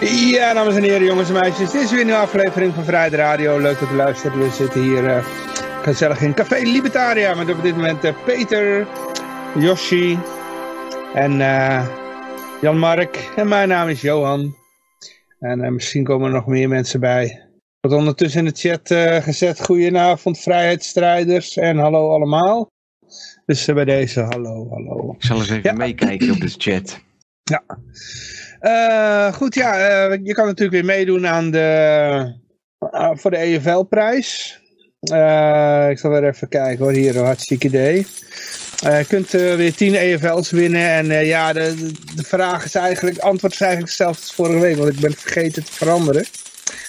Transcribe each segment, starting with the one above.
Ja, dames en heren, jongens en meisjes. Dit is weer een nieuwe aflevering van Vrijheid Radio. Leuk dat u luistert. We zitten hier uh, gezellig in Café Libertaria met op dit moment uh, Peter, Yoshi en uh, Jan-Mark. En mijn naam is Johan. En misschien komen er nog meer mensen bij. Wordt ondertussen in de chat gezet. Goedenavond vrijheidsstrijders en hallo allemaal. Dus bij deze hallo, hallo. Ik zal eens even ja. meekijken op de chat. Ja. Uh, goed, ja, uh, je kan natuurlijk weer meedoen aan de, uh, voor de EFL-prijs. ik zal weer even kijken hoor, hier, hartstikke idee. je kunt weer 10 EFL's winnen en ja, de, de vraag is eigenlijk, het antwoord is eigenlijk hetzelfde als vorige week, want ik ben het vergeten te veranderen.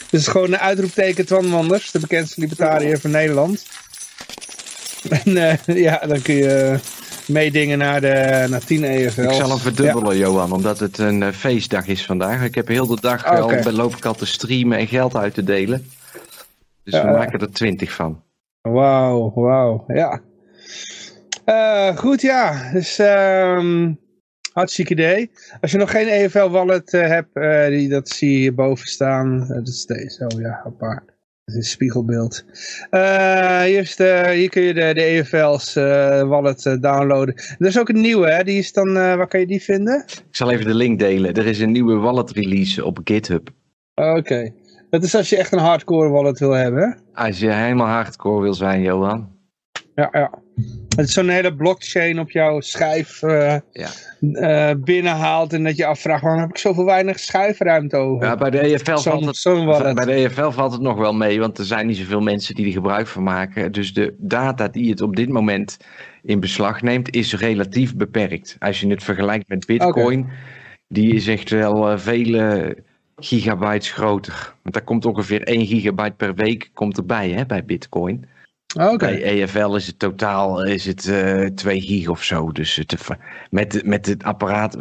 Dus gewoon een uitroepteken Twan Wanders, de bekendste libertariër van Nederland. En ja, dan kun je meedingen naar, de, naar 10 EFL. Ik zal hem verdubbelen, Johan, omdat het een uh, feestdag is vandaag. Ik heb heel de dag okay. al, loop ik al te streamen en geld uit te delen. Dus we maken er 20 van. Wauw, wauw, ja. Uh, goed, ja. Dus um, hartstikke idee. Als je nog geen EFL wallet uh, hebt, die, dat zie je hierboven staan. dat is deze, oh ja, apart. Een spiegelbeeld. Uh, hier, de, hier, kun je de, de EFL's uh, wallet uh, downloaden. Er is ook een nieuwe, hè? Die is dan, waar kan je die vinden? Ik zal even de link delen. Er is een nieuwe wallet release op GitHub. Oké. Okay. Dat is als je echt een hardcore wallet wil hebben. Als je helemaal hardcore wil zijn, Johan. Ja, ja. Het is zo'n hele blockchain op jouw schijf uh, ja. uh, binnenhaalt en dat je afvraagt waarom heb ik zoveel weinig schijfruimte over. Ja, bij de EFL, valt het, bij de EFL valt het nog wel mee, want er zijn niet zoveel mensen die er gebruik van maken. Dus de data die het op dit moment in beslag neemt is relatief beperkt. Als je het vergelijkt met bitcoin, okay. die is echt wel uh, vele gigabytes groter. Want daar komt ongeveer 1 gigabyte per week komt erbij hè, bij bitcoin. Okay. Bij EFL is het totaal is het, uh, 2 gig of zo. Dus het, met, met het apparaat.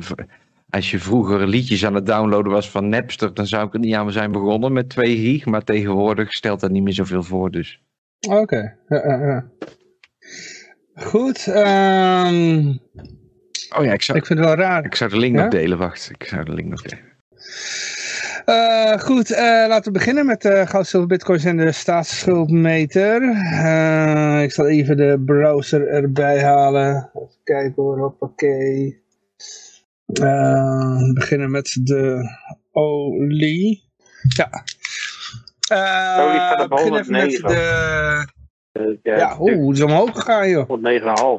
Als je vroeger liedjes aan het downloaden was van Napster, dan zou ik er niet aan zijn begonnen met 2 gig. Maar tegenwoordig stelt dat niet meer zoveel voor. Dus. Oké. Okay. Ja, ja, ja. Goed. Um... Oh ja, ik, zou, ik vind het wel raar. Ik zou de link nog delen. Wacht, ik zou de link nog delen. Uh, goed, uh, laten we beginnen met uh, goud, zilver, bitcoins en de staatsschuldmeter. ik zal even de browser erbij halen. Even kijken hoor, hoppakee. we beginnen met de olie. Ja. olie beginnen even met de... ja, ja oeh, het is omhoog gegaan joh.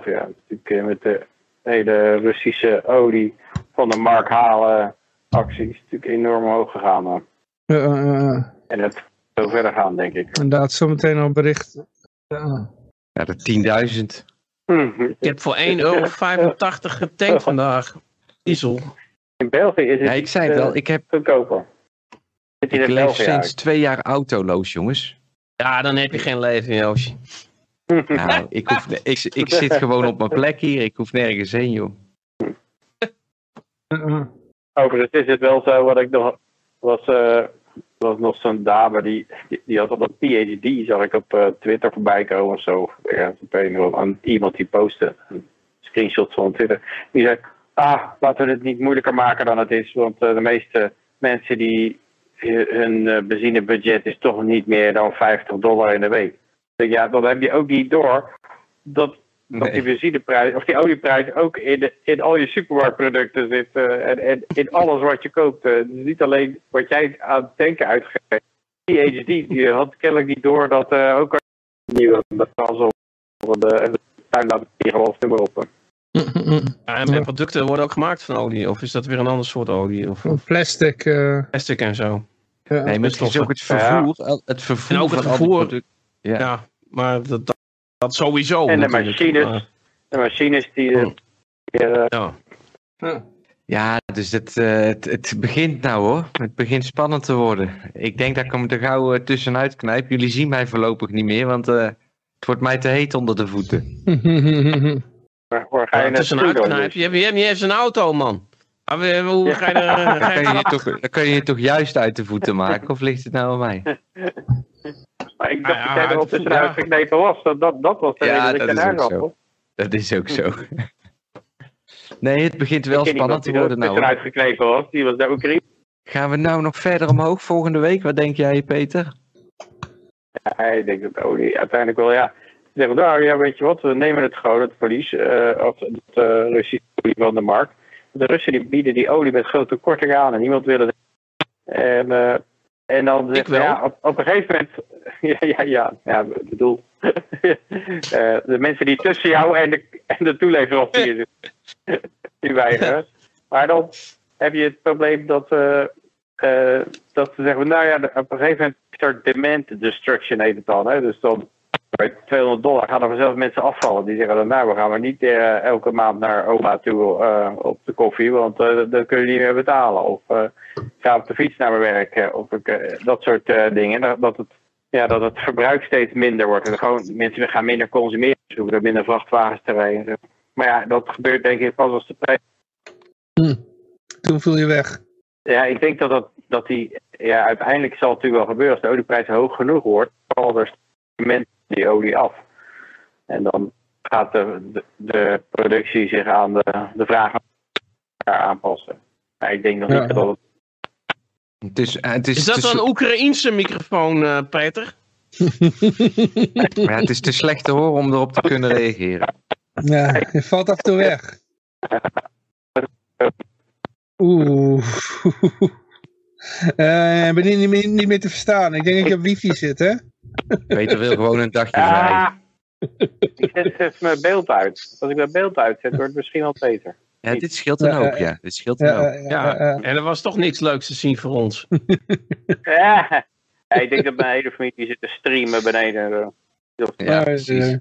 109,5 ja. Natuurlijk met de hele Russische olie van de Mark Halen actie is natuurlijk enorm hoog gegaan. Maar... Uh, en het zo verder gaan, denk ik. Inderdaad, zometeen al bericht. Ja, ja de 10.000. Mhm. Ik heb voor 1,85 euro getankt vandaag. Diesel. In België is het ja, ik zei het wel, ik heb... goedkoper. Ik leef België sinds uit. twee jaar autoloos, jongens. Ja, dan heb je geen leven, Joosje. Nou, ik, hoef, ik, ik zit gewoon op mijn plek hier. Ik hoef nergens heen, joh. Overigens is het wel zo, wat ik nog was, uh, was nog zo'n dame die, die, had al een PhD, zag ik op uh, Twitter voorbij komen of zo. Ja, aan iemand die postte een screenshot van Twitter. Die zei, ah, laten we het niet moeilijker maken dan het is, want uh, de meeste mensen die hun benzinebudget is toch niet meer dan 50 dollar in de week. Ja, dan heb je ook niet door dat dat die benzineprijs, of die olieprijs ook in, in al je supermarktproducten zit. Uh, en, en in alles wat je koopt. Uh, dus niet alleen wat jij aan het denken uitgeeft. Die HD die had kennelijk niet door dat uh, ook nieuwe gas op de tuin laten vliegen of nummer op. Ja, en producten worden ook gemaakt van olie, of is dat weer een ander soort olie? Of, plastic. Plastic en zo. Ja, nee, maar het is ook het vervoer. Ja. Het vervoer en ook het vervoer. Ja. ja. maar dat, dat sowieso. En de machines, de machines die... Oh. Uh, ja. Ja, dus het, uh, het, het, begint nou hoor. Het begint spannend te worden. Ik denk dat ik hem er gauw uh, tussenuit knijp. Jullie zien mij voorlopig niet meer, want uh, het wordt mij te heet onder de voeten. waar, waar ga je ja, tussenuit knijpen? Je hebt niet eens een auto, man. Hoe ga je er... dan, kan je toch, dan kan je je toch juist uit de voeten maken, of ligt het nou aan mij? Maar ik dacht ja, dat jij erop ja. geknepen was. Dat, dat, dat was de ja, dat, dat is ook zo. Dat is ook zo. Nee, het begint wel spannend te worden nou. Die geknepen was, die was de Oekraïne. Gaan we nou nog verder omhoog volgende week? Wat denk jij, Peter? Ja, ik denk dat olie uiteindelijk wel, ja. Ze zeggen, nou ja, weet je wat, we nemen het gewoon, het verlies, uh, of het uh, Russische olie van de markt. De Russen die bieden die olie met grote korting aan en niemand wil het. En, uh, en dan zeggen ja, op, op, een gegeven moment, ja, ja, ja, ja bedoel, de mensen die tussen jou en de, en de toeleverancier zitten, die weigeren. Maar dan heb je het probleem dat, uh, dat ze zeggen, nou ja, op een gegeven moment er demand destruction heet het dan. Hè? Dus dan bij 200 dollar gaan er vanzelf mensen afvallen. Die zeggen dan, nou, we gaan maar niet uh, elke maand naar oma toe uh, op de koffie, want uh, dat kun je niet meer betalen. Of ga op de fiets naar mijn werk. Of dat soort dingen. Dat, dat, het, ja, dat het verbruik steeds minder wordt. En gewoon, mensen gaan minder consumeren. Ze hoeven er minder vrachtwagens te rijden. Maar ja, dat gebeurt denk ik pas als de prijs... Hm. Toen viel je weg. Ja, ik denk dat, dat, dat die... Ja, uiteindelijk zal het natuurlijk wel gebeuren. Als de olieprijs hoog genoeg wordt, er mensen die olie af. En dan gaat de, de, de, productie zich aan de, de vraag aanpassen. Maar ik denk nog niet dat het... Het is, het is, is dat een Oekraïense microfoon, uh, Peter? ja, het is te slecht te horen om erop te kunnen reageren. Ja, je valt af en toe weg. Oeh. Uh, ben niet meer, niet meer te verstaan. Ik denk dat je op wifi zit, hè? Peter wil gewoon een dagje ja. vrij. Ik zet even mijn beeld uit. Als ik mijn beeld uitzet, wordt het misschien wel beter. Ja, dit scheelt een hoop, ja. Dit scheelt een hoop. Ja, en er was toch niks leuks te zien voor ons. ja. ja, ik denk dat mijn hele familie zit te streamen beneden. Ja, precies.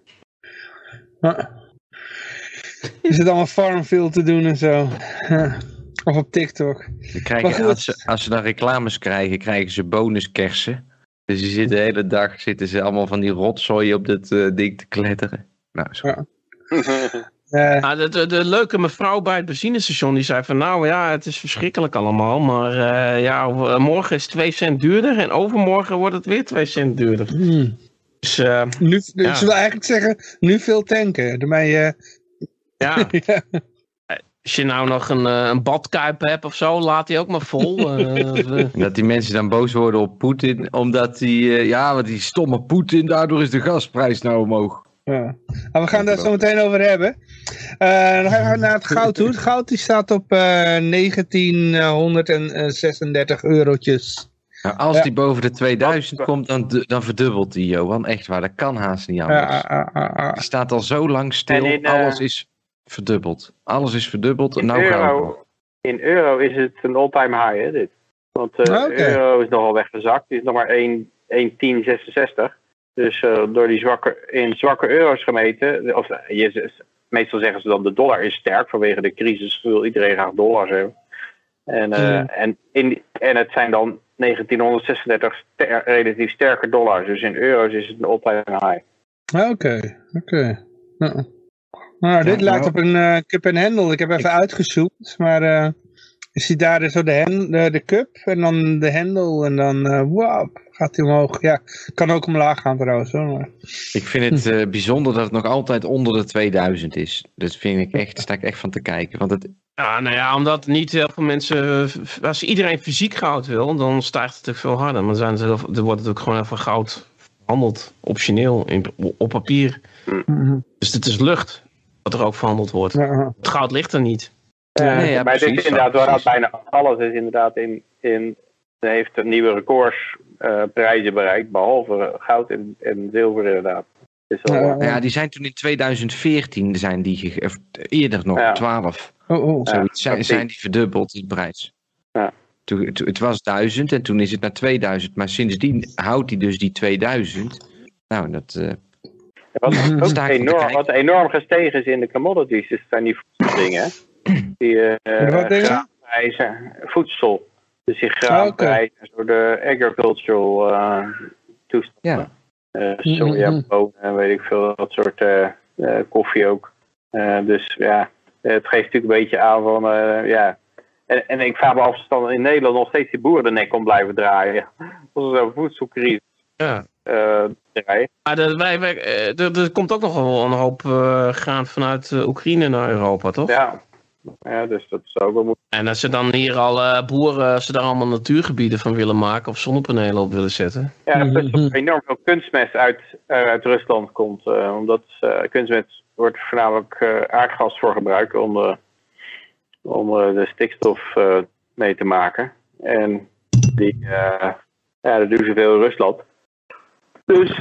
Je zit allemaal Farmville te doen en zo. Of op TikTok. Krijgen, als, ze, als ze dan reclames krijgen, krijgen ze bonuskersen. Dus die zitten de hele dag zitten ze allemaal van die rotzooi op dat uh, ding te kletteren. Nou, zo. Ja. Uh, nou, de, de, de, leuke mevrouw bij het benzinestation die zei van nou ja, het is verschrikkelijk allemaal. Maar uh, ja, morgen is 2 cent duurder en overmorgen wordt het weer 2 cent duurder. Hmm. Dus, uh, nu, dus ja. wil eigenlijk zeggen, nu veel tanken. Daarmee, ja. ja. Als je nou nog een, een badkuip hebt of zo, laat die ook maar vol. uh, dat die mensen dan boos worden op Poetin, omdat die, uh, ja, want die stomme Poetin, daardoor is de gasprijs nou omhoog. Ja. Nou, we gaan daar zo meteen over hebben. Uh, dan gaan we naar het goud toe. Het goud die staat op 1936 eurotjes. Nou, als ja. die boven de 2000 komt, dan, dan verdubbelt die, Johan. Echt waar, dat kan haast niet anders. Ja, die staat al zo lang stil, in, alles is verdubbeld. Alles is verdubbeld. In, nou euro, in euro is het een all-time high, hè, dit. Want uh, Ah, okay. euro is nogal weggezakt. Het is nog maar 1,1066. Dus uh, door die zwakke, in zwakke euro's gemeten, of je, meestal zeggen ze dan de dollar is sterk vanwege de crisis, wil iedereen graag dollars hebben. En, uh, mm. en, in, en het zijn dan 1936 ster, relatief sterke dollars. Dus in euro's is het een all-time high. Oké, oké. Okay. Nou. Nou, dit lijkt op een uh, cup en handle. Ik heb even ik... uitgezocht, maar uh, je ziet daar zo de, de, de cup en dan de hendel en dan uh, wow, gaat hij omhoog. Ja, kan ook omlaag gaan trouwens. Hoor, maar. Ik vind het uh, bijzonder dat het nog altijd onder de 2000 is. Dat vind ik echt, daar sta ik echt van te kijken. Want het... Ja, nou ja, omdat niet heel veel mensen, als iedereen fysiek goud wil, dan stijgt het natuurlijk veel harder. Maar dan, zijn er, er wordt het ook gewoon even goud verhandeld, optioneel, in, op papier. Mhm. Mm. Dus het is lucht wat er ook verhandeld wordt. Ja. Het goud ligt er niet. Ja, nee, ja, maar precies, dit is inderdaad wel bijna alles is inderdaad in, in heeft een nieuwe records uh, prijzen bereikt, behalve goud en, en zilver inderdaad. Dus al, ja, ja, die zijn toen in 2014 zijn die of eerder nog, ja. 12. Oh, oh. Zoiets, zijn, zijn die verdubbeld in prijs. Ja. Toen, toen, het was 1000 en toen is het naar 2000, maar sindsdien houdt hij dus die 2000. Nou, dat... Uh, wat, ook enorm, wat enorm gestegen is in de commodities, dus zijn die voedseldingen. Die uh, graanprijzen, voedsel. Dus die graanprijzen, oh, okay. door de agricultural uh, toestanden. Ja. Uh, soja, bonen en weet ik veel, dat soort koffie ook. dus ja, het geeft natuurlijk een beetje aan van, ja. En, en ik vraag me af of in Nederland nog steeds die boeren de nek om blijven draaien. Als er zo'n voedselcrisis ja. Uh, maar er, wij, wij, er, er, komt ook nog wel een hoop uh, graan vanuit uh, Oekraïne naar Europa, toch? Ja, Ja, dus dat is ook wel moeilijk. En als ze dan hier al uh, boeren, als ze daar allemaal natuurgebieden van willen maken of zonnepanelen op willen zetten. Ja, dat er mm enorm veel kunstmest uit, uit Rusland komt. omdat kunstmest wordt voornamelijk aardgas voor gebruikt om, de, om de stikstof mee te maken. En die, ja, dat doen ze veel in Rusland. Dus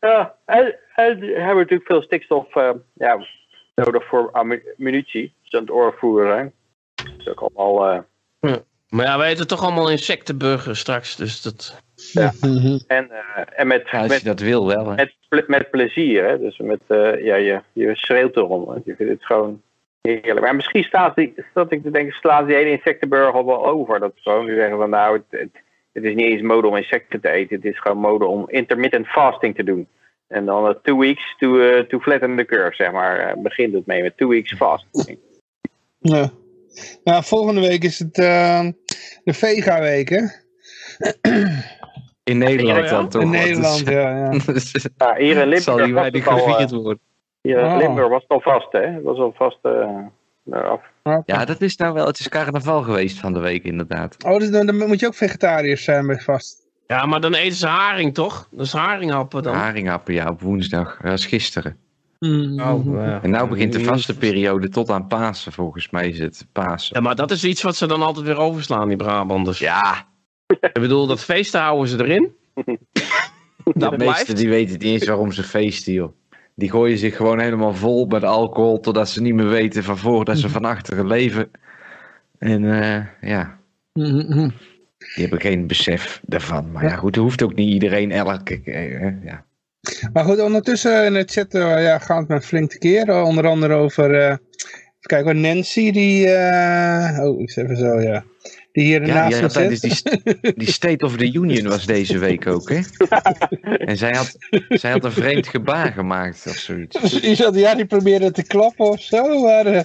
ja, en, en hebben natuurlijk veel stikstof ja, nodig voor munitie. Dus aan het oorvoeren. Dat is ook allemaal... Uh... Maar ja, wij eten toch allemaal insectenburger straks, dus dat... Ja, en, uh, en met, ja, als met, je dat wil wel. Hè. Met, met plezier, hè. Dus met, uh, ja, je, je schreeuwt erom. Hè. Je vindt het gewoon heerlijk. Maar misschien staat, die, staat ik te denken, slaat die hele insectenburger wel over. Dat gewoon nu zeggen van nou, het, het, het, is niet eens mode om insecten te eten. Het is gewoon mode om intermittent fasting te doen. En dan uh, two weeks to, uh, to flatten the curve, zeg maar. Uh, begint het mee met two weeks fast. Ja. Nou, volgende week is het de Vega-week, hè? In Nederland dan toch? In Nederland, ja. ja. ja hier in Limburg zal die weinig gevierd worden. Hier in oh. Limburg was het al vast, hè? Het was al vast af. Ja, dat is nou wel. Het is carnaval geweest van de week, inderdaad. Oh, dus dan, dan moet je ook vegetariër zijn bij vast. Ja, maar dan eten ze haring, toch? Dat is haringhappen dan. Haringhappen, ja, op woensdag. Dat is gisteren. Mm. Oh, En nou begint de vaste periode tot aan Pasen, volgens mij is het Pasen. Ja, maar dat is iets wat ze dan altijd weer overslaan, die Brabanders. Ja. Ik bedoel, dat feesten houden ze erin. dat de meesten die weten niet eens waarom ze feesten, joh. Die gooien zich gewoon helemaal vol met alcohol, totdat ze niet meer weten van voor dat ze van achteren leven. En uh, ja. Mm-hmm. Die hebben geen besef daarvan. Maar ja, goed, er hoeft ook niet iedereen elke keer. Ja. Maar goed, ondertussen in het chat uh, ja, gaat het met flink te keren. Onder andere over, uh, even kijken, Nancy die, oh, ik zeg even zo, ja. Die hier ja, dus die, die State of the Union was deze week ook, hè? En zij had, zij had een vreemd gebaar gemaakt of zoiets. Ja, die probeerde te klappen of zo, maar...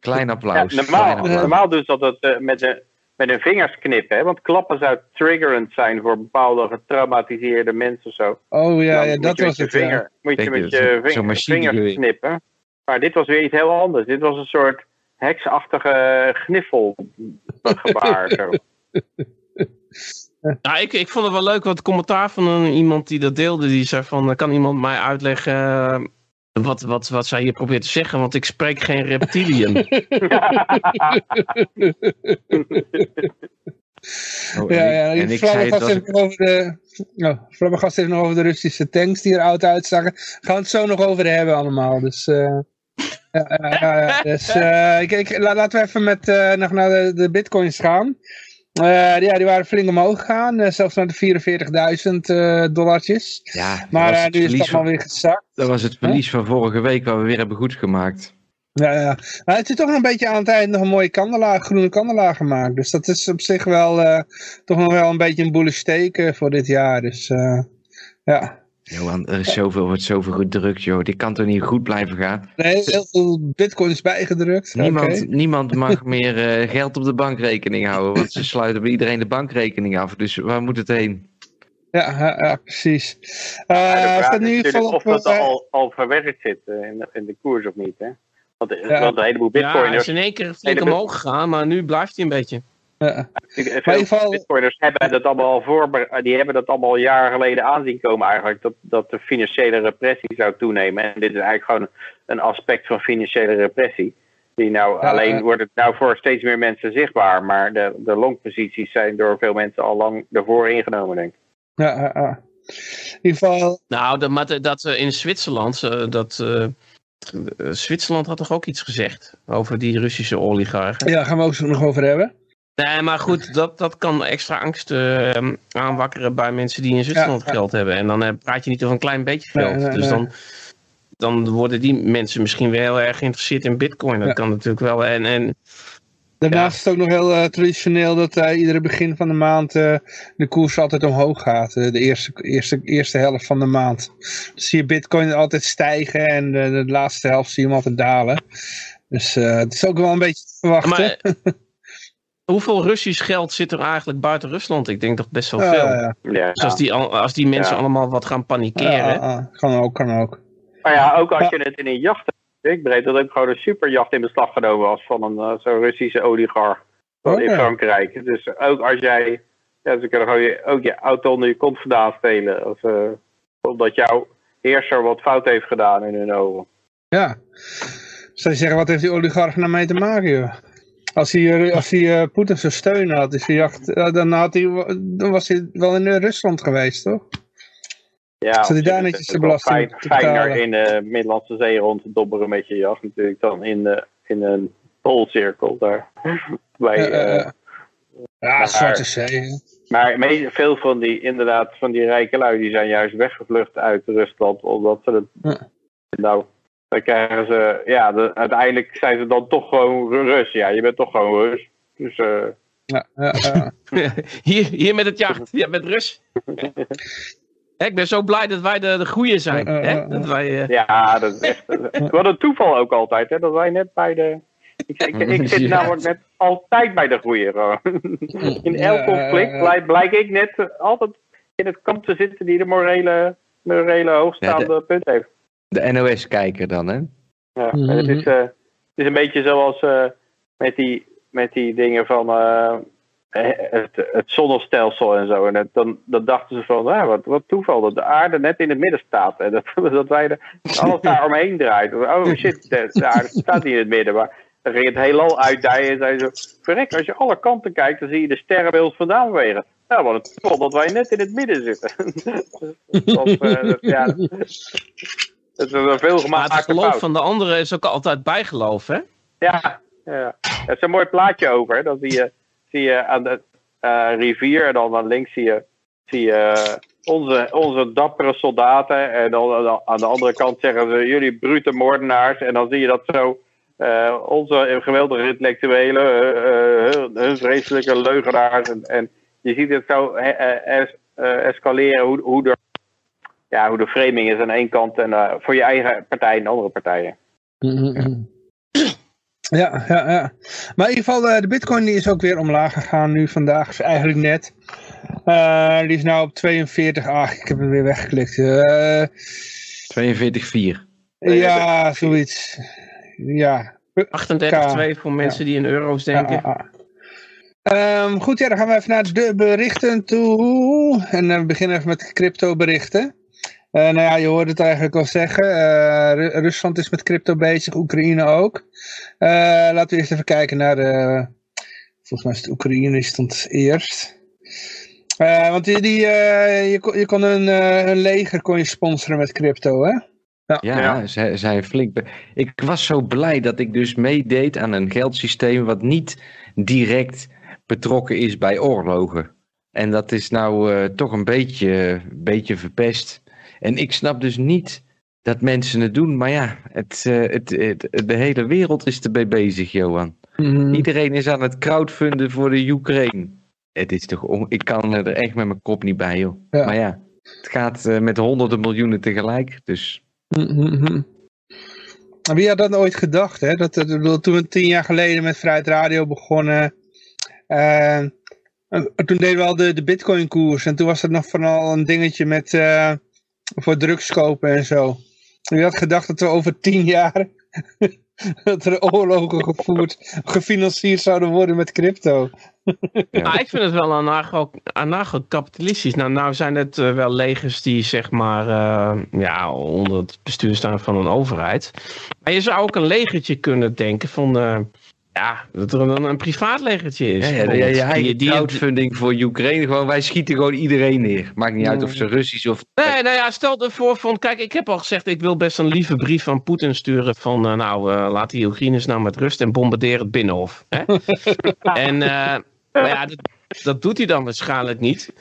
Klein applaus. Ja, normaal, klein applaus. normaal dus dat het met de met hun vingers knippen. Hè? Want klappen zou triggerend zijn voor bepaalde getraumatiseerde mensen of zo. Oh ja, ja dat was het. Vinger, Moet je met je vinger, vingers knippen. Maar dit was weer iets heel anders. Dit was een soort heksachtige gniffelgebaar. Nou, ik, ik vond het wel leuk, wat commentaar van een, iemand die dat deelde, die zei van, kan iemand mij uitleggen wat, wat, wat zij hier probeert te zeggen, want ik spreek geen reptiliën. oh, ja, ja, en ik zei het even over de, oh, Flabbergast heeft nog over de Russische tanks die er oud uitzagen. Gaan we het zo nog over hebben allemaal. Dus, uh, ja, ja, ja, dus uh, ik, ik, laten we even met, uh, nog naar de, de bitcoins gaan. Uh, ja, die waren flink omhoog gegaan, zelfs naar de 44.000 uh, dollartjes. Ja, maar nu is dat van, weer gezakt. Dat was het verlies van vorige week waar we weer hebben goedgemaakt. Ja, ja. Maar het is toch nog een beetje aan het eind nog een mooie kandelaar, groene kandelaar gemaakt. Dus dat is op zich wel toch nog wel een beetje een bullish teken voor dit jaar. Dus ja. Johan, er is zoveel, wordt zoveel gedrukt, joh. Die kan toch niet goed blijven gaan? Nee, heel veel bitcoins bijgedrukt. Niemand, niemand mag meer uh, geld op de bankrekening houden, want ze sluiten bij iedereen de bankrekening af. Dus waar moet het heen? Ja, ja, ja precies. Uh, ja, geval of dat al, al verwerkt zit in, de, in de koers of niet, hè? Want, ja. want een heleboel bitcoiners... Ja, is in één keer flink omhoog gegaan, maar nu blijft hij een beetje. Ja. Veel geval... bitcoiners hebben dat allemaal al voor, die hebben dat allemaal jaren geleden aanzien komen eigenlijk, dat, dat de financiële repressie zou toenemen. En dit is eigenlijk gewoon een aspect van financiële repressie. Die nou, ja, alleen wordt het nou voor steeds meer mensen zichtbaar, maar de, de longposities zijn door veel mensen al lang ervoor ingenomen, denk ik. Ja, ja, ja. In ieder geval... Nou, dat, dat in Zwitserland, eh, dat... Uh, Zwitserland had toch ook iets gezegd over die Russische oligarchen? Ja, daar gaan we ook zo nog over hebben. Nee, maar goed, dat, dat kan extra angst uh, aanwakkeren bij mensen die in Zwitserland geld hebben. En dan uh, praat je niet over een klein beetje geld. dus dan, dan worden die mensen misschien wel heel erg geïnteresseerd in bitcoin. Dat kan natuurlijk wel. En, en, Daarnaast is het ook nog heel uh, traditioneel dat iedere begin van de maand de koers altijd omhoog gaat. de eerste, eerste, eerste helft van de maand. Dus zie je bitcoin altijd stijgen en de laatste helft zie je hem altijd dalen. Dus het is ook wel een beetje te verwachten. Maar, Hoeveel Russisch geld zit er eigenlijk buiten Rusland? Ik denk toch best wel veel. Ja, ja. Dus als die, als die mensen allemaal wat gaan panikeren. kan ook, kan ook. Maar ja, ook als je het in een jacht ik begreep dat ook gewoon een superjacht in beslag genomen was van een zo'n Russische oligarch oh, in Frankrijk. Dus ook als jij, ja, ze kunnen gewoon je, ook je auto onder je kont vandaan stelen. Of, omdat jouw heerser wat fout heeft gedaan in hun ogen. Ja. Zou je zeggen, wat heeft die oligarch nou mee te maken, joh? Als hij, eh, als hij uh, Poetin zou steunen had, is hij jacht, dan, had hij, dan was hij wel in Rusland geweest, toch? Ja, Zou hij daar netjes de belasting fijn, Fijner in de Middellandse Zee rond te dobberen met je jacht natuurlijk dan in, de, in een poolcirkel daar. Bij, uh, ja, Zwarte Zee. Maar veel van die, inderdaad, van die rijke lui, die zijn juist weggevlucht uit Rusland, omdat ze het, nou, dan krijgen ze, ja, de, uiteindelijk zijn ze dan toch gewoon Rus. Ja, je bent toch gewoon Rus. Dus, uh... ja, ja, ja. hier, hier met het jacht, ja, met Rus. ik ben zo blij dat wij de, de goeie zijn. hè? Dat wij, uh... Ja, dat is echt. Wat een toeval ook altijd, hè? dat wij net bij de. Ik, ik, ik zit namelijk net altijd bij de goeie. In elk conflict blijk, blijk ik net altijd in het kamp te zitten die de morele, morele hoogstaande punt heeft de NOS-kijker dan, hè? Ja, mhm. het, is, uh, het is een beetje zoals uh, met, die, met die dingen van uh, het, het zonnestelsel en zo. En dan, dan dachten ze van, ah, wat, wat toeval dat de aarde net in het midden staat. En dat, dat wij er, alles daar omheen draait. Oh shit, de, de aarde staat niet in het midden. Maar dan ging het heelal uitdijen en zei ze, verrek, als je alle kanten kijkt, dan zie je de sterrenbeeld vandaan bewegen. Ja, wat het toeval dat wij net in het midden zitten. of, uh, ja, het is een veel gemaakt. het geloof van de anderen is ook altijd bijgeloof, hè? Ja, ja. er is een mooi plaatje over. Dan zie je, zie je aan de uh, rivier en dan aan links zie je, zie je onze, onze dappere soldaten. En dan aan de andere kant zeggen ze jullie brute moordenaars. En dan zie je dat zo uh, onze geweldige intellectuelen, uh, hun, hun, vreselijke leugenaars. En, en je ziet het zo es, escaleren hoe, hoe er ja, hoe de framing is aan één kant en uh, voor je eigen partij en andere partijen. Mm-hmm. Ja, ja, ja. Maar in ieder geval, uh, de bitcoin die is ook weer omlaag gegaan nu vandaag, dus eigenlijk net. Uh, die is nou op 42, ah, ik heb hem weer weggeklikt. 42,4. Ja, zoiets. Ja. 38,2 voor mensen die in euro's denken. Um, goed, ja, dan gaan we even naar de berichten toe. En we beginnen even met crypto berichten. Uh, nou ja, je hoort het eigenlijk al zeggen. Uh, Rusland is met crypto bezig, Oekraïne ook. Uh, laten we eerst even kijken naar de... Volgens mij is het Oekraïne stond eerst. want die, die, je, kon, je kon een, een leger kon je sponsoren met crypto, hè? Ja, ja, Zij, zij flink. Ik was zo blij dat ik dus meedeed aan een geldsysteem wat niet direct betrokken is bij oorlogen. En dat is nou toch een beetje, beetje verpest. En ik snap dus niet dat mensen het doen. Maar ja, het, uh, het, de hele wereld is erbij bezig, Johan. Mhm. Iedereen is aan het crowdfunden voor de Oekraïne. Het is toch on... Ik kan er echt met mijn kop niet bij, joh. Maar ja, het gaat uh, met honderden miljoenen tegelijk, dus... Mm Wie had dat ooit gedacht, hè? Dat, dat, toen we tien jaar geleden met Vrijheid Radio begonnen... Uh, toen deden we al de, de bitcoin koers. En toen was het nog vooral een dingetje met voor drugs kopen en zo. Je had gedacht dat we over tien jaar dat er oorlogen gevoerd, gefinancierd zouden worden met crypto. Ja. ik vind het wel anarcho-kapitalistisch. Nou, nou zijn het uh, wel legers die zeg maar uh, ja, onder het bestuur staan van een overheid. Maar je zou ook een legertje kunnen denken van... Uh, ja, dat er een, een privaat legertje is. Ja, ja, ja, ja die, crowdfunding voor Oekraïne. Gewoon, wij schieten gewoon iedereen neer. Maakt niet uit of ze Russisch of... Nee, nou ja, stel ervoor van... Kijk, ik heb al gezegd, ik wil best een lieve brief van Poetin sturen. Van, uh, nou, uh, laat die Oekraïners nou met rust en bombardeer het Binnenhof. Hè? en, uh, maar ja, dat, dat doet hij dan waarschijnlijk niet.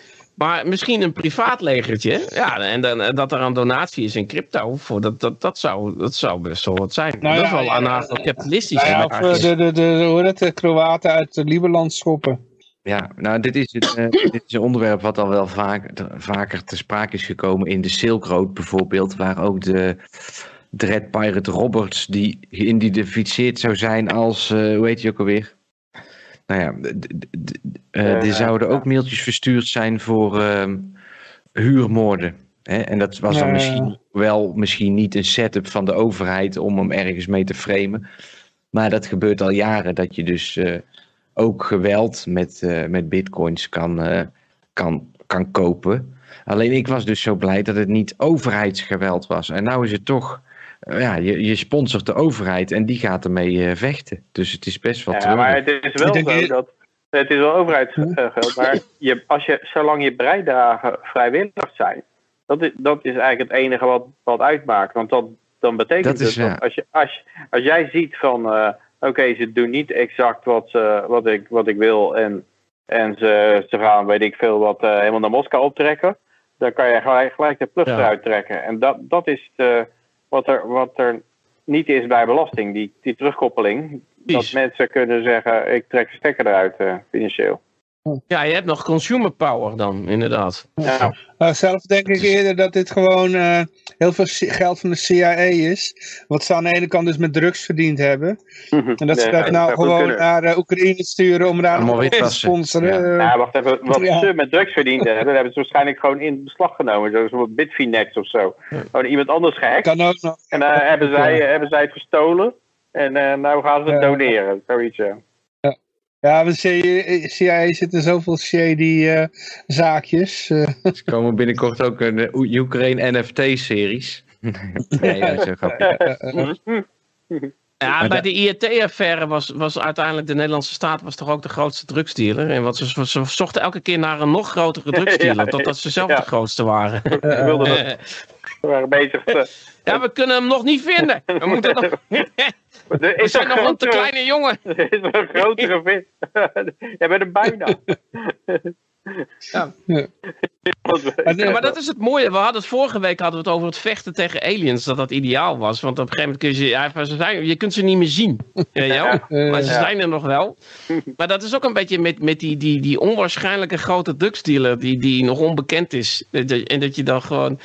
Maar misschien een privaat legertje. Ja, en, dan, dat er een donatie is in crypto. Voor dat, dat, dat, zou, dat zou best wel wat zijn. Nou dat is wel ja, anarcho-kapitalistisch. Nou ja, of de, de, de, hoe het, de Kroaten uit Libanon schoppen. Ja, nou dit is, het, uh, dit is een onderwerp wat al wel vaak, vaker te sprake is gekomen in de Silk Road bijvoorbeeld. Waar ook de Dread Pirate Roberts die geïdentificeerd zou zijn als, uh, hoe heet je ook alweer? Nou ja, uh, er zouden ook mailtjes verstuurd zijn voor uh, huurmoorden. Hè? En dat was dan misschien wel misschien niet een setup van de overheid om hem ergens mee te framen. Maar dat gebeurt al jaren dat je dus uh, ook geweld met, uh, met bitcoins kan, kan, kan kopen. Alleen ik was dus zo blij dat het niet overheidsgeweld was. En nou is het toch, ja, je, je sponsort de overheid en die gaat ermee vechten. Dus het is best wel Ja, maar het is wel zo dat, het is wel overheidsgeld, maar je, als je, zolang je bijdragen vrijwillig zijn, dat is, dat is eigenlijk het enige wat, wat uitmaakt. Want dat, dan betekent dat dus dat als, je, als, als jij ziet van, uh, oké, ze doen niet exact wat, uh, wat, ik, wat ik wil en, en ze, ze gaan, weet ik veel, wat uh, helemaal naar Moskou optrekken, dan kan je gelijk, gelijk de plus ja. eruit trekken. En dat, dat is de, wat, er, wat er niet is bij belasting, die, die terugkoppeling. Dat mensen kunnen zeggen, ik trek stekker eruit financieel. Ja, je hebt nog consumer power dan, inderdaad. Ja. Uh, zelf denk ik eerder dat dit gewoon uh, heel veel geld van de CIA is. Wat ze aan de ene kant dus met drugs verdiend hebben. en dat ze dat nou gewoon naar uh, Oekraïne sturen om daar nog te sponsoren. Ja. ja. wacht even. Wat ze met drugs verdiend hebben, hebben ze waarschijnlijk gewoon in beslag genomen. Zoals bijvoorbeeld Bitfinex of zo. Gewoon iemand anders gehackt. Kan ook nog. En dan hebben, zij, hebben zij het gestolen. En nou gaan ze het doneren. Zoiets, ja. Ja, de CIA zitten zoveel shady uh, zaakjes. Uh. Ze komen binnenkort ook een Ukraine NFT-series. nee, ja, zo Ja, bij de IET-affaire was, was uiteindelijk de Nederlandse staat was toch ook de grootste drugsdealer. En wat ze, ze zochten elke keer naar een nog grotere drugsdealer, ja, totdat ze zelf ja. de grootste waren. We, wilden dat. we waren bezig te... Ja, we kunnen hem nog niet vinden. We moeten nog... Er is zijn nog een te kleine jongen. Er is een grotere vis. Jij bent er bijna. Ja. ja. maar dat is het mooie. We hadden het vorige week hadden we het over het vechten tegen aliens. Dat dat ideaal was. Want op een gegeven moment kun je ja, ze zijn, je kunt ze niet meer zien. Ja, maar ze zijn er nog wel. Maar dat is ook een beetje met, met die, die, die onwaarschijnlijke grote drugsdealer. Die, die nog onbekend is. En dat je dan gewoon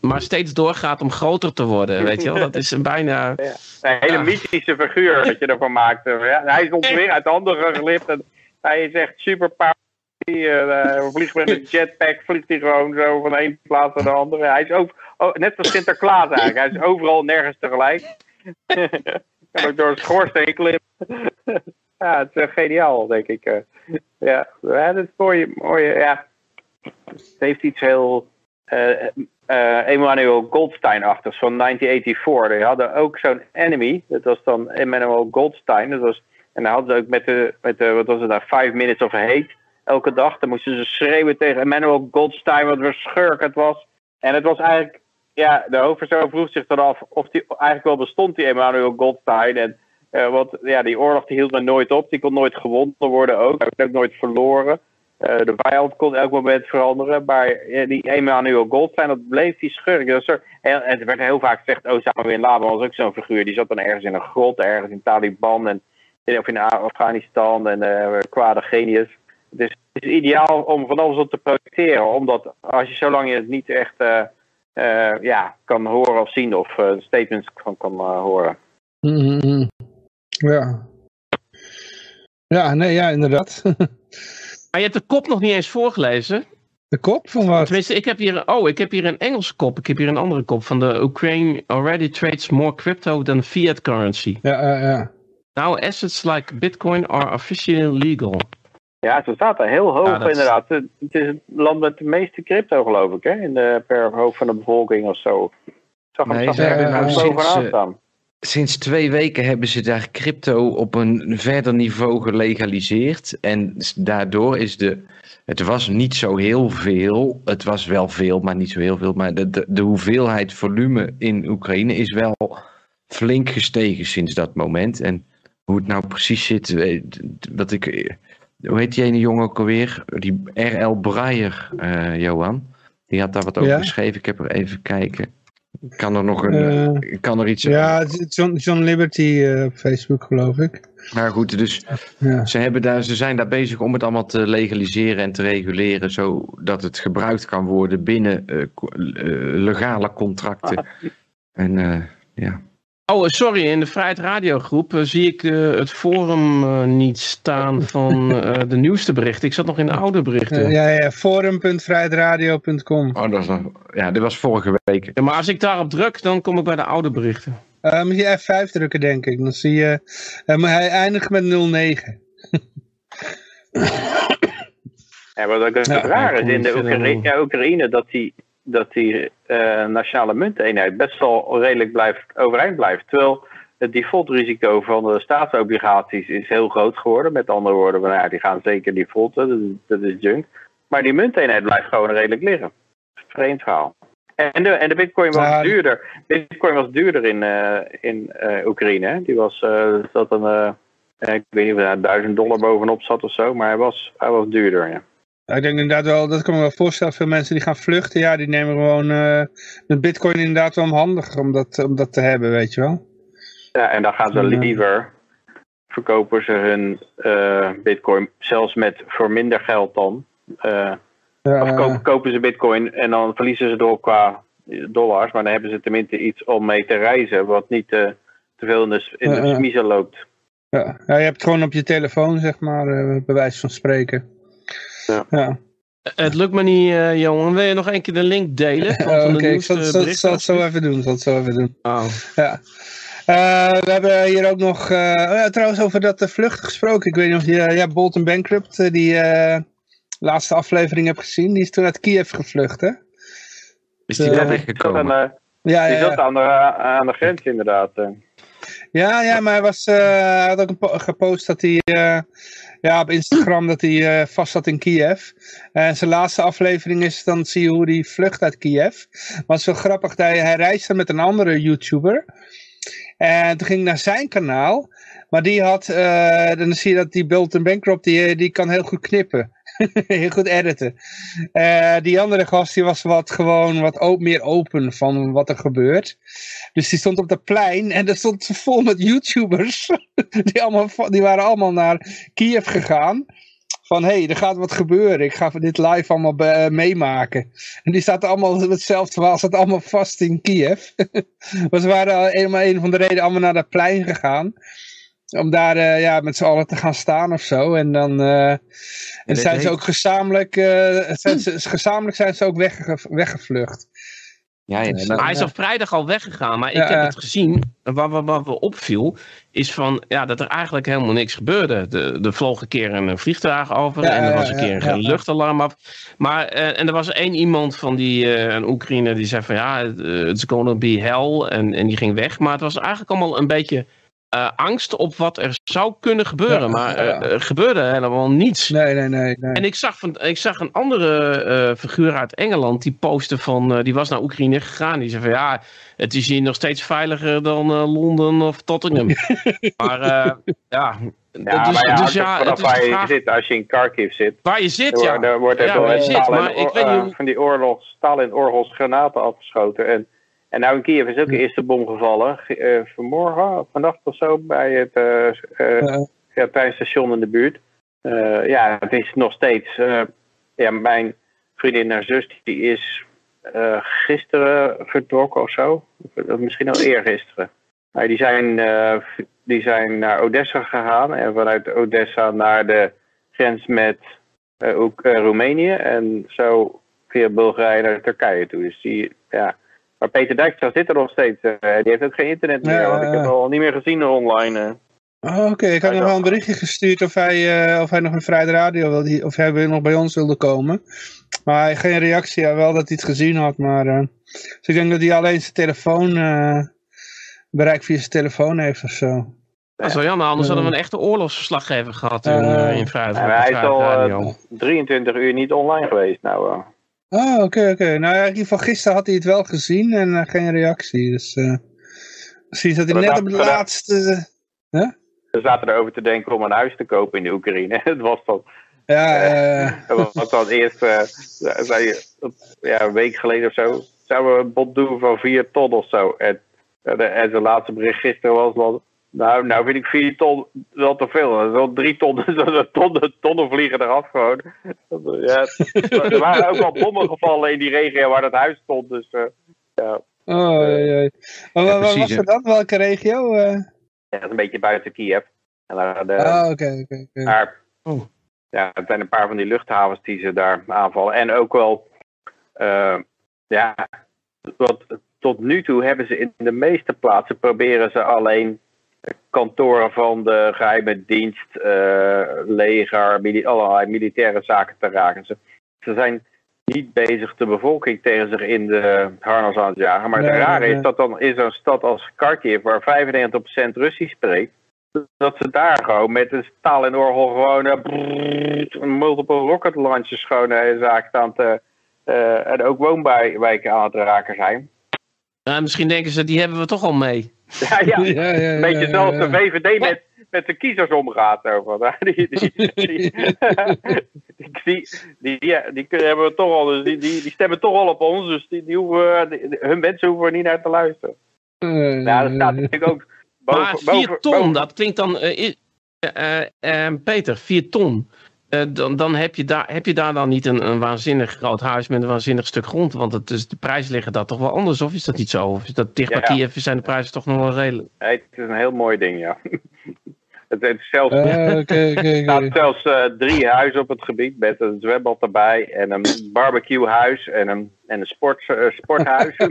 maar steeds doorgaat om groter te worden, weet je wel. Dat is een bijna... Ja, een hele mythische figuur dat je ervan maakt. Ja, hij is ons weer uit de handen en hij is echt super power. Uh, vliegt met een jetpack, vliegt hij gewoon zo van de ene plaats naar de andere. Hij is ook, oh, net als Sinterklaas eigenlijk, hij is overal nergens tegelijk. kan ook door het schoorsteen klimmen. ja, het is uh, geniaal, denk ik. Uh, ja, dat is mooi, mooi, ja. Het heeft iets heel Emmanuel Goldstein-achtigs van 1984. Die hadden ook zo'n enemy. Dat was dan Emmanuel Goldstein. Dat was, en dan hadden ze ook met de, met de wat was het daar, Five Minutes of Hate elke dag. Dan moesten ze schreeuwen tegen Emmanuel Goldstein wat voor schurk het was. En het was eigenlijk, ja, de hoofdpersoon vroeg zich dan af of die eigenlijk wel bestond, die Emmanuel Goldstein. En, uh, want ja, die oorlog die hield maar nooit op. Die kon nooit gewonnen worden ook. Hij werd ook nooit verloren. Uh, de vijand kon elk moment veranderen. Maar uh, die Emmanuel Goldstein, dat bleef die schurk. Dat er, en het werd heel vaak gezegd, Osama Bin Laden was ook zo'n figuur. Die zat dan ergens in een grot, ergens in Taliban en, of in Afghanistan en uh, kwade genius. Dus het is ideaal om van alles op te projecteren. Omdat als je zolang je het niet echt ja, kan horen of zien of statements van kan horen. Mm -hmm. Ja. Ja, nee, ja, inderdaad. Maar je hebt de kop nog niet eens voorgelezen. De kop van wat? Tenminste, ik heb hier, oh, ik heb hier een Engelse kop. Ik heb hier een andere kop van de Ukraine already trades more crypto than fiat currency. Ja, ja, ja. Now assets like Bitcoin are officially legal. Ja, ze staat er heel hoog ja, inderdaad. Het is het land met de meeste crypto geloof ik, hè? In de, per hoofd van de bevolking of zo. Ik zag hem nee, er bovenaan staan. Sinds twee weken hebben ze daar crypto op een verder niveau gelegaliseerd. En daardoor is de. Het was niet zo heel veel. Het was wel veel, maar niet zo heel veel. Maar de, de, de hoeveelheid volume in Oekraïne is wel flink gestegen sinds dat moment. En hoe het nou precies zit. Wat ik, hoe heet die ene jongen ook alweer? Die R.L. Breyer, uh, Johan. Die had daar wat over geschreven. Ik heb er even kijken. Kan er nog een, uh, kan er iets... Ja, John, John Liberty uh, op Facebook geloof ik. Nou goed, dus ja. ze, hebben daar, ze zijn daar bezig om het allemaal te legaliseren en te reguleren, zodat het gebruikt kan worden binnen uh, legale contracten. En ja. Oh, sorry, in de Vrijheid Radiogroep uh, zie ik uh, het forum uh, niet staan van de nieuwste berichten. Ik zat nog in de oude berichten. ja, ja, forum.vrijheidradio.com. Oh, dat is nog, ja, dit was vorige week. Ja, maar als ik daarop druk, dan kom ik bij de oude berichten. moet je F5 drukken, denk ik. Dan zie je, maar hij eindigt met 09. ja, wat ook ja, raar is in de Oekraïne, Oekraïne dat die dat die uh, nationale munteenheid best wel redelijk blijft, overeind blijft. Terwijl het defaultrisico van de staatsobligaties is heel groot geworden. Met andere woorden, nou ja, die gaan zeker defaulten, dat is, dat is junk. Maar die munteenheid blijft gewoon redelijk liggen. Vreemd verhaal. En de, en de bitcoin was ja, duurder. Bitcoin was duurder in, uh, in uh, Oekraïne. Die was, zat een, ik weet niet of er 1000 dollar bovenop zat of zo, maar hij was, hij was duurder, ja ik denk inderdaad wel, dat kan me wel voorstellen, veel mensen die gaan vluchten, ja, die nemen gewoon uh, de bitcoin inderdaad wel handig om dat, om dat te hebben, weet je wel. Ja, en dan gaan ze liever, verkopen ze hun uh, bitcoin, zelfs met voor minder geld dan. Uh, ja, of kopen, kopen, ze bitcoin en dan verliezen ze door qua dollars, maar dan hebben ze tenminste iets om mee te reizen, wat niet te veel in de, in de smiezen loopt. Ja. ja, je hebt het gewoon op je telefoon, zeg maar, bij wijze van spreken. Ja. Het lukt me niet, uh, Johan. Wil je nog een keer de link delen? Oké, okay, ik zal, het zo even doen. Zal het zo even doen. Oh. Ja. Uh, we hebben hier ook nog, uh, ja, trouwens over dat uh, vlucht gesproken. Ik weet niet of je, ja, Bolton Bankrupt, die laatste aflevering hebt gezien. Die is toen uit Kiev gevlucht, hè? Is die daar weggekomen? ja, ja, die zat aan de, aan de grens inderdaad. Ja, ja, maar hij, was, hij had ook gepost dat hij ja, op Instagram dat hij uh, vast zat in Kiev. En zijn laatste aflevering is, dan zie je hoe hij vlucht uit Kiev. Maar wel grappig, hij, hij reisde met een andere YouTuber. En toen ging naar zijn kanaal. Maar die had, uh, dan zie je dat die Bulletin Bankrupt, die, die kan heel goed knippen. heel goed editen. Uh, die andere gast die was wat gewoon wat meer open van wat er gebeurt. Dus die stond op het plein en er stond vol met YouTubers. die, allemaal, die waren allemaal naar Kiev gegaan. Van hé, hey, er gaat wat gebeuren. Ik ga dit live allemaal uh, meemaken. En die zaten allemaal hetzelfde verhaal. Allemaal vast in Kiev. maar ze waren helemaal een van de redenen allemaal naar dat plein gegaan om daar uh, ja, met z'n allen te gaan staan of zo. En dan uh, en zijn ze ook gezamenlijk, uh, zijn ze, gezamenlijk zijn ze ook wegge weggevlucht. Ja, ja, maar hij is al vrijdag al weggegaan, maar ik heb het gezien. Wat, wat, wat me opviel, is van, ja, dat er eigenlijk helemaal niks gebeurde. De, er vloog een keer een vliegtuig over en er was een keer een luchtalarm af. Maar, en er was één iemand van die, een Oekraïner, die zei van, ja, it's gonna be hell. En, en die ging weg. Maar het was eigenlijk allemaal een beetje uh, angst op wat er zou kunnen gebeuren. maar er gebeurde helemaal niets. Nee, nee, nee. nee. En ik zag, van, ik zag een andere uh, figuur uit Engeland die postte van, uh, die was naar Oekraïne gegaan. Die zei van ja, het is hier nog steeds veiliger dan Londen of Tottenham. maar ja, ja, dus, maar ja, dus ja, vanaf waar je zit, als je in Kharkiv zit. Waar je zit, ja. Er wordt er ja, wel zit, maar ik weet niet... van die oorlogs, Stalin oorlogs granaten afgeschoten. En en nou in Kiev is ook de eerste bom gevallen. Uh, vanmorgen, vannacht of zo, bij het uh, ja. in de buurt. ja, het is nog steeds... ja, mijn vriendin en zus, die is gisteren vertrokken of zo. Misschien al eergisteren. Maar die zijn, die zijn naar Odessa gegaan. En vanuit Odessa naar de grens met ook Roemenië. En zo via Bulgarije naar Turkije toe. Dus die, ja... Maar Peter Dijkstra zit er nog steeds. Uh, die heeft ook geen internet meer. Ja, want ik heb hem al niet meer gezien online. Uh. Oh, Oké, ik had nog wel een berichtje gestuurd of hij, uh, of hij nog een Vrijde Radio wilde, of hij nog bij ons wilde komen. Maar hij geen reactie, ja, wel dat hij het gezien had. Maar, dus ik denk dat hij alleen zijn telefoon, bereik via zijn telefoon heeft of zo. Dat is wel jammer, anders hadden we een echte oorlogsverslaggever gehad in, in Hij is al 23 uur niet online geweest. Nou, Oh, oké, oké. Nou ja, in ieder geval gisteren had hij het wel gezien en uh, geen reactie. Dus uh, misschien zat hij net op de laatste... Huh? We zaten erover te denken om een huis te kopen in de Oekraïne. Het was dan... Ja, uh, uh, was dan eerst, zei, ja, een week geleden of zo, zouden we een bod doen van 4 ton of zo. En, en zijn laatste bericht gisteren was dan, nou, nou vind ik 4 ton wel te veel. Zo'n 3 ton, tonnen, tonnen vliegen eraf gewoon. Ja, er waren ook al bommen gevallen in die regio waar dat huis stond. Dus uh, ja, Oh, ja, ja. Maar ja, was dan? Welke regio? Uh... Ja, dat is een beetje buiten Kiev. En daar, de, oh, oké, oké. Maar oh. ja, het zijn een paar van die luchthavens die ze daar aanvallen. En ook wel, uh, ja, wat, tot nu toe hebben ze in de meeste plaatsen proberen ze alleen kantoren van de geheime dienst, uh, leger, mili allerlei militaire zaken te raken. Ze, ze zijn niet bezig de bevolking tegen zich in de harnas aan te jagen. Maar nee, het rare is dat dan in zo'n stad als Kharkiv, waar 95% Russisch spreekt, dat ze daar gewoon met een staal en orgel gewoon uh, multiple rocket launches gewoon uh, zaken aan te, en ook woonwijken aan het raken zijn. Ja, misschien denken ze, die hebben we toch al mee. Ja, ja. ja, ja een beetje zoals de VVD met, met de kiezers omgaat. Over. Die, die, die, die, die, die, die, hebben we toch al, dus die, die, die stemmen toch al op ons, dus die, die hoeven, hun mensen hoeven er niet naar te luisteren. Uh, ja, dat staat natuurlijk ook boven, maar 4 ton, dat klinkt dan, uh, uh, Peter, 4 ton. Uh, dan, dan heb, je daar, heb je daar dan niet een, een waanzinnig groot huis met een waanzinnig stuk grond? Want het is, de prijzen liggen daar toch wel anders, of is dat niet zo? Of is dat dicht bij ja, Kiev zijn de prijzen toch nog wel redelijk? het is een heel mooi ding, ja. het, het zelfs, uh, okay, okay, staat zelfs uh, drie huizen op het gebied met een zwembad erbij en een barbecuehuis en een, en een sport, uh, sporthuis.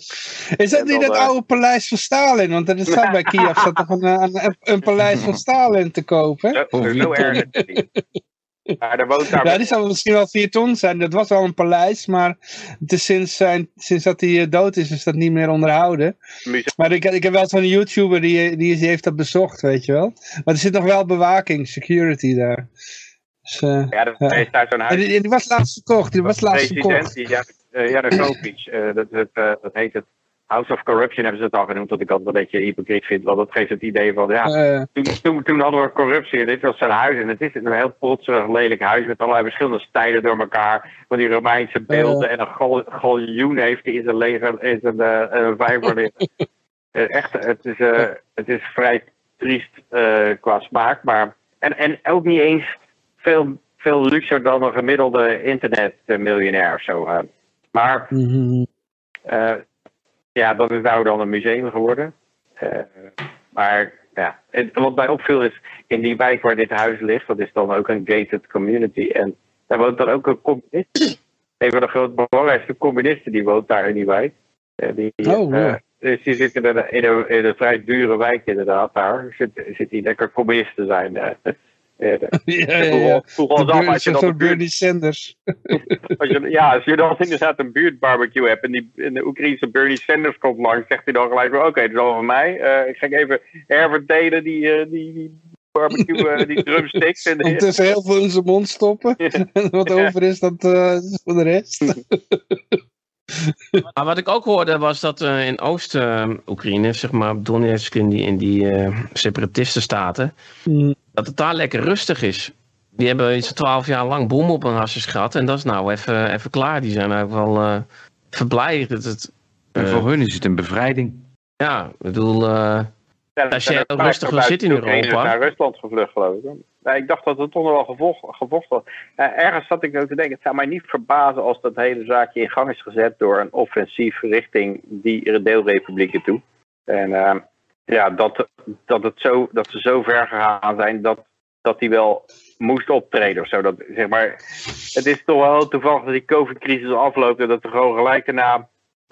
Is dat niet het oude paleis van Stalin? Want er staat bij Kiev staat toch een, een, een, paleis van Stalin te kopen? Zo, zo erg Maar er woont daar... Ja, die zou misschien wel vier ton zijn. Dat was wel een paleis, maar het is sinds, zijn, sinds dat hij eh, dood is, is dat niet meer onderhouden. Maar ik, ik heb wel zo'n YouTuber die, die, die heeft dat bezocht, weet je wel. Maar er zit nog wel bewaking, security daar. Dus, uh, ja, dat ja. is daar zo'n huis. Die, die, was laatst verkocht, die was laatst verkocht. Ja, Janukovic, uh, dat, dat, dat heet het House of Corruption hebben ze het al genoemd, dat ik altijd een beetje hypocriet vind. Want dat geeft het idee van, ja, uh, toen, toen, toen, hadden we corruptie en dit was zijn huis. En het is een heel potserig, lelijk huis met allerlei verschillende stijlen door elkaar. Van die Romeinse beelden. Uh, en een galjoen heeft hij in zijn leger, in zijn uh, vijver Echt, het is, het is vrij triest qua smaak. Maar, en, en ook niet eens veel, veel luxer dan een gemiddelde internetmiljonair of zo. maar... Mm -hmm. Ja, dat is nou dan een museum geworden. Uh, maar ja, en wat mij opviel is, in die wijk waar dit huis ligt, dat is dan ook een gated community. En daar woont dan ook een communist. Een van de grote belangrijkste communisten die woont daar in die wijk. Uh, die, oh, uh, dus die zitten in een, in, een, in een vrij dure wijk inderdaad daar. Zit, zit die lekker communist te zijn. Ja, ja, ja. als je dan Bernie Sanders. Als je, ja, als je dan inderdaad een buurtbarbecue hebt en, die, en de Oekraïnse Bernie Sanders komt langs, zegt hij dan gelijk oké, okay, het is al van mij. Uh, ik ga even herverdelen die, uh, die, die barbecue, uh, die drumsticks. En Ondertussen heel veel in zijn mond stoppen. en wat over is, dat is voor de rest. maar wat ik ook hoorde was dat uh, in Oost-Oekraïne, zeg maar Donetsk in die, in die uh, separatistenstaten, mm. Dat het daar lekker rustig is. Die hebben iets twaalf jaar lang boom op hun hasjes gehad en dat is nou even, even klaar. Die zijn ook wel uh. Dat het, en voor hun is het een bevrijding. Ja, ik bedoel, als je rustig wil zitten in Europa. naar Rusland gevlucht geloof ik. Nou, ik dacht dat het toch nog wel gevolgd, gevolgd was. Uh, ergens zat ik ook te denken, het zou mij niet verbazen als dat hele zaakje in gang is gezet door een offensief richting die deelrepublieken toe. En uh, ja, dat, dat, het zo, dat ze zo ver gegaan zijn dat, dat die wel moest optreden of zo. Dat, zeg maar, het is toch wel toevallig dat die COVID-crisis afloopt en dat er gewoon gelijk daarna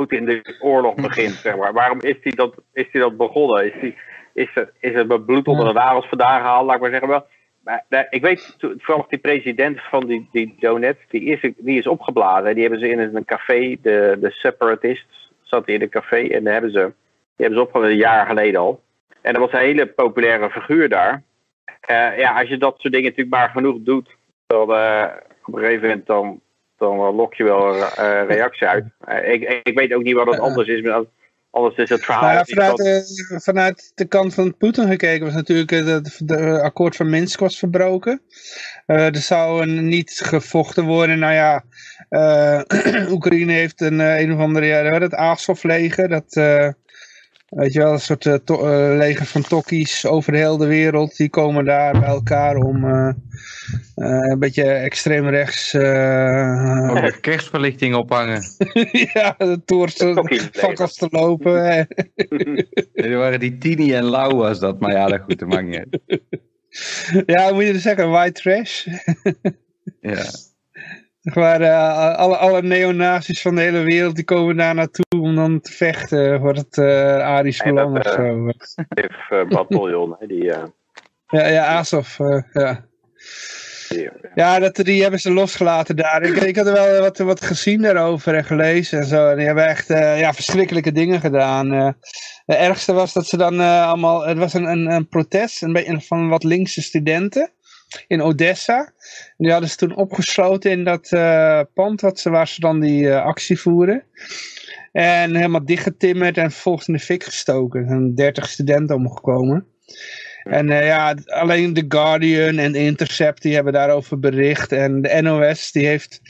in de oorlog begint. Zeg maar. Waarom is die dat, is die dat begonnen? Is, die, is, er, is er met bloed onder de nagels vandaan gehaald? Laat ik maar zeggen wel maar, ik weet toevallig die president van die, die Donetsk, die is, die is opgeblazen. Die hebben ze in een café, de, de Separatists, zat in een café en daar hebben ze, die hebben ze opgeblazen een jaar geleden al. En dat was een hele populaire figuur daar. Uh, ja, als je dat soort dingen natuurlijk maar genoeg doet, dan uh, op een gegeven moment dan, dan lok je wel uh, reactie uit. ik, ik weet ook niet wat het anders is met alles is het verhaal. Nou vanuit, de, vanuit, de kant van Poetin gekeken was natuurlijk het de, akkoord van Minsk was verbroken. Er zou een, niet gevochten worden. Nou ja, Oekraïne heeft een, een of andere, ja, het Azov-leger. Dat, Weet je wel, een soort uh, leger van tokkies over de hele wereld. Die komen daar bij elkaar om uh, een beetje extreem rechts... Uh, kerstverlichting ophangen. ja, de toers vakkels te lopen. Er waren die Tini en Lau was dat, maar ja, dat goed, te maakt Ja, moet je dus zeggen, white trash. ja. Waar uh, alle, alle neonazis van de hele wereld die komen daar naartoe om dan te vechten voor het uh, Arisch Belang of zo. Even bataljon, die... Ja, ja, Azov, ja. Ja, dat, die hebben ze losgelaten daar. Ik, ik had er wel wat, wat gezien daarover en gelezen en zo. En die hebben echt ja, verschrikkelijke dingen gedaan. Uh, het ergste was dat ze dan allemaal... Het was een, een, een protest een beetje van wat linkse studenten in Odessa. Die hadden ze toen opgesloten in dat uh, pand wat ze, waar ze dan die uh, actie voeren. En helemaal dichtgetimmerd en vervolgens in de fik gestoken. Er zijn 30 studenten omgekomen. En uh, ja, alleen The Guardian en The Intercept die hebben daarover bericht. En de NOS die heeft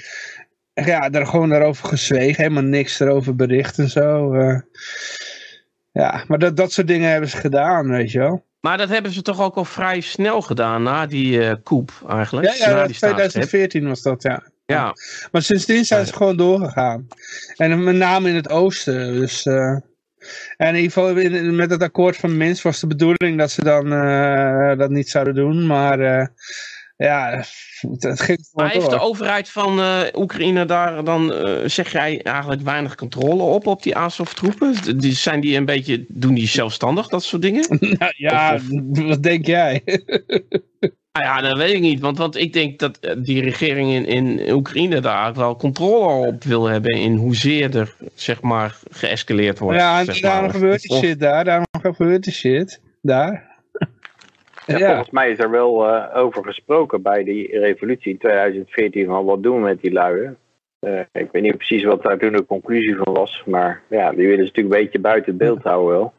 ja, daar gewoon daarover gezwegen. Helemaal niks erover bericht en zo. ja, maar dat, dat soort dingen hebben ze gedaan, weet je wel. Maar dat hebben ze toch ook al vrij snel gedaan na die uh, coup eigenlijk? Ja, ja 2014 was dat, ja. ja. Maar sindsdien zijn ze gewoon doorgegaan. En met name in het oosten. Dus, uh, en in ieder geval in, met het akkoord van Minsk was de bedoeling dat ze dan uh, dat niet zouden doen. Maar ja, het ging Maar heeft de overheid van uh, Oekraïne daar dan, uh, zeg jij, eigenlijk weinig controle op, op die Azov-troepen? Die, zijn die een beetje, doen die zelfstandig, dat soort dingen? nou, ja, of, wat denk jij? nou ja, dat weet ik niet, want, want ik denk dat eh, die regering in, in Oekraïne daar wel controle op wil hebben in hoezeer er, zeg maar, geëscaleerd wordt. Ja, en daarom maar. gebeurt die shit daar, daarom gebeurt die shit daar. Ja, ja. Volgens mij is er wel uh, over gesproken bij die revolutie in 2014 van wat doen we met die luien. Uh, ik weet niet precies wat daar toen de conclusie van was, maar ja, die willen ze natuurlijk een beetje buiten het beeld houden wel.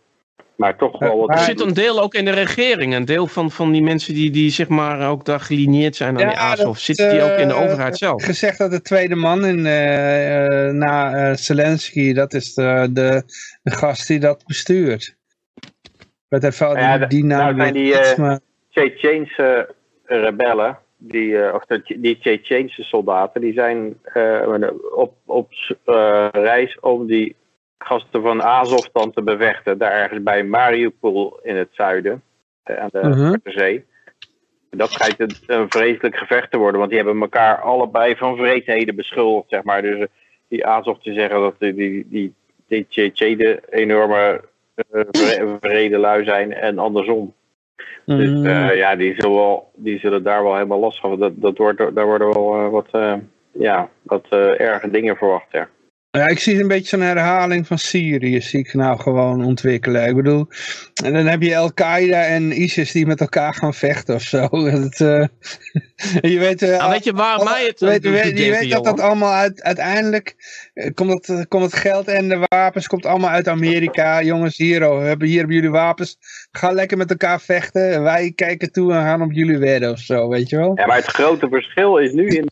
Maar toch wel wat... Er zit een deel ook in de regering, een deel van, van die mensen die, die zeg maar ook daar gelineerd zijn aan ja, die Azov, zitten die ook in de overheid zelf? Gezegd dat de tweede man in, uh, na Zelensky, dat is de, de, de gast die dat bestuurt. Met even ja, die, naam nou die uh, maar... Chechense rebellen, die, uh, of de, die soldaten, die zijn uh, op, op reis om die gasten van Azov dan te bevechten. Daar ergens bij Mariupol in het zuiden, aan de uh -huh. Zee. Dat schijnt een, een, vreselijk gevecht te worden, want die hebben elkaar allebei van vreedheden beschuldigd, zeg maar. Dus die Azov te zeggen dat die, die, die, enorme vrede lui zijn en andersom. Dus uh, ja, die zullen, wel, die zullen daar wel helemaal last van. Dat, dat wordt, daar worden wel uh, wat, ja, wat erge dingen verwacht. Ja. Ja, ik zie een beetje zo'n herhaling van Syrië, zie ik nou gewoon ontwikkelen. Ik bedoel, en dan heb je Al-Qaeda en ISIS die met elkaar gaan vechten of zo. Dat, uh, je weet, uh, ah, weet je waar mij het weet, weet, Je weet dat dat allemaal uit, uiteindelijk, uh, komt, het, komt het geld en de wapens komt allemaal uit Amerika. Jongens, hier, oh, hebben, hier hebben jullie wapens. Ga lekker met elkaar vechten. Wij kijken toe en gaan op jullie wedden of zo, weet je wel. Ja, maar het grote verschil is nu in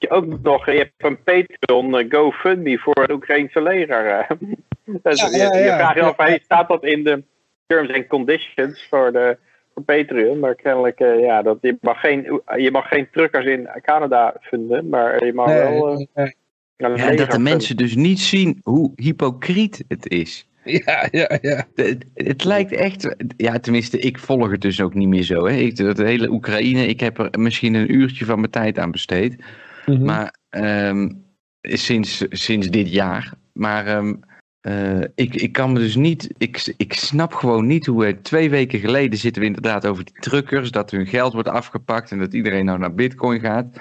je ook nog, je hebt een Patreon, uh, GoFundMe voor het Oekraïnse leger. dus ja, ja, je, je vraagt je af, hey, staat dat in de terms and conditions voor, de, voor Patreon? Maar kennelijk, uh, ja, dat, je, mag geen, je mag geen truckers in Canada vinden, maar je mag nee, wel... Uh, nee. Ja, dat de mensen dus niet zien hoe hypocriet het is. Ja, ja, ja. Het, het, lijkt echt, ja tenminste ik volg het dus ook niet meer zo. Hè. Ik, de hele Oekraïne, ik heb er misschien een uurtje van mijn tijd aan besteed. Mm -hmm. Maar um, sinds, sinds dit jaar. Maar um, uh, ik, ik kan me dus niet. Ik, ik snap gewoon niet hoe we twee weken geleden zitten we inderdaad over die truckers. Dat hun geld wordt afgepakt en dat iedereen nou naar Bitcoin gaat.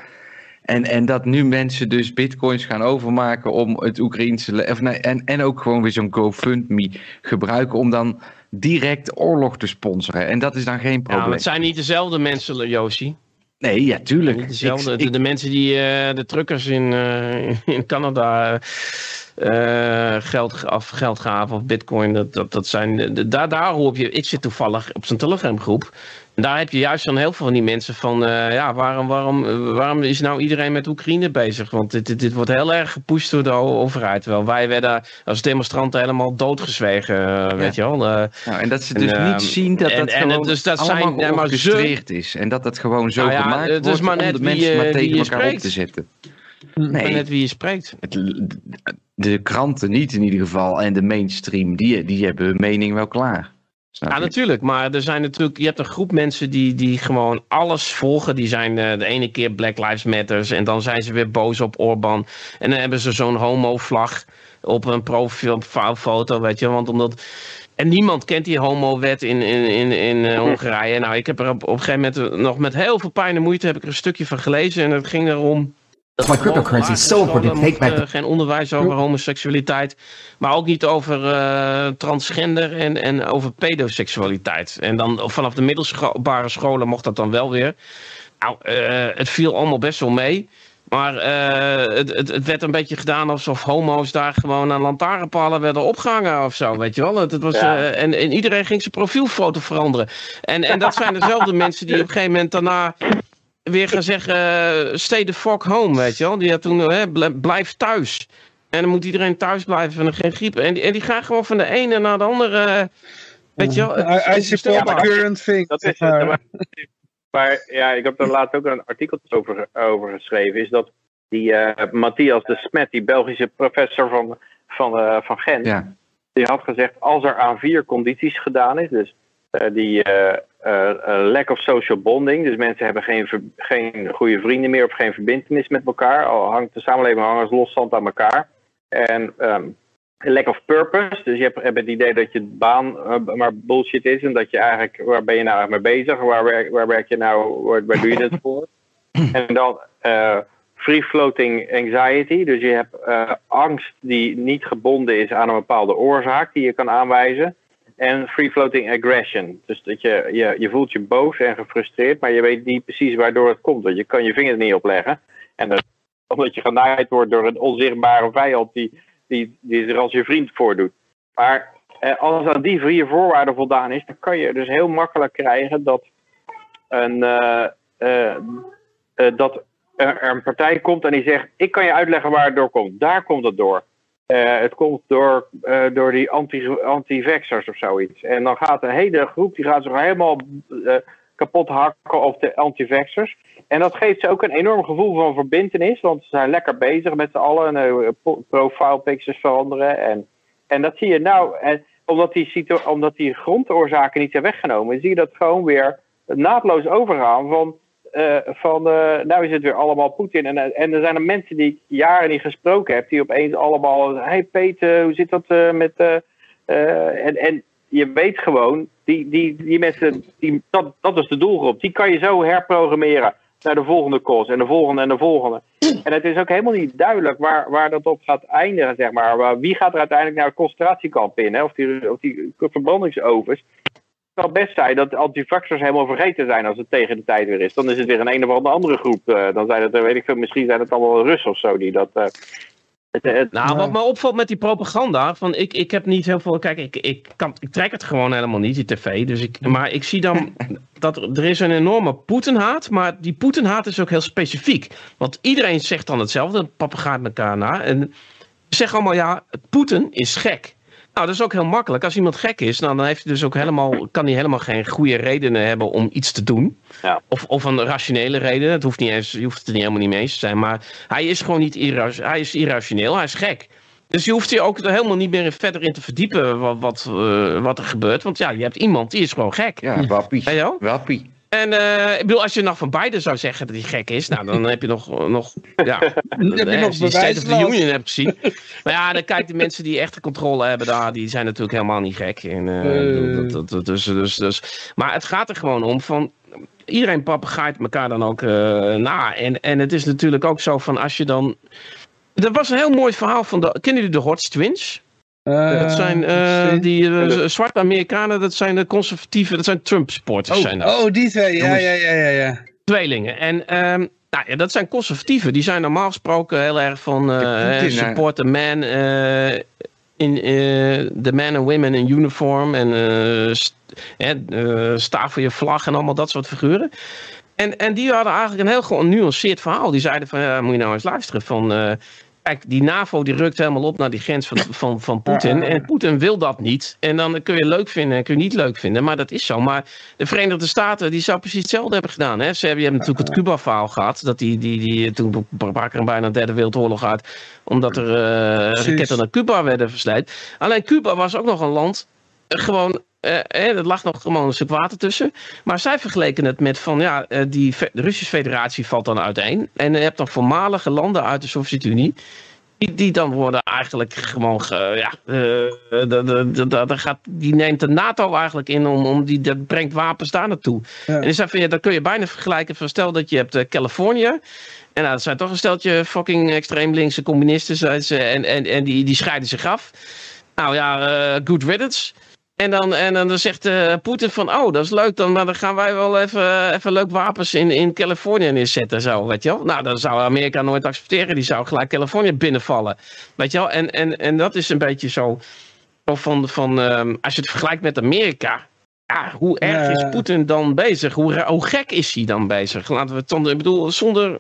En, en dat nu mensen dus bitcoins gaan overmaken om het Oekraïnse. Of nee, en, en ook gewoon weer zo'n GoFundMe gebruiken om dan direct oorlog te sponsoren. En dat is dan geen probleem. Ja, het zijn niet dezelfde mensen, Josie. Nee, ja, tuurlijk. Dezelfde, ik, de, de, mensen die, uh, de truckers in, uh, in Canada, uh, geld, of geldgave of bitcoin. Dat, dat, dat zijn, daar, daar hoor je, ik zit toevallig op zijn Telegram groep. En daar heb je juist dan heel veel van die mensen van, uh, ja, waarom, waarom, waarom is nou iedereen met Oekraïne bezig? Want dit, dit, dit wordt heel erg gepusht door de overheid. Terwijl wij werden als demonstranten helemaal doodgezwegen, uh, weet je wel. nou, en dat ze dus en, niet zien dat dat en, gewoon dus dat allemaal zijn, maar is. En dat dat gewoon zo nou ja, gemaakt wordt maar net om de mensen maar tegen elkaar op te zetten. Nee. Net wie je spreekt. de kranten niet in ieder geval. En de mainstream, die, die hebben hun mening wel klaar. Ja, natuurlijk. Maar er zijn natuurlijk, je hebt een groep mensen die, die gewoon alles volgen. Die zijn uh, de ene keer Black Lives Matters. En dan zijn ze weer boos op Orbán. En dan hebben ze zo'n homo-vlag op een profielfoto, weet je. Want omdat... En niemand kent die homo-wet in, in, in, in uh, Hongarije. Nou, ik heb er op, op een gegeven moment nog met heel veel pijn en moeite heb ik er een stukje van gelezen. En het ging erom That's why cryptocurrency is so important. Take back the... Geen onderwijs over homoseksualiteit, maar ook niet over uh, transgender en, en over pedoseksualiteit. En dan vanaf de middelbare scholen mocht dat dan wel weer. Nou, uh, het viel allemaal best wel mee. Maar uh, het, het, het, werd een beetje gedaan alsof homo's daar gewoon aan lantaarnpalen werden opgehangen of zo, weet je wel. Het, het was, ja. uh, en, en, iedereen ging zijn profielfoto veranderen. En, en dat zijn dezelfde mensen die op een gegeven moment daarna weer gaan zeggen, uh, stay the fuck home, weet je wel. Die had toen, hè, blijf thuis. En dan moet iedereen thuis blijven van geen griep. En die, en die gaan gewoon van de ene naar de andere, weet je wel. I, support the current thing. Dat is. Maar, ja, ik heb er laatst ook een artikel over, over geschreven. Is dat die uh, Matthias de Smet, die Belgische professor van, van, uh, van Gent. Ja. Die had gezegd, als er aan vier condities gedaan is. Dus uh, die uh, lack of social bonding. Dus mensen hebben geen, geen goede vrienden meer of geen verbindenis met elkaar. Al hangt de samenleving hangt als loszand aan elkaar. En um, lack of purpose. Dus je hebt, hebt het idee dat je baan uh, maar bullshit is. En dat je eigenlijk, waar ben je nou mee bezig? Waar werk, waar werk je nou, waar, waar doe je dit voor? en dan uh, free floating anxiety. Dus je hebt angst die niet gebonden is aan een bepaalde oorzaak die je kan aanwijzen. En free floating aggression. Dus dat je, je, je voelt je boos en gefrustreerd, maar je weet niet precies waardoor het komt. Want je kan je vinger niet opleggen. En dat, omdat je genaaid wordt door een onzichtbare vijand die, die, die zich als je vriend voordoet. Maar eh, als aan die vier voorwaarden voldaan is, dan kan je dus heel makkelijk krijgen dat een, uh, uh, uh, dat er een partij komt en die zegt: Ik kan je uitleggen waar het door komt. Daar komt het door. Uh, het komt door, uh, door die anti-vaxxers of zoiets. En dan gaat een hele groep, die gaat zich helemaal uh, kapot hakken op de anti-vaxxers. En dat geeft ze ook een enorm gevoel van verbindenis, want ze zijn lekker bezig met z'n allen. En profile pictures veranderen. En, en dat zie je nou, en omdat, die, omdat die grondoorzaken niet zijn weggenomen, zie je dat gewoon weer naadloos overgaan van uh, van uh, nou is het weer allemaal Poetin. En, en er zijn er mensen die ik jaren niet gesproken heb, die opeens allemaal, hey Peter, hoe zit dat met... en, en je weet gewoon, die, die, die mensen, die, dat, dat is de doelgroep. Die kan je zo herprogrammeren naar de volgende koers en de volgende en de volgende. En het is ook helemaal niet duidelijk waar, waar dat op gaat eindigen, zeg maar. Wie gaat er uiteindelijk naar het concentratiekamp in, hè? Of, die, of die verbrandingsovens kan best zijn dat antivaxers helemaal vergeten zijn als het tegen de tijd weer is. Dan is het weer een een of andere groep. Uh, dan zijn het, weet ik veel, misschien zijn het allemaal Russen of zo die dat... Uh, het, het, nou, wat me opvalt met die propaganda, van ik, ik heb niet heel veel, kijk, ik, ik, kan, ik trek het gewoon helemaal niet, die tv, dus ik, maar ik zie dan dat er, is een enorme Poetenhaat, maar die Poetenhaat is ook heel specifiek, want iedereen zegt dan hetzelfde, gaat elkaar na, en zeg allemaal, ja, Poetin is gek. Nou, dat is ook heel makkelijk. Als iemand gek is, nou, dan heeft hij dus ook helemaal, kan hij helemaal geen goede redenen hebben om iets te doen. Ja. Of, of een rationele reden. Het hoeft niet eens, je hoeft het er niet helemaal niet mee eens te zijn. Maar hij is gewoon niet irrationeel. Hij is irrationeel, hij is gek. Dus je hoeft hier ook er helemaal niet meer verder in te verdiepen wat, wat, uh, wat er gebeurt. Want ja, je hebt iemand die is gewoon gek. Ja, wappie. Wappie. En uh, ik bedoel, als je nog van beide zou zeggen dat hij gek is, nou dan heb je nog, nog ja, dan heb je nog die State of the Union hebt gezien. Maar ja, dan kijk de mensen die echte controle hebben daar, die zijn natuurlijk helemaal niet gek. En, uh, dat, dat, dus, dus, dus. Maar het gaat er gewoon om van, iedereen papegaait elkaar dan ook uh, na. En, en het is natuurlijk ook zo van als je dan... Er was een heel mooi verhaal van de... Kennen jullie de Hodge Twins? Uh, dat zijn uh, die uh, zwarte Amerikanen, dat zijn de conservatieve, dat zijn Trump-supporters. Oh, zijn dat. oh die twee, ja, ja, ja, ja. ja. Tweelingen. En um, nou ja, dat zijn conservatieven. Die zijn normaal gesproken heel erg van uh, support the man uh, in the man and women in uniform en uh, sta voor je vlag en allemaal dat soort figuren. En, en die hadden eigenlijk een heel genuanceerd verhaal. Die zeiden van, ja, moet je nou eens luisteren van Kijk, die NAVO die rukt helemaal op naar die grens van, van, van Poetin. En Poetin wil dat niet. En dan kun je leuk vinden en kun je niet leuk vinden. Maar dat is zo. Maar de Verenigde Staten die zou precies hetzelfde hebben gedaan. Hè? Ze hebben, je hebt natuurlijk het Cuba-verhaal gehad. Dat die, die, die, toen brak er bijna een derde wereldoorlog uit. Omdat er uh, raketten naar Cuba werden versleid. Alleen Cuba was ook nog een land. Uh, gewoon uh, er lag nog gewoon een stuk water tussen. Maar zij vergeleken het met van ja, die de Russische federatie valt dan uiteen. En je hebt dan voormalige landen uit de Sovjet-Unie. Die, die dan worden eigenlijk gewoon, ja, uh, gaat, die neemt de NATO eigenlijk in om, om die, dat brengt wapens daar naartoe. En dan van, ja, dat kun je bijna vergelijken van stel dat je hebt Californië. En nou, dat zijn toch een steltje fucking extreem linkse communisten en, en, en die, die scheiden zich af. Nou ja, uh, good riddance. En dan, en dan zegt uh, Poetin van, oh, dat is leuk, dan, maar dan gaan wij wel even, even leuk wapens in, in Californië neerzetten, zo, weet je wel. Nou, dat zou Amerika nooit accepteren, die zou gelijk Californië binnenvallen, weet je wel. En, en, en dat is een beetje zo, van, van um, als je het vergelijkt met Amerika, ja, hoe erg is Poetin dan bezig? Hoe, hoe gek is hij dan bezig? Laten we het dan, ik bedoel, zonder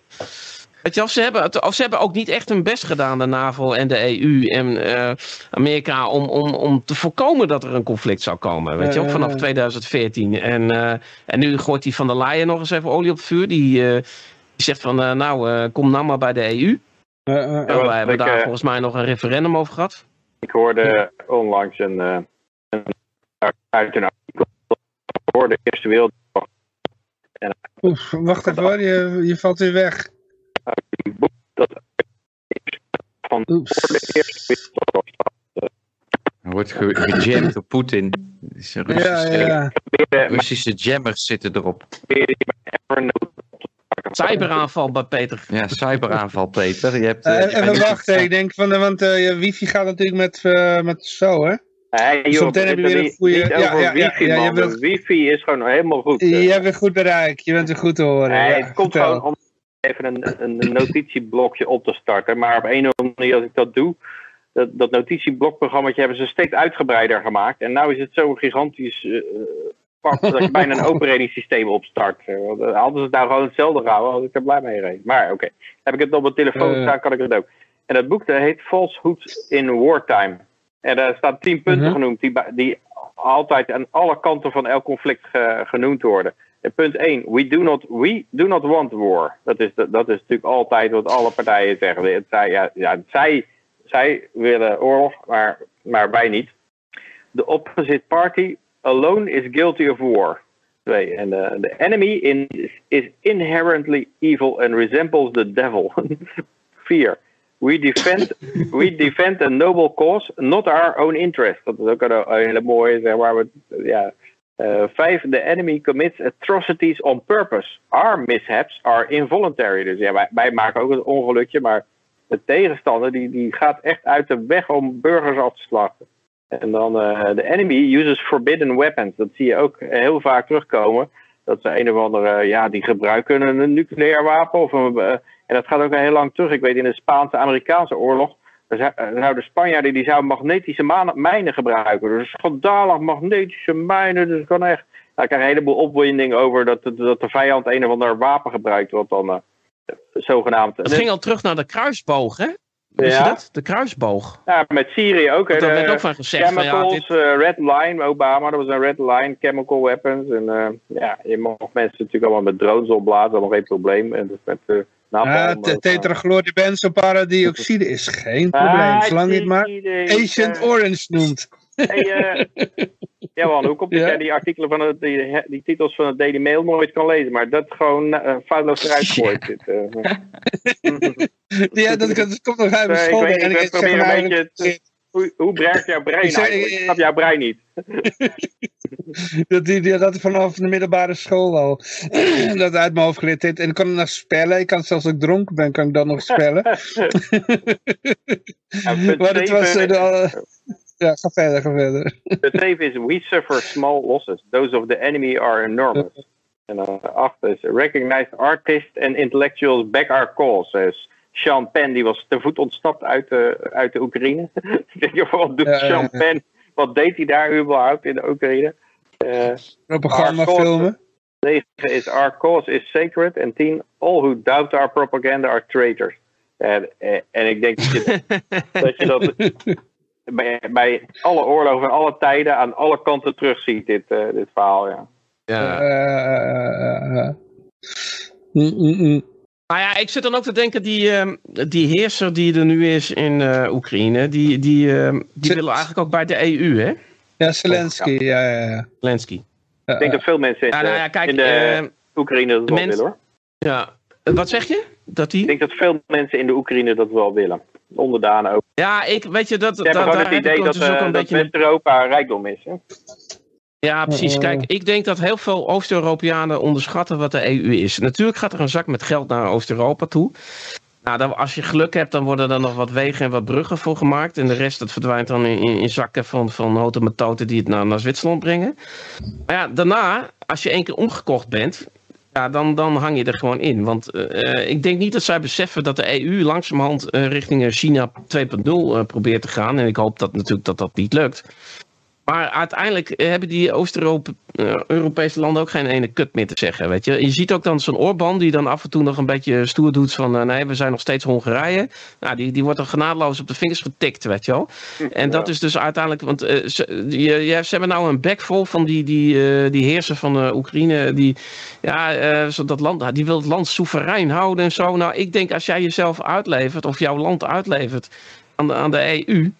of ze, hebben, of ze hebben ook niet echt hun best gedaan, de NAVO en de EU en uh, Amerika, om, om, om te voorkomen dat er een conflict zou komen. Weet je wel, vanaf 2014. En, uh, en nu gooit die van der Leyen nog eens even olie op het vuur. Die, uh, die zegt van, nou, kom nou maar bij de EU. Uh, wij hebben daar volgens mij nog een referendum over gehad. Ik hoorde onlangs een, een uit een artikel voor de Eerste Wereldoorlog. Oef, wacht even hoor, je, je valt weer weg dat van voor de Eerste Er wordt gejamd door Poetin. Russische, ja, ja. Russische jammers zitten erop. Cyberaanval bij Peter. Ja, cyberaanval Peter. Je hebt, uh, even wachten, ik denk van, want uh, je wifi gaat natuurlijk met, uh, met zo hè? Hey, joh, Zometeen heb je weer een goede... Ja, ja, wifi, ja, ja, wilt... wifi is gewoon helemaal goed. Je hebt weer goed bereik, je bent weer goed te horen. Nee, het komt gewoon om even een, een notitieblokje op te starten. Maar op een of andere manier als ik dat doe, dat, dat notitieblokprogramma hebben ze steeds uitgebreider gemaakt. En nu is het zo'n gigantisch uh, pak dat je bijna een operating opstart. Uh, hadden ze het nou gewoon hetzelfde gehouden, had ik er blij mee gereden. Maar oké, heb ik het op mijn telefoon uh. staan, kan ik het ook. En dat boek dat heet Falsehoods in Wartime. En daar staan tien punten -huh. genoemd die, die altijd aan alle kanten van elk conflict ge, genoemd worden. Punt 1. We do not, we do not want war. Dat is, dat is natuurlijk altijd wat alle partijen zeggen. Zij, ja, ja, zij, zij willen oorlog, maar, maar wij niet. The opposite party alone is guilty of war. Twee. En de, the enemy in, is inherently evil and resembles the devil. Vier. We defend, we defend a noble cause, not our own interest. Dat is ook een, hele mooie, zeg maar. Ja, uh, vijf, the enemy commits atrocities on purpose. Our mishaps are involuntary. Dus ja, wij, maken ook een ongelukje, maar de tegenstander die, die gaat echt uit de weg om burgers af te slachten. En dan de uh, enemy uses forbidden weapons. Dat zie je ook heel vaak terugkomen. Dat ze een of andere, ja, die gebruiken een nucleair wapen. Of een, en dat gaat ook heel lang terug. Ik weet in de Spaanse-Amerikaanse oorlog nou, de Spanjaarden die zouden magnetische mijnen gebruiken. Dus schandalig magnetische mijnen. Dus kan echt. Nou, ik krijg een heleboel opwinding over dat, dat de vijand een of ander wapen gebruikt. Wat dan uh, zogenaamd. Het ging al terug naar de kruisboog, hè? Wist ja. je dat? De kruisboog. Ja, met Syrië ook. Hè, daar werd ook van gezegd. Chemicals, van, ja, dit... uh, red line, Obama, dat was een red line, chemical weapons. En uh, ja, je mag mensen natuurlijk allemaal met drones opblazen, dat is nog geen probleem. En dus met uh, ja, tetrachloribenzopyridioxide is geen probleem, zolang je het maar Agent Orange noemt. Hey, uh, ja, hoe komt het ja? die artikelen van het, die, die, titels van het Daily Mail nooit kan lezen, maar dat gewoon uh, foutloos eruit gooit. Ja. Dit, uh. ja, dat, dat komt nog uit mijn school. Ik, weet, ik, ik probeer een beetje te, hoe, hoe werkt jouw brein zeg, ik snap jouw brein niet. dat, die, dat vanaf de middelbare school al dat uit mijn hoofd geleerd heeft. En ik kan nog spellen. Ik kan zelfs als ik dronken ben, kan ik dan nog spellen. maar het was... Uh, de, ja, ga verder, ga verder. Het 7 is, we suffer small losses. Those of the enemy are enormous. En dan achter is recognized artists and intellectuals back our cause. Dus Sean Penn die was te voet ontsnapt uit de, uit de Oekraïne. Ik denk, wat doet Sean Penn? Wat deed hij daar überhaupt in de Oekraïne? Uh, Propaganda filmen. 9 is our cause is sacred. En 10, all who doubt our propaganda are traitors. En, en ik denk dat je dat, je dat bij, bij, alle oorlogen en alle tijden aan alle kanten terugziet, dit, uh, dit verhaal. Ja. ja. Uh, nou ja, ik zit dan ook te denken, die, uh, die heerser die er nu is in uh, Oekraïne, die, die, uh, die willen eigenlijk ook bij de EU, hè? Ja, Zelensky, ja, ja, ja. Zelensky. Ik denk dat veel mensen in, ja, nou ja, kijk, in de Oekraïne dat wel willen, hoor. Ja, wat zeg je? Dat die... Ik denk dat veel mensen in de Oekraïne dat wel willen. Onderdanen ook. Ja, ik weet je dat. Ze hebben gewoon het idee dat, dus dat beetje... West-Europa rijkdom is. Hè? Ja, precies. Kijk, ik denk dat heel veel Oost-Europeanen onderschatten wat de EU is. Natuurlijk gaat er een zak met geld naar Oost-Europa toe. Nou, dan, als je geluk hebt, dan worden er nog wat wegen en wat bruggen voor gemaakt. En de rest dat verdwijnt dan in, in, zakken van, van houten metoten die het naar, naar Zwitserland brengen. Maar ja, daarna, als je één keer omgekocht bent, ja, dan, dan hang je er gewoon in. Want uh, ik denk niet dat zij beseffen dat de EU langzamerhand uh, richting China 2.0 uh, probeert te gaan. En ik hoop dat natuurlijk dat dat niet lukt. Maar uiteindelijk hebben die Oost-Europese landen ook geen ene kut meer te zeggen. Weet je? je ziet ook dan zo'n Orbán die dan af en toe nog een beetje stoer doet van uh, nee, we zijn nog steeds Hongarije. Nou, die, die wordt dan genadeloos op de vingers getikt, weet je wel. En dat is dus uiteindelijk, want uh, ze, je, ze hebben nou een bek vol van die, die, uh, die heerser van Oekraïne. Die, ja, dat land, die wil het land soeverein houden en zo. Nou, ik denk als jij jezelf uitlevert of jouw land uitlevert aan de, aan de EU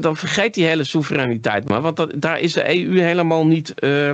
dan vergeet die hele soevereiniteit maar. Want dat, daar is de EU helemaal niet. Uh,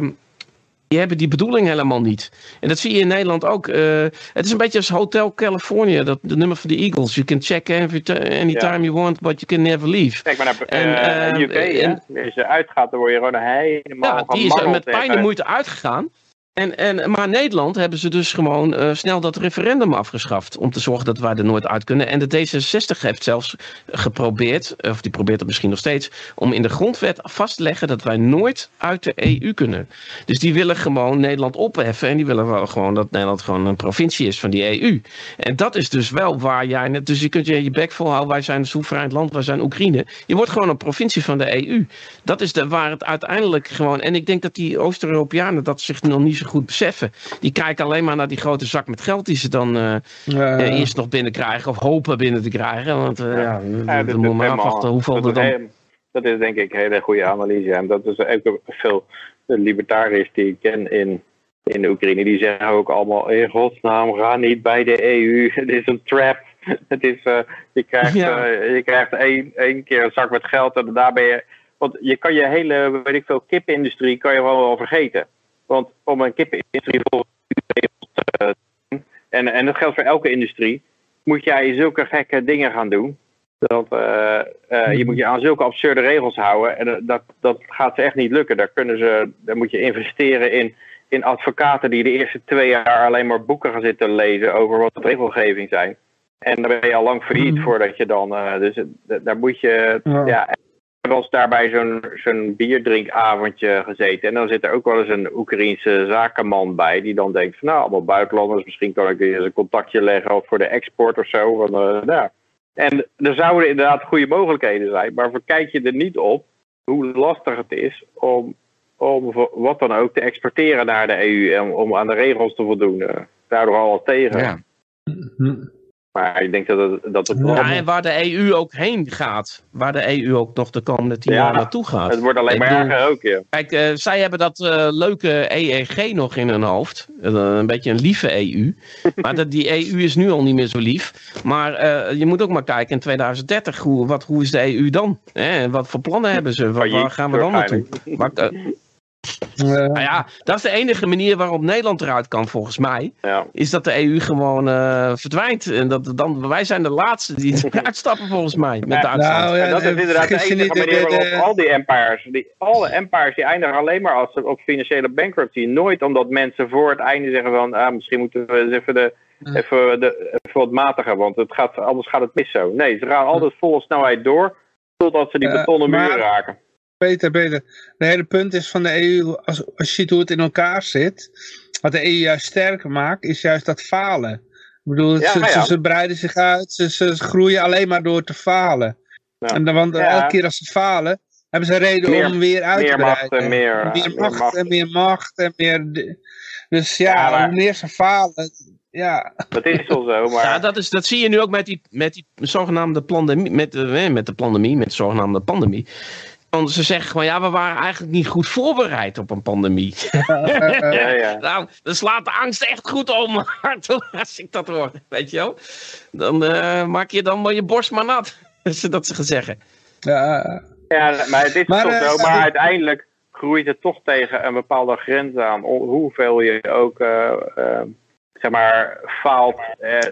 die hebben die bedoeling helemaal niet. En dat zie je in Nederland ook. Uh, het is een beetje als Hotel California, dat de nummer van de Eagles. You can check every anytime you want, but you can never leave. Kijk maar naar en, uh, UK, en, als je uitgaat, dan word je gewoon helemaal. Ja, die is met pijn en moeite uitgegaan. En, en, maar Nederland hebben ze dus gewoon uh, snel dat referendum afgeschaft. Om te zorgen dat wij er nooit uit kunnen. En de D66 heeft zelfs geprobeerd, of die probeert het misschien nog steeds. om in de grondwet vast te leggen dat wij nooit uit de EU kunnen. Dus die willen gewoon Nederland opheffen. En die willen wel gewoon dat Nederland gewoon een provincie is van die EU. En dat is dus wel waar jij net. Dus je kunt je je bek volhouden. Wij zijn een soeverein land, wij zijn Oekraïne. Je wordt gewoon een provincie van de EU. Dat is de, waar het uiteindelijk gewoon. En ik denk dat die Oost-Europeanen dat zich nog niet zo goed beseffen. Die kijken alleen maar naar die grote zak met geld die ze dan uh, uh, eerst nog binnenkrijgen of hopen binnen te krijgen. Want uh, ja, ja, dan moet maar afwachten hoeveel er dan... dat is denk ik een hele goede analyse. En dat is ook veel libertariërs die ik ken in, in de Oekraïne. Die zeggen ook allemaal, in godsnaam, ga niet bij de EU. Het is een trap. Het is, je krijgt, je krijgt één, één keer een zak met geld en daarna ben je... Want je kan je hele, weet ik veel, kipindustrie kan je gewoon wel vergeten. Want om een kippenindustrie volgens te en, en dat geldt voor elke industrie, moet jij zulke gekke dingen gaan doen. Dat, uh, uh, je moet je aan zulke absurde regels houden. En dat, dat gaat ze echt niet lukken. Daar, kunnen ze, daar moet je investeren in, in advocaten die de eerste twee jaar alleen maar boeken gaan zitten lezen over wat de regelgeving zijn. En dan ben je al lang failliet mm. voordat je dan. Uh, dus daar moet je. ja wel eens daarbij zo'n zo'n bierdrinkavondje gezeten. En dan zit er ook wel eens een Oekraïense zakenman bij. Die dan denkt van nou, allemaal buitenlanders. Misschien kan ik eens een contactje leggen of voor de export of zo. Van, uh, nou. En er zouden inderdaad goede mogelijkheden zijn. Maar kijk je er niet op hoe lastig het is om, om wat dan ook te exporteren naar de EU. En om aan de regels te voldoen. Uh, daardoor al tegen. Ja. Hm. Maar ik denk dat het... Dat het ja, en waar de EU ook heen gaat. Waar de EU ook nog de komende tien jaar naartoe gaat. Het wordt alleen maar erger ook, ja. Kijk, uh, zij hebben dat uh, leuke EEG nog in hun hoofd. Uh, een beetje een lieve EU. maar dat, die EU is nu al niet meer zo lief. Maar je moet ook maar kijken in 2030. Hoe, wat, hoe is de EU dan? Eh, wat voor plannen hebben ze? Waar, waar gaan we dan naartoe? Waar, nou ja, dat is de enige manier waarop Nederland eruit kan, volgens mij. Ja. Is dat de EU gewoon uh, verdwijnt. En dat dan, wij zijn de laatste die eruit stappen, volgens mij. Met Duitsland. Nou, ja, dat is inderdaad de enige manier waarop al die empires. Die, alle empires die eindigen alleen maar als op financiële bankruptcy. Nooit omdat mensen voor het einde zeggen van ah, misschien moeten we eens even, de, even, de, even wat matiger. Want het gaat, anders gaat het mis zo. Nee, ze gaan altijd volle snelheid door. Totdat ze die betonnen muur raken. Beter, beter. De hele punt is van de EU, als, als je ziet hoe het in elkaar zit, wat de EU juist sterker maakt, is juist dat falen. Ik bedoel, Ja, ze, ja. ze, ze breiden zich uit, ze, ze groeien alleen maar door te falen. Ja. En dan, want Ja. elke keer als ze falen, hebben ze een reden Meer- om weer uit meer te macht breiden. en meer, eh, meer meer macht macht. en meer macht en meer... de- Dus ja, Ja, maar- hoe meer ze falen, ja. Dat is wel zo, maar... Ja, dat, is, dat zie je nu ook met die, met die zogenaamde pandemie, met, de, eh, met de pandemie, met de zogenaamde pandemie. Want ze zeggen gewoon, ja, we waren eigenlijk niet goed voorbereid op een pandemie. Ja, ja. nou, dan slaat de angst echt goed om, als ik dat hoor, weet je wel. Dan eh, maak je dan maar je borst maar nat, dat ze gaan zeggen. ja, Ja, maar het is Maar, toch eh, zo. Maar uiteindelijk groeit het toch tegen een bepaalde grens aan. Hoeveel je ook, eh, zeg maar, faalt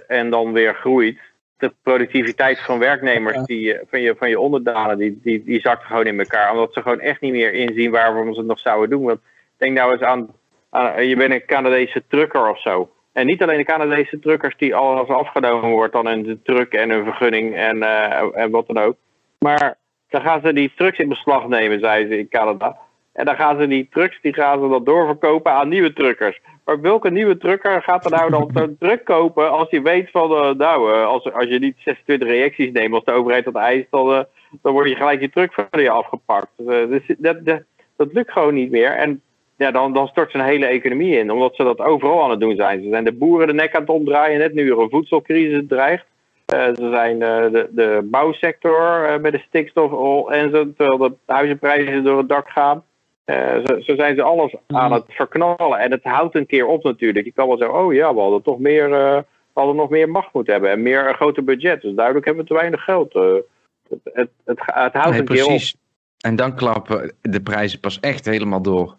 en dan weer groeit. De productiviteit van werknemers, Ja. die, eh, van, je, van je onderdanen, die, die, die zakt gewoon in elkaar. Omdat ze gewoon echt niet meer inzien waarom ze het nog zouden doen. Want denk nou eens aan, aan je bent een Canadese trucker of zo. En niet alleen de Canadese truckers die alles afgenomen wordt dan in de truck en een vergunning en, eh, en wat dan ook. Maar dan gaan ze die trucks in beslag nemen, zeiden ze in Canada. En dan gaan ze die trucks, die gaan ze dan doorverkopen aan nieuwe truckers. Maar welke nieuwe trucker gaat er nou dan zo'n truck kopen als hij weet van, eh, nou, eh, als, als je niet 26 reacties neemt als de overheid dat eist, dan, eh, dan word je gelijk je truck van je afgepakt. Dus, dat, dat, dat lukt gewoon niet meer. En ja, dan, dan stort zijn hele economie in, omdat ze dat overal aan het doen zijn. Ze zijn de boeren de nek aan het omdraaien, net nu er een voedselcrisis dreigt. Ze zijn de, de bouwsector met de stikstof en zo, terwijl de huizenprijzen door het dak gaan. Eh, zo, zo zijn ze alles aan het verknallen. En het houdt een keer op natuurlijk. Je kan wel zeggen, oh ja, we hadden toch meer, we hadden nog meer macht moeten hebben. En meer een groter budget. Dus duidelijk hebben we te weinig geld. Eh, het, het, het, het houdt Nee, een keer op. En dan klappen de prijzen pas echt helemaal door.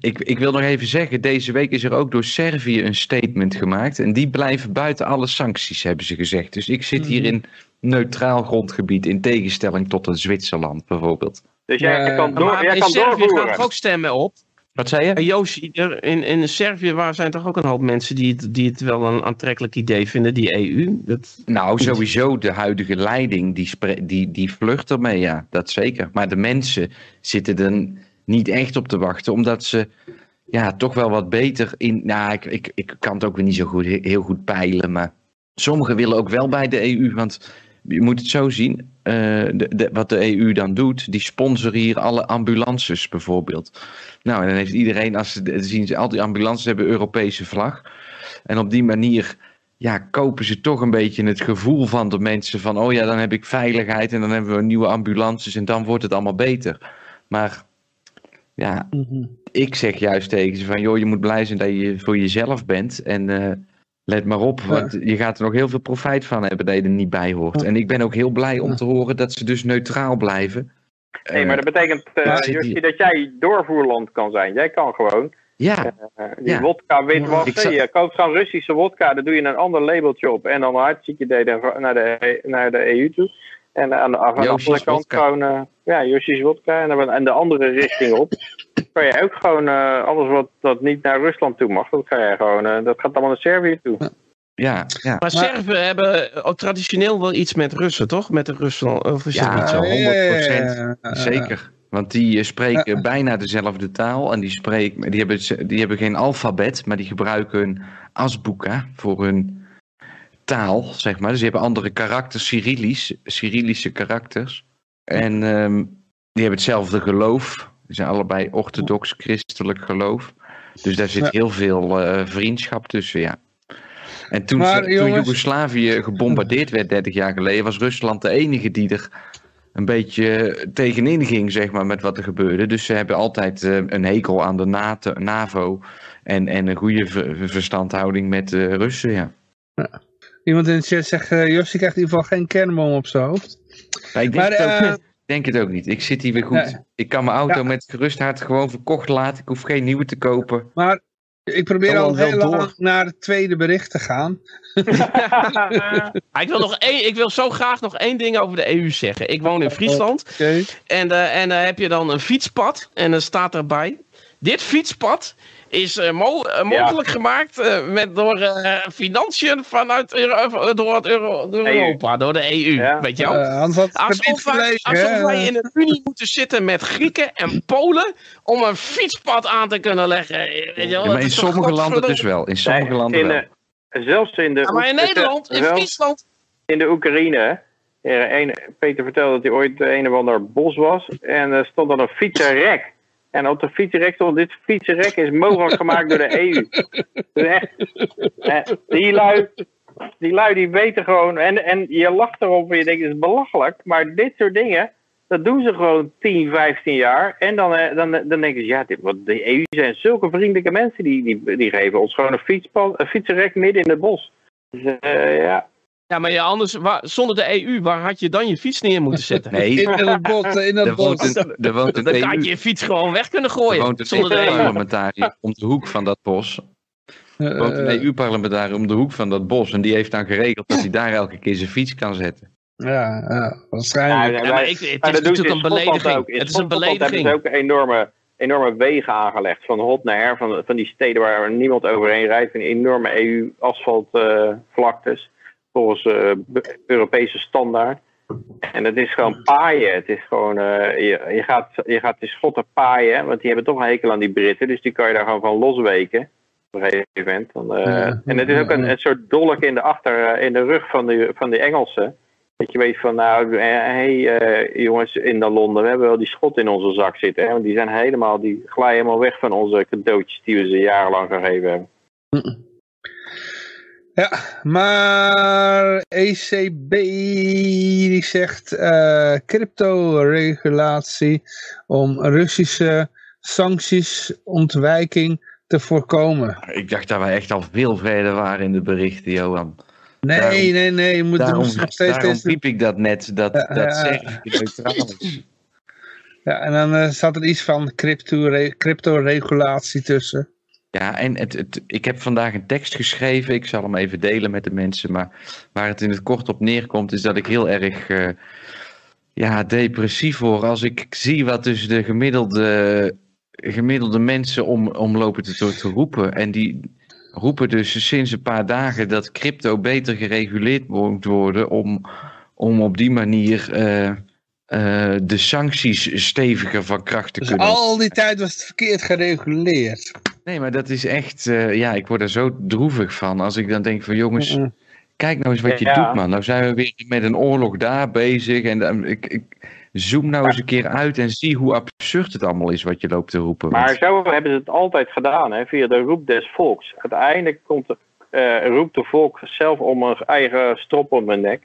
Ik, ik wil nog even zeggen, deze week is er ook door Servië een statement gemaakt. En die blijven buiten alle sancties, hebben ze gezegd. Dus ik zit hier Mhm. in neutraal grondgebied, in tegenstelling tot een Zwitserland bijvoorbeeld. Dus jij Ja, kan, door, maar jij in kan Servië gaan toch ook stemmen op? Wat zei je? En Joost, er- in, in Servië waar zijn toch ook een hoop mensen die het, die het wel een aantrekkelijk idee vinden, die EU? Dat, Nou, sowieso de huidige leiding, die, die, die vlucht ermee, ja, dat zeker. Maar de mensen zitten er niet echt op te wachten, omdat ze ja, toch wel wat beter in... Nou, ik, ik, ik kan het ook weer niet zo goed, heel goed peilen, maar sommigen willen ook wel bij de EU, want je moet het zo zien, eh, de, de, wat de EU dan doet, die sponsoren hier alle ambulances bijvoorbeeld. Nou, en dan heeft iedereen, als ze zien ze, al die ambulances hebben Europese vlag. En op die manier ja, kopen ze toch een beetje het gevoel van de mensen van, oh ja, dan heb ik veiligheid en dan hebben we nieuwe ambulances en dan wordt het allemaal beter. Maar ja, mhm. ik zeg juist tegen ze van, joh, je moet blij zijn dat je voor jezelf bent en eh, let maar op, want je gaat er nog heel veel profijt van hebben dat je er niet bij hoort. Ja. En ik ben ook heel blij om Ja. te horen dat ze dus neutraal blijven. Nee, maar Eh, dat betekent, eh maar- Justie, dat jij doorvoerland kan zijn. Jij kan gewoon ja, eh, die Ja. wodka witwassen. zou- Je koopt gewoon Russische wodka, daar doe je een ander labeltje op. En dan hartstikke idee naar naar de, naar de EU toe. En aan de, aan de Joshi's andere kant wodka. gewoon, eh, ja, wodka. En, dan- en de andere richting op. kan je ook gewoon, eh, alles wat dat niet naar Rusland toe mag, dat, ga je gewoon, eh, dat gaat allemaal naar Servië toe. ja, ja. maar Serven hebben ook traditioneel wel iets met Russen, toch? Met de Rusland, of is Ja, dat niet zo? ja, 100%. Ja, ja, ja. Zeker. Want die eh, spreken bijna dezelfde taal. En die, spreken, die, hebben, die hebben geen alfabet, maar die gebruiken hun asboeka voor hun taal, zeg maar. Dus die hebben andere karakters, Cyrillisch, Cyrillische karakters. En ehm, die hebben hetzelfde geloof. Die zijn allebei orthodox christelijk geloof. Dus daar zit Ja. heel veel eh, vriendschap tussen, ja. En toen, Maar, ze- toen jongens- Joegoslavië gebombardeerd werd 30 jaar geleden, was Rusland de enige die er een beetje tegenin ging, zeg maar, met wat er gebeurde. Dus ze hebben altijd eh, een hekel aan de NATO, NAVO en, en een goede ver- verstandhouding met de Russen, ja. Iemand in de chat zegt, uh, Josje krijgt in ieder geval geen kernbom op zijn hoofd. Maar ik denk, Maar, het, ook, denk het ook niet. Ik zit hier weer goed. Nee. Ik kan mijn auto Ja. met gerust hart gewoon verkocht laten. Ik hoef geen nieuwe te kopen. Maar ik probeer al wel heel door. lang naar het tweede bericht te gaan. Ah, ik, wil nog één, ik wil zo graag nog één ding over de EU zeggen. Ik woon in Friesland. Oké. En, eh, en dan heb je dan een fietspad. En dan staat erbij. dit fietspad is uh, mo uh, mogelijk ja. gemaakt uh, met, door financiën vanuit Euro door, het Euro door Europa, door de EU. Ja. Weet je wel? alsof, wij, alsof wij in een unie moeten zitten met Grieken en Polen om een fietspad aan te kunnen leggen. Weet je wel? Ja, maar in sommige landen dus wel. In sommige landen wel. Zelfs in de... maar in Nederland, in Friesland... In de Oekraïne, een, Peter vertelde dat hij ooit een of ander bos was. En er stond dan een fietsenrek. En op de fietsenrek stond, dit fietsenrek is mogelijk gemaakt door de EU. Dus echt, die lui, die lui die weten gewoon, en, en je lacht erop en je denkt het is belachelijk, maar dit soort dingen, dat doen ze gewoon 10, 15 jaar. En dan, eh, dan, dan denken ze, ja, dit, wat, de EU zijn zulke vriendelijke mensen, die, die, die geven ons gewoon een, fietspad, een fietsenrek midden in het bos. Dus uh, ja, ja, maar ja, anders, waar, zonder de EU, waar had je dan je fiets neer moeten zetten? Nee. In het bos, in het bos. dan had je je fiets gewoon weg kunnen gooien. Er woont een zonder de EU-parlementariër om de hoek van dat bos. Er woont een EU-parlementariër om de hoek van dat bos. En die heeft dan geregeld dat hij daar elke keer zijn fiets kan zetten. Ja, ja waarschijnlijk. Ja, maar ik, het is natuurlijk een belediging. Het is een belediging. hebben ze ook enorme, enorme wegen aangelegd. Van hot naar her, van, van die steden waar niemand overheen rijdt. Van enorme EU-asfaltvlaktes. Uh, volgens uh, Europese standaard. En het is gewoon paaien. Het is gewoon, uh, je, je, gaat, je gaat de schotten paaien, want die hebben toch een hekel aan die Britten, dus die kan je daar gewoon van losweken. Op een gegeven moment. Dan, uh, ja, en het is ook een, een soort dolk in de achter, in de rug van de, van de Engelsen. Dat je weet van, nou, hé hey, jongens in de Londen, we hebben wel die schot in onze zak zitten. Hè? Want die zijn helemaal, die glijden helemaal weg van onze cadeautjes die we ze jarenlang gegeven hebben. Ja, maar ECB die zegt uh, crypto-regulatie om Russische sancties ontwijking te voorkomen. Ik dacht dat wij echt al veel verder waren in de berichten, Johan. Nee, daarom, nee, nee. Je moet daarom, nog steeds daarom riep ik dat net, dat, ja, dat ja, zeg ik neutraal. Ja, en dan uh, zat er iets van crypto-regulatie tussen. Ja, en het, het, ik heb vandaag een tekst geschreven. Ik zal hem even delen met de mensen. Maar waar het in het kort op neerkomt, is dat ik heel erg uh, ja, depressief word. Als ik zie wat dus de gemiddelde, gemiddelde mensen om, omlopen te, te roepen. En die roepen dus sinds een paar dagen dat crypto beter gereguleerd moet worden. Om, om op die manier. Uh, uh, de sancties steviger van kracht te dus kunnen. al die tijd was het verkeerd gereguleerd. Nee, maar dat is echt, uh, ja, ik word er zo droevig van. Als ik dan denk van jongens, mm -mm. kijk nou eens wat je ja. doet man. Nou zijn we weer met een oorlog daar bezig. En uh, ik, ik, zoom nou eens een keer uit en zie hoe absurd het allemaal is wat je loopt te roepen. Maar zo hebben ze het altijd gedaan, hè, via de roep des volks. Uiteindelijk komt de, uh, roept de volk zelf om een eigen strop om hun nek.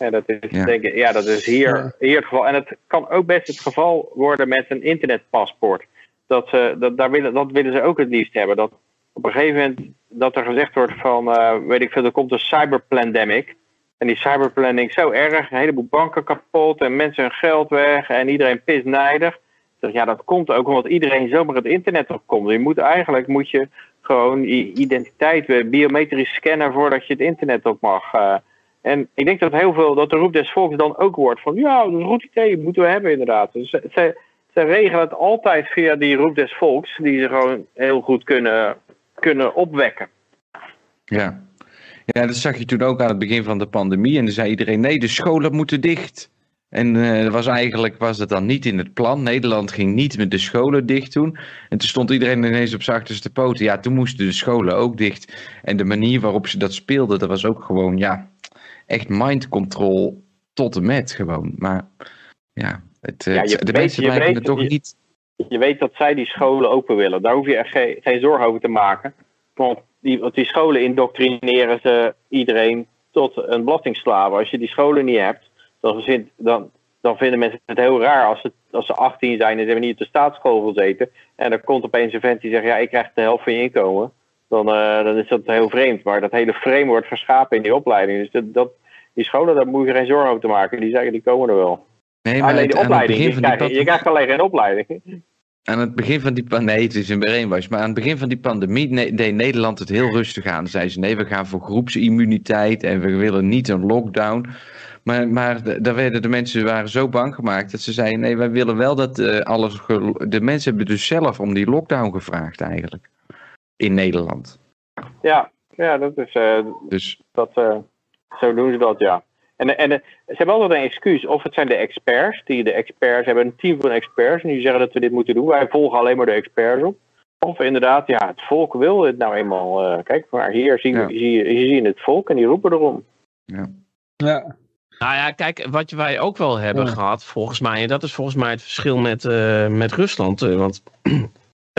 En dat is, ja. Denk ik, ja, dat is hier, hier het geval. En het kan ook best het geval worden met een internetpaspoort. Dat, dat, daar willen, dat willen ze ook het liefst hebben. Dat op een gegeven moment dat er gezegd wordt van, uh, weet ik veel, er komt een cyberplandemic. En die cyberplanning zo erg, een heleboel banken kapot en mensen hun geld weg en iedereen pisnijdig. Dus ja, dat komt ook omdat iedereen zomaar het internet opkomt. Je moet eigenlijk moet je gewoon je identiteit biometrisch scannen voordat je het internet op mag. Uh, en ik denk dat heel veel, dat de roep des volks dan ook wordt van, ja, dat is een goed idee, moeten we hebben inderdaad. Dus ze regelen het altijd via die roep des volks, die ze gewoon heel goed kunnen, kunnen opwekken. Ja. ja, dat zag je toen ook aan het begin van de pandemie. En dan zei iedereen, nee, de scholen moeten dicht. En uh, was eigenlijk was dat dan niet in het plan. Nederland ging niet met de scholen dicht doen. En toen stond iedereen ineens op achterste poten. Ja, toen moesten de scholen ook dicht. En de manier waarop ze dat speelden, dat was ook gewoon, ja, echt mind control tot en met gewoon. Maar ja, het, ja je de weet, blijven het toch je, niet... Je weet dat zij die scholen open willen. Daar hoef je echt geen, geen zorgen over te maken. Want die, want die scholen indoctrineren ze iedereen tot een belastingslaven. Als je die scholen niet hebt, dan, vindt, dan, dan vinden mensen het heel raar als ze, als ze 18 zijn en ze hebben niet op de staatsschool gezeten. En er komt opeens een vent die zegt, ja, ik krijg de helft van je inkomen. Dan, uh, dan is dat heel vreemd. Maar dat hele frame wordt geschapen in die opleiding. Dus dat, dat, die scholen, daar moet je geen zorgen over te maken. Die zeggen, die komen er wel. Nee, maar alleen de opleiding. Je, krijgt, je krijgt alleen geen opleiding. Aan het begin van die nee, het is een brainwash, maar aan het begin van die pandemie deed Nederland het heel rustig aan. Zeiden ze nee, we gaan voor groepsimmuniteit en we willen niet een lockdown. Maar, maar daar werden de mensen waren zo bang gemaakt dat ze zeiden: nee, wij willen wel dat uh, alles. De mensen hebben dus zelf om die lockdown gevraagd, eigenlijk. In Nederland. Ja, ja dat is. Uh, dus. Dat, uh, zo doen ze dat, ja. En, en ze hebben altijd een excuus. Of het zijn de experts. Die, de experts hebben een team van experts. En die zeggen dat we dit moeten doen. Wij volgen alleen maar de experts op. Of inderdaad, ja, het volk wil het nou eenmaal. Uh, kijk, maar hier zien, ja. zie, je, zie je het volk en die roepen erom. Ja. ja. Nou ja, kijk, wat wij ook wel hebben ja. gehad, volgens mij, en dat is volgens mij het verschil met, uh, met Rusland. Uh, want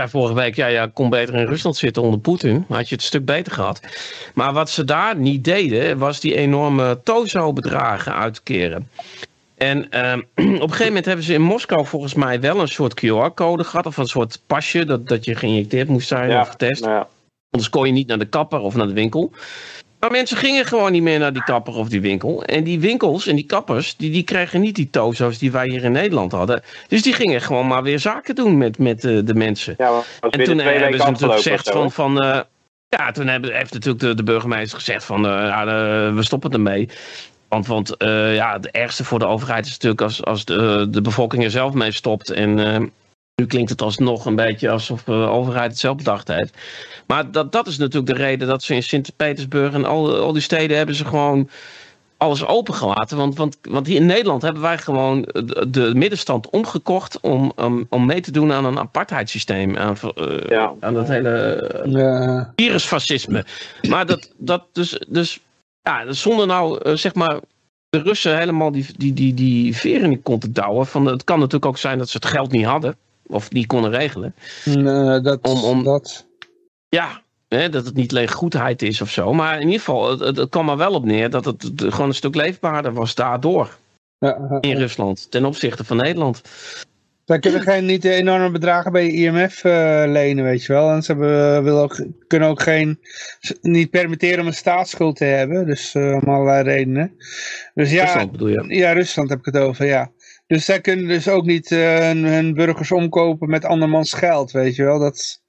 vorige week, ja, ja, kon beter in Rusland zitten onder Poetin. Had je het een stuk beter gehad. Maar wat ze daar niet deden, was die enorme Tozo-bedragen uitkeren. En uh, op een gegeven moment hebben ze in Moskou volgens mij wel een soort QR-code gehad. Of een soort pasje dat, dat je geïnjecteerd moest zijn ja, of getest. Ja. Anders kon je niet naar de kapper of naar de winkel. Maar mensen gingen gewoon niet meer naar die kapper of die winkel. En die winkels en die kappers, die, die kregen niet die tozo's die wij hier in Nederland hadden. Dus die gingen gewoon maar weer zaken doen met, met uh, de mensen. Ja, en toen hebben ze natuurlijk gezegd van... van uh, ja, toen hebben, heeft natuurlijk de, de burgemeester gezegd van... Uh, ja, we stoppen ermee. Want, want ja, het ergste voor de overheid is natuurlijk als, als de, de bevolking er zelf mee stopt. En nu klinkt het alsnog een beetje alsof de overheid het zelf bedacht heeft. Maar dat, dat is natuurlijk de reden dat ze in Sint-Petersburg en al, al die steden hebben ze gewoon alles opengelaten. Want, want, want hier in Nederland hebben wij gewoon de, de middenstand omgekocht om, om, om mee te doen aan een apartheidssysteem. Aan, uh, ja. aan dat hele uh, virusfascisme. Maar dat, dat dus, dus ja, zonder nou, uh, zeg maar, de Russen helemaal die, die, die, die veren niet kon te douwen. Van, het kan natuurlijk ook zijn dat ze het geld niet hadden. Of niet konden regelen. Nee, dat, om, om, dat. Ja, hè, dat het niet alleen goedheid is of zo. Maar in ieder geval, het, het kwam er wel op neer dat het gewoon een stuk leefbaarder was daardoor. Ja, in Rusland, ten opzichte van Nederland. Zij kunnen geen niet enorme bedragen bij IMF uh, lenen, weet je wel. En ze hebben, wil ook, kunnen ook geen, niet permitteren om een staatsschuld te hebben. Dus uh, om allerlei redenen. Dus ja, Rusland bedoel je? Ja, Rusland heb ik het over, ja. Dus zij kunnen dus ook niet uh, hun, hun, burgers omkopen met andermans geld, weet je wel. Dat,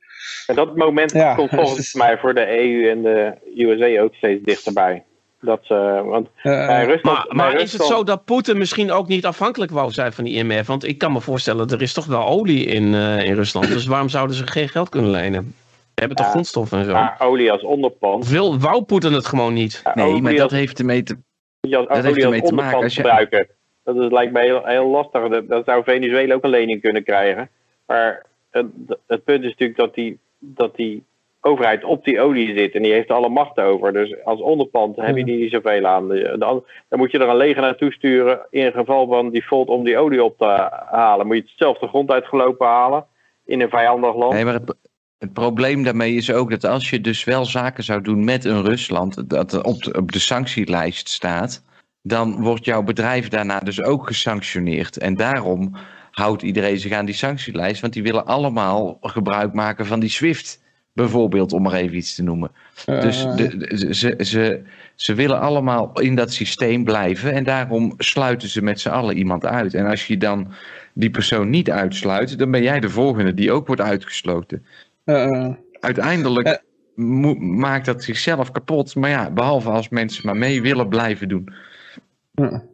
en dat moment ja, komt volgens mij voor de EU en de USA ook steeds dichterbij. Dat, uh, want Eh, bij Rusland, Maar, bij maar is het zo dat Poetin misschien ook niet afhankelijk wou zijn van die IMF? Want ik kan me voorstellen, er is toch wel olie in, eh, in Rusland. Dus waarom zouden ze geen geld kunnen lenen? Ze hebben toch grondstoffen en zo? Maar olie als onderpand. Wil, wou Poetin het gewoon niet? ja, Nee, maar dat als, heeft ermee te... dat heeft olie als ermee te maken onderpand als je- gebruiken. Dat is, lijkt me heel, heel lastig. Dat, dat zou Venezuela ook een lening kunnen krijgen. Maar het, het punt is natuurlijk dat die, dat die overheid op die olie zit. En die heeft alle macht over. Dus als onderpand heb je die niet zoveel aan. Dan, dan moet je er een leger naartoe sturen. In geval van default om die olie op te halen. Moet je het zelf de grond uitgelopen halen. In een vijandig land. Nee, maar het, het probleem daarmee is ook dat als je dus wel zaken zou doen met een Rusland, dat op de, op de sanctielijst staat, dan wordt jouw bedrijf daarna dus ook gesanctioneerd. En daarom houdt iedereen zich aan die sanctielijst, want die willen allemaal gebruik maken van die SWIFT, bijvoorbeeld, om maar even iets te noemen. Dus eh, de, de- ze, ze, ze willen allemaal in dat systeem blijven en daarom sluiten ze met z'n allen iemand uit. En als je dan die persoon niet uitsluit, dan ben jij de volgende die ook wordt uitgesloten. eh, Uiteindelijk Eh. maakt dat zichzelf kapot, maar ja, behalve als mensen maar mee willen blijven doen.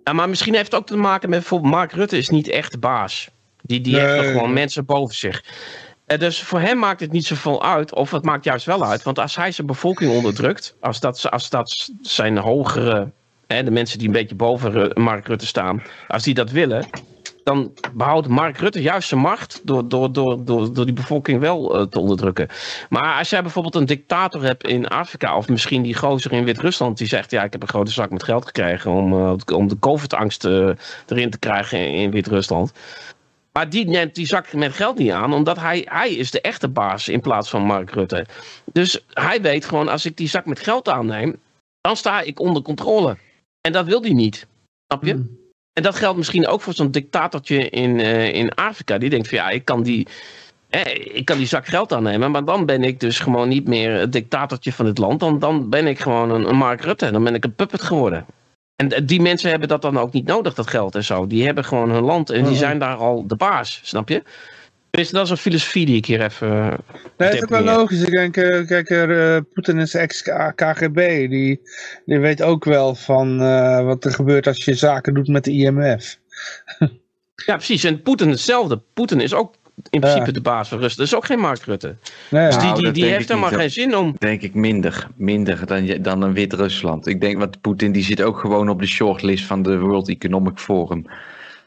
Ja, maar misschien heeft het ook te maken met bijvoorbeeld Mark Rutte is niet echt de baas. Die, die heeft Nee. nog gewoon mensen boven zich. En dus voor hem maakt het niet zoveel uit, of het maakt juist wel uit. Want als hij zijn bevolking onderdrukt, als dat, als dat zijn hogere, hè, de mensen die een beetje boven Mark Rutte staan, als die dat willen, dan behoudt Mark Rutte juist zijn macht door, door, door, door, door die bevolking wel eh, te onderdrukken. Maar als jij bijvoorbeeld een dictator hebt in Afrika, of misschien die gozer in Wit-Rusland, die zegt: Ja, ik heb een grote zak met geld gekregen om, eh, om de COVID-angst eh, erin te krijgen in, Wit-Rusland. Maar die neemt die zak met geld niet aan, omdat hij, hij is de echte baas in plaats van Mark Rutte. Dus hij weet gewoon: als ik die zak met geld aanneem, dan sta ik onder controle. En dat wil hij niet. Snap je? Hmm. En dat geldt misschien ook voor zo'n dictatortje in, eh, in Afrika. Die denkt van ja, ik kan die, eh, ik kan die zak geld aannemen. Maar dan ben ik dus gewoon niet meer het dictatortje van het land. Dan, dan ben ik gewoon een, een Mark Rutte. Dan ben ik een puppet geworden. En eh, die mensen hebben dat dan ook niet nodig, dat geld en zo. Die hebben gewoon hun land en die Mhm. zijn daar al de baas, snap je? Dus dat is een filosofie die ik hier even... Uh, nee, het is ook wel logisch. Ik denk, uh, kijk, uh, Poetin is ex-KGB. Die, die weet ook wel van wat er gebeurt als je zaken doet met de IMF. ja, precies. En Poetin hetzelfde. Poetin is ook in principe de baas van Rusland. Dat is ook geen Mark Rutte. Nee, dus die, nou, die, die heeft helemaal geen zin om... Denk ik minder. Minder dan, dan een Wit-Rusland. Ik denk, want Poetin die zit ook gewoon op de shortlist van de World Economic Forum.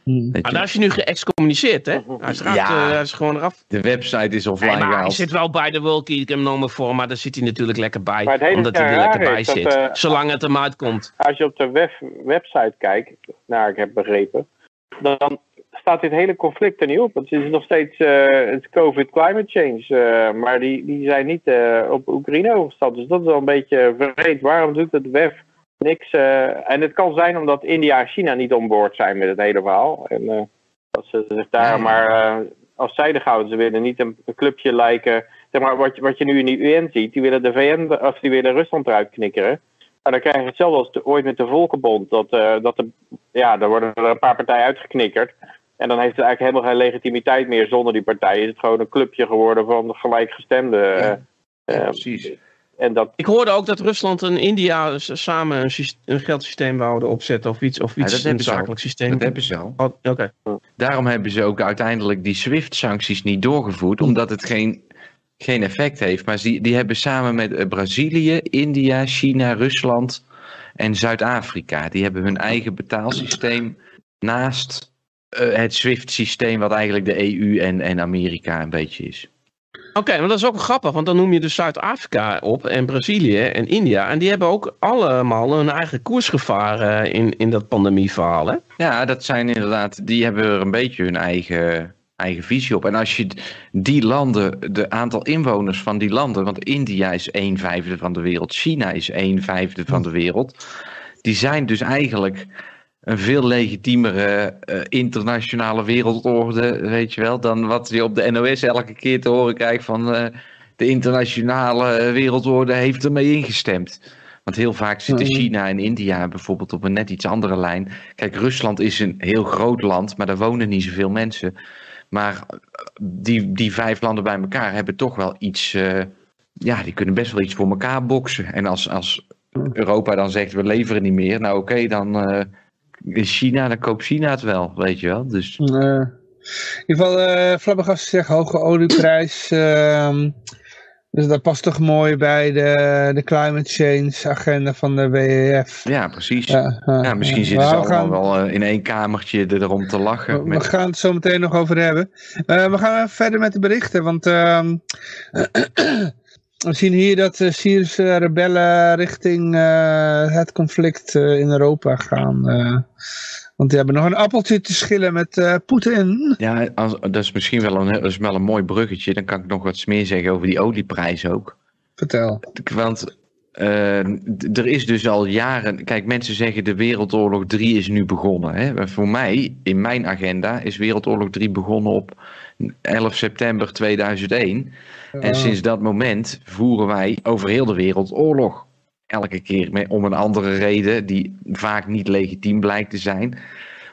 Hmm. Maar daar is je nu geëxcommuniceerd, hè? Hij is, ja, uh, hij is gewoon eraf. De website is offline nee, maar Hij zit wel bij de World Economic Forum, maar daar zit hij natuurlijk lekker bij. Omdat hij er lekker bij zit. Dat, uh, zolang het hem uitkomt. Als je op de web, website kijkt, naar ik heb begrepen, dan staat dit hele conflict er niet op. Het is nog steeds uh, het COVID climate change. Uh, maar die, die zijn niet uh, op Oekraïne overgestapt. Dus dat is wel een beetje vreemd. Waarom doet het WEF niks? en het kan zijn omdat India en China niet onboord zijn met het hele verhaal. En dat ze zich daar maar als zijde houden. Ze willen niet een, een, clubje lijken. Zeg maar, wat, wat je nu in de UN ziet, die willen de VN, of die willen Rusland eruit knikkeren. Maar dan krijg je hetzelfde als ooit met de Volkenbond. Dat, dat de, ja, daar worden er een paar partijen uitgeknikkerd. En dan heeft het eigenlijk helemaal geen legitimiteit meer zonder die partij. Is het gewoon een clubje geworden van gelijkgestemden. Ja, ja, uh, precies. En dat... Ik hoorde ook dat Rusland en India samen een, een geldsysteem wouden opzetten of iets, of iets ja, een zakelijk systeem. Dat hebben ze al. Oh, Daarom hebben ze ook uiteindelijk die SWIFT-sancties niet doorgevoerd, omdat het geen, geen effect heeft. Maar die, die hebben samen met eh, Brazilië, India, China, Rusland en Zuid-Afrika, die hebben hun eigen betaalsysteem naast uh, het SWIFT-systeem wat eigenlijk de EU en, en Amerika een beetje is. Oké, maar dat is ook grappig, want dan noem je dus Zuid-Afrika op en Brazilië en India. En die hebben ook allemaal hun eigen koers gevaren in, in dat pandemieverhaal, hè? Ja, dat zijn inderdaad, die hebben er een beetje hun eigen, eigen visie op. En als je die landen, de aantal inwoners van die landen, want India is een vijfde van de wereld, China is een vijfde van de wereld, die zijn dus eigenlijk een veel legitiemere uh, internationale wereldorde, weet je wel, dan wat je op de NOS elke keer te horen krijgt van uh, de internationale wereldorde heeft ermee ingestemd. Want heel vaak zitten mm. China en India bijvoorbeeld op een net iets andere lijn. Kijk, Rusland is een heel groot land, maar daar wonen niet zoveel mensen. Maar eh, die, die vijf landen bij elkaar hebben toch wel iets. Uh, ja, die kunnen best wel iets voor elkaar boksen. En als, als Europa dan zegt we leveren niet meer, nou oké, okay, dan in China, dan koopt China het wel, weet je wel. Dus... in ieder geval, uh, Flabbergast zegt hoge olieprijs. Uh, dus dat past toch mooi bij de, de climate change agenda van de WEF. Ja, precies. Ja, misschien zitten ze allemaal gaan... wel eh, in één kamertje erom te lachen. We, gaan het zo meteen nog over hebben. We gaan verder met de berichten, want... We zien hier dat de Syrische rebellen richting uh, het conflict uh, in Europa gaan. Uh, want die hebben nog een appeltje te schillen met Poetin. Ja, als, dat is misschien wel een, is wel een mooi bruggetje. Dan kan ik nog wat meer zeggen over die olieprijs ook. Vertel. Want er is dus al jaren. Kijk, mensen zeggen de Wereldoorlog 3 is nu begonnen. Hè? Voor mij, in mijn agenda, is Wereldoorlog 3 begonnen op 11 september 2001. En sinds dat moment voeren wij over heel de wereld oorlog. Elke keer om een andere reden die vaak niet legitiem blijkt te zijn.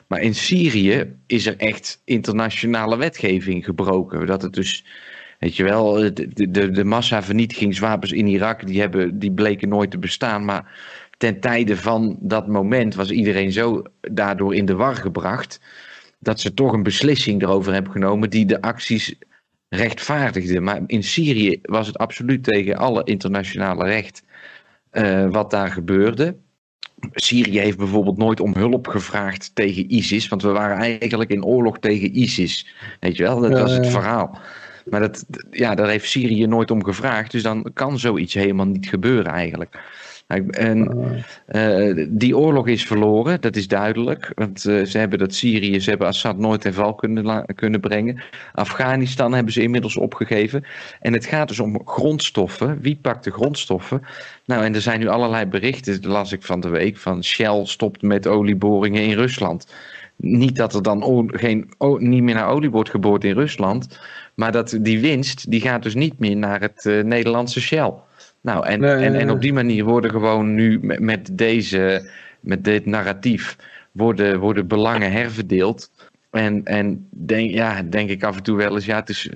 Maar in Syrië is er echt internationale wetgeving gebroken. Dat het dus, weet je wel, de, de, de massavernietigingswapens in Irak, die, hebben, die bleken nooit te bestaan. Maar ten tijde van dat moment was iedereen zo daardoor in de war gebracht. Dat ze toch een beslissing erover hebben genomen die de acties rechtvaardigde. Maar in Syrië was het absoluut tegen alle internationale recht uh, wat daar gebeurde. Syrië heeft bijvoorbeeld nooit om hulp gevraagd tegen ISIS, want we waren eigenlijk in oorlog tegen ISIS. Weet je wel, dat was het verhaal. Maar dat, ja, daar heeft Syrië nooit om gevraagd, dus dan kan zoiets helemaal niet gebeuren eigenlijk. En uh, die oorlog is verloren, dat is duidelijk. Want uh, ze hebben dat Syrië, ze hebben Assad nooit in val kunnen, kunnen brengen. Afghanistan hebben ze inmiddels opgegeven. En het gaat dus om grondstoffen. Wie pakt de grondstoffen? Nou, en er zijn nu allerlei berichten, dat las ik van de week, van Shell stopt met olieboringen in Rusland. Niet dat er dan geen, niet meer naar olie wordt geboord in Rusland, maar dat die winst, die gaat dus niet meer naar het uh, Nederlandse Shell. Nou, en, en, en op die manier worden gewoon nu met, deze, met dit narratief worden, worden belangen herverdeeld. En, en denk, ja, denk ik af en toe wel eens, ja, het is,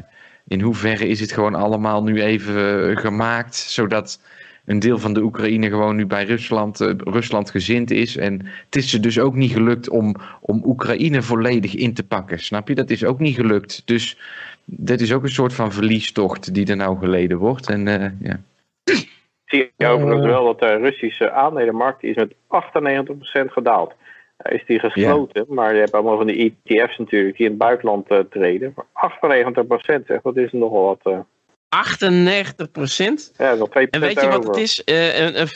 in hoeverre is het gewoon allemaal nu even gemaakt, zodat een deel van de Oekraïne gewoon nu bij Rusland, uh, Rusland gezind is. En het is ze dus ook niet gelukt om, om Oekraïne volledig in te pakken. Snap je? Dat is ook niet gelukt. Dus dit is ook een soort van verliestocht die er nou geleden wordt. En uh, ja. Ik zie overigens wel dat de Russische aandelenmarkt is met 98% gedaald. Is die gesloten, maar je hebt allemaal van die ETF's natuurlijk die in het buitenland uh, treden. Maar 98% zeg, dat is nogal wat. 98 procent. Ja, nog 2 En weet je wat het is? Uh, een, een,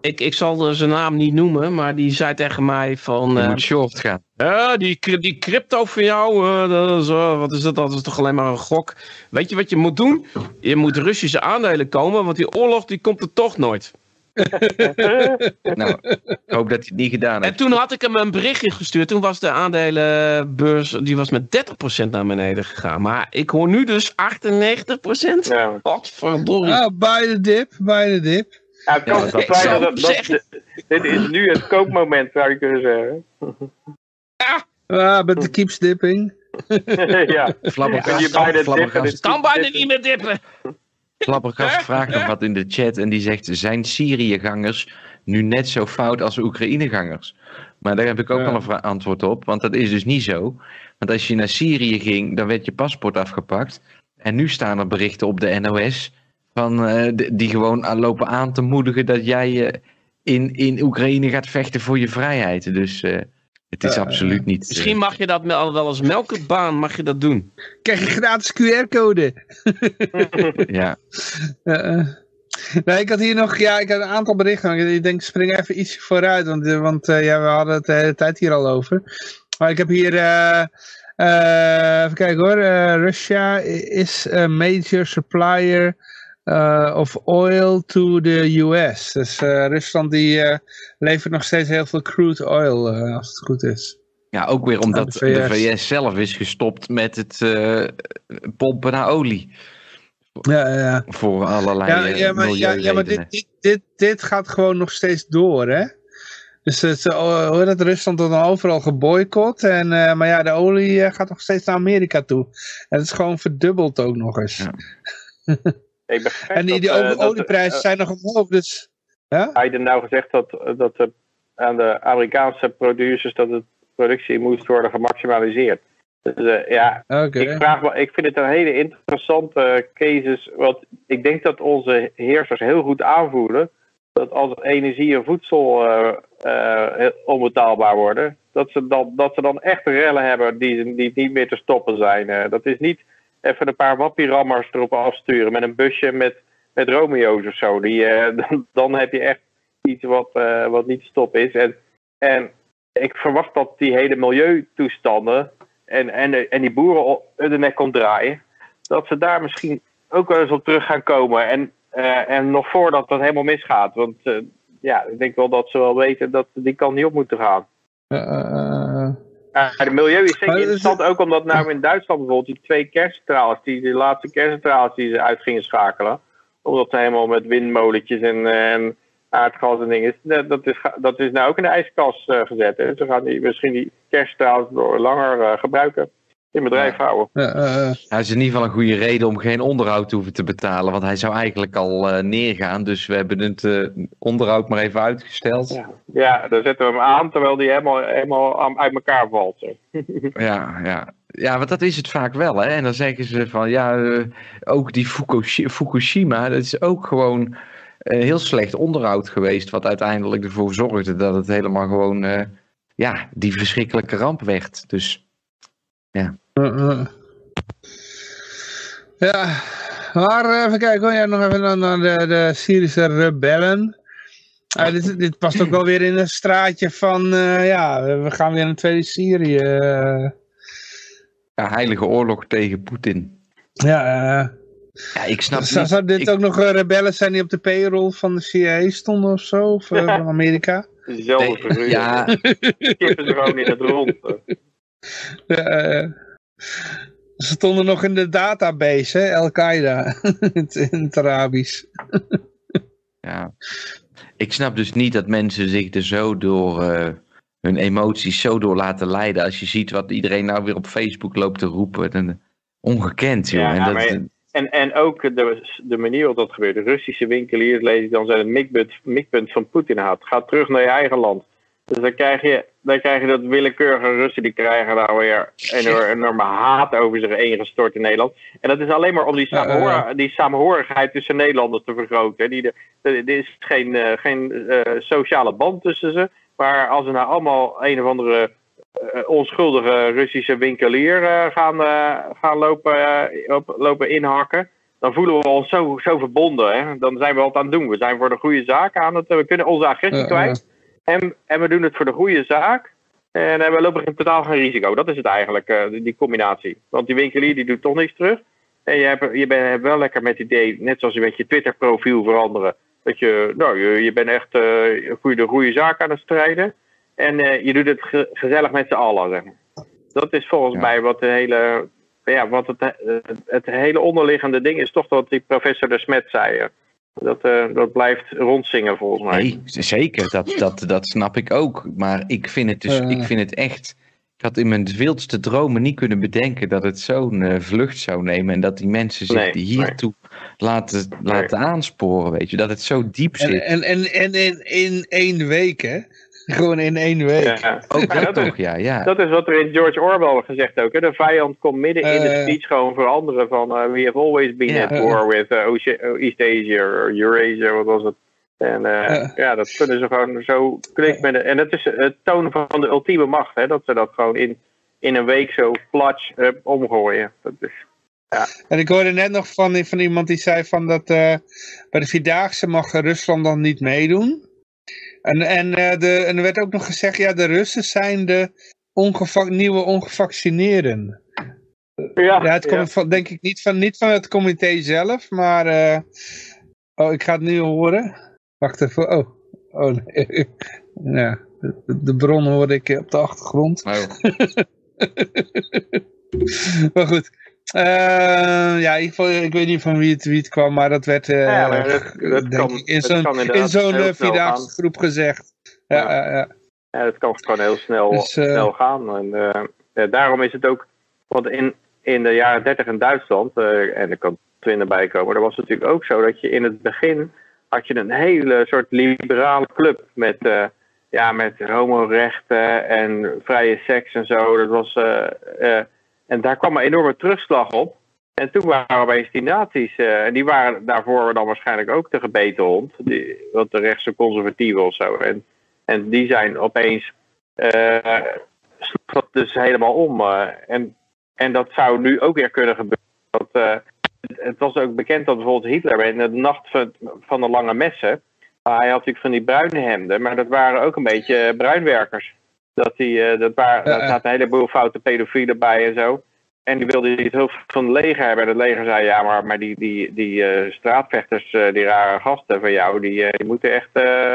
ik, ik zal zijn naam niet noemen, maar die zei tegen mij van... Je uh, moet short gaan. Ja, die, die crypto van jou, uh, dat is, wat is dat? Dat is toch alleen maar een gok. Weet je wat je moet doen? Je moet Russische aandelen komen, want die oorlog die komt er toch nooit. nou, ik hoop dat hij het niet gedaan heeft. En toen had ik hem een berichtje gestuurd. Toen was de aandelenbeurs die was met 30% naar beneden gegaan. Maar ik hoor nu dus 98%. Ja. Wat verdorie. Ah, bij de dip, bij de dip. Ja, het kan ja, dat, dat, dit is nu het koopmoment, zou je kunnen zeggen. Ah, but the keeps dipping. ja. Flabbergast kan bijna niet meer dippen. Flabbergast vraagt nog wat in de chat en die zegt: Zijn Syriëgangers nu net zo fout als Oekraïnegangers? Maar daar heb ik ook ja. al een antwoord op, want dat is dus niet zo. Want als je naar Syrië ging, dan werd je paspoort afgepakt. En nu staan er berichten op de NOS van, uh, die gewoon lopen aan te moedigen dat jij uh, in, in Oekraïne gaat vechten voor je vrijheid. Dus uh, het is absoluut niet. Misschien mag je dat wel als melkbaan mag je dat doen. Krijg je gratis QR-code. ja. Nee, ik had hier nog, ja, ik had een aantal berichten. Ik denk, spring even iets vooruit, want, want ja, we hadden het de hele tijd hier al over. Maar ik heb hier, uh, uh, even kijken hoor, uh, Russia is a major supplier of oil to the US. Dus Rusland die levert nog steeds heel veel crude oil, als het goed is. Ja, ook weer omdat de VS. de VS, zelf is gestopt met het pompen naar olie. Ja, ja. Voor allerlei ja, ja, maar, ja, ja, maar dit, dit, dit, dit gaat gewoon nog steeds door, hè? Dus het, hoor dat Rusland dan overal geboycott. En, uh, maar ja, de olie gaat nog steeds naar Amerika toe. En het is gewoon verdubbeld ook nog eens. Ja. Ik en die, die dat, olieprijzen uh, zijn nog omhoog. Dus, ja? Nou gezegd dat, dat de, aan de Amerikaanse producers dat de productie moest worden gemaximaliseerd? Dus, uh, ja, okay. ik, vraag me, ik vind het een hele interessante casus. Want ik denk dat onze heersers heel goed aanvoelen dat als energie en voedsel onbetaalbaar worden, dat ze, dan, dat ze dan echt rellen hebben die, die niet meer te stoppen zijn. Dat is niet even een paar wappierammers erop afsturen met een busje met, met Romeo's of zo. Die, dan, dan, heb je echt iets wat, wat niet stoppen is. En, en ik verwacht dat die hele milieutoestanden en, en, en die boeren de nek komt draaien, dat ze daar misschien ook wel eens op terug gaan komen. En, uh, en nog voordat dat helemaal misgaat. Want ja, ik denk wel dat ze wel weten dat die kant niet op moeten gaan. Uh, de milieu is zeker interessant, ook omdat nou in Duitsland bijvoorbeeld die twee kerncentrales, die, die laatste kerncentrales die ze uit gingen schakelen, omdat ze helemaal met windmolentjes en, en aardgas en dingen. Dat is, dat is nou ook in de ijskast uh, gezet. Hè. Ze gaan die, misschien die kerststraal langer uh, gebruiken. In bedrijf ja. houden. Ja, uh, hij is in ieder geval een goede reden om geen onderhoud te hoeven te betalen. Want hij zou eigenlijk al neergaan. Dus we hebben het onderhoud maar even uitgesteld. Ja. ja, dan zetten we hem aan terwijl die helemaal, helemaal uit elkaar valt. ja, ja. Ja, want dat is het vaak wel. Hè? En dan zeggen ze van ja, ook die Fukushima, dat is ook gewoon heel slecht onderhoud geweest. Wat uiteindelijk ervoor zorgde dat het helemaal gewoon ja, die verschrikkelijke ramp werd. Dus ja. Uh, ja, maar even kijken hoor. Ja, nog even naar de, de Syrische rebellen. dit, dit, past ook wel weer in een straatje van, ja, we gaan weer een tweede Syrië. Ja, heilige oorlog tegen Poetin. Ja, ja, ik snap Zou, zou dit ik... ook nog rebellen zijn die op de payroll van de CIA stonden of zo? Of uh, van Amerika? Dezelfde figuur. Ja. Kippen ze gewoon in het rond. Uh, ze stonden nog in de database, hè? Al-Qaeda. in het Arabisch. ja. Ik snap dus niet dat mensen zich er zo door hun emoties zo door laten leiden. Als je ziet wat iedereen nou weer op Facebook loopt te roepen. Dan, ongekend, joh. en, dat, en, en ook de, de manier waarop dat gebeurt. De Russische winkeliers, lees ik dan, zijn het mikpunt, mikpunt van Poetin had. Ga terug naar je eigen land. Dus dan krijg je, dan krijg je dat willekeurige Russen, die krijgen nou weer een enorme haat over zich heen gestort in Nederland. En dat is alleen maar om die, samenhor die samenhorigheid tussen Nederlanders te vergroten. Die, er is geen, uh, geen uh, sociale band tussen ze. Maar als ze nou allemaal een of andere uh, onschuldige Russische winkelier gaan, gaan lopen, op, lopen inhakken dan voelen we ons zo, zo verbonden. Hè? Dan zijn we wat aan het doen. We zijn voor de goede zaak aan het. We kunnen onze agressie kwijt. En, en we doen het voor de goede zaak. En we lopen in totaal geen risico. Dat is het eigenlijk, uh, die combinatie. Want die winkelier die doet toch niks terug. En je hebt, je bent wel lekker met het idee, net zoals je met je Twitter profiel veranderen. Dat je, nou, je, je bent echt uh, de goede zaak aan het strijden. En uh, je doet het gezellig met z'n allen. Dat is volgens ja. mij wat de hele, ja, wat het, het hele onderliggende ding is toch wat die professor de Smet zei. Dat, uh, dat blijft rondzingen volgens mij. Nee, zeker. Dat, dat, dat snap ik ook. Maar ik vind het dus, uh. ik vind het echt. Ik had in mijn wildste dromen niet kunnen bedenken dat het zo'n uh, vlucht zou nemen. En dat die mensen zich nee, hiertoe nee. laten, laten nee. aansporen. Weet je, dat het zo diep zit. En, en, en, en in, in één week, hè? Gewoon in één week. Ja. Ook dat, dat, is, ja, ja. dat is wat er in George Orwell gezegd ook. Hè? De vijand komt midden in de speech gewoon veranderen van uh, we have always been yeah. at war with uh, East Asia or Eurasia, wat was het? En uh, ja, dat kunnen ze gewoon zo klik met de, En dat is het tonen van de ultieme macht, hè? dat ze dat gewoon in, in een week zo platsch omgooien. Dat is, ja. En ik hoorde net nog van, van iemand die zei van dat bij de Vierdaagse mag Rusland dan niet meedoen. En, en, uh, de, en er werd ook nog gezegd, ja, de Russen zijn de ongevac nieuwe ongevaccineerden. Ja, ja het komt ja. Van, denk ik niet van, niet van het comité zelf, maar... Uh, oh, ik ga het nu horen. Wacht even, oh. Oh, nee. ja, de, de bron hoorde ik op de achtergrond. Oh. maar goed. Uh, ja, ik, ik weet niet van wie het, wie het kwam, maar dat werd uh, ja, maar dat, dat kan, in zo'n zo uh, vierdaagse groep gezegd. Ja, ja. Ja, ja. dat kan gewoon heel snel, dus, snel gaan. En daarom is het ook, want in, in de jaren 30 in Duitsland, en er kan twintig bij komen, daar was het natuurlijk ook zo dat je in het begin had je een hele soort liberale club met, ja, met homorechten en vrije seks en zo. Dat was en daar kwam een enorme terugslag op. En toen waren opeens die nazi's, uh, en die waren daarvoor dan waarschijnlijk ook de gebeten hond, die, wat de rechtse conservatieven of zo. En, en die zijn opeens, uh, sloeg dus helemaal om. Uh, en, en dat zou nu ook weer kunnen gebeuren. Dat, het, het, was ook bekend dat bijvoorbeeld Hitler in de nacht van, van de lange messen, hij had natuurlijk van die bruine hemden, maar dat waren ook een beetje bruinwerkers. Dat, die, uh, dat waar, daar zaten een heleboel foute pedofielen bij en zo. En die wilde het hoofd van het leger hebben. En het leger zei, ja, maar, maar die, die, die uh, straatvechters, uh, die rare gasten van jou, die, die moeten echt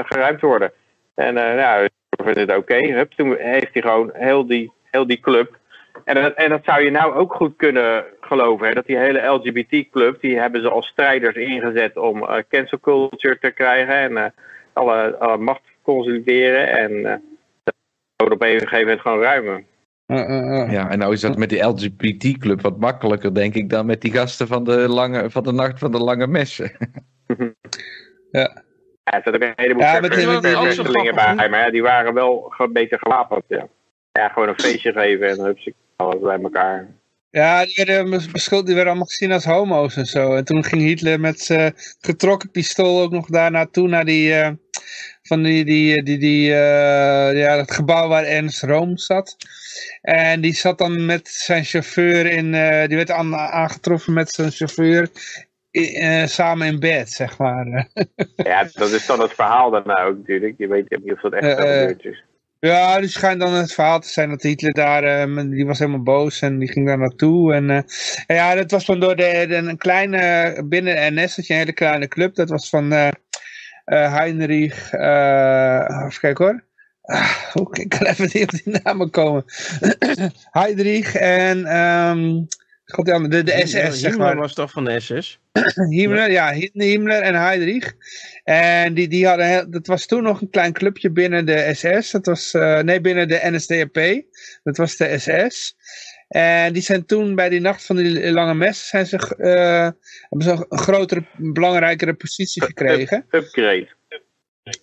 geruimd worden. En nou, ik vind het oké. Okay. Toen heeft hij gewoon heel die, heel die club. En dat, en dat zou je nou ook goed kunnen geloven. Hè? Dat die hele LGBT-club, die hebben ze als strijders ingezet om cancel culture te krijgen. En alle, alle macht consolideren. En op een gegeven moment gewoon ruimen. Uh, uh, uh. Ja, en nou is dat met die LGBT-club wat makkelijker, denk ik, dan met die gasten van de, lange, van de nacht van de lange messen. ja. Ja, er zitten een heleboel ja, vervelingen bij, maar ja, die waren wel een beetje gewapend. Ja. ja, gewoon een feestje geven en ze alles bij elkaar. Ja, die werden, beschuld, die werden allemaal gezien als homo's en zo. En toen ging Hitler met zijn getrokken pistool ook nog daar naartoe, naar die, uh, van die, die, die, die uh, ja, het gebouw waar Ernst Room zat. En die zat dan met zijn chauffeur in, uh, die werd aan, aangetroffen met zijn chauffeur uh, samen in bed, zeg maar. ja, dat is dan het verhaal daarna ook natuurlijk. Je weet niet of dat echt gebeurd is. Ja, dus schijnt dan het verhaal te zijn dat Hitler daar, uh, die was helemaal boos en die ging daar naartoe. En, uh, en ja, dat was dan door de, de, een kleine, binnen NS had je een hele kleine club, dat was van uh, Heinrich, even kijken hoor. Ah, ik kan even niet op die namen komen. Heinrich en um, God, ja, de, de SS, zeg maar. was toch van de SS? Himmler, ja, Himmler en Heydrich. En die, die hadden, dat was toen nog een klein clubje binnen de SS. Dat was, uh, nee, binnen de NSDAP. Dat was de SS. En die zijn toen bij die nacht van die lange mes, zijn ze, uh, hebben ze een grotere, belangrijkere positie gekregen. Upgrade.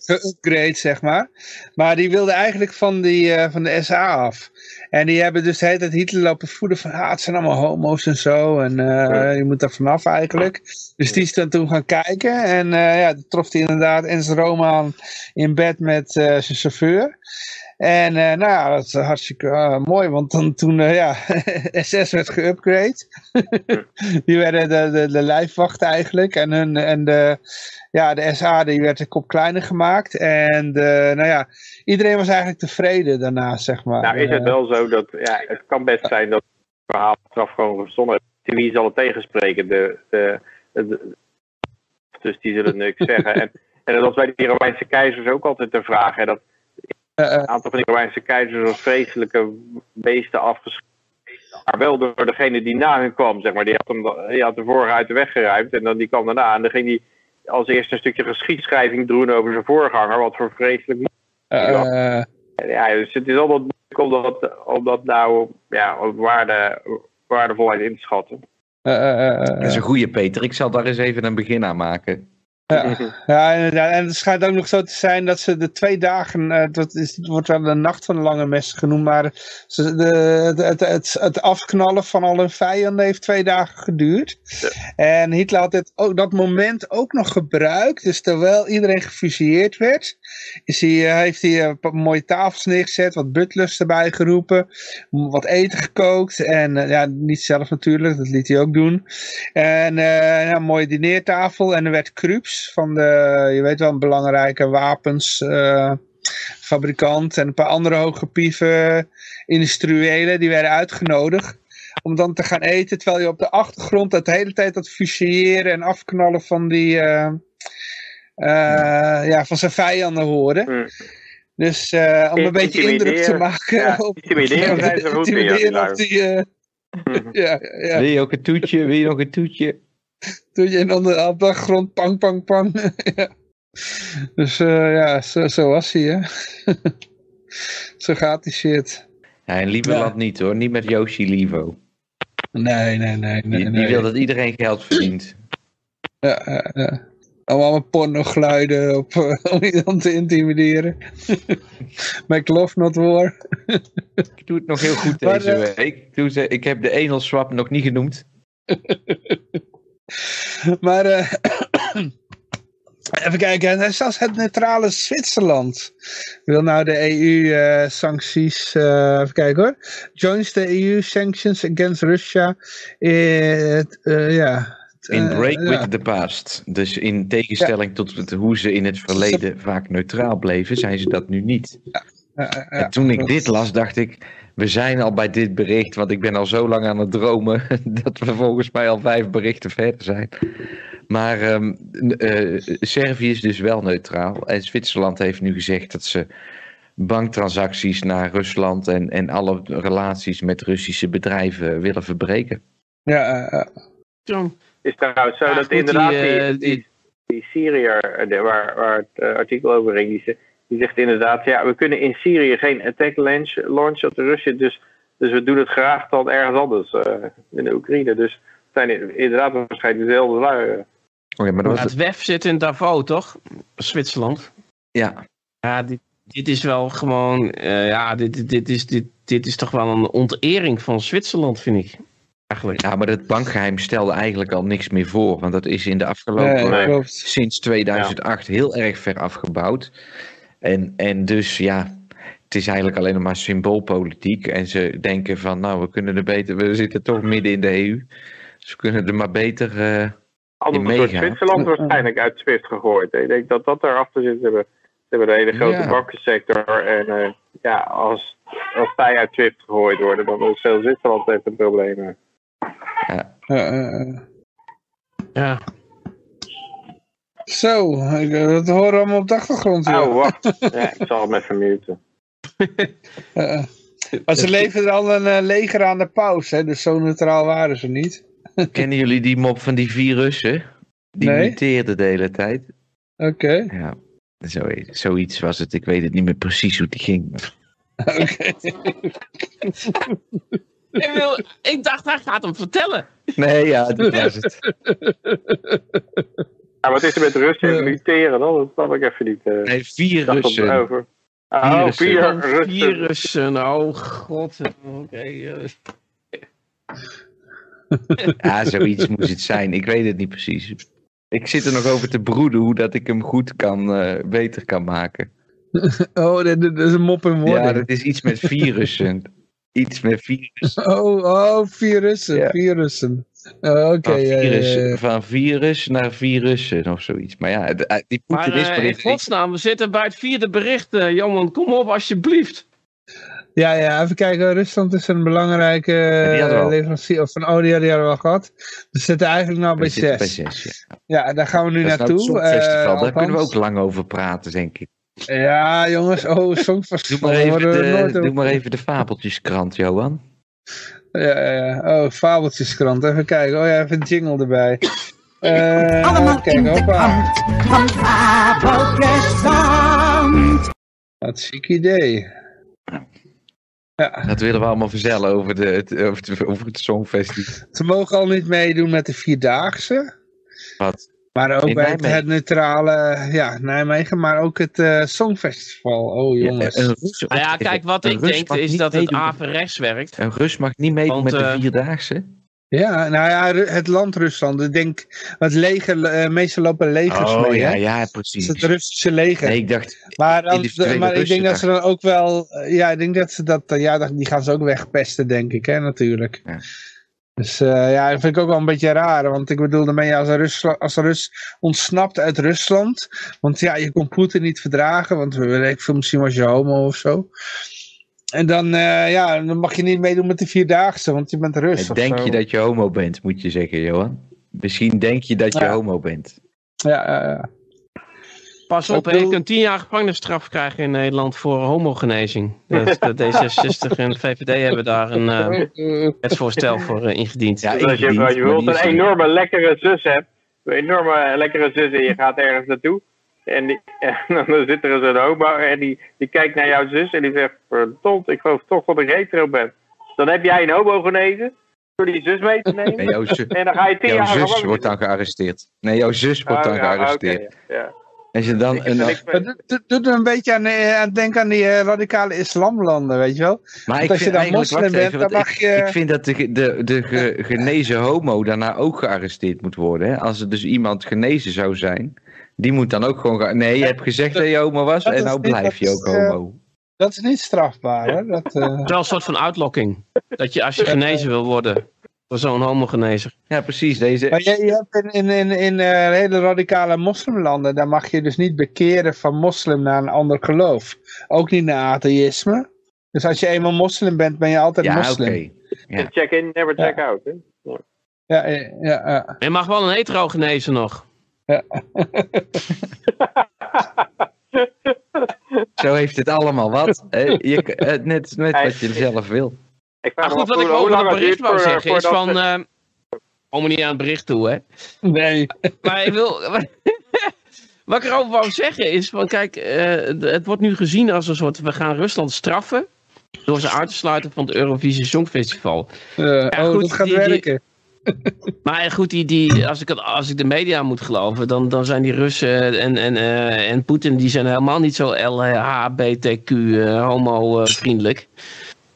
Upgrade, zeg maar. Maar die wilden eigenlijk van, die, uh, van de SA af. En die hebben dus de hele tijd Hitler lopen voeden van, ah, het zijn allemaal homo's en zo. En uh, je moet daar vanaf eigenlijk. Dus die is dan toen gaan kijken. En uh, ja, trof hij inderdaad Ens Roman in bed met zijn chauffeur. En uh, nou ja, dat is hartstikke uh, mooi, want dan toen, uh, ja, SS werd geupgrade. die werden de, de, de lijfwacht eigenlijk. En, hun, en de, ja, de SA die werd een kop kleiner gemaakt. En de, nou ja, iedereen was eigenlijk tevreden daarna, zeg maar. Nou is het wel zo dat, ja, het kan best zijn dat het verhaal straf gewoon verzonnen Wie zal het tegenspreken? De, de, de, dus die zullen niks zeggen. En, en dat was bij die Romeinse keizers ook altijd de vraag, hè, dat een aantal van die Romeinse keizers als vreselijke beesten afgeschreven. Maar wel door degene die na hen kwam, zeg maar. Die had, hem, die had de vorige uit de weg geruimd en dan die kwam daarna. En dan ging die als eerste een stukje geschiedschrijving doen over zijn voorganger. Wat voor vreselijk... Uh, ja, dus het is altijd moeilijk om dat, om dat nou ja, waarde, waardevolheid in te schatten. dat is een goede Peter. Ik zal daar eens even een begin aan maken. Ja, ja, inderdaad. En het schijnt ook nog zo te zijn dat ze de twee dagen, uh, dat is, het wordt wel de nacht van de lange mes genoemd, maar ze, de, het, het, het, afknallen van al hun vijanden heeft twee dagen geduurd. En Hitler had het, ook, dat moment ook nog gebruikt, dus terwijl iedereen gefusilleerd werd, is hij, uh, heeft hij uh, mooie tafels neergezet, wat butlers erbij geroepen, wat eten gekookt en ja, niet zelf natuurlijk, dat liet hij ook doen. En ja, een mooie dineertafel en er werd van de, je weet wel, een belangrijke wapensfabrikant en een paar andere hoge industriëlen, die werden uitgenodigd om dan te gaan eten, terwijl je op de achtergrond de hele tijd dat fusilleren en afknallen van die, uh, uh, ja, van zijn vijanden hoorde. Mm. Dus uh, om een beetje indruk te maken ja, op, intimideren zijn ze goed meer. Die, ja, ja. Wil je ook een toetje? Wil je nog een toetje? Doe je dan de achtergrond pang, pang, pang. ja. Dus uh, ja, zo, zo, was hij, hè. zo gaat die shit. Ja, in Lieberland ja. niet hoor, niet met Yoshi Livo. Nee, nee, nee. nee, die, die wil dat iedereen geld verdient. Ja, ja, ja. Allemaal pornogluiden op, om iemand te intimideren. Make love not war. ik doe het nog heel goed deze uh, week. Ik, doe, ik heb de Enelswap nog niet genoemd. maar uh, even kijken, zelfs het neutrale Zwitserland wil nou de EU-sancties, uh, uh, even kijken hoor, joins the EU sanctions against Russia. ja. In break with the past. Dus in tegenstelling ja. tot hoe ze in het verleden vaak neutraal bleven, zijn ze dat nu niet. Ja. en toen ik dit las, dacht ik, we zijn al bij dit bericht, want ik ben al zo lang aan het dromen dat we volgens mij al vijf berichten verder zijn. Maar um, uh, Servië is dus wel neutraal. En Zwitserland heeft nu gezegd dat ze banktransacties naar Rusland en, en alle relaties met Russische bedrijven willen verbreken. Ja, uh, John. is trouwens zo dat inderdaad die, die, die, die Syriër, waar, waar het artikel over ging, die die zegt inderdaad, ja, we kunnen in Syrië geen attack launch, launch op de Russen, dus, dus we doen het graag dan ergens anders, uh, in de Oekraïne. Dus het zijn inderdaad waarschijnlijk dezelfde lui. Eh. Ja, maar dat het WEF zit in Davos, toch? Zwitserland. Ja. Ja, dit, dit is wel gewoon, uh, ja, dit, dit, is, dit, dit is toch wel een ontering van Zwitserland, vind ik. Eigenlijk. Ja, maar het bankgeheim stelde eigenlijk al niks meer voor. Want dat is in de afgelopen, nee, sinds 2008 ja. heel erg ver afgebouwd. En, en dus ja, het is eigenlijk alleen nog maar symboolpolitiek. En ze denken van, nou, we kunnen er beter, we zitten toch midden in de EU. Dus we kunnen er maar beter uh, Anders wordt Zwitserland waarschijnlijk uit Swift gegooid. Ik denk dat dat erachter zit. Ze hebben, ze hebben een hele grote ja. bankensector. En uh, ja, als, als zij uit Swift gegooid worden, dan is heel Zwitserland heeft een probleem. Ja. Uh, ja. Zo, dat horen allemaal op de achtergrond. Oh, wacht. Ja, ik zal hem even muten. uh, Maar ze leverden al een uh, leger aan de paus, hè, dus zo neutraal waren ze niet. Kennen jullie die mop van die virussen? Die nee? muteerden de hele tijd. Oké. Ja, zo, zoiets was het. Ik weet het niet meer precies hoe die ging. Oké. ik, wil, ik dacht, hij gaat hem vertellen. Nee, ja, dat was het. Ja, wat is er met Russen en muteren dan? Dat snap ik even niet. Uh, nee, virussen. Over. Oh, virussen. Virussen, oh god. Oké. Okay. ja, zoiets moest het zijn. Ik weet het niet precies. Ik zit er nog over te broeden hoe dat ik hem goed kan, uh, beter kan maken. Oh, dat, dat is een mop in woorden. Ja, dat is iets met virussen. iets met virussen. Oh, oh virussen, ja. virussen. Oh, Oké. Okay, van, virus, van virus naar virussen of zoiets. Maar ja, die Maar uh, in godsnaam, we zitten bij het vierde bericht. Uh, Johan, kom op alsjeblieft. Ja, ja, even kijken. Rusland is een belangrijke leverancier. Of van, oh, die hadden we al gehad. We zitten eigenlijk nou bij 6. Bij zes ja. ja. daar gaan we nu dat naartoe. Nou festival, uh, daar kunnen we ook lang over praten, denk ik. Ja, jongens. Oh, Songfestival. doe, maar even de, doe maar even de fabeltjeskrant, Johan. Ja, ja. Oh, fabeltjeskrant. Even kijken. Oh ja, even een jingle erbij. Uh, Allemaal kijk, in de krant van Fabeltjeskrant. Wat ziek idee. Ja. Dat willen we allemaal verzellen over, de, het, over, het, over het Songfestival. Ze mogen al niet meedoen met de Vierdaagse. Wat? Maar ook bij het, neutrale, ja, Nijmegen, maar ook het uh, Songfestival. Oh jongens. Ja, Rus, ah, ja kijk, wat ik denk is dat het averechts werkt. Een Rus mag niet meedoen met de uh, Vierdaagse? Ja, nou ja, het land Rusland. Ik denk, het leger, uh, meestal lopen legers oh, mee. ja, ja, precies. Het, het Russische leger. Nee, ik dacht... Maar, dan, maar ik denk dat ze dan ook wel... Ja, ik denk dat ze dat... Ja, die gaan ze ook wegpesten, denk ik, hè, natuurlijk. Ja. Dus uh, ja, dat vind ik ook wel een beetje raar. Want ik bedoel, als een, Rus, als een Rus ontsnapt uit Rusland. Want ja, je kon Poetin niet verdragen. Want ik veel, misschien was je homo of zo. En dan, uh, ja, dan mag je niet meedoen met de Vierdaagse, want je bent Rus. Ja, denk je dat je homo bent, moet je zeggen, Johan. Misschien denk je dat je ja. homo bent. Ja, ja, ja. Pas op, je kunt tien jaar gevangenisstraf krijgen in Nederland voor homogenezing. Dus de D66 en de VVD hebben daar een uh, wetsvoorstel voor uh, ingediend. Ja, Als je, je wilt een enorme lekkere zus hebt, een enorme lekkere zus en je gaat ergens naartoe. En, die, en dan zit er zo'n homo en die, die kijkt naar jouw zus en die zegt, verdomd, ik geloof toch dat ik hetero ben. Dan heb jij een homo genezen door die zus mee te nemen. Nee, zus, en dan ga je tien jouw jaar zus wordt dan gearresteerd. Nee, jouw zus wordt dan oh, ja, gearresteerd. Okay, ja. Als je dan een, het doet me een beetje aan, aan denken aan die uh, radicale islamlanden, weet je wel. Maar als je dan moslim bent, dan mag je... Ik, vind dat de, de, de ge, genezen homo daarna ook gearresteerd moet worden. Hè? Als er dus iemand genezen zou zijn, die moet dan ook gewoon... Nee, je hebt gezegd dat je homo was en nou blijf je ook homo. Dat is niet strafbaar, hè? Dat, uh... Het is wel een soort van uitlokking. Dat je als je genezen wil worden, voor zo'n homogenezer. Ja, precies. Deze... Maar je, je hebt in, in, in, in uh, hele radicale moslimlanden, daar mag je dus niet bekeren van moslim naar een ander geloof. Ook niet naar atheïsme. Dus als je eenmaal moslim bent, ben je altijd ja, moslim. Okay. Ja, Check in, never check ja. out. Hè? Ja, ja, ja, ja. Je mag wel een hetero genezen nog. Ja. Zo heeft het allemaal wat. Je, net net wat je zelf wil. Ik maar goed, wat ik over dat bericht wou zeggen is van... Uh, kom niet aan het bericht toe, hè? Nee. Maar ik wil... wat ik erover wou zeggen is van, kijk, uh, het wordt nu gezien als een soort... We gaan Rusland straffen door ze uit te sluiten van het Eurovisie Songfestival. Uh, ja, oh, goed, dat gaat die, werken. Die, maar goed, die, die, als, ik het, als ik de media moet geloven, dan, dan zijn die Russen en, en, uh, en Poetin, die zijn helemaal niet zo LHBTQ uh, homo vriendelijk.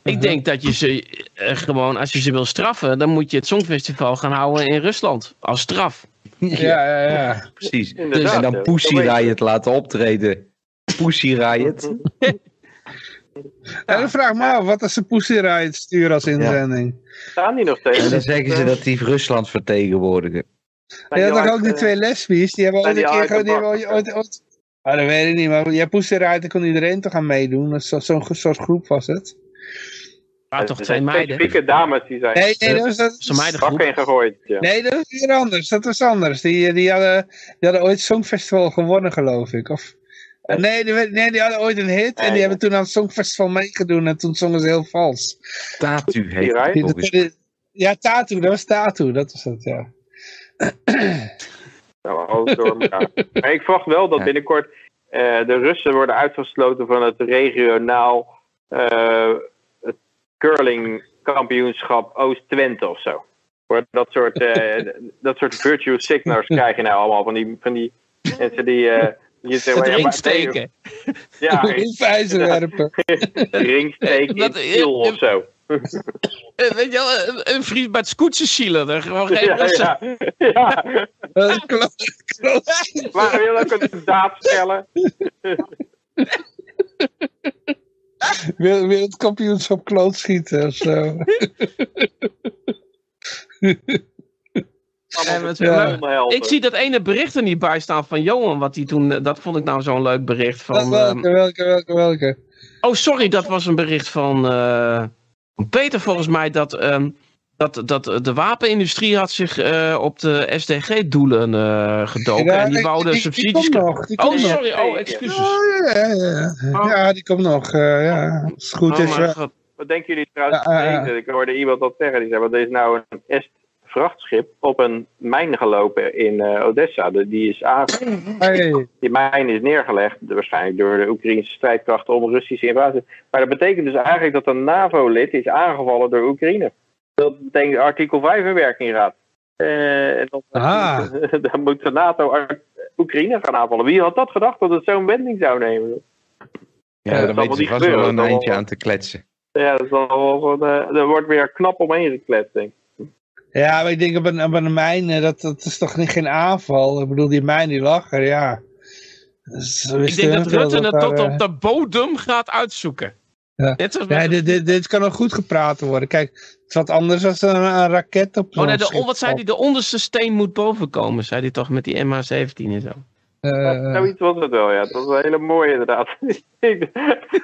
Ik mhm. denk dat je ze uh, gewoon, als je ze wil straffen, dan moet je het Songfestival gaan houden in Rusland. Als straf. Ja, ja, ja. Precies. Dus, en dan Pussy Riot laten optreden. Pussy Riot. En dan vraag me af, wat als ze Pussy Riot sturen als inzending? Ja. Staan die nog steeds? En dan zeggen ze dat die Rusland vertegenwoordigen. Ja, toch ook die twee lesbies, die hebben ooit een keer gewoon... Ooit, ooit, ah, dat weet ik niet, maar ja, Pussy Riot kon iedereen toch aan meedoen. Zo'n zo soort groep was het. Ah, toch twee meiden? Specifieke dames die zijn. Nee, nee, dat was dat. Ze meiden gegooid. Ja. Nee, dat was weer anders. Dat was anders. Die, die, hadden, die hadden ooit Songfestival gewonnen, geloof ik. Of Nee die, nee, die hadden ooit een hit en die hebben toen aan het Songfestival meegedaan en toen zongen ze heel vals. Tatu heet die, Ja, Tatu, dat was Tatu, dat was het, ja. Nou, alles door elkaar. maar ik verwacht wel dat binnenkort uh, de Russen worden uitgesloten van het regionaal uh, het curling kampioenschap Oost-Twente of zo. Dat soort, uh, dat soort virtue signals krijg je nou allemaal van die, van die mensen die... Je zegt, het ringsteken. Ja, ringsteken werpen. ringsteken in stiel of zo. Eh, weet je wel, een vriend bij het scootsenzielen. Er gewoon geen ja, ja, ja. Maar wil ook een daad stellen. Wereldkampioenschap klootschieten of zo. Ja. Ik zie dat ene bericht er niet bij staan van Johan, wat hij toen, dat vond ik nou zo'n leuk bericht van... Welke, welke, welke, welke? Oh, sorry, dat was een bericht van... Uh, Peter volgens mij dat, um, dat, dat de wapenindustrie had zich uh, op de SDG-doelen uh, gedoken. Ja, en die wouden subsidies... Die nog, die oh, sorry. Oh, excuses. Oh, ja, ja, ja. Oh. ja, die komt nog. Uh, ja, als het goed oh, is. Wat denken jullie trouwens? Ja, ik hoorde iemand dat zeggen. Die zei, wat is nou een Est vrachtschip op een mijn gelopen in uh, Odessa. De, die is aangelegd. Die mijn is neergelegd, waarschijnlijk door de Oekraïnse strijdkrachten om Russische invasie. Maar dat betekent dus eigenlijk dat een NAVO-lid is aangevallen door Oekraïne. Dat betekent artikel 5 in werking gaat. Uh, dan, ah. dan moet de NATO Oekraïne gaan aanvallen. Wie had dat gedacht dat het zo'n wending zou nemen? Ja, ja daar weet vast wel een eindje aan te kletsen. Ja, dat is wel, uh, er wordt weer knap omheen gekletst, denk ik. Ja, maar ik denk op een, op een mijn, eh, dat, dat is toch niet, geen aanval. Ik bedoel, die mijn die lag er, ja. Dus, ik denk dat Rutte het tot op de bodem gaat uitzoeken. Ja, ja dit, dit, dit, kan nog goed gepraat worden. Kijk, het is wat anders dan een, een, raket op Oh nee, de, wat zei hij? De onderste steen moet bovenkomen, zei hij toch met die MH17 en zo. Uh, zoiets was het wel, ja. Dat was een hele mooie inderdaad.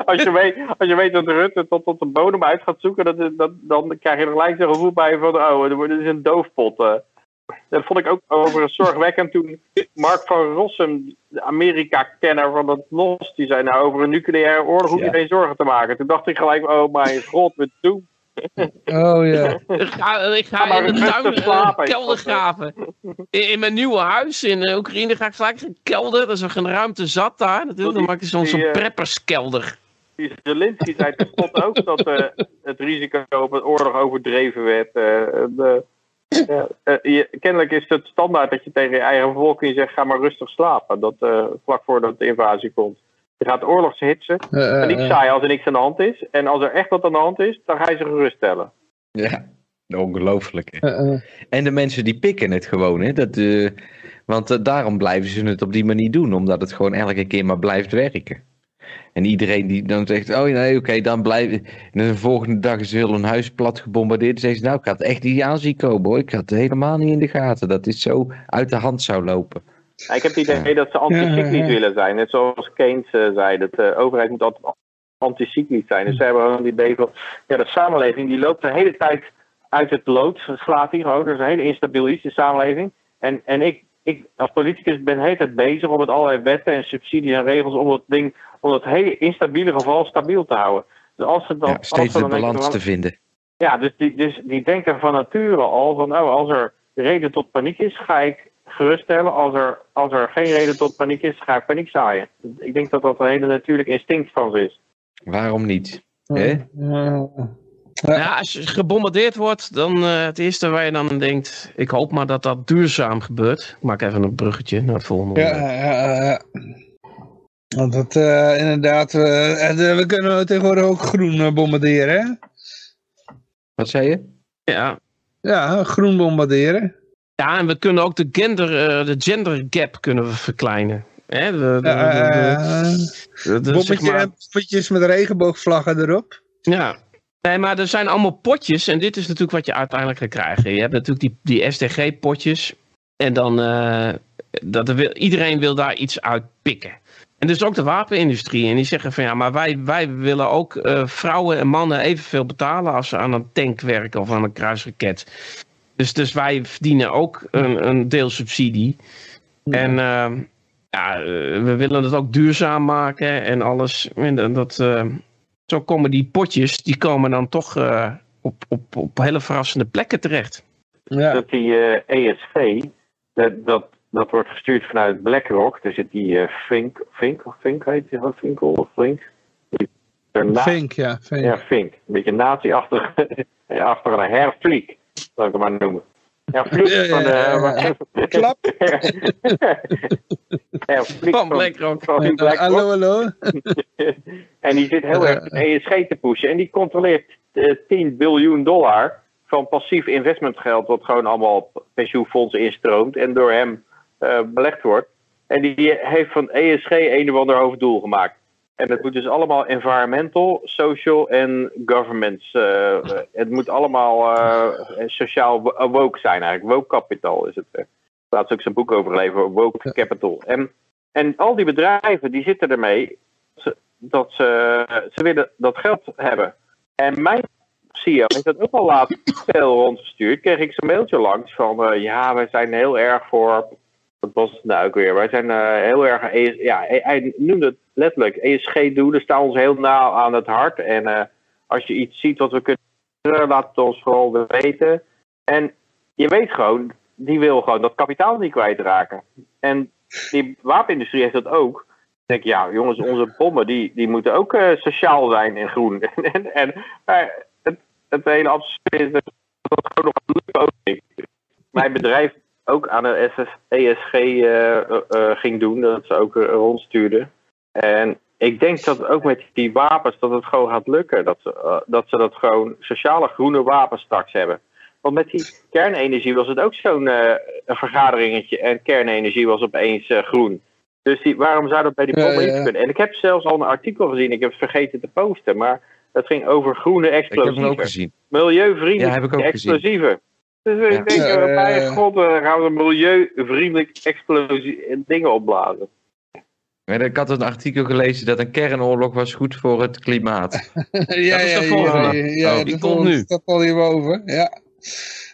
als, je weet, als je weet dat Rutte tot, tot de bodem uit gaat zoeken, dat, dat, dan krijg je er gelijk zo'n gevoel bij van, oh, er is een doofpot. Dat vond ik ook overigens zorgwekkend toen Mark van Rossum, de Amerika-kenner van het LOS, die zei nou over een nucleaire oorlog hoef je geen zorgen te maken. Toen dacht ik gelijk, oh mijn god, we doen. Oh ja. ik ga, ik ga in de tuin uh, kelder graven. In, in, mijn nieuwe huis in uh, Oekraïne ga ik gelijk een kelder. Er is geen ruimte zat daar. Natuurlijk. Dan maak je zo'n zo uh, prepperskelder. Zelensky zei tenslotte ook dat uh, het risico op een oorlog overdreven werd. De, je, kennelijk is het standaard dat je tegen je eigen bevolking zegt: ga maar rustig slapen. Dat, vlak voordat de invasie komt. Je gaat oorlogshitsen. Uh, en niet saai als er niks aan de hand is. En als er echt wat aan de hand is, dan ga je ze geruststellen. Ja, ongelooflijk. En de mensen die pikken het gewoon. Hè? Dat, uh, want uh, daarom blijven ze het op die manier doen. Omdat het gewoon elke keer maar blijft werken. En iedereen die dan zegt, oh nee, oké, okay, dan blijf En de volgende dag is heel een huis plat gebombardeerd. Dan zegt ze, nou, ik had het echt niet aanzien komen hoor. Ik had het helemaal niet in de gaten. Dat dit zo uit de hand zou lopen. ik heb het idee dat ze anticyclisch willen zijn. Net zoals Keynes uh, zei, dat de overheid moet altijd anticyclisch zijn. Dus ze hebben gewoon het idee van, ja, de samenleving die loopt de hele tijd uit het lood, slaat hier gewoon. Dat is een hele instabiel iets, de samenleving. En, en ik, ik als politicus ben de hele tijd bezig om met allerlei wetten en subsidies en regels om het ding, om het hele instabiele geval stabiel te houden. Dus als ze dan, ja, steeds als de balans te vinden. Ja, dus die, dus die denken van nature al van, nou, als er reden tot paniek is, ga ik geruststellen. Als er, als er geen reden tot paniek is, ga ik paniek zaaien. Ik denk dat dat een hele natuurlijk instinct van ze is. Waarom niet? Ja, als je gebombardeerd wordt, dan uh, het eerste waar je dan aan denkt, ik hoop maar dat dat duurzaam gebeurt. Ik maak even een bruggetje naar het volgende. Ja, ja, ja. Want dat uh, inderdaad, uh, we kunnen tegenwoordig ook groen bombarderen, hè? Wat zei je? Ja. Ja, groen bombarderen. Ja, en we kunnen ook de gender, de gender gap kunnen we verkleinen. Hè? De, de, de, zeg maar... met regenboogvlaggen erop. Ja, Nee, maar er zijn allemaal potjes en dit is natuurlijk wat je uiteindelijk gaat krijgen. Je hebt natuurlijk die, die SDG-potjes en dan uh, dat wil, iedereen wil daar iets uit pikken. En dus ook de wapenindustrie. En die zeggen van ja, maar wij, wij willen ook uh, vrouwen en mannen evenveel betalen als ze aan een tank werken of aan een kruisraket. Dus, dus wij verdienen ook een, een deel subsidie. En uh, ja, we willen het ook duurzaam maken en alles. En dat, zo komen die potjes, die komen dan toch op, op, op hele verrassende plekken terecht. Ja. Dat die ESG, dat, dat, dat wordt gestuurd vanuit BlackRock. Er zit die Fink, Fink of Fink heet die, Finkel of Fink? Fink, ja. Fink. Ja, Fink. Een beetje nazi-achtig, achter een herfliek, zal ik het maar noemen. Ja, van de... Klap. ja, van BlackRock. Van BlackRock. Hallo, hallo. en die zit heel erg ESG te pushen. En die controleert 10 biljoen dollar van passief investmentgeld, wat gewoon allemaal op pensioenfondsen instroomt en door hem uh, belegd wordt. En die heeft van ESG een of ander hoofddoel gemaakt. En het moet dus allemaal environmental, social en governments. Uh, het moet allemaal uh, sociaal woke zijn eigenlijk. Woke capital is het. Er laat ook zijn boek over leven, woke capital. En, en al die bedrijven die zitten ermee dat ze, ze willen dat geld hebben. En mijn CEO heeft dat ook al laatst veel rondgestuurd. Kreeg ik zo'n mailtje langs van uh, ja, wij zijn heel erg voor wat was het nou ook weer? Wij zijn uh, heel erg, e ja, hij noemde het letterlijk, ESG-doelen staan ons heel na aan het hart. En uh, als je iets ziet wat we kunnen, laat het ons vooral weten. En je weet gewoon, die wil gewoon dat kapitaal niet kwijtraken. En die wapenindustrie heeft dat ook. Dan denk ja jongens, onze bommen die, die moeten ook uh, sociaal zijn en groen. en en het, het hele absurde is dat gewoon nog lukt Mijn bedrijf ook aan de ESG uh, uh, ging doen, dat ze ook rondstuurden. En ik denk dat ook met die wapens dat het gewoon gaat lukken. Dat ze, dat, ze dat gewoon sociale groene wapens straks hebben. Want met die kernenergie was het ook zo'n uh, vergaderingetje en kernenergie was opeens uh, groen. Dus die, waarom zou dat bij die niet kunnen? En ik heb zelfs al een artikel gezien, ik heb het vergeten te posten, maar dat ging over groene explosieven. Ik heb het ook gezien. Milieuvriendelijke ja, explosieven. Gezien. Dus ik denk, uh, bij god, gaan we milieuvriendelijk explosie dingen opblazen. Ik had een artikel gelezen dat een kernoorlog was goed voor het klimaat. ja, dat is de volgende. Ja, ja, oh, die komt nu. Dat al hierboven, ja.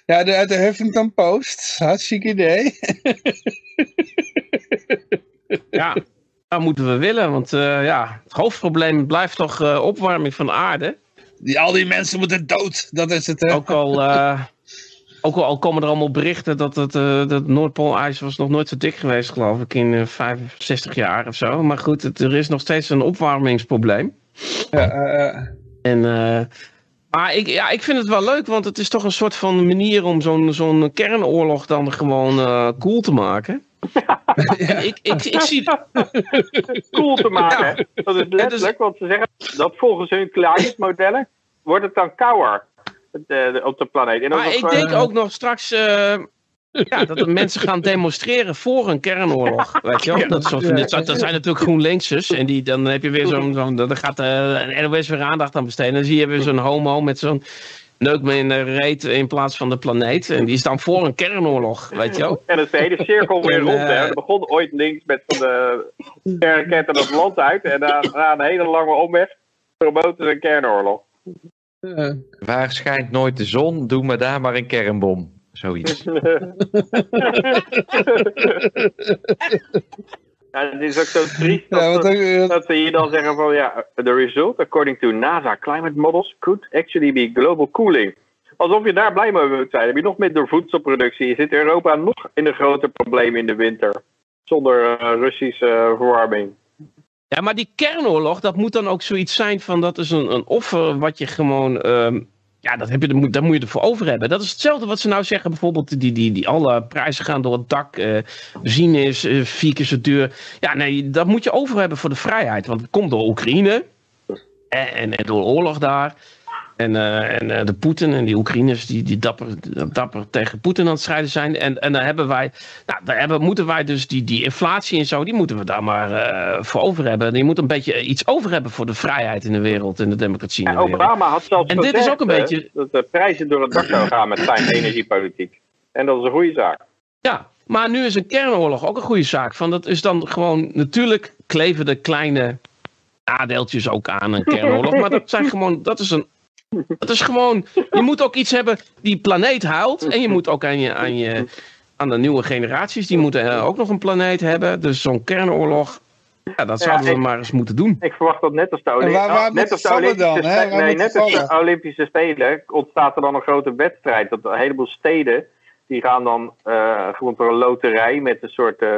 Ja, de, uit de Huffington Post. Hartstikke idee. ja, dat moeten we willen. Want uh, ja, het hoofdprobleem blijft toch uh, opwarming van de aarde. Die, al die mensen moeten dood. Dat is het. Hè? Ook al... Uh, ook al komen er allemaal berichten dat het, uh, dat Noordpoolijs was nog nooit zo dik geweest, geloof ik, in uh, eh, 65 jaar of zo. Maar goed, het, er is nog steeds een opwarmingsprobleem. Ja, uh, en, maar ik, ja, ik vind het wel leuk, want het is toch een soort van manier om zo'n zo'n kernoorlog dan gewoon cool te maken. Ja. ik, ik, ik zie... cool te maken. Dat is letterlijk, want ze zeggen dat volgens hun klimaatmodellen wordt het dan kouder de, op de planeet. En maar ik denk ook nog straks uh, ja, dat de mensen gaan demonstreren voor een kernoorlog. Weet je wel? Dat, dat, dat, zijn natuurlijk GroenLinksers. En die, dan heb je weer zo'n. Zo dan gaat de uh, NOS weer aandacht aan besteden. Dan zie je weer zo'n homo met zo'n neuk me in de reet in plaats van de planeet. En die is dan voor een kernoorlog, weet je wel. En het is de hele cirkel weer rond. Hè. Het begon ooit links met van de kernraketten het land uit. En na, na een hele lange omweg promoten ze een kernoorlog. Waar schijnt nooit de zon? Doe me daar maar een kernbom. Zoiets. Ja, het is ook zo triest dat, ja, ze, dat, ze hier dan zeggen van ja, the result according to NASA climate models could actually be global cooling. Alsof je daar blij mee moet zijn. Heb je nog minder voedselproductie? Zit Europa nog in een groter probleem in de winter? Zonder uh, Russische uh, verwarming. Ja, maar die kernoorlog, dat moet dan ook zoiets zijn van dat is een, een offer wat je gewoon. Ehm, ja, dat heb je, daar, moet, je ervoor over hebben. Dat is hetzelfde wat ze nou zeggen, bijvoorbeeld die, die, die alle prijzen gaan door het dak. Uh, is uh, vier keer zo duur. Ja, nee, dat moet je over hebben voor de vrijheid. Want het komt door Oekraïne en, en, en door oorlog daar. En, uh, en uh, de Poetin en die Oekraïners die, die dapper, dapper tegen Poetin aan het strijden zijn. En, en dan hebben wij, nou, daar hebben, moeten wij dus die, die inflatie en zo, die moeten we daar maar uh, voor over hebben. En je moet een beetje iets over hebben voor de vrijheid in de wereld en de democratie in de. Obama had zelfs en dit is ook een beetje... dat de prijzen door het dak zouden gaan met zijn energiepolitiek. En dat is een goede zaak. Ja, maar nu is een kernoorlog ook een goede zaak. Van dat is dan gewoon, natuurlijk kleven de kleine nadeeltjes ook aan een kernoorlog. maar dat zijn gewoon, dat is een dat is gewoon, je moet ook iets hebben die planeet huilt. En je moet ook aan je, aan je, aan de nieuwe generaties. Die moeten ook nog een planeet hebben. Dus zo'n kernoorlog, ja, dat zouden we maar eens moeten doen. Ik verwacht dat net als de, Olymp waar, waar net als de Olympische, dan, nee, net als de Olympische Spelen ontstaat er dan een grote wedstrijd. Dat een heleboel steden die gaan dan uh, gewoon door een loterij met een soort uh,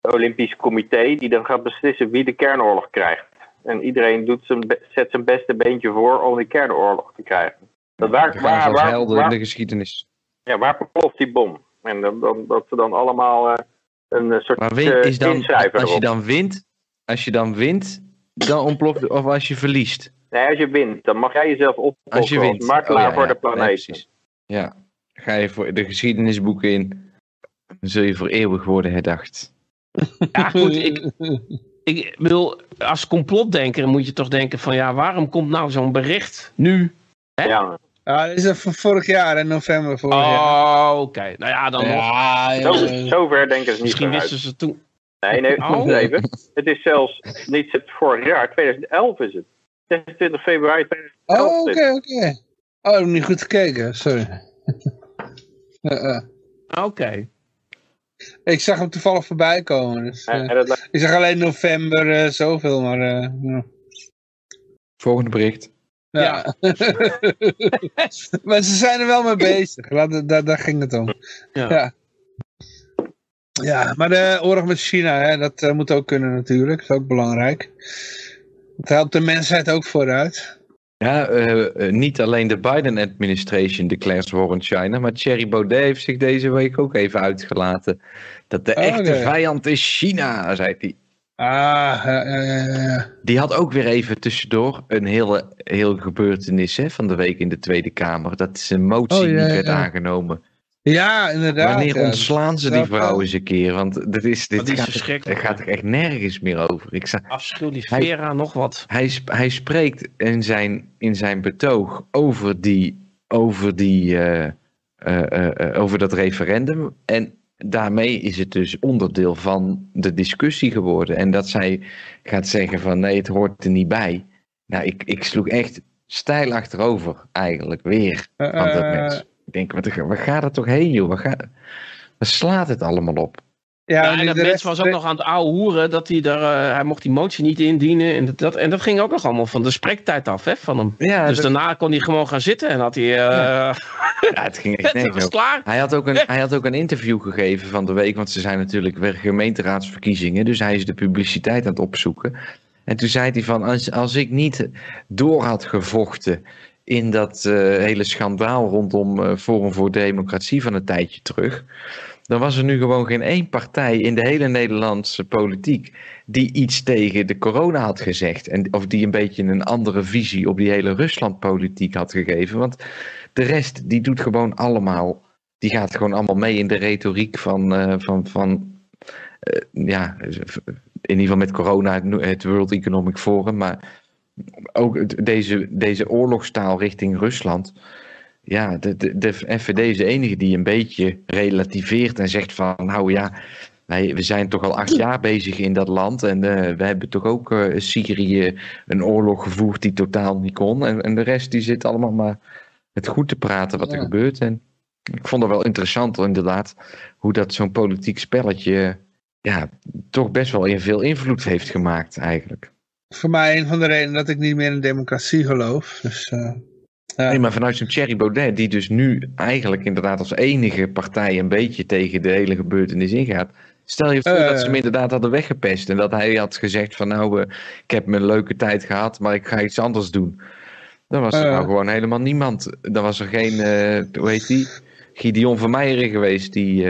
Olympisch comité die dan gaat beslissen wie de kernoorlog krijgt. En iedereen doet zijn, zet zijn beste beentje voor om die kernoorlog te krijgen. Dat waar, waar, waar, waar, in de geschiedenis. Ja, waar ontploft die bom? En dan, dan, dat ze dan allemaal uh, een soort maar win, is dan, Als je dan wint, als je dan wint, dan ontploft of als je verliest? Nee, als je wint, dan mag jij jezelf oplossen als, je wint. als martelaar oh, voor de planeet. ja, ga je voor de geschiedenisboeken in, dan zul je voor eeuwig worden herdacht. Ja, goed, ik, ik bedoel, als complotdenker moet je toch denken van ja, waarom komt nou zo'n bericht nu? Hè? Ja. Ja, dat is van vorig jaar, in november vorig oh, jaar. oké. Nou ja, dan ja, nog. Zo, zover denken ze niet Misschien wisten ze toen. Nee, nee, oh. even. Het is zelfs niet het vorig jaar, 2011 is het. 26 februari 2011. Oh, oké, oké. Oh, ik heb niet goed gekeken, sorry. Oké. Ik zag hem toevallig voorbij komen. Dus, uh, ik zag alleen november uh, zoveel, maar... Uh, Volgende bericht. Ja. maar ze zijn er wel mee bezig. Daar, daar, ging het om. Ja. ja. ja. maar de oorlog met China, hè, dat moet ook kunnen natuurlijk. Dat is ook belangrijk. Het helpt de mensheid ook vooruit. Ja, uh, niet alleen de Biden-administration declares war on China, maar Thierry Baudet heeft zich deze week ook even uitgelaten. Dat de oh, echte vijand is China, zei hij. Ah, Die had ook weer even tussendoor een hele, heel gebeurtenis hè, van de week in de Tweede Kamer. Dat zijn motie oh, niet werd aangenomen. Ja, inderdaad. Wanneer ontslaan ze die vrouw eens een keer? Want dat is, dit gaat, er, gaat er echt nergens meer over. Ik zag, Afschuw die Vera, nog wat. Hij, hij spreekt in zijn, in zijn betoog over, die, over, die, uh, uh, uh, over dat referendum. En daarmee is het dus onderdeel van de discussie geworden. En dat zij gaat zeggen van nee, het hoort er niet bij. Nou, ik, ik sloeg echt stijl achterover eigenlijk weer van dat mens. Ik denk, wat, waar gaat het toch heen, joh? Waar, gaat, waar slaat het allemaal op? Ja, ja en dat mens was ook nog aan het ouwe hoeren dat hij daar, uh, hij mocht die motie niet indienen. En dat, en dat ging ook nog allemaal van de spreektijd af hè, van hem. Ja, dus daarna kon hij gewoon gaan zitten en had hij... Uh, ja. het ging echt nergens klaar. Hij had, ook een, hij had ook een interview gegeven van de week, want ze zijn natuurlijk weer gemeenteraadsverkiezingen. Dus hij is de publiciteit aan het opzoeken. En toen zei hij van, als, als ik niet door had gevochten in dat uh, hele schandaal rondom uh, Forum voor Democratie van een tijdje terug. Dan was er nu gewoon geen één partij in de hele Nederlandse politiek die iets tegen de corona had gezegd. En, of die een beetje een andere visie op die hele Ruslandpolitiek had gegeven. Want de rest die doet gewoon allemaal, die gaat gewoon allemaal mee in de retoriek van, uh, van, van ja, in ieder geval met corona het World Economic Forum. Maar ook deze, deze oorlogstaal richting Rusland. Ja, de, de, de FVD is de enige die een beetje relativeert en zegt van, nou ja, wij, we zijn toch al acht jaar bezig in dat land en uh, we hebben toch ook uh, Syrië een oorlog gevoerd die totaal niet kon. En, en de rest die zit allemaal maar het goed te praten wat er gebeurt. En ik vond het wel interessant inderdaad hoe dat zo'n politiek spelletje ja, toch best wel veel invloed heeft gemaakt eigenlijk voor mij een van de redenen dat ik niet meer in democratie geloof. Dus, uh, Nee, maar vanuit zo'n Thierry Baudet, die dus nu eigenlijk inderdaad als enige partij een beetje tegen de hele gebeurtenis ingaat. Stel je voor dat ze hem eh. inderdaad hadden weggepest en dat hij had gezegd van nou, uh, ik heb mijn leuke tijd gehad, maar ik ga iets anders doen. Dan was er nou gewoon helemaal niemand. Dan was er geen, hoe heet die, Gideon van Meijeren geweest die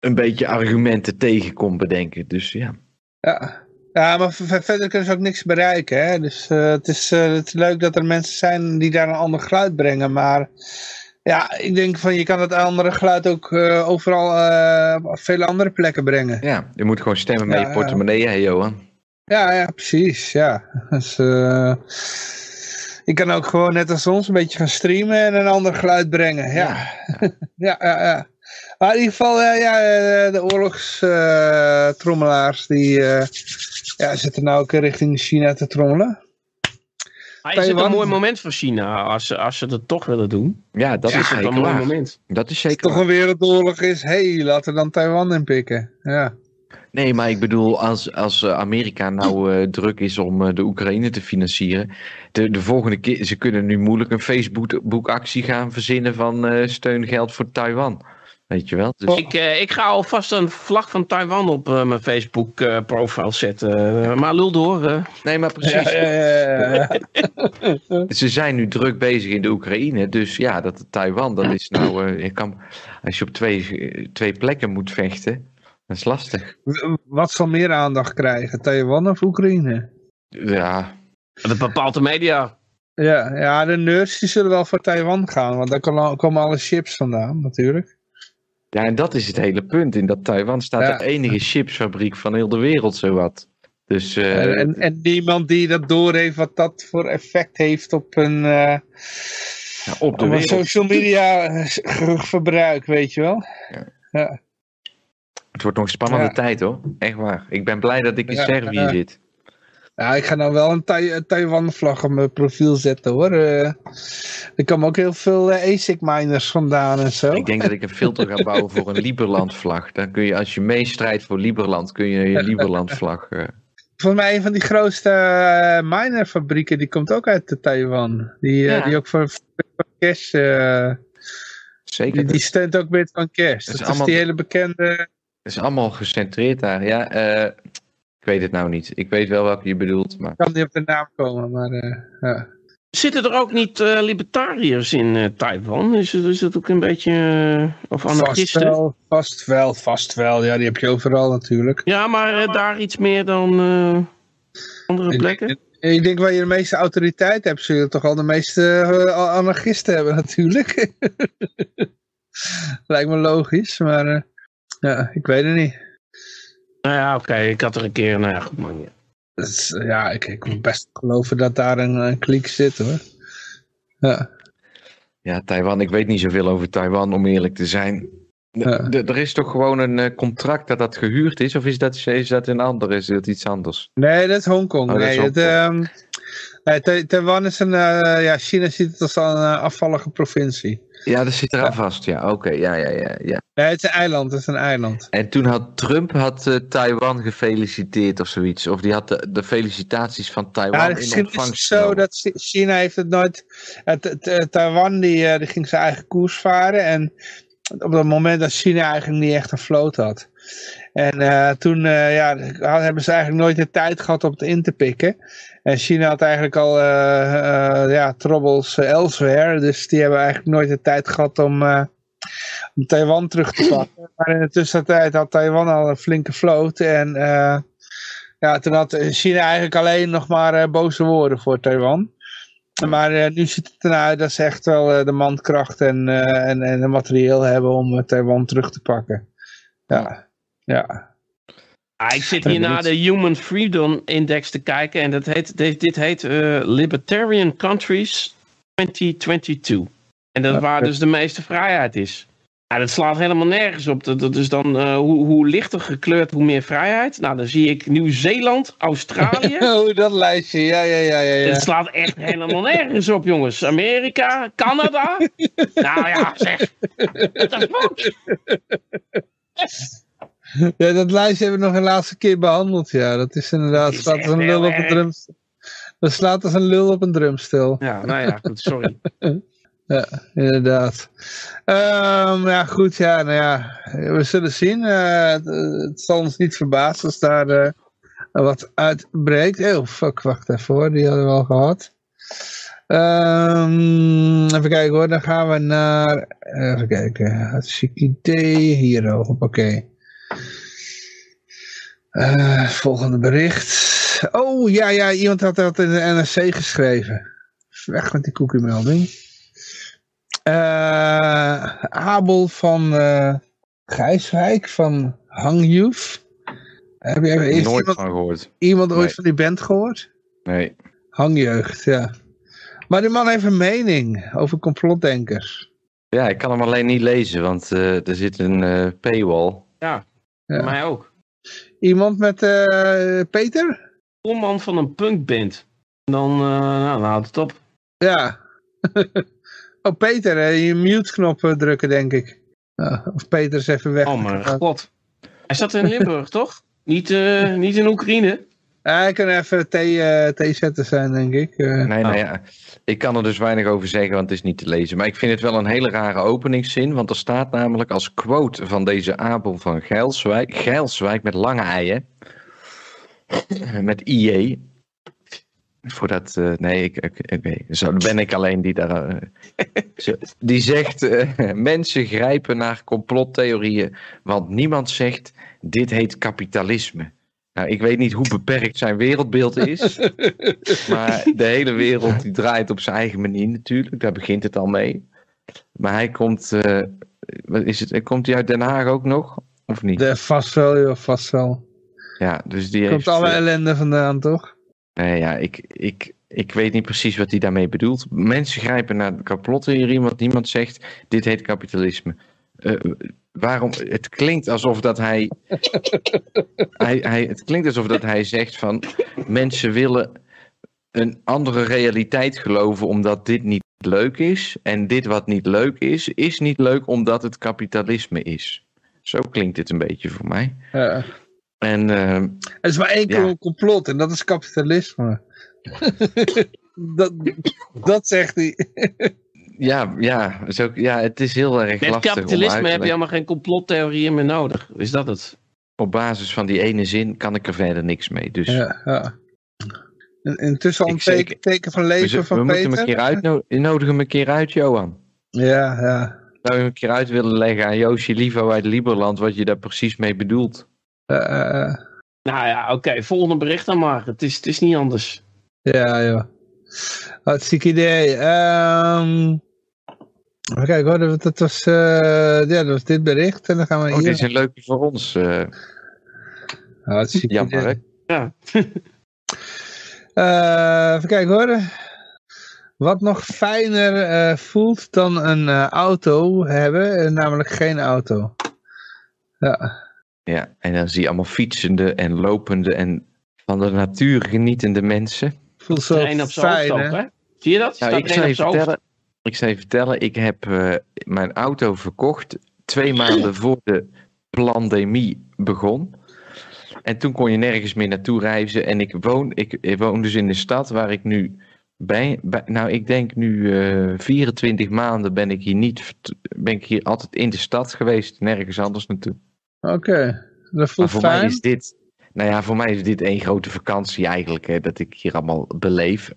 een beetje argumenten tegen kon bedenken. Dus ja. Ja, ja, maar verder kunnen ze ook niks bereiken. Hè? Dus uh, het, is, uh, het is leuk dat er mensen zijn die daar een ander geluid brengen. Maar ja, ik denk van je kan het andere geluid ook uh, overal op vele andere plekken brengen. Ja, je moet gewoon stemmen met je portemonnee, hè Johan? Ja, ja, precies. Ja. Dus, je kan ook gewoon net als ons een beetje gaan streamen en een ander geluid brengen. Ja, ja, ja. ja, ja. Maar in ieder geval, ja, de oorlogstrommelaars die ja, zitten nou ook richting China te trommelen. Hij is het een mooi moment voor China, als ze, als ze dat toch willen doen. Ja, dat is zeker een mooi moment. Dat is zeker Als toch een wereldoorlog is, hé, hey, laten we dan Taiwan inpikken. Ja. Nee, maar ik bedoel, als, als eh, Amerika nou uh, druk is om uh, de Oekraïne te financieren, de, de volgende keer, ze kunnen nu moeilijk een Facebook-actie gaan verzinnen van steungeld voor Taiwan. Weet je wel? Dus... Ik, ik ga alvast een vlag van Taiwan op mijn Facebook-profiel zetten. maar lul door. Nee, maar precies. Ja, ja, ze zijn nu druk bezig in de Oekraïne. Dus ja, dat Taiwan, dat is nou. je kan, als je op twee, twee plekken moet vechten. Dat is lastig. Wat zal meer aandacht krijgen? Taiwan of Oekraïne? Ja. Dat bepaalt de media. Ja, ja, de nerds die zullen wel voor Taiwan gaan. Want daar komen alle chips vandaan natuurlijk. Ja, en dat is het hele punt. In dat Taiwan staat de enige chipsfabriek van heel de wereld, zowat. Dus, uh, en, en niemand die dat doorheeft wat dat voor effect heeft op een, uh, ja, op de social media eh, verbruik, weet je wel. Ja. ja. Het wordt nog een spannende tijd hoor. Echt waar. Ik ben blij dat ik in Servië zit. Ja, ik ga nou wel een, Taiwan-vlag op mijn profiel zetten hoor. Uh, er komen ook heel veel uh, ASIC miners vandaan en zo. Ik denk dat ik een filter ga bouwen voor een Liberland-vlag. Dan kun je, als je meestrijdt voor Liberland, kun je je Liberland-vlag. Uh... Volgens mij een van die grootste minerfabrieken, die komt ook uit Taiwan. Die, die ook voor, voor cash. Zeker. Die, die steunt ook Bitcoin Cash. Dat, dat is, die hele bekende is allemaal gecentreerd daar. Ja, weet het nou niet. Ik weet wel welke je bedoelt. Maar... Ik kan niet op de naam komen, maar uh, ja. Zitten er ook niet uh, libertariërs in Taiwan? Is, is dat ook een beetje... of anarchisten? Vast wel, vast wel, vast wel. Ja, die heb je overal natuurlijk. Ja, maar daar iets meer dan andere plekken? Ik, ik, denk waar je de meeste autoriteit hebt, zul je toch al de meeste anarchisten hebben natuurlijk. Lijkt me logisch, maar... Ja, ik weet het niet. Nou ja, oké, ik had er een keer, nou ja, goed man. Ja, is, ja ik, ik moet best geloven dat daar een, een klik zit hoor. Ja. Ja, Taiwan, ik weet niet zoveel over Taiwan om eerlijk te zijn. Er is toch gewoon een uh, contract dat dat gehuurd is? Of is dat, is dat een ander? Is dat iets anders? Nee, dat is Hongkong. Oh, nee, het, um, nee, Taiwan is een... Uh, ja, China ziet het als een uh, afvallige provincie. Ja, dat zit eraan vast, ja. Oké, ja, ja, ja, ja. Nee, het is een eiland, het is een eiland. En toen had Trump had, uh, Taiwan gefeliciteerd of zoiets. Of die had de, de felicitaties van Taiwan ja, in ontvangst is zo dat China heeft het nooit... Het, Taiwan die, uh, die ging zijn eigen koers varen. En op het moment dat China eigenlijk niet echt een vloot had. En uh, toen ja, hebben ze eigenlijk nooit de tijd gehad om het in te pikken. En China had eigenlijk al uh, ja, troubles elsewhere. Dus die hebben eigenlijk nooit de tijd gehad om, om Taiwan terug te pakken. Maar in de tussentijd had Taiwan al een flinke vloot. En ja, toen had China eigenlijk alleen nog maar boze woorden voor Taiwan. Maar nu ziet het eruit dat ze echt wel de mankracht en, en, en de materieel hebben om Taiwan terug te pakken. Ja, ja. Ah, ik zit hier naar de Human Freedom Index te kijken en dat heet, dit, dit heet uh, Libertarian Countries 2022. En dat waar dus de meeste vrijheid is. Ja, dat slaat helemaal nergens op. Dat, dat is dan uh, hoe, hoe lichter gekleurd, hoe meer vrijheid. Nou, dan zie ik Nieuw-Zeeland, Australië. oh, dat lijstje, ja, ja, ja, ja. Het slaat echt helemaal nergens op, jongens. Amerika, Canada. nou ja, zeg. Dat is goed. Ja, dat lijstje hebben we nog een laatste keer behandeld. Ja, dat is inderdaad. Dat slaat als een lul op een drumstel. Dat slaat als een lul op een drumstel. Ja, nou ja, goed, sorry. ja, inderdaad. Um, ja, goed, ja, nou ja. We zullen zien. Uh, het, zal ons niet verbazen als daar uh, wat uitbreekt. Oh, fuck, wacht even hoor. Die hadden we al gehad. Um, even kijken hoor, dan gaan we naar, even kijken, hartstikke idee, hier hoog, oké. Uh, volgende bericht. Oh, ja, ja, iemand had dat in de NRC geschreven. Weg met die koekiemelding. Uh, Abel van uh, Gijswijk van Hangjuf. Heb je er nooit van gehoord. Iemand ooit van die band gehoord? Nee. Hangjeugd, ja. Maar die man heeft een mening over complotdenkers. Ja, ik kan hem alleen niet lezen, want er zit een paywall. Ja, ja. mij ook. Iemand met uh, Peter? Frontman van een punkband. dan, uh, nou, dan houdt het op. Ja. oh, Peter, je mute-knop drukken, denk ik. of Peter is even weg. Oh, mijn god. Hij zat in Limburg, toch? Niet, uh, niet in Oekraïne? Ja, hij kan even thee-zetten zijn, denk ik. nee, nou oh. ja. Ik kan er dus weinig over zeggen, want het is niet te lezen. Maar ik vind het wel een hele rare openingszin. Want er staat namelijk als quote van deze Abel van Geilswijk. Geilswijk met lange eieren. met IE. Voordat, uh, nee, ik, ik, zo ben ik alleen die daar. Uh, die zegt: uh, mensen grijpen naar complottheorieën, want niemand zegt: dit heet kapitalisme. Nou, ik weet niet hoe beperkt zijn wereldbeeld is. maar de hele wereld die draait op zijn eigen manier natuurlijk. Daar begint het al mee. Maar hij komt. wat is het? Komt hij uit Den Haag ook nog? Of niet? De, vast wel, joh, vast wel. Ja, dus die Komt heeft, alle ellende vandaan, toch? Nee, ja, ik, ik, ik weet niet precies wat hij daarmee bedoelt. Mensen grijpen naar de kapottheorie, want niemand zegt, dit heet kapitalisme. Uh, waarom, het klinkt alsof dat hij, hij, hij, het klinkt alsof dat hij zegt van, mensen willen een andere realiteit geloven omdat dit niet leuk is. En dit wat niet leuk is, is niet leuk omdat het kapitalisme is. Zo klinkt het een beetje voor mij. Ja. En, uh, het is maar één ja. complot en dat is kapitalisme. dat, dat zegt hij. ja, ja, zo, ja, het is heel erg Met lastig. Met kapitalisme heb je helemaal geen complottheorieën meer nodig. Is dat het? Op basis van die ene zin kan ik er verder niks mee. Dus... Ja, ja. Intussen al een teken, teken, van leven we, van we Peter. moeten hem een keer uitnodigen. Nodig hem een keer uit, Johan. Ja, ja. Zou je een keer uit willen leggen aan Joosje Livo uit Lieberland wat je daar precies mee bedoelt? Uh, uh, nou ja, oké. Okay. Volgende bericht dan maar. Het is, het is niet anders. Ja, ja. Hartstikke idee. Um, even kijken hoor. Dat was, uh, ja, dat was dit bericht. En dan gaan we oh, hier... dit is een leuke voor ons. Uh... Hartstikke Jammer, idee. hè? Ja. uh, even kijken hoor. Wat nog fijner uh, voelt dan een uh, auto hebben, namelijk geen auto. Ja. Ja, en dan zie je allemaal fietsende en lopende en van de natuur genietende mensen. Voelt zo Trein op hoofd, hè? Zie je dat? Nou, ik, zou je vertellen, ik zou je vertellen, ik heb uh, mijn auto verkocht twee maanden voor de pandemie begon. En toen kon je nergens meer naartoe reizen. En ik woon, ik, ik woon dus in de stad waar ik nu bij, bij nou ik denk nu uh, 24 maanden ben ik hier niet, ben ik hier altijd in de stad geweest, nergens anders naartoe. Oké, okay. dat voelt maar voor fijn. mij is dit, nou ja, voor mij is dit één grote vakantie eigenlijk, hè, dat ik hier allemaal beleef.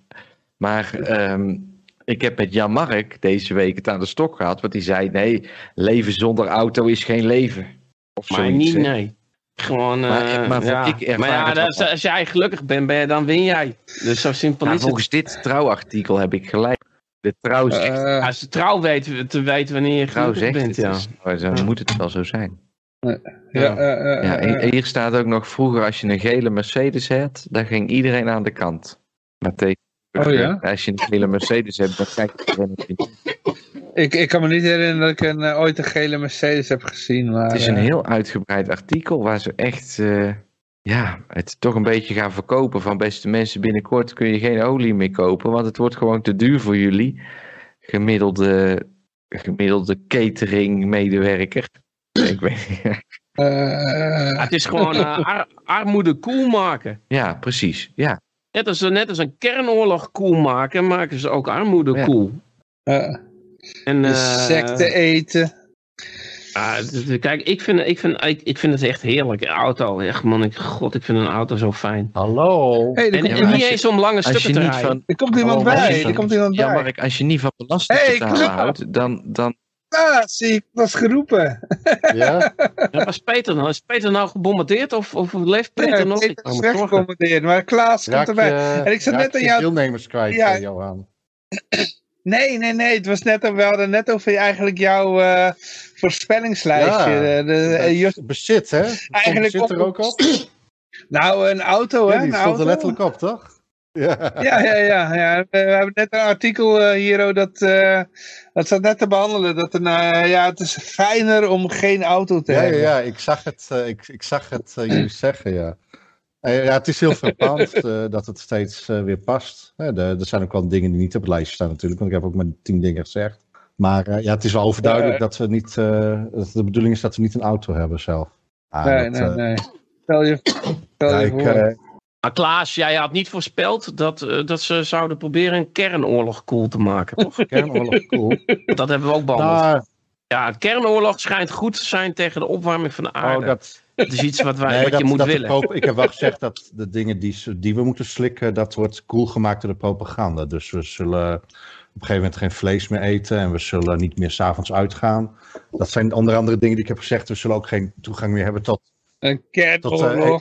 Maar um, ik heb met Jan Mark deze week het aan de stok gehad, want die zei, nee, leven zonder auto is geen leven. Of maar zoiets, niet, hè. nee. Gewoon, Maar- uh, maar ja. ik maar ja, dat- als jij gelukkig bent, ben je, dan win jij. Dus zo simpel Nou, is het. volgens dit trouwartikel heb ik gelijk. De trouw zegt, Eh, Als de trouw weet te weten wanneer je trouw gelukkig zegt bent, het, ja. maar zo moet het wel zo zijn. Ja, eh, eh, Ja, eh, en hier staat ook nog vroeger als je een gele Mercedes hebt, dan ging iedereen aan de kant. Maar tegen, Oh ja? als je een gele Mercedes hebt, dan kijkt iedereen op je. ik, ik kan me niet herinneren dat ik een, eh, ooit een gele Mercedes heb gezien. Maar, Het is een eh, heel uitgebreid artikel waar ze echt eh, ja, het toch een beetje gaan verkopen van beste mensen. Binnenkort kun je geen olie meer kopen, want het wordt gewoon te duur voor jullie. Gemiddelde, gemiddelde catering medewerker. Ik weet niet. eh, Ja, het is gewoon eh, ar- armoede cool maken. Ja, precies. Ja, Net als, net als een kernoorlog cool maken, maken ze ook armoede Ja. cool. eh, En, eh, insecten eten. ah, kijk, ik vind, ik, vind, ik, ik vind het echt heerlijk. Een auto, echt man. Ik, God, ik vind een auto zo fijn. Hallo. Hey, En, maar niet eens om lange stukken te rijden. van, er komt iemand Oh, bij. als je Er komt iemand ja, bij. Mark, als je niet van belasting Hey, houdt, dan, dan Ah, zie ik, was geroepen. Ja? Ja, was Peter nou? Is Peter nou gebombardeerd of, of leeft Peter Ja, nog? Peter is weggecommandeerd, maar Klaas komt erbij. En ik zat net aan jou- deelnemers kwijt, Ja. eh, Johan. Nee, nee, nee. Het was net, we hadden net over eigenlijk jouw eh, voorspellingslijstje. Ja. De, de, eh, Bezit, hè? Eigenlijk Zit er ook op? nou, een auto, hè? Ja, die een stond auto. er letterlijk op, toch? Ja. Ja, ja, ja. ja. We, hebben net een artikel eh, hier, oh, dat, eh, dat staat net te behandelen. Dat er, nou, ja, het is fijner om geen auto te Ja, ja, hebben. ja, ik zag het, eh, ik, ik zag het eh, jullie zeggen, ja. Eh, Ja, het is heel eh, dat het steeds eh, weer past. Er zijn ook wel dingen die niet op het lijstje staan natuurlijk, want ik heb ook maar tien dingen gezegd. Maar eh, ja, het is wel overduidelijk dat we niet, eh, dat de bedoeling is dat we niet een auto hebben zelf. Ah, nee, dat, nee, eh, nee. Stel je, stel ja, je ik, voor. eh, Maar Klaas, jij had niet voorspeld dat, eh, dat ze zouden proberen een kernoorlog cool te maken, toch? kernoorlog, cool. dat hebben we ook behandeld. Ja, een kernoorlog schijnt goed te zijn tegen de opwarming van de aarde. oh, dat, Dat is iets wat, wij, nee, wat dat, je moet dat willen. ik heb wel gezegd dat de dingen die, die we moeten slikken, dat wordt cool gemaakt door de propaganda. Dus we zullen op een gegeven moment geen vlees meer eten en we zullen niet meer s'avonds uitgaan. Dat zijn onder andere dingen die ik heb gezegd. We zullen ook geen toegang meer hebben tot Een eh,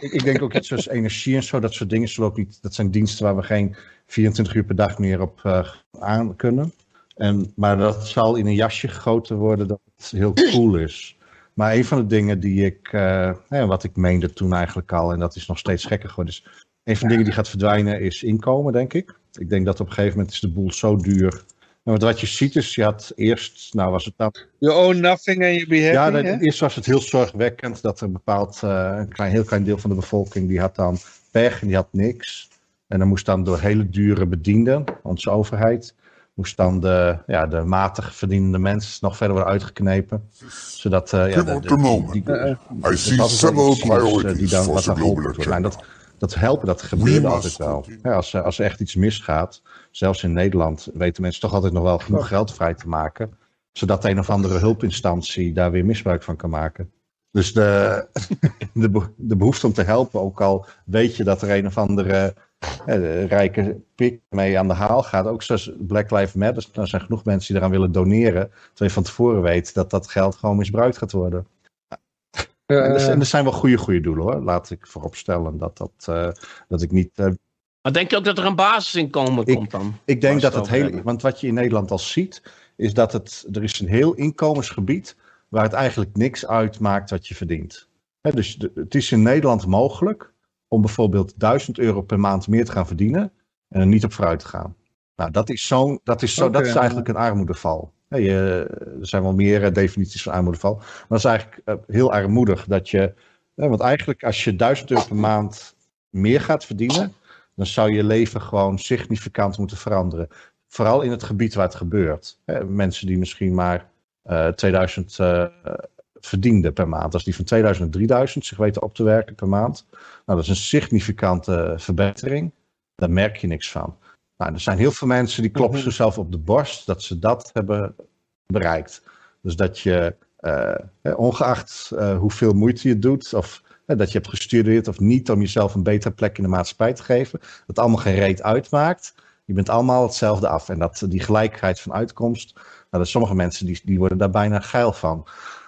ik, ik denk ook iets zoals energie en zo, dat soort dingen zullen ook niet. Dat zijn diensten waar we geen 24 uur per dag meer op eh, aan kunnen. En, maar dat zal in een jasje gegoten worden dat het heel cool is. Maar een van de dingen die ik, eh, hè, wat ik meende toen eigenlijk al, en dat is nog steeds gekker geworden, is een van de dingen die gaat verdwijnen is inkomen, denk ik. Ik denk dat op een gegeven moment is de boel zo duur. En wat- wat je ziet is, je had eerst, nou was het dan You own nothing and you be happy. ja, hè? dat- eerst was het heel zorgwekkend dat er een bepaald, eh, een klein, heel klein deel van de bevolking, die had dan pech en die had niks. En dan moest dan door hele dure bedienden, onze overheid, moest dan de, ja, de matig verdienende mens nog verder worden uitgeknepen. Zodat, eh, ja, de, de- die- die-. I see several eh, die dan, for global dat, dat helpen, dat gebeurde We altijd wel. Ja, als, als er echt iets misgaat, zelfs in Nederland, weten mensen toch altijd nog wel genoeg geld vrij te maken. Zodat een of andere hulpinstantie daar weer misbruik van kan maken. Dus de, de, de behoefte om te helpen, ook al weet je dat er een of andere eh, rijke pik mee aan de haal gaat. Ook zoals Black Lives Matter, er zijn genoeg mensen die eraan willen doneren. Terwijl je van tevoren weet dat dat geld gewoon misbruikt gaat worden. En er, Eh, zijn- er zijn wel goede, goede doelen hoor. Laat ik vooropstellen dat, dat, eh, dat ik niet. Maar denk je ook dat er een basisinkomen Ik- komt dan? ik denk dat het het over hele. Want wat je in Nederland al ziet, is dat het. Er is een heel inkomensgebied waar het eigenlijk niks uitmaakt wat je verdient. Hè, dus de- het is in Nederland mogelijk om bijvoorbeeld 1000 euro per maand meer te gaan verdienen en er niet op vooruit te gaan. Nou, dat is, zo'n, dat is, zo, dat is eigenlijk een armoedeval. Hè, je, er zijn wel meer eh, definities van armoedeval. Maar dat is eigenlijk eh, heel armoedig dat je. hè, want eigenlijk, als je 1000 euro per maand meer gaat verdienen, dan zou je leven gewoon significant moeten veranderen. Vooral in het gebied waar het gebeurt. Hè, mensen die misschien maar eh 2000 eh, verdienden per maand. Als die van 2000 naar 3000 zich weten op te werken per maand. Nou, dat is een significante verbetering. Daar merk je niks van. Nou, er zijn heel veel mensen die kloppen Mhm. zichzelf op de borst dat ze dat hebben bereikt. Dus dat je, eh, eh, ongeacht eh, hoeveel moeite je doet, of eh, dat je hebt gestudeerd of niet om jezelf een betere plek in de maatschappij te geven, dat allemaal geen reet uitmaakt. Je bent allemaal hetzelfde af. En dat die gelijkheid van uitkomst, nou, dat sommige mensen die, die worden daar bijna geil van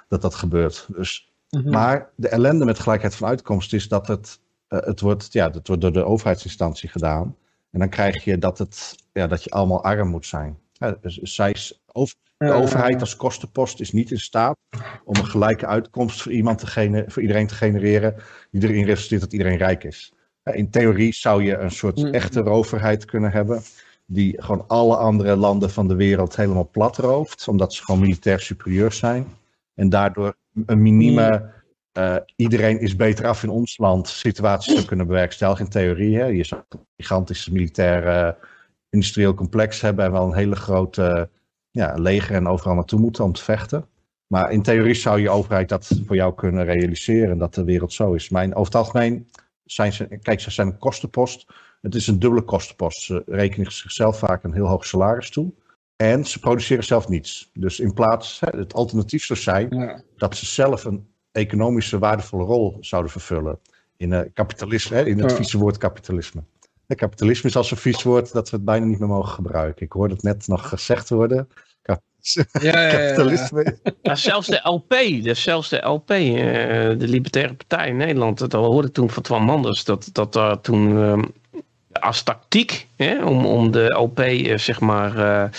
dat dat gebeurt. Dus mhm. maar de ellende met gelijkheid van uitkomst is dat het, eh, het, wordt, ja, het wordt door de overheidsinstantie gedaan. En dan krijg je dat, het, ja, dat je allemaal arm moet zijn. Ja, dus zij is, over, de Eh, overheid als kostenpost is niet in staat om een gelijke uitkomst voor, iemand te voor iedereen te genereren die erin resulteert dat iedereen rijk is. In theorie zou je een soort Mm. echte overheid kunnen hebben die gewoon alle andere landen van de wereld helemaal plat rooft, omdat ze gewoon militair superieur zijn. En daardoor een minieme eh, iedereen is beter af in ons land situaties zou kunnen bewerkstelligen in theorie. Hè. Je zou een gigantisch militair eh, industrieel complex hebben en wel een hele grote ja, leger en overal naartoe moeten om te vechten. Maar in theorie zou je overheid dat voor jou kunnen realiseren, dat de wereld zo is. Maar in- over het algemeen zijn ze, kijk, ze zijn een kostenpost. Het is een dubbele kostenpost. Ze rekenen zichzelf vaak een heel hoog salaris toe. En ze produceren zelf niets. Dus in plaats, het alternatief zou zijn ja. dat ze zelf een economische waardevolle rol zouden vervullen in, eh, kapitalisme, in het Ja. vieze woord kapitalisme. Kapitalisme is al zo'n vies woord dat we het bijna niet meer mogen gebruiken. Ik hoorde het net nog gezegd worden. Kap- Ja, ja, ja, zelfs de LP, dus zelfs de LP, eh, de Libertaire Partij in Nederland, dat hoorde ik toen van Twan Manders, dat, dat daar toen ehm, als tactiek hè, om, om de LP eh, zeg maar eh,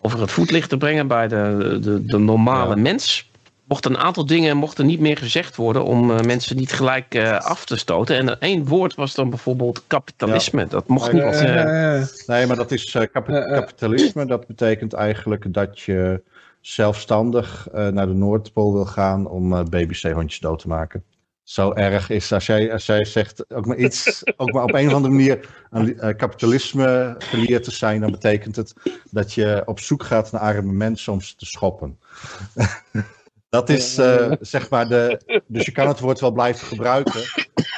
over het voetlicht te brengen bij de, de, de normale Ja. mens. Mochten een aantal dingen mochten niet meer gezegd worden om eh, mensen niet gelijk eh, af te stoten. En één woord was dan bijvoorbeeld kapitalisme. Dat mocht niet. Ja, eh. Nee, maar dat is kapi- kapitalisme. Dat betekent eigenlijk dat je zelfstandig eh, naar de Noordpool wil gaan om eh babyzeehondjes dood te maken. zo erg is. Als jij, als jij zegt, ook maar iets, ook maar op een of andere manier aan uh, kapitalisme geleerd te zijn, dan betekent het dat je op zoek gaat naar arme mensen om ze te schoppen. dat is uh, zeg maar de. Dus je kan het woord wel blijven gebruiken.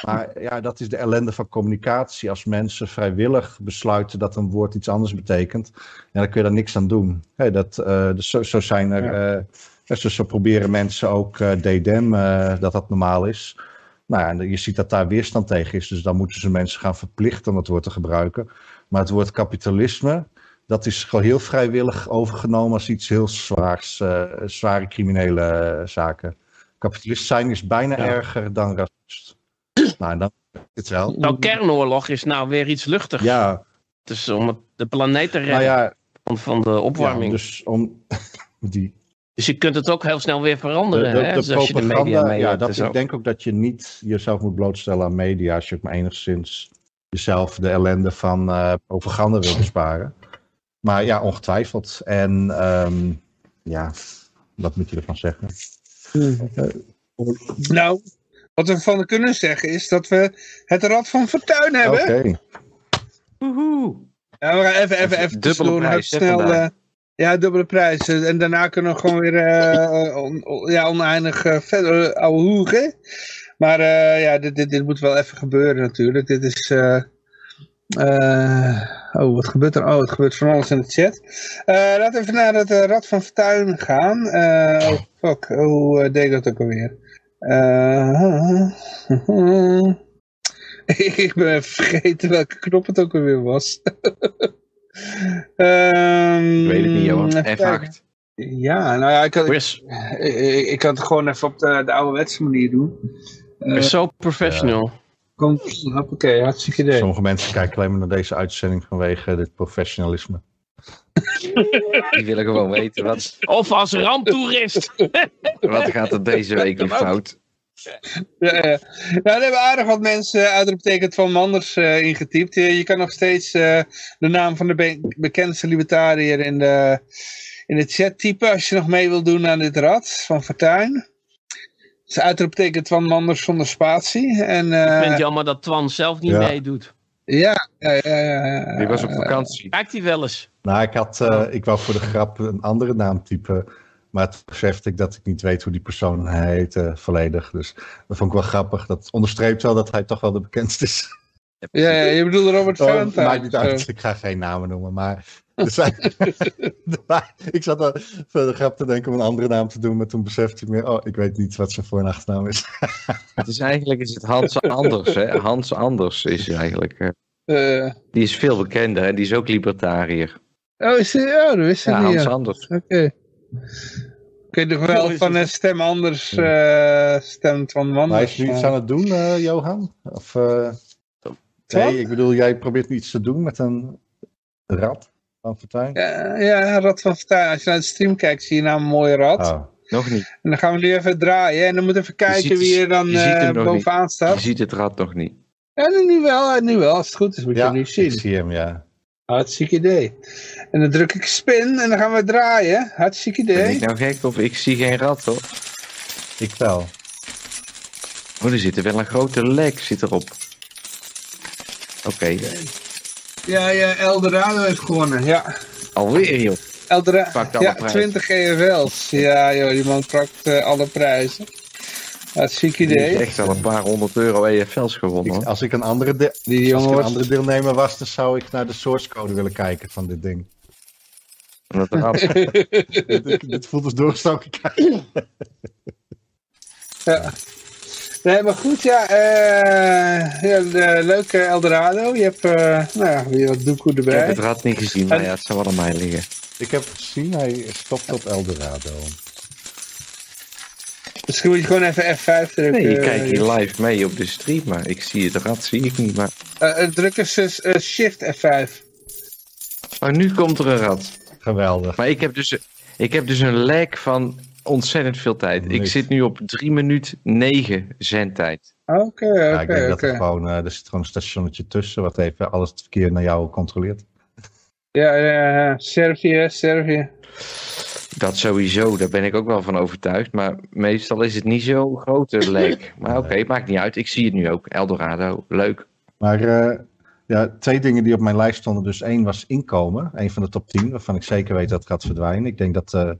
Maar ja, dat is de ellende van communicatie. Als mensen vrijwillig besluiten dat een woord iets anders betekent, ja, dan kun je daar niks aan doen. Hey, dat, uh, dus zo, zo zijn er. Ja. Dus zo proberen mensen ook DDM, dat dat normaal is. Nou ja, je ziet dat daar weerstand tegen is. Dus dan moeten ze mensen gaan verplichten om het woord te gebruiken. Maar het woord kapitalisme, dat is gewoon heel vrijwillig overgenomen als iets heel zwaars. Uh, zware criminele zaken. Kapitalist zijn is bijna ja. erger dan racist. nou, dan het wel. Nou, kernoorlog is nou weer iets luchtigs. Ja. Dus om de planeet te redden nou ja, van de opwarming. Ja, dus om die dus je kunt het ook heel snel weer veranderen. De, de, hè? de Dus als je de media mee ja, hebt dat, ik denk ook dat je niet jezelf moet blootstellen aan media als je ook maar enigszins jezelf de ellende van uh, propaganda wil besparen. Maar ja, ongetwijfeld. En um, ja, wat moet je ervan zeggen? Nou, wat we van kunnen zeggen is dat we het Rad van Fortuin hebben. Oké. Okay. Woehoe. Ja, we gaan even, even, even Dubbele prijs, snel... Uh, ja, dubbele prijs. En daarna kunnen we gewoon weer uh, on, on, ja, oneindig uh, verder ouwe hoegen. Maar uh, ja, dit, dit, dit moet wel even gebeuren natuurlijk. Dit is... oh, wat gebeurt er? Oh, het gebeurt van alles in de chat. laten we even naar het Rad van Fortuin gaan. oh, fuck. Hoe deed ik dat ook alweer? ik ben vergeten welke knop het ook alweer was. um, Ik weet het niet, Johan. F8. Ja, nou ja, ik kan, ik, ik kan het gewoon even op de, de ouderwetse manier doen. we're so professional. Hoppakee, hartstikke idee. Sommige mensen kijken alleen maar naar deze uitzending vanwege dit professionalisme. Die willen gewoon weten wat, Of als ramptoerist. wat gaat er deze week weer fout. Ja, ja. Nou, er hebben aardig wat mensen uitroeptekend van Manders uh, ingetypt. Je, je kan nog steeds uh, de naam van de be bekendste libertariër in de, in de chat typen als je nog mee wil doen aan dit rad van Fortuin. Het is uitroeptekend van Manders zonder spatie. En, uh, Ik vind jammer dat Twan zelf niet Ja. meedoet. ja, ja, ja, ja, ja. Die was op vakantie. Kijkt hij wel eens? Nou, ik, had, uh, ik wou voor de grap een andere naam typen. Maar toen besefte ik dat ik niet weet hoe die persoon heet uh, volledig. Dus dat vond ik wel grappig. Dat onderstreept wel dat hij toch wel de bekendste is. Ja, ja, je bedoelt Robert Oh, Valentine. maakt niet uit. Ik ga geen namen noemen. Maar, ik zat al voor de grap te denken om een andere naam te doen. Maar toen besefte ik meer, oh, ik weet niet wat zijn voor- en achternaam is. Het is eigenlijk is het Hans Anders. Hè? Hans Anders is eigenlijk. eh, Uh, die is veel bekender en die is ook libertariër. oh, is die, oh, dat wist ik Ja, niet. Hans ja. Anders. Oké. Ik weet nog wel van een stem anders uh, stemt van Maar Manders. is je nu iets aan het doen, uh, Johan? Of, uh, nee, ik bedoel, jij probeert iets te doen met een rad van Fortuin? Ja, ja, Rad van Fortuin. Als je naar de stream kijkt, zie je nou een mooie rad. Oh. Nog niet. En dan gaan we nu even draaien. En dan moeten we even kijken ziet- wie er dan je eh, bovenaan Je staat. ziet het rad nog niet. Ja, nu wel, nu wel. Als het goed is, moet je Ja, hem nu ik zien. zie hem, ja. Hartstikke idee. En dan druk ik spin en dan gaan we draaien. Hartstikke Ben idee. ik nou gek of ik zie geen rad hoor. Ik wel. Oh, er zit er wel een grote lek zit erop. Oké, Ja, ja, Eldorado heeft gewonnen. Ja, alweer joh. Eldorado. Pakt alle Ja, prijzen. 20 EFL's. Ja, joh, die man pakt eh, alle prijzen. Hartstikke Die heeft idee. echt al een paar honderd euro EFL's gewonnen Ik- als ik een andere, de- Die als jongen ik een andere deelnemer was, dan zou ik naar de source code willen kijken van dit ding. Dit, dit voelt als doorgestoken kijken. Ja. Nee, maar goed, ja. eh ja de, leuke Eldorado. Je hebt, eh nou ja, weer wat doekoe Ik heb erbij. het rad niet gezien, maar ja, het zou wel aan mij liggen. Ik heb gezien, hij stopt op Eldorado. Misschien moet je gewoon even F5 drukken. Nee, ik kijk eh, hier live mee op de stream, maar ik zie het rad, zie ik niet. Maar eh, eh, druk eens eh, Shift F5. oh, nu komt er een rad. Geweldig. Maar ik heb dus, ik heb dus een lag van ontzettend veel tijd. Ik zit nu op 3 minuut 9 zendtijd. Oké, Ja, ik denk oké, dat er oké. gewoon, eh, er zit gewoon een stationnetje tussen wat even alles het verkeer naar jou controleert. Ja, ja, ja. Servië, Servië. Dat sowieso, daar ben ik ook wel van overtuigd. Maar meestal is het niet zo grote leek. Maar oké, okay, maakt niet uit. Ik zie het nu ook. Eldorado, leuk. Maar uh, ja, twee dingen die op mijn lijst stonden. Dus één was inkomen. Een van de top 10, waarvan ik zeker weet dat het gaat verdwijnen. Ik denk dat uh,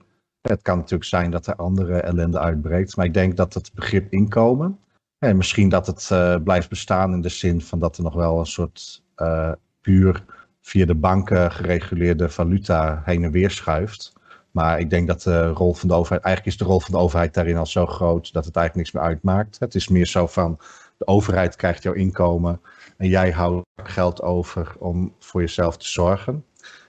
het kan natuurlijk zijn dat er andere ellende uitbreekt. Maar ik denk dat het begrip inkomen. En misschien dat het uh, blijft bestaan in de zin van dat er nog wel een soort puur via de banken gereguleerde valuta heen en weer schuift. Maar ik denk dat de rol van de overheid, eigenlijk is de rol van de overheid daarin al zo groot dat het eigenlijk niks meer uitmaakt. Het is meer zo van de overheid krijgt jouw inkomen en jij houdt geld over om voor jezelf te zorgen.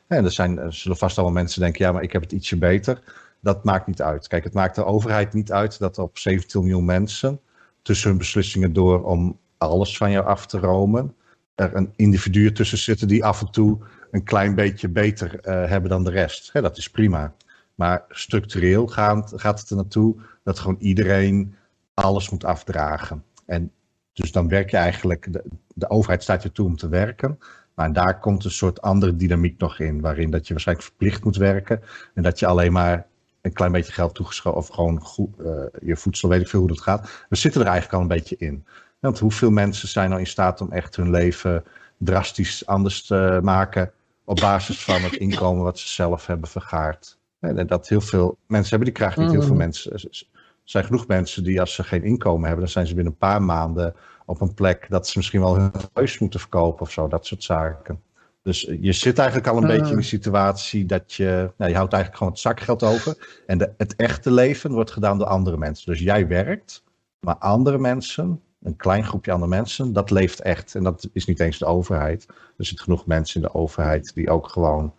En er, zijn, er zullen vast allemaal mensen denken, ja, maar ik heb het ietsje beter. Dat maakt niet uit. Kijk, het maakt de overheid niet uit dat op 17 miljoen mensen tussen hun beslissingen door om alles van jou af te romen, er een individu tussen zitten die af en toe een klein beetje beter uh, hebben dan de rest. dat is prima. Maar structureel gaat, gaat het er naartoe dat gewoon iedereen alles moet afdragen. En dus dan werk je eigenlijk, de, de overheid staat je toe om te werken. Maar daar komt een soort andere dynamiek nog in, waarin dat je waarschijnlijk verplicht moet werken. En dat je alleen maar een klein beetje geld toegeschoven, of gewoon goed, uh, je voedsel, weet ik veel hoe dat gaat. We zitten er eigenlijk al een beetje in. Want hoeveel mensen zijn nou in staat om echt hun leven drastisch anders te maken op basis van het inkomen wat ze zelf hebben vergaard? En dat heel veel mensen hebben die kracht niet. Heel veel mm. mensen, er zijn genoeg mensen die als ze geen inkomen hebben, dan zijn ze binnen een paar maanden op een plek dat ze misschien wel hun huis moeten verkopen of zo, dat soort zaken. Dus je zit eigenlijk al een beetje in mm. situatie dat je, nou, je houdt eigenlijk gewoon het zakgeld over. En de, het echte leven wordt gedaan door andere mensen. Dus jij werkt, maar andere mensen, een klein groepje andere mensen, dat leeft echt. En dat is niet eens de overheid. Er zitten genoeg mensen in de overheid die ook gewoon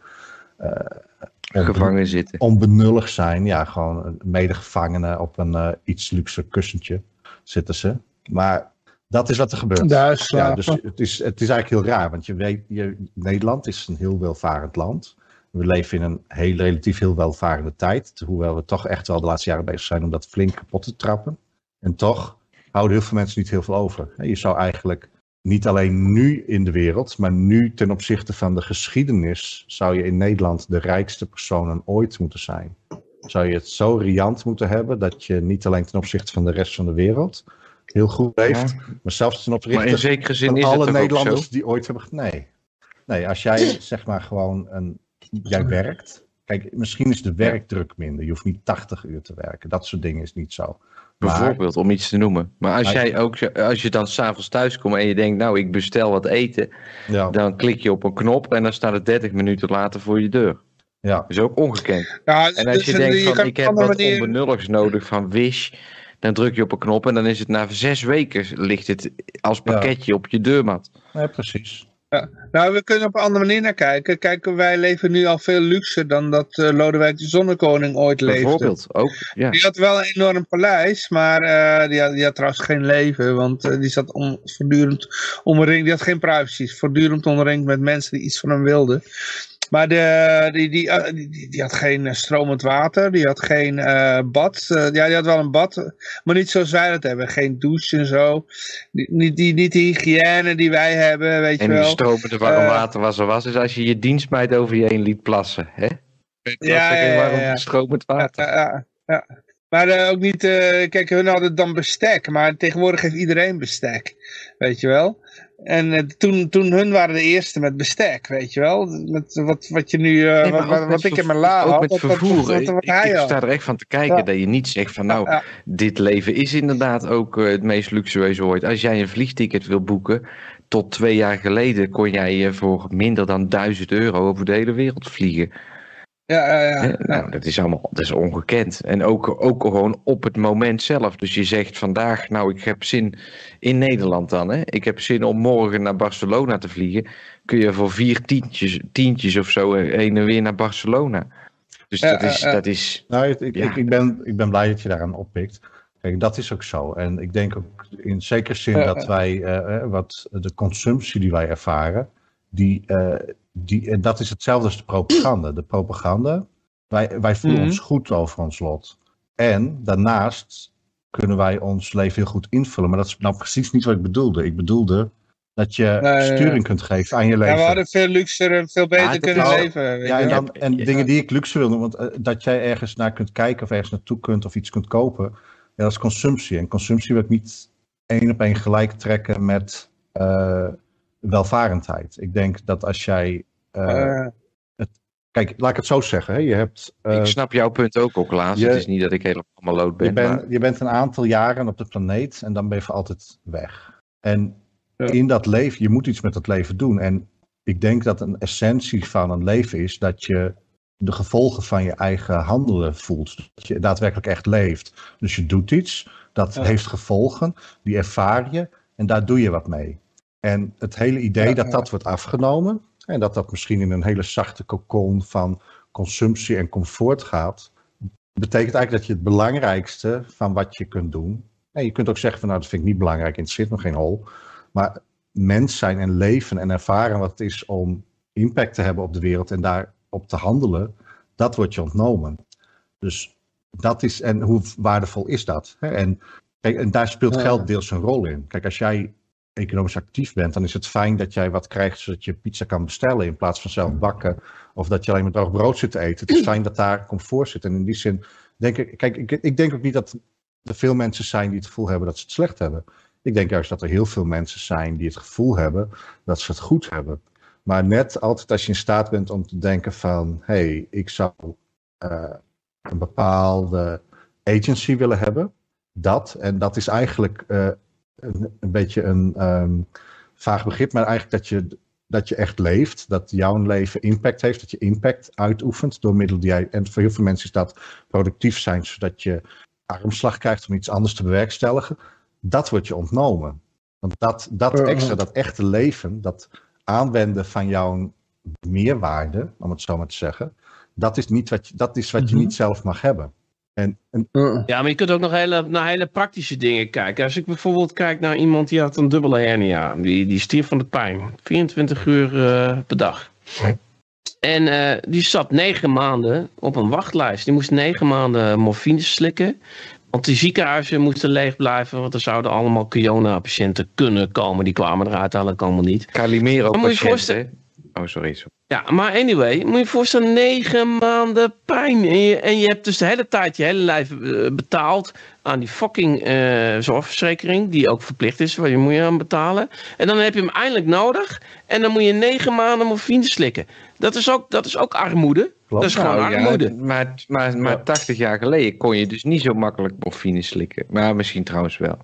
uh, gevangen zitten. Onbenullig zijn, ja, gewoon medegevangenen op een uh, iets luxe kussentje zitten ze. Maar dat is wat er gebeurt. Ja, dus het is, het is eigenlijk heel raar, want je weet, je, Nederland is een heel welvarend land. We leven in een heel, relatief heel welvarende tijd, hoewel we toch echt wel de laatste jaren bezig zijn om dat flink kapot te trappen. En toch houden heel veel mensen niet heel veel over. Je zou eigenlijk niet alleen nu in de wereld, maar nu ten opzichte van de geschiedenis zou je in Nederland de rijkste personen ooit moeten zijn. Zou je het zo riant moeten hebben dat je niet alleen ten opzichte van de rest van de wereld heel goed leeft, maar zelfs ten opzichte van alle Nederlanders die ooit hebben. Nee. nee, als jij zeg maar gewoon een. Jij werkt. Kijk, misschien is de werkdruk minder. Je hoeft niet 80 uur te werken. Dat soort dingen is niet zo. Bijvoorbeeld, om iets te noemen. Maar als, jij ook, als je dan s'avonds thuis komt en je denkt, nou, ik bestel wat eten. Ja. Dan klik je op een knop en dan staat het 30 minuten later voor je deur. Ja. Dat is ook ongekend. Ja, en als dus je denkt van, ik heb wat manier... onbenulligs nodig van Wish. Dan druk je op een knop en dan is het na zes weken ligt het als pakketje op je deurmat. Ja, precies. Ja. Nou, we kunnen op een andere manier naar kijken. Kijk, wij leven nu al veel luxer dan dat uh, Lodewijk de Zonnekoning ooit leefde. Bijvoorbeeld, ook. Ja. Die had wel een enorm paleis, maar uh, die, had, die, had, trouwens geen leven, want uh, die zat on, voortdurend omringd. Die had geen privacy, voortdurend omringd met mensen die iets van hem wilden. Maar de, die, die, eh, die, die, had geen eh, stromend water, die had geen uh, bad. Uh, ja, die had wel een bad, maar niet zoals wij dat hebben. Geen douche en zo. Niet die, niet die hygiëne die wij hebben, weet en je wel. En die stromende warm water was er was, is als je je dienstmeid over je heen liet plassen. Hè? Ja, ja, ja, ja. stromend water. Ja, ja, Maar ook niet, kijk, hun hadden dan bestek, maar tegenwoordig heeft iedereen bestek, weet je wel. En uh, toen, toen hun waren de eerste met bestek, weet je wel. Met wat, wat je nu, uh, nee, wat, wat ik in mijn la Ook met vervoer. Wat, ik, ik sta er echt van te kijken ja. dat je niet zegt van nou, ja, dit leven is inderdaad ook uh, het meest luxueuze ooit. Als jij een vliegticket wil boeken, tot twee jaar geleden kon jij voor minder dan 1000 euro over de hele wereld vliegen. Ja, ja, ja. Nou, dat is allemaal dat is ongekend. En ook, ook gewoon op het moment zelf. Dus je zegt vandaag, nou, ik heb zin in Nederland dan. Hè? Ik heb zin om morgen naar Barcelona te vliegen. Kun je voor vier tientjes, tientjes of zo heen en weer naar Barcelona. Dus dat, is, dat is. Nou, ik, ik, ik, ben, ik ben blij dat je daaraan oppikt. Kijk, dat is ook zo. En ik denk ook in zekere zin dat wij, uh, wat de consumptie die wij ervaren, die, uh, die, en dat is hetzelfde als de propaganda. De propaganda, wij, wij voelen mm -hmm. ons goed over ons lot. En daarnaast kunnen wij ons leven heel goed invullen. Maar dat is nou precies niet wat ik bedoelde. Ik bedoelde Dat je sturing kunt geven aan je leven. Ja, we hadden veel luxer en veel beter kunnen leven. Ja, en, dan, en dingen die ik luxe wil noemen, want dat jij ergens naar kunt kijken of ergens naartoe kunt of iets kunt kopen, ja, dat is consumptie. En consumptie wil ik niet één op één gelijk trekken met uh, welvarendheid. Ik denk dat als jij. Uh, het, kijk, laat ik het zo zeggen. Hè, je hebt, uh, ik snap jouw punt ook, ook Klaas. het is niet dat ik helemaal lood ben. Je, ben, je bent een aantal jaren op de planeet en dan ben je voor altijd weg. En in dat leven, je moet iets met dat leven doen. En ik denk dat een essentie van een leven is dat je de gevolgen van je eigen handelen voelt. Dat je daadwerkelijk echt leeft. Dus je doet iets, dat heeft gevolgen, die ervaar je en daar doe je wat mee. En het hele idee dat dat wordt afgenomen en dat dat misschien in een hele zachte kokon van consumptie en comfort gaat, betekent eigenlijk dat je het belangrijkste van wat je kunt doen. En je kunt ook zeggen van nou dat vind ik niet belangrijk, interesseert me geen hol. Maar mens zijn en leven en ervaren wat het is om impact te hebben op de wereld en daarop te handelen, dat wordt je ontnomen. Dus dat is, en hoe waardevol is dat? En, en daar speelt geld deels een rol in. Kijk, als jij economisch actief bent, dan is het fijn dat jij wat krijgt zodat je pizza kan bestellen in plaats van zelf bakken. Of dat je alleen maar droog brood zit te eten. Het is fijn dat daar comfort zit. En in die zin denk ik, kijk, ik, ik denk ook niet dat er veel mensen zijn die het gevoel hebben dat ze het slecht hebben. Ik denk juist dat er heel veel mensen zijn die het gevoel hebben dat ze het goed hebben. Maar net altijd als je in staat bent om te denken van, hé, hey, ik zou uh, een bepaalde agency willen hebben, dat, en dat is eigenlijk uh, een, een, beetje een um, vaag begrip, maar eigenlijk dat je, dat je echt leeft, dat jouw leven impact heeft, dat je impact uitoefent door middel die jij, en voor heel veel mensen is dat productief zijn, zodat je armslag krijgt om iets anders te bewerkstelligen dat wordt je ontnomen. Want dat, dat extra, dat echte leven, dat aanwenden van jouw meerwaarde, om het zo maar te zeggen, dat is, niet wat je, dat is wat je mhm. niet zelf mag hebben. En, en... Ja, maar je kunt ook nog hele, naar hele praktische dingen kijken. Als ik bijvoorbeeld kijk naar iemand die had een dubbele hernia, die, die stierf van de pijn, 24 uur uh, per dag. En uh, die zat negen maanden op een wachtlijst. Die moest negen maanden morfine slikken. Want die ziekenhuizen moesten leeg blijven, want er zouden allemaal corona-patiënten kunnen komen. Die kwamen er uiteindelijk allemaal niet. Calimero-patiënten. Oh, sorry, Ja, maar anyway, moet je je voorstellen, negen maanden pijn. En je, en je hebt dus de hele tijd je hele lijf eh, betaald aan die fucking uh, zorgverzekering, die ook verplicht is, waar je moet je aan betalen. En dan heb je hem eindelijk nodig en dan moet je negen maanden morfine slikken. Dat is ook, dat is ook armoede. Dat is gewoon nou, armoede. maar, maar, maar 80 jaar geleden kon je dus niet zo makkelijk morfine slikken. Maar misschien trouwens wel.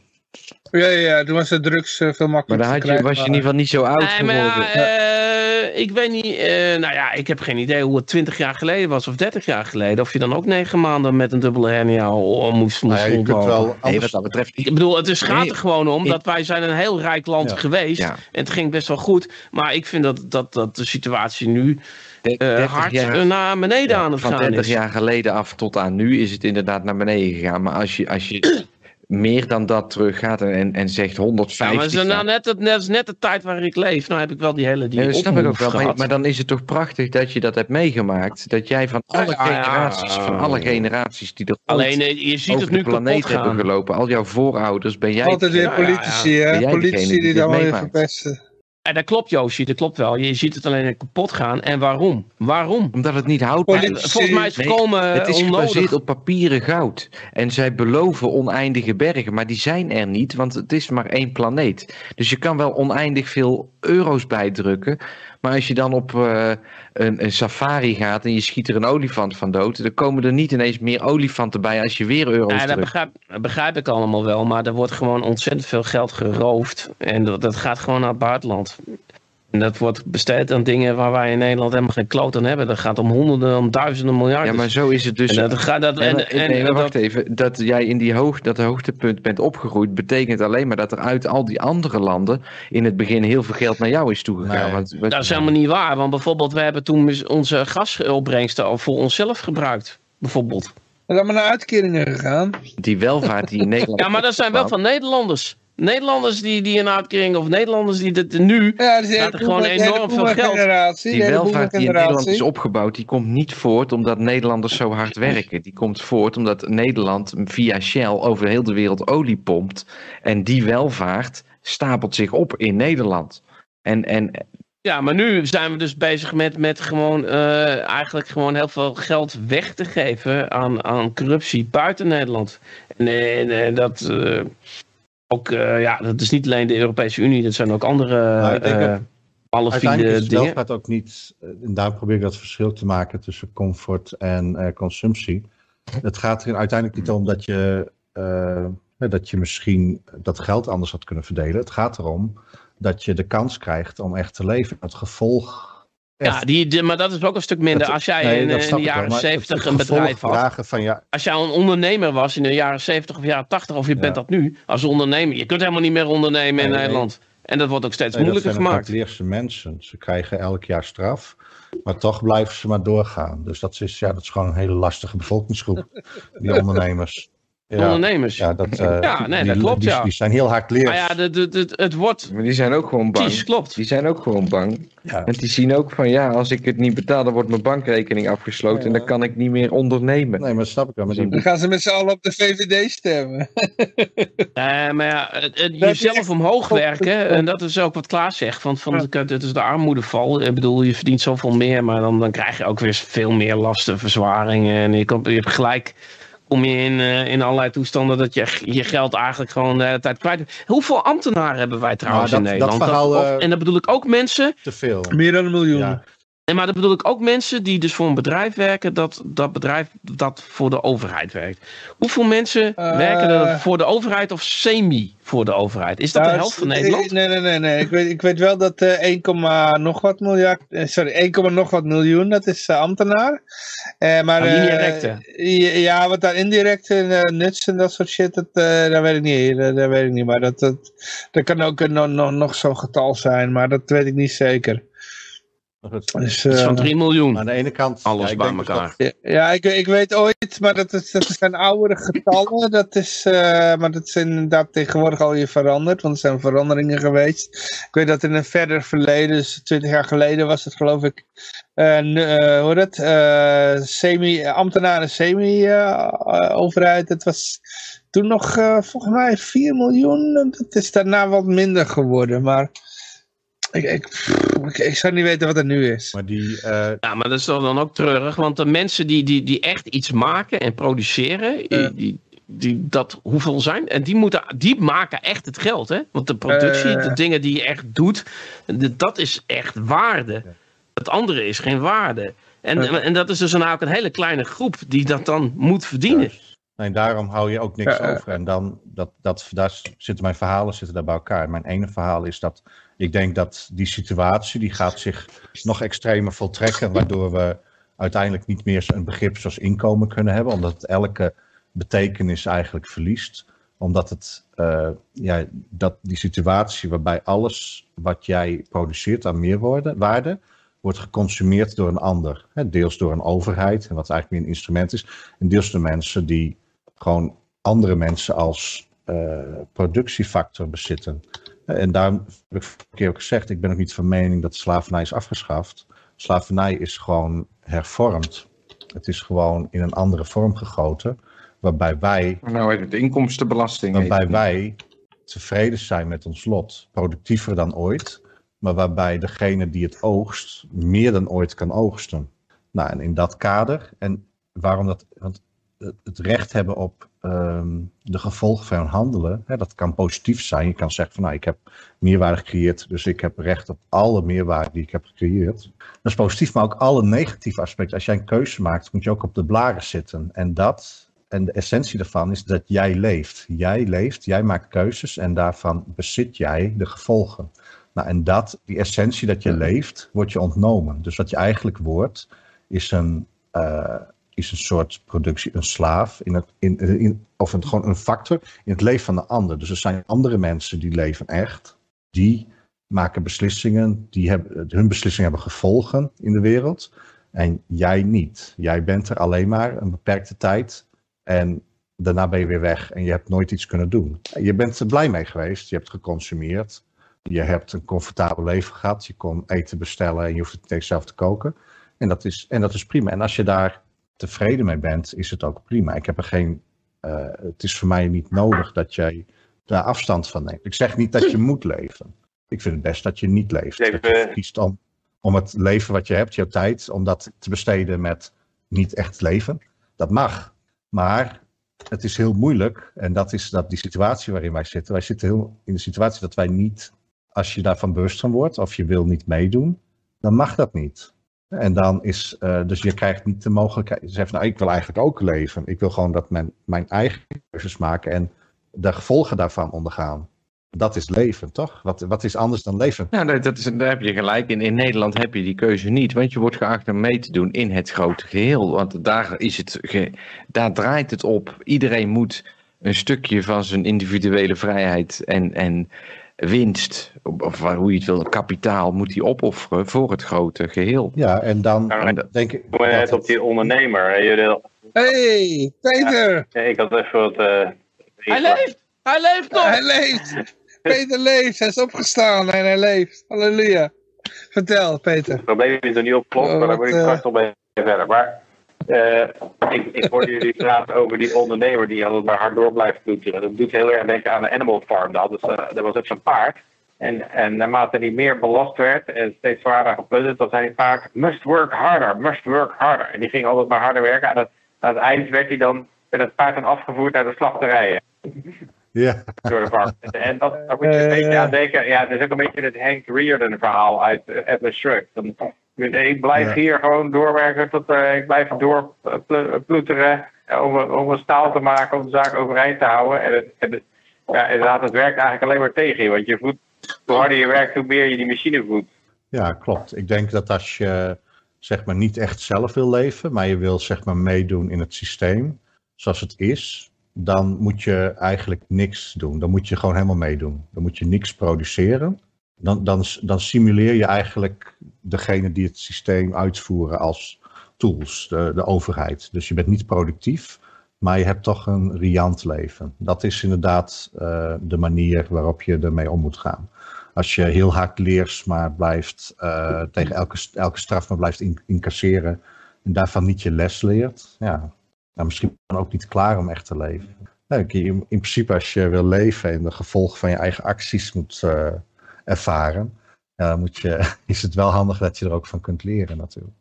Ja, ja, toen was de drugs uh, veel makkelijker. Maar dan had je, was je in ieder geval niet zo oud nee, geworden. Uh, ik weet niet, uh, nou ja, ik heb geen idee hoe het 20 jaar geleden was of 30 jaar geleden. Of je dan ook negen maanden met een dubbele hernia moest, moest nou, ja, wel nee, wat dat betreft. Ik bedoel, het is, gaat er gewoon om dat wij zijn een heel rijk land geweest. En het ging best wel goed. Maar ik vind dat, dat, dat de situatie nu... Uh, hard jaar, naar beneden aan het gaan is. Van 30 jaar geleden af tot aan nu is het inderdaad naar beneden gegaan. Maar als je, als je meer dan dat teruggaat en, en zegt 150. Ja, maar is nou net, het, net, net de tijd waarin ik leef. Nou heb ik wel die hele die ja, dat snap ik ook wel. Maar, maar, dan is het toch prachtig dat je dat hebt meegemaakt. Dat jij van alle generaties, van alle generaties die er Alleen eh, je ziet het nu de planeet hebben gelopen, al jouw voorouders, ben jij. Altijd weer politici, hè? Politici die, die dan weer verpesten. En dat klopt, Joosje, dat klopt wel. Je ziet het alleen kapot gaan. En waarom? Waarom? Omdat het niet houdbaar is. Volgens mij is het komen Het is gebaseerd op papieren goud. En zij beloven oneindige bergen, maar die zijn er niet, want het is maar één planeet. Dus je kan wel oneindig veel euro's bijdrukken. Maar als je dan op uh, een, een, safari gaat en je schiet er een olifant van dood, dan komen er niet ineens meer olifanten bij als je weer euro's ja, dat begrijp, begrijp, ik allemaal wel, maar er wordt gewoon ontzettend veel geld geroofd. En dat, dat gaat gewoon naar het buitenland. En dat wordt besteed aan dingen waar wij in Nederland helemaal geen kloot aan hebben. Dat gaat om honderden, om duizenden miljarden. Ja, maar zo is het dus. En dat gaat dat, en, en, en, wacht even. Dat jij in die hoog, dat hoogtepunt bent opgegroeid, betekent alleen maar dat er uit al die andere landen in het begin heel veel geld naar jou is toegegaan. Want, dat is helemaal niet waar. Want bijvoorbeeld, we hebben toen onze gasopbrengsten al voor onszelf gebruikt. Bijvoorbeeld. En dan maar naar uitkeringen gegaan. Die welvaart die in Nederland. ja, maar dat zijn wel van Nederlanders. Nederlanders die, die een uitkering of Nederlanders die dit nu ja, gaat er gewoon enorm veel geld. Die welvaart die in Nederland is opgebouwd, die komt niet voort omdat Nederlanders zo hard werken. Die komt voort omdat Nederland via Shell over heel de wereld olie pompt. En die welvaart stapelt zich op in Nederland. En, en, ja, maar nu zijn we dus bezig met, met gewoon uh, eigenlijk gewoon heel veel geld weg te geven aan, aan corruptie buiten Nederland. En, en, dat uh, ook, uh, ja, dat is niet alleen de Europese Unie, dat zijn ook andere alle Uiteindelijk is welvaart ook niet, en daar probeer ik dat verschil te maken tussen comfort en consumptie. Het gaat er uiteindelijk niet om dat je, dat je misschien dat geld anders had kunnen verdelen. Het gaat erom dat je de kans krijgt om echt te leven. Het gevolg. Ja, die, maar dat is ook een stuk minder. als jij in, in, de jaren zeventig een bedrijf had. Van, ja, als jij een ondernemer was in de jaren zeventig of jaren tachtig, of je bent dat nu als ondernemer. Je kunt helemaal niet meer ondernemen in Nederland. En dat wordt ook steeds moeilijker gemaakt. Dat zijn mensen. Ze krijgen elk jaar straf. Maar toch blijven ze maar doorgaan. Dus dat is, ja, dat is gewoon een hele lastige bevolkingsgroep. Die ondernemers ja, ondernemers. Ja, dat, uh, ja nee, dat klopt, die, ja. Die zijn heel hard leren. Maar ja, de, de, de, het wordt... Maar die zijn ook gewoon bang. Precies, klopt. Die zijn ook gewoon bang. Ja. En die zien ook van, ja, als ik het niet betaal, dan wordt mijn bankrekening afgesloten en dan kan ik niet meer ondernemen. Nee, maar dat snap ik wel. Maar die... Dan gaan ze met z'n allen op de VVD stemmen. uh, maar ja, het, het, jezelf omhoog werken, en dat is ook wat Klaas zegt, van, van ja. het is de armoedeval. Ik bedoel, je verdient zoveel meer, maar dan, dan krijg je ook weer veel meer lasten, verzwaringen. En je, komt, je hebt gelijk kom je in, uh, in allerlei toestanden dat je je geld eigenlijk gewoon de hele tijd kwijt Hoeveel ambtenaren hebben wij trouwens nou, dat, in Nederland? Dat verhaal, dat, of, en dat bedoel ik ook mensen... Te veel. Meer dan een miljoen. Ja. En maar dat bedoel ik ook mensen die dus voor een bedrijf werken, dat dat bedrijf dat voor de overheid werkt. Hoeveel mensen uh, werken er voor de overheid of semi voor de overheid? Is dat nou, de helft van Nederland? Nee, nee, nee. nee. Ik, weet, ik weet wel dat uh, 1, nog wat miljard, sorry, 1, nog wat miljoen, dat is uh, ambtenaar. Uh, maar, indirecte? ja, wat daar indirecte nuts en dat soort shit, dat, dat weet ik niet. Dat, dat, weet ik niet, maar dat, dat, dat kan ook nog, nog, nog zo'n getal zijn, maar dat weet ik niet zeker. Dus, uh, van 3 miljoen. Aan de ene kant. Alles ja, bij elkaar. Dat, ja, ik, ik weet ooit, maar dat, is, dat zijn oudere getallen. Dat is, uh, maar dat is inderdaad tegenwoordig al je veranderd, want er zijn veranderingen geweest. Ik weet dat in een verder verleden, dus 20 jaar geleden was het geloof ik, uh, hoe dat, semi, ambtenaren semi-overheid. het was toen nog volgens mij 4 miljoen. Dat is daarna wat minder geworden, maar... Ik, ik, ik, zou niet weten wat er nu is. Maar die, uh... Ja, maar dat is dan ook treurig. Want de mensen die, die, die echt iets maken en produceren, uh. die, die dat hoeveel zijn, en die, moeten, die maken echt het geld. Hè? Want de productie, uh. de dingen die je echt doet, de, dat is echt waarde. Ja. Het andere is geen waarde. En, en dat is dus dan ook een hele kleine groep die dat dan moet verdienen. Ja. Nee, daarom hou je ook niks over. En dan, dat, dat, daar zitten mijn verhalen zitten daar bij elkaar. Mijn ene verhaal is dat ik denk dat die situatie die gaat zich nog extremer voltrekken, waardoor we uiteindelijk niet meer een begrip zoals inkomen kunnen hebben, omdat het elke betekenis eigenlijk verliest. Omdat het, uh, ja, dat die situatie waarbij alles wat jij produceert aan meerwaarde waarde, wordt geconsumeerd door een ander. Hè, deels door een overheid, wat eigenlijk meer een instrument is, en deels door mensen die gewoon andere mensen als uh, productiefactor bezitten. En daarom heb ik een keer ook gezegd, ik ben ook niet van mening dat slavernij is afgeschaft. Slavernij is gewoon hervormd. Het is gewoon in een andere vorm gegoten, waarbij wij... Nou, het inkomstenbelasting. Waarbij wij tevreden zijn met ons lot, productiever dan ooit, maar waarbij degene die het oogst meer dan ooit kan oogsten. Nou, en in dat kader, en waarom dat, want het recht hebben op um, de gevolgen van handelen, hè, dat kan positief zijn. Je kan zeggen van nou, ik heb meerwaarde gecreëerd, dus ik heb recht op alle meerwaarde die ik heb gecreëerd. Dat is positief, maar ook alle negatieve aspecten. Als jij een keuze maakt, moet je ook op de blaren zitten. En dat, en de essentie daarvan is dat jij leeft. Jij leeft, jij maakt keuzes en daarvan bezit jij de gevolgen. Nou, en dat, die essentie dat je leeft, wordt je ontnomen. Dus wat je eigenlijk wordt, is een, uh, is een soort productie, een slaaf, in het, in, in, of een, gewoon een factor in het leven van de ander. Dus er zijn andere mensen die leven echt, die maken beslissingen, die hebben, hun beslissingen hebben gevolgen in de wereld. En jij niet. Jij bent er alleen maar een beperkte tijd en daarna ben je weer weg en je hebt nooit iets kunnen doen. Je bent er blij mee geweest, je hebt geconsumeerd, je hebt een comfortabel leven gehad, je kon eten bestellen en je hoeft het niet zelf te koken. En dat, is, en dat is prima. En als je daar tevreden mee bent, is het ook prima. Ik heb er geen, uh, het is voor mij niet nodig dat jij daar afstand van neemt. Ik zeg niet dat je moet leven. Ik vind het best dat je niet leeft. Dat je kiest om, om het leven wat je hebt, je tijd, om dat te besteden met niet echt leven. Dat mag. Maar het is heel moeilijk. En dat is dat die situatie waarin wij zitten. Wij zitten heel in de situatie dat wij niet, als je daarvan bewust van wordt, of je wil niet meedoen, dan mag dat niet. En dan is, uh, dus je krijgt niet de mogelijkheid. Je zegt, nou, ik wil eigenlijk ook leven. Ik wil gewoon dat men mijn eigen keuzes maken en de gevolgen daarvan ondergaan. Dat is leven, toch? Wat, wat is anders dan leven? Ja, dat is, daar heb je gelijk in. In Nederland heb je die keuze niet, want je wordt geacht om mee te doen in het grote geheel. Want daar, is het daar draait het op. Iedereen moet een stukje van zijn individuele vrijheid en, en winst, of hoe je het wil, kapitaal, moet hij opofferen voor het grote geheel. Ja, en dan denk ik... Kom je net op die ondernemer. Hey, Peter! Ja, ik had even wat... Uh, hij leeft! Hij leeft nog! Hij leeft! Peter leeft, hij is opgestaan en hij leeft. Halleluja. Vertel, Peter. Het probleem is er niet op klopt, maar daar moet ik uh, straks nog mee verder. Maar uh, ik, ik hoorde jullie praten over die ondernemer die altijd maar hard door blijft toeteren. Dat doet heel erg denken aan de Animal Farm. Dat, dus, uh, was ook zo'n paard. En, en naarmate hij meer belast werd en steeds zwaarder gepunt, dan zei hij vaak, must work harder, must work harder. En die ging altijd maar harder werken. Aan het, aan het eind werd hij dan, werd het paard dan afgevoerd naar de slachterijen. Ja. Door de farm. En dat, daar moet je een beetje aan denken. Ja, dat is ook een beetje het Hank Reardon verhaal uit Atlas Shrugged. Ik blijf hier gewoon doorwerken tot uh, ik blijf doorploeteren om, om een staal te maken, om de zaak overeind te houden. En, het, en ja, inderdaad, het werkt eigenlijk alleen maar tegen je, want je voet, hoe harder je werkt, hoe meer je die machine voedt. Ja, klopt. Ik denk dat als je zeg maar niet echt zelf wil leven, maar je wil zeg maar meedoen in het systeem zoals het is, dan moet je eigenlijk niks doen. Dan moet je gewoon helemaal meedoen. Dan moet je niks produceren dan, dan, dan simuleer je eigenlijk degene die het systeem uitvoeren als tools, de, de overheid. Dus je bent niet productief, maar je hebt toch een riant leven. Dat is inderdaad uh, de manier waarop je ermee om moet gaan. Als je heel hard leert, maar blijft uh, tegen elke, elke straf maar blijft in, incasseren en daarvan niet je les leert, ja, nou, misschien dan ook niet klaar om echt te leven. In, in, principe, als je wil leven en de gevolgen van je eigen acties moet uh, ervaren, dan moet je, is het wel handig dat je er ook van kunt leren natuurlijk.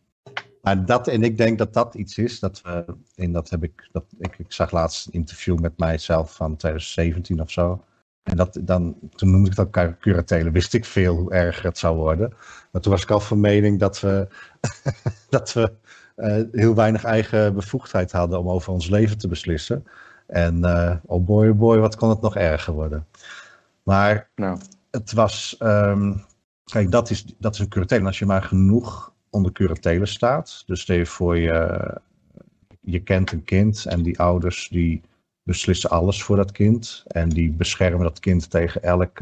Maar dat, en ik denk dat dat iets is, dat we, dat heb ik, dat, ik, ik zag laatst een interview met mijzelf van 2017 of zo. En dat, dan, toen noemde ik dat curatelen, wist ik veel hoe erger het zou worden. Maar toen was ik al van mening dat we, dat we uh, heel weinig eigen bevoegdheid hadden om over ons leven te beslissen. En uh, oh boy, oh boy, wat kon het nog erger worden. Maar nou het was, um, kijk, dat is, dat is een curatele. Als je maar genoeg onder curatele staat, dus stel je voor je, je kent een kind en die ouders die beslissen alles voor dat kind en die beschermen dat kind tegen elk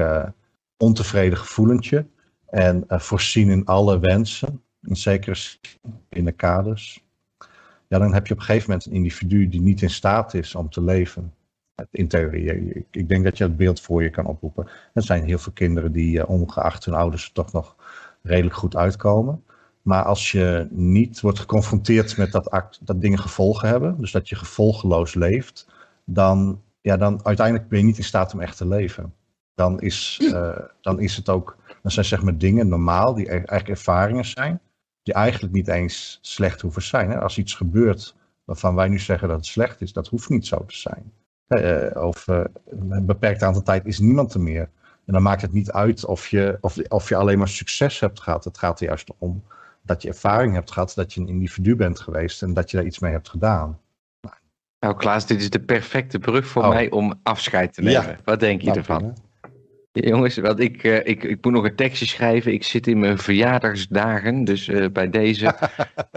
ontevreden gevoelentje en uh, voorzien in alle wensen, in zekere in de kaders. Ja, dan heb je op een gegeven moment een individu die niet in staat is om te leven. In theorie. Ik denk dat je het beeld voor je kan oproepen. Er zijn heel veel kinderen die eh, ongeacht hun ouders toch nog redelijk goed uitkomen. Maar als je niet wordt geconfronteerd met dat, act, dat dingen gevolgen hebben, dus dat je gevolgeloos leeft, dan, ja, dan uiteindelijk ben je niet in staat om echt te leven. Dan is, uh, dan is het ook, dan zijn zeg maar dingen normaal, die eigenlijk ervaringen zijn, die eigenlijk niet eens slecht hoeven zijn. Als iets gebeurt waarvan wij nu zeggen dat het slecht is, dat hoeft niet zo te zijn. Uh, over een beperkt aantal tijd is niemand er meer. En dan maakt het niet uit of je, of, of je alleen maar succes hebt gehad. Het gaat er juist om dat je ervaring hebt gehad, dat je een individu bent geweest en dat je daar iets mee hebt gedaan. Nou Klaas, dit is de perfecte brug voor oh. mij om afscheid te nemen. Wat denk je ervan? Jongens, want ik, uh, ik, ik moet nog een tekstje schrijven. Ik zit in mijn verjaardagsdagen, dus uh, bij deze.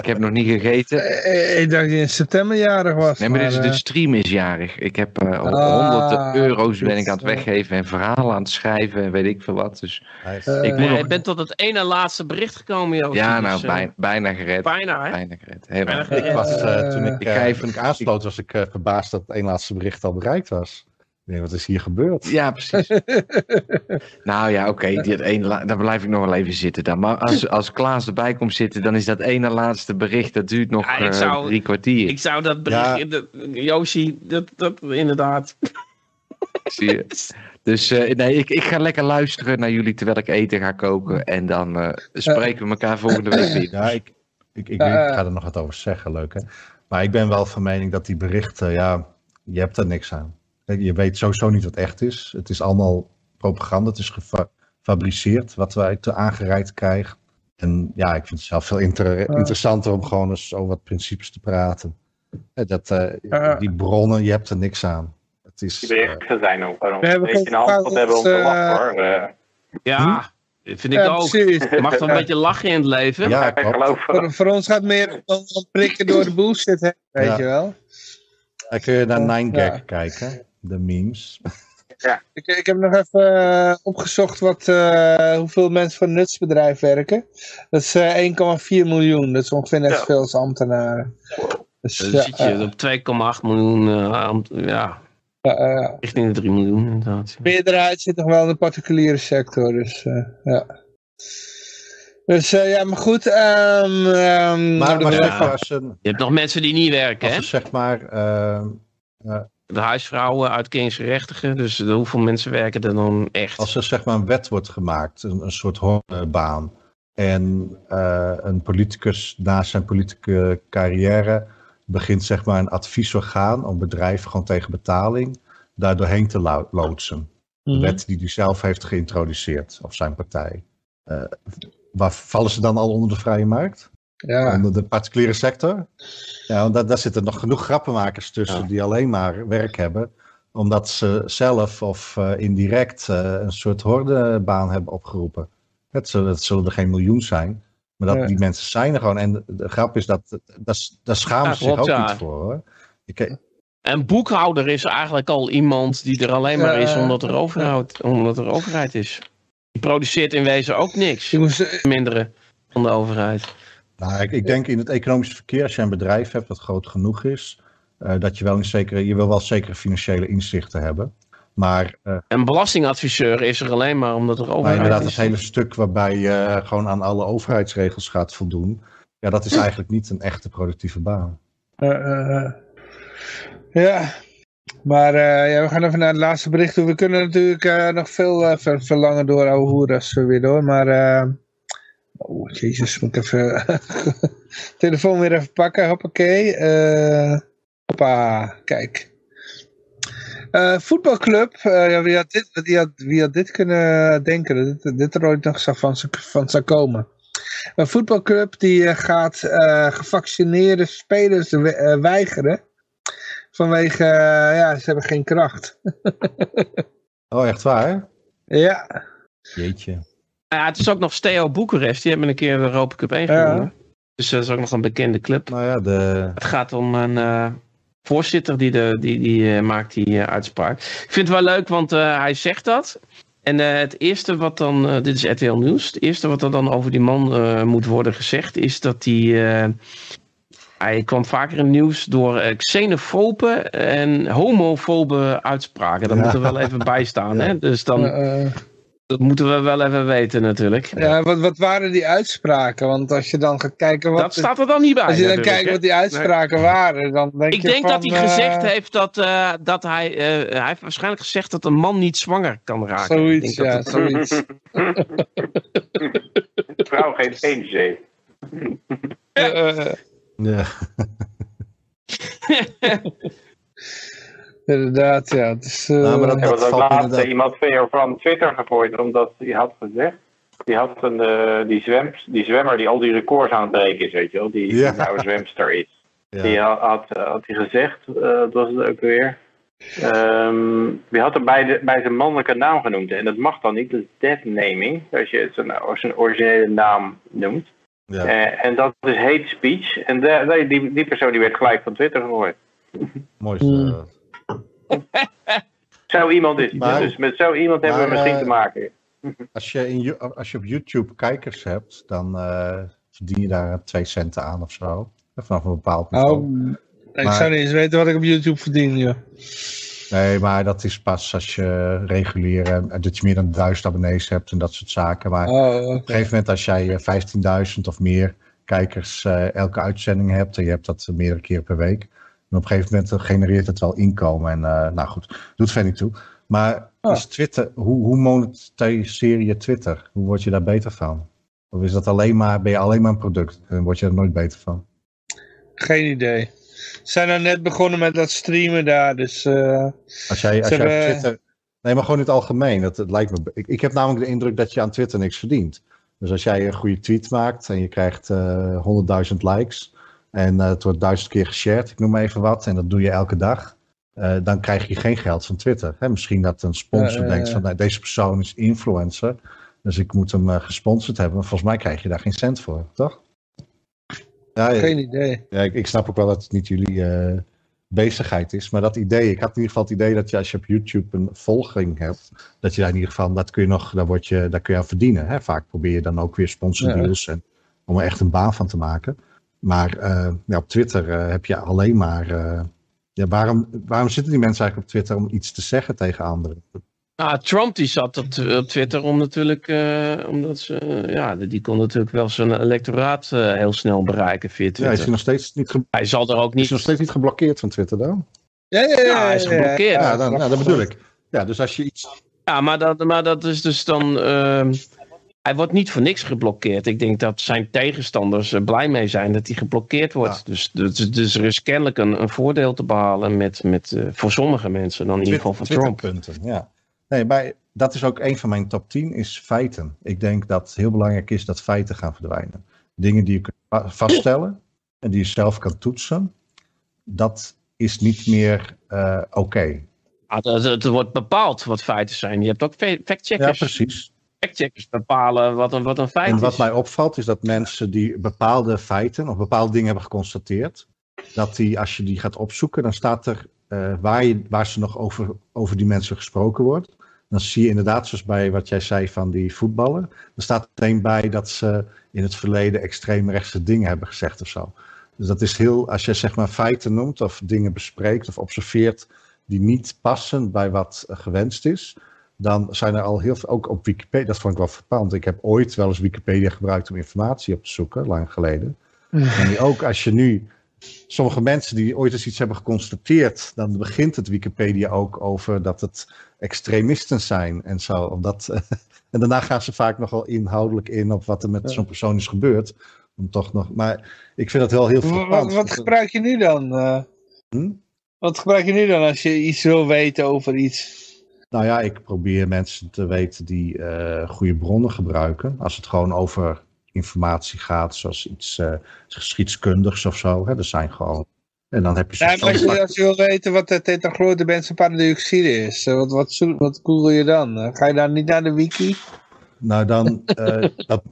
ik heb nog niet gegeten. Eh, ik dacht dat je in september jarig was. Nee, maar, maar dit, de stream is jarig. Ik heb uh, honderden ah, euro's ben ik aan het weggeven en verhalen aan het schrijven en weet ik veel wat. Dus ik moet nog... Je bent tot het ene laatste bericht gekomen, Joost. Ja, nou, dus, bijna, bijna gered. Bijna, hè? Bijna gered. Helemaal. Bijna Ik was, toen ik, ik, toen ik aansloot, was ik verbaasd dat het één laatste bericht al bereikt was. Nee, wat is hier gebeurd? Ja, precies. nou ja, oké, okay, daar blijf ik nog wel even zitten dan. Maar als, als Klaas erbij komt zitten, dan is dat ene laatste bericht, dat duurt nog ja, zou, uh, drie kwartier. Ik zou dat bericht, ja. Yoshi, dat, dat inderdaad... Zie je. Dus uh, nee, ik, ik ga lekker luisteren naar jullie terwijl ik eten ga koken. En dan uh, spreken we elkaar volgende week weer. Ja, ik, ik, ik, weet, ik, ga er nog wat over zeggen, leuk hè. Maar ik ben wel van mening dat die berichten, ja, je hebt er niks aan. Je weet sowieso niet wat echt is. Het is allemaal propaganda, het is gefabriceerd wat wij te aangereikt krijgen. En ja, ik vind het zelf veel inter interessanter om gewoon eens over wat principes te praten. Dat, uh, die bronnen, je hebt er niks aan. Het is, uh, zijn ook een beetje hand hebben om te lachen hoor. Ja, hm? vind ik ook. Je mag toch een beetje lachen in het leven? Ja, ik geloof voor, voor, ons gaat meer dan prikken door de bullshit, hè? weet ja. je wel. Dan kun je naar 9gag kijken, de memes. Ja. Ik, ik heb nog even uh, opgezocht wat, uh, hoeveel mensen voor een nutsbedrijf werken. Dat is uh, 1,4 miljoen. Dat is ongeveer net zoveel als ambtenaren. Dus, Dan ja, zit je op 2,8 miljoen, ja, richting de 3 miljoen inderdaad. De meerderheid zit nog wel in de particuliere sector, dus ja. Dus uh, ja, maar goed. Um, um, maar, maar ja, als een, je hebt nog mensen die niet werken, als hè? zeg maar... Uh, uh, de huisvrouwen, uitkeringsgerechtigen. Dus hoeveel mensen werken er dan echt? Als er zeg maar een wet wordt gemaakt, een, een soort baan. En uh, een politicus na zijn politieke carrière begint zeg maar een adviesorgaan om bedrijven gewoon tegen betaling daar doorheen te loodsen. Mm -hmm. De wet die hij zelf heeft geïntroduceerd, of zijn partij. Uh, waar vallen ze dan al onder de vrije markt? Ja. Onder de particuliere sector? Ja, want daar, daar zitten nog genoeg grappenmakers tussen ja. die alleen maar werk hebben. Omdat ze zelf of uh, indirect uh, een soort hordebaan hebben opgeroepen. Het zullen, het zullen er geen miljoen zijn. Maar dat, ja. die mensen zijn er gewoon. En de, de grap is dat, dat daar schamen ze zich ook niet voor hoor. Ik, en boekhouder is eigenlijk al iemand die er alleen maar is omdat er, overheid, omdat er overheid is. Die produceert in wezen ook niks. Moest minderen van de overheid. Nou, ik, ik, denk in het economisch verkeer, als je een bedrijf hebt dat groot genoeg is, uh, dat je wel een zekere, je wil wel zekere financiële inzichten hebben. Maar, uh, een belastingadviseur is er alleen maar omdat er overheid maar inderdaad, is. het hele stuk waarbij je gewoon aan alle overheidsregels gaat voldoen, ja, dat is eigenlijk niet een echte productieve baan. ja, maar ja, we gaan even naar het laatste bericht. We kunnen natuurlijk nog veel, langer door ouwe als we weer door, maar... Oh, jezus, moet ik even... telefoon weer even pakken, hoppakee. Uh, hoppa, kijk. Uh, voetbalclub, uh, wie, had dit, wie, had, wie had dit kunnen denken, dat dit, dit er ooit nog van, van zou komen. Een voetbalclub die gaat gevaccineerde spelers weigeren. Vanwege, ja, ze hebben geen kracht. oh, echt waar? Ja. Jeetje. Ja, het is ook nog Steo Boekarest. Die hebben een keer de Europa Cup 1 gewonnen. Dus dat is ook nog een bekende club. Nou ja, de... Het gaat om een uh, voorzitter die, de, die, die uh, maakt die uh, uitspraak. Ik vind het wel leuk, want hij zegt dat. En het eerste wat dan, dit is RTL Nieuws, het eerste wat er dan over die man moet worden gezegd, is dat hij, hij kwam vaker in nieuws door xenofobe en homofobe uitspraken. Dat ja. moet er wel even bij staan. Ja. Hè? Dus dan, dat moeten we wel even weten natuurlijk. Ja, wat, wat waren die uitspraken? Want als je dan gaat kijken... Wat dat staat er dan niet bij. Als je dan kijkt wat die uitspraken nee. waren, dan denk Ik je denk van, dat hij uh, gezegd heeft dat, uh, dat hij... Uh, hij heeft waarschijnlijk gezegd dat een man niet zwanger kan raken. Zoiets, ja, dat zoiets. Vrouw geen eenzee. ja. Inderdaad, ja. Het is, uh... nou, maar dat, er was ook laatst iemand weer van Twitter gegooid, omdat hij had gezegd, die had een, uh, die, zwem, die zwemmer die al die records aan het breken is, weet je wel, die, ja. die nou zwemster is. Ja. Die had, had, had hij gezegd, uh, dat was het ook weer, um, die had er bij, de, bij zijn mannelijke naam genoemd. En dat mag dan niet, dat is deadnaming, als je zijn, zijn originele naam noemt. Ja. Uh, en dat is hate speech. En de, die, die persoon die werd gelijk van Twitter gegooid. Mooi. Zo iemand is maar, Dus met zo iemand hebben maar, we misschien uh, te maken. Als je, in, als je op YouTube kijkers hebt, dan uh, verdien je daar twee centen aan of zo. Vanaf een bepaald niveau. Oh, ik zou niet eens weten wat ik op YouTube verdien, ja. Nee, maar dat is pas als je reguliere, dat je meer dan duizend abonnees hebt en dat soort zaken. Maar oh, okay. op een gegeven moment als jij 15.000 of meer kijkers uh, elke uitzending hebt en je hebt dat meerdere keren per week. En op een gegeven moment genereert het wel inkomen. En uh, nou goed, doet verder niet toe. Maar Ah. is Twitter, hoe, hoe monetiseer je Twitter? Hoe word je daar beter van? Of is dat alleen maar, ben je alleen maar een product en word je er nooit beter van? Geen idee. Ze zijn er net begonnen met dat streamen daar, dus... eh, Als jij, als jij op Twitter. Nee, maar gewoon in het algemeen. Dat, het lijkt me, ik, ik heb namelijk de indruk dat je aan Twitter niks verdient. Dus als jij een goede tweet maakt en je krijgt eh 100.000 likes. En eh, het wordt duizend keer geshared, ik noem maar even wat. En dat doe je elke dag. eh, dan krijg je geen geld van Twitter. Hè, misschien dat een sponsor Ja, ja, denkt ja. van nou, deze persoon is influencer. Dus ik moet hem eh, gesponsord hebben. Maar volgens mij krijg je daar geen cent voor, toch? Ja, geen idee. ja, ik, ik snap ook wel dat het niet jullie bezigheid is. Maar dat idee, ik had in ieder geval het idee dat je als je op YouTube een volging hebt, dat je daar in ieder geval, dat kun je nog, daar, word je, daar kun je aan verdienen. Hè? Vaak probeer je dan ook weer sponsordeals en, om er echt een baan van te maken. Maar eh, ja, op Twitter eh, heb je alleen maar. eh, ja, waarom, waarom zitten die mensen eigenlijk op Twitter om iets te zeggen tegen anderen? Nou, Trump die zat op, Twitter om natuurlijk, eh, omdat ze, ja, die kon natuurlijk wel zijn electoraat eh, heel snel bereiken via Ja, Twitter. is hij nog steeds niet, Hij zal er ook is hij niet, nog steeds niet geblokkeerd van Twitter dan? Ja, ja, ja. ja, hij is geblokkeerd. Ja, dan, nou, dat bedoel ik. Ja, dus als je iets. Ja, maar dat, maar dat is dus dan. Hij wordt niet voor niks geblokkeerd. Ik denk dat zijn tegenstanders er blij mee zijn dat hij geblokkeerd wordt. Ja. Dus, dus, dus er is kennelijk een, een voordeel te behalen met, met, eh, voor sommige mensen dan in ieder geval voor Trump. Twitterpunten, ja. Nee, maar dat is ook een van mijn top 10 is feiten. Ik denk dat het heel belangrijk is dat feiten gaan verdwijnen. Dingen die je kunt va- vaststellen en die je zelf kan toetsen, dat is niet meer eh, oké. Ah, het, het wordt bepaald wat feiten zijn. Je hebt ook fe- Ja, factcheckers. precies. Factcheckers bepalen wat een, wat een feit En wat is. mij opvalt is dat mensen die bepaalde feiten of bepaalde dingen hebben geconstateerd, dat die, als je die gaat opzoeken, dan staat er eh, waar, je, waar ze nog over, over die mensen gesproken wordt. Dan zie je inderdaad, zoals bij wat jij zei van die voetballer, er staat meteen bij dat ze in het verleden extreemrechtse dingen hebben gezegd of zo. Dus dat is heel, als je zeg maar feiten noemt of dingen bespreekt of observeert die niet passen bij wat gewenst is, dan zijn er al heel veel, ook op Wikipedia, dat vond ik wel verpand. Ik heb ooit wel eens Wikipedia gebruikt om informatie op te zoeken, lang geleden. En nu ook als je nu, sommige mensen die ooit eens iets hebben geconstateerd, dan begint het Wikipedia ook over dat het extremisten zijn en zo. Omdat, en daarna gaan ze vaak nogal inhoudelijk in op wat er met zo'n persoon is gebeurd. Om toch nog, maar ik vind dat wel heel verpand. wat gebruik je nu dan? eh? Hm? Wat gebruik je nu dan als je iets wil weten over iets? Nou ja, ik probeer mensen te weten die eh, goede bronnen gebruiken. Als het gewoon over informatie gaat, zoals iets eh, geschiedskundigs of zo. Hè, dat zijn gewoon. En dan heb je Ja, als, je, als je wil weten wat de tetrachlorde benzoparadioxide is, eh, wat, wat, wat google je dan? Ga je dan niet naar de wiki? Nou, dan. dat,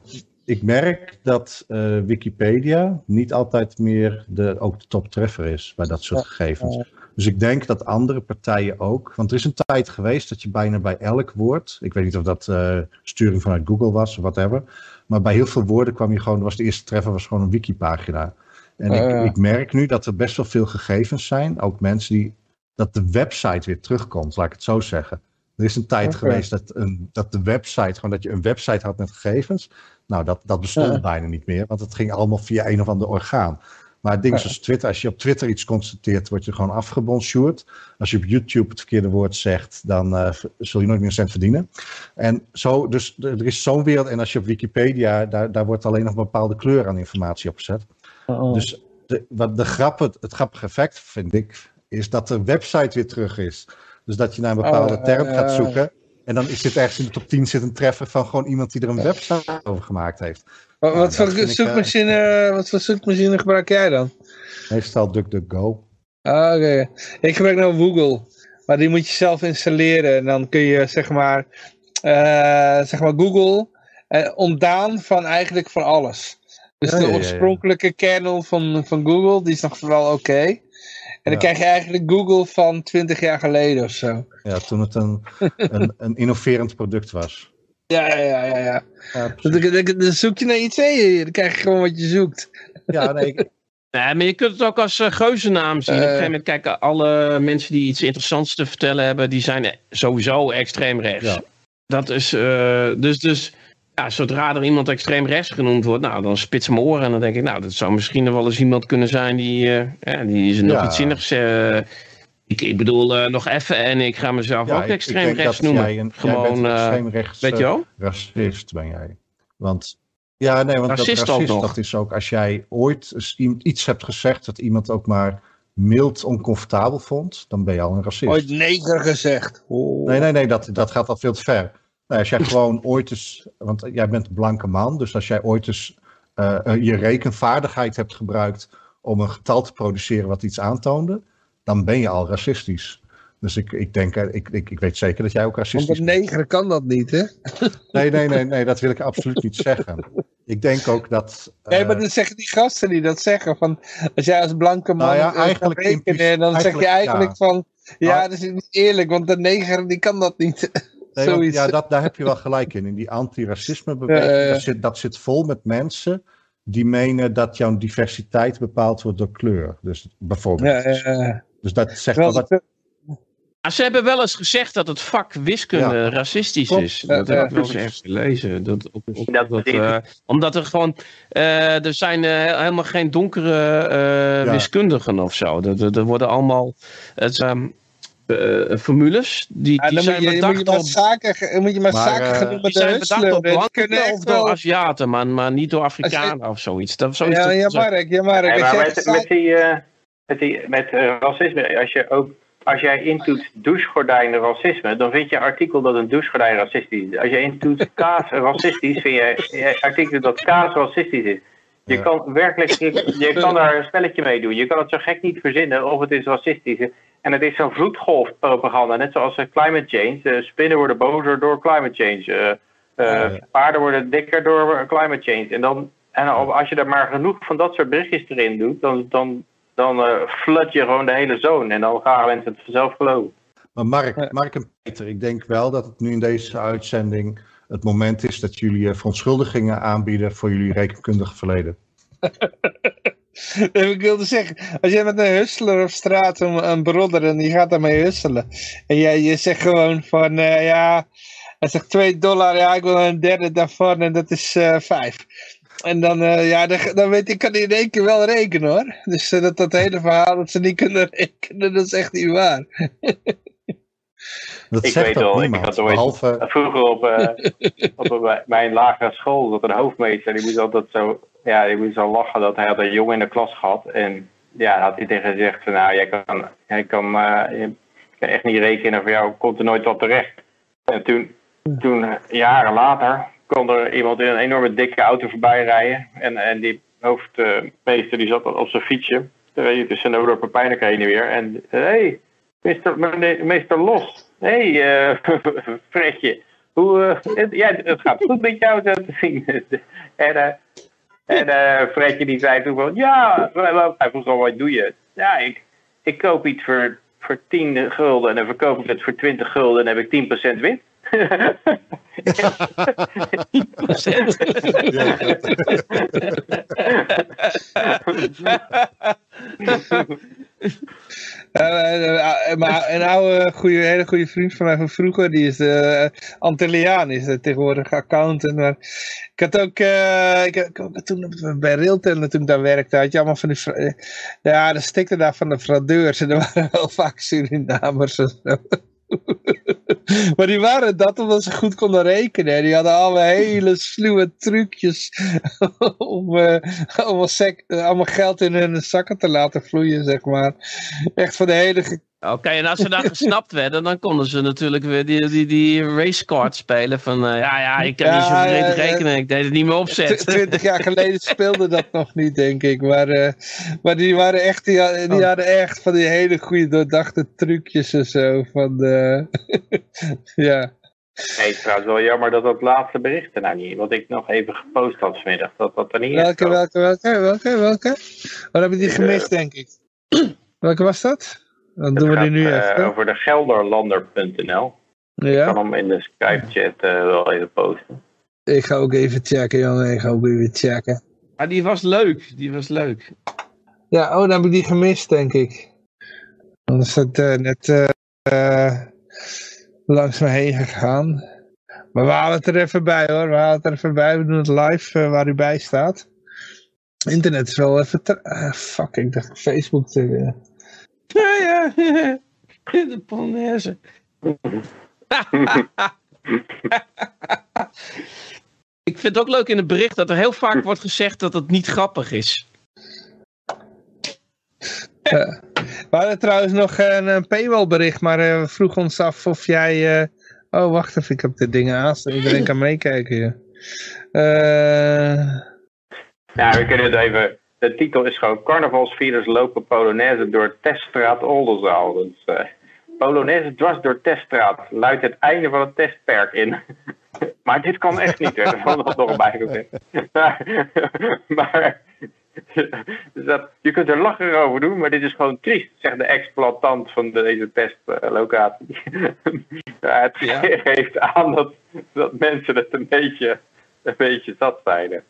ik merk dat Wikipedia niet altijd meer de, ook de toptreffer is bij dat soort gegevens. Dus ik denk dat andere partijen ook. Want er is een tijd geweest dat je bijna bij elk woord. Ik weet niet of dat eh, sturing vanuit Google was of whatever. Maar bij heel veel woorden kwam je gewoon. Was de eerste treffer was gewoon een wikipagina. En Ah, ja. ik, ik merk nu dat er best wel veel gegevens zijn. Ook mensen die. Dat de website weer terugkomt, laat ik het zo zeggen. Er is een tijd geweest dat, een, dat de website, gewoon dat je een website had met gegevens. Nou, dat, dat bestond bijna niet meer, want het ging allemaal via een of ander orgaan. Maar het ding is Ja. zoals Twitter, als je op Twitter iets constateert, word je gewoon afgebonjourd. Als je op YouTube het verkeerde woord zegt, dan eh, zul je nooit meer een cent verdienen. En zo, dus er is zo'n wereld. En als je op Wikipedia, daar, daar wordt alleen nog een bepaalde kleur aan informatie opgezet. Dus de, wat de grap, het, het grappige effect, vind ik, is dat de website weer terug is. Dus dat je naar een bepaalde Oh, term eh, gaat zoeken. En dan is dit ergens in de top 10 zit een treffer van gewoon iemand die er een website over gemaakt heeft. Wat, Ja, wat, voor zoekmachine, wat voor zoekmachine gebruik jij dan? Meestal DuckDuckGo. Ah, Oké, ik gebruik nou Google. Maar die moet je zelf installeren. En dan kun je zeg maar, eh, zeg maar Google eh, ontdaan van eigenlijk van alles. Dus Ja, de ja, ja, ja. oorspronkelijke kernel van, van Google, die is nog wel oké. Dan Ja. krijg je eigenlijk Google van 20 jaar geleden of zo. Ja, toen het een, een, een innoverend product was. Ja, ja, ja, ja. Dan, dan- dan- dan zoek je naar iets, hé, dan krijg je gewoon wat je zoekt. ja nee, ik- Nee, maar je kunt het ook als uh, geuzennaam zien. Op een gegeven moment kijken alle mensen die iets interessants te vertellen hebben, die zijn sowieso extreem rechts. Ja. Dat is, eh, dus, dus ja, zodra er iemand extreem rechts genoemd wordt, nou, dan spits mijn oren en dan denk ik, nou, dat zou misschien nog wel eens iemand kunnen zijn die, eh, ja, die is nog Ja. iets zinnigs. eh, Ik, ik bedoel, uh, nog even en ik ga mezelf Ja, ook ik- extreem ik rechts noemen. Jij een, Gewoon, jij bent een eh, extreem rechts weet je wel? racist ben jij. Want ja, nee, want Racist dat racist, dat is ook als jij ooit iets hebt gezegd dat iemand ook maar mild oncomfortabel vond, dan ben je al een racist. Ooit neger gezegd. Oh. Nee, nee, nee, dat, dat gaat al veel te ver. Nee, als jij gewoon ooit eens, want jij bent een blanke man, dus als jij ooit eens eh, eh, je rekenvaardigheid hebt gebruikt om een getal te produceren wat iets aantoonde, dan ben je al racistisch. Dus ik, ik denk, eh, ik, ik, ik weet zeker dat jij ook Want racistisch een bent. neger kan dat niet, hè? Nee, nee, nee, nee, dat wil ik absoluut niet zeggen. Ik denk ook dat. eh, Nee, maar dan zeggen die gasten die dat zeggen. Van, als jij als blanke man Nou ja, eigenlijk rekenen, dan zeg je eigenlijk, van... Ja, Nou- dat is niet eerlijk, want de neger die kan dat niet. Nee, want- zoiets. ja, dat, daar heb je wel gelijk in. In die ja, ja. Dat, zit, dat zit vol met mensen die menen dat jouw diversiteit bepaald wordt door kleur. Dus bijvoorbeeld. Ja, ja, ja. Dus dat zegt wel wat. ze- Maar ze hebben wel eens gezegd dat het vak wiskunde Ja. racistisch Klopt. is. Dat Ja, heb ja. ik wel eens ergens gelezen. Dat, op, op- Dat dat, is- eh, omdat er gewoon, eh, er zijn eh, helemaal geen donkere eh, Ja. wiskundigen of zo. Er, worden allemaal het, zijn, eh, formules die, Ja, die dan moet zijn je, dan moet je bedacht maar door, zaken, moet je maar, Maar, zaken eh, doen met zijn bedacht Die blanken of door wel- Aziaten, maar, maar niet door Afrikanen of zoiets. Dat, zo is Ja, ja, Mark, ja, Mark. Maar met, zaken- met, die, eh, met, die, met racisme, als, je ook, als jij intoetst douchegordijnen racisme, dan vind je artikel dat een douchegordijn racistisch is. Als je intoetst kaas racistisch, vind je artikel dat kaas racistisch is. Je Ja. kan werkelijk, je, je kan daar een spelletje mee doen. Je kan het zo gek niet verzinnen of het is racistisch. En het is zo'n vloedgolfpropaganda, net zoals eh, climate change. Eh, spinnen worden bozer door climate change. Eh, eh, Ja. Paarden worden dikker door climate change. En, dan, en als je er maar genoeg van dat soort berichtjes erin doet, dan, dan, dan flood je gewoon de hele zone. En dan gaan mensen het vanzelf geloven. Maar Mark. Mark en Peter, ik denk wel dat het nu in deze uitzending het moment is dat jullie eh, verontschuldigingen aanbieden voor jullie rekenkundige verleden. Ik wilde zeggen, als jij met een hustler op straat een, een brodder en die gaat daarmee husselen. En jij je zegt gewoon van, eh, ja, hij zegt 2 dollar, ja, ik wil een derde daarvan en dat is eh 5. En dan, ja, dan, dan weet ik, kan hij in één keer wel rekenen hoor. Dus dat, dat hele verhaal dat ze niet kunnen rekenen, dat is echt niet waar. Dat Ik weet wel, ik had ooit- behalve, Vroeger op, eh, op een- bij een lagere school, dat een hoofdmeester, die moest altijd zo, ja, die moest al lachen dat hij had een jongen in de klas gehad. En ja, had hij tegen gezegd, van, nou, jij kan, jij kan, eh, je kan echt niet rekenen, voor jou komt er nooit wat terecht. En toen, toen eh, jaren later, kwam er iemand in een enorme dikke auto voorbij rijden. En, en die hoofdmeester die zat op zijn fietsje. Toen reed tussen de Pijnlijk heen en weer. En hé, hey, meester, meester Los. Hé, hey, eh, Fredje. Hoe, eh, het, ja, het gaat goed met jou zo te zien. en eh, en eh, Fredje die zei toen van, ja, hij vroeg al, wat doe je? Ja, ik, ik koop iets voor, voor 10 gulden en dan verkoop ik het voor 20 gulden en dan heb ik 10% winst. Eh, eh, eh, maar een oude, goede, hele goede vriend van mij van vroeger, die is uh, Antilliaan, is tegenwoordig accountant. Maar ik had ook, ik, ik, toen bij Railtender, toen ik daar werkte, had je allemaal van die, ja, de stikte daar van de fraudeurs en er waren wel vaak Surinamers en zo. maar die waren dat omdat ze goed konden rekenen. Die hadden allemaal hele sluwe trucjes om, uh, allemaal, sec, allemaal geld in hun zakken te laten vloeien, zeg maar. Echt van de hele... Oké, okay, en als ze dan gesnapt werden, dan konden ze natuurlijk weer die, die, die racecard spelen van, uh, ja, ja, ik kan ja, niet zo breed ja, rekenen, ik deed het niet meer opzetten. Twintig jaar geleden speelde dat nog niet, denk ik. Maar, uh, maar die waren echt, die, die oh. hadden echt van die hele goede doordachte trucjes en zo. Van, uh, ja. Nee, trouwens wel jammer dat dat laatste bericht er nou niet, wat ik nog even gepost had vanmiddag, dat dat er niet welke, is. Welke, welke, welke, welke? Wat heb je die gemist, denk ik? welke was dat? Dan doen we die nu uh, even. Over de gelderlander.nl. Ja? Ik kan hem in de Skype-chat uh, wel even posten. Ik ga ook even checken, jongen. Ik ga ook even checken. Maar die was leuk. Die was leuk. Ja, oh, dan heb ik die gemist, denk ik. Dan is dat uh, net uh, langs me heen gegaan. Maar we halen het er even bij, hoor. We halen het er even bij. We doen het live waar u bij staat. Internet is wel even... fuck, ik dacht Facebook te... Ja, ja. De Polonaise. Ik vind het ook leuk in het bericht dat er heel vaak wordt gezegd dat het niet grappig is. We hadden trouwens nog een, een paywall bericht, maar uh, we vroegen ons af of jij... Uh... Oh, wacht even, ik heb de dingen aanstaan. Iedereen kan meekijken hier. Uh... Ja, we kunnen het even... De titel is gewoon Carnavalsvirus lopen Polonaise door teststraat Oldenzaal. Dus, uh, Polonaise dwars door teststraat luidt het einde van het testperk in. maar dit kan echt niet. Er valt nog bij. maar, maar dus dat, je kunt er lachen over doen, maar dit is gewoon triest, zegt de exploitant van deze testlocatie. ja, het ja. geeft aan dat, dat mensen het een beetje, een beetje zat zijn.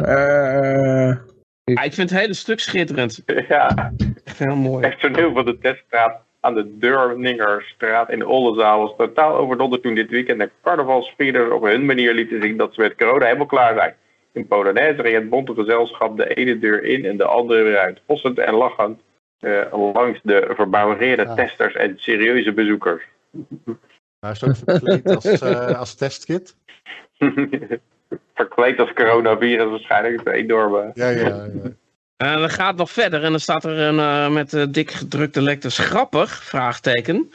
Uh, ja, ik vind het hele stuk schitterend. Ja. Echt heel mooi. Het personeel van de teststraat aan de Deurningerstraat in Oldenzaal was totaal overdonderd toen dit weekend de carnavalsvierders op hun manier lieten zien dat ze met corona helemaal klaar zijn. In Polonaise ging het bonte gezelschap de ene deur in en de andere weer uit. Hossend en lachend uh, langs de verbouwereerde ja. testers en serieuze bezoekers. Maar is ook verkleed als, uh, als testkit? verkleed als coronavirus waarschijnlijk. Het enorme... Ja, ja, ja. Uh, dan gaat nog verder en dan staat er een, uh, met uh, dik gedrukte letters grappig, vraagteken.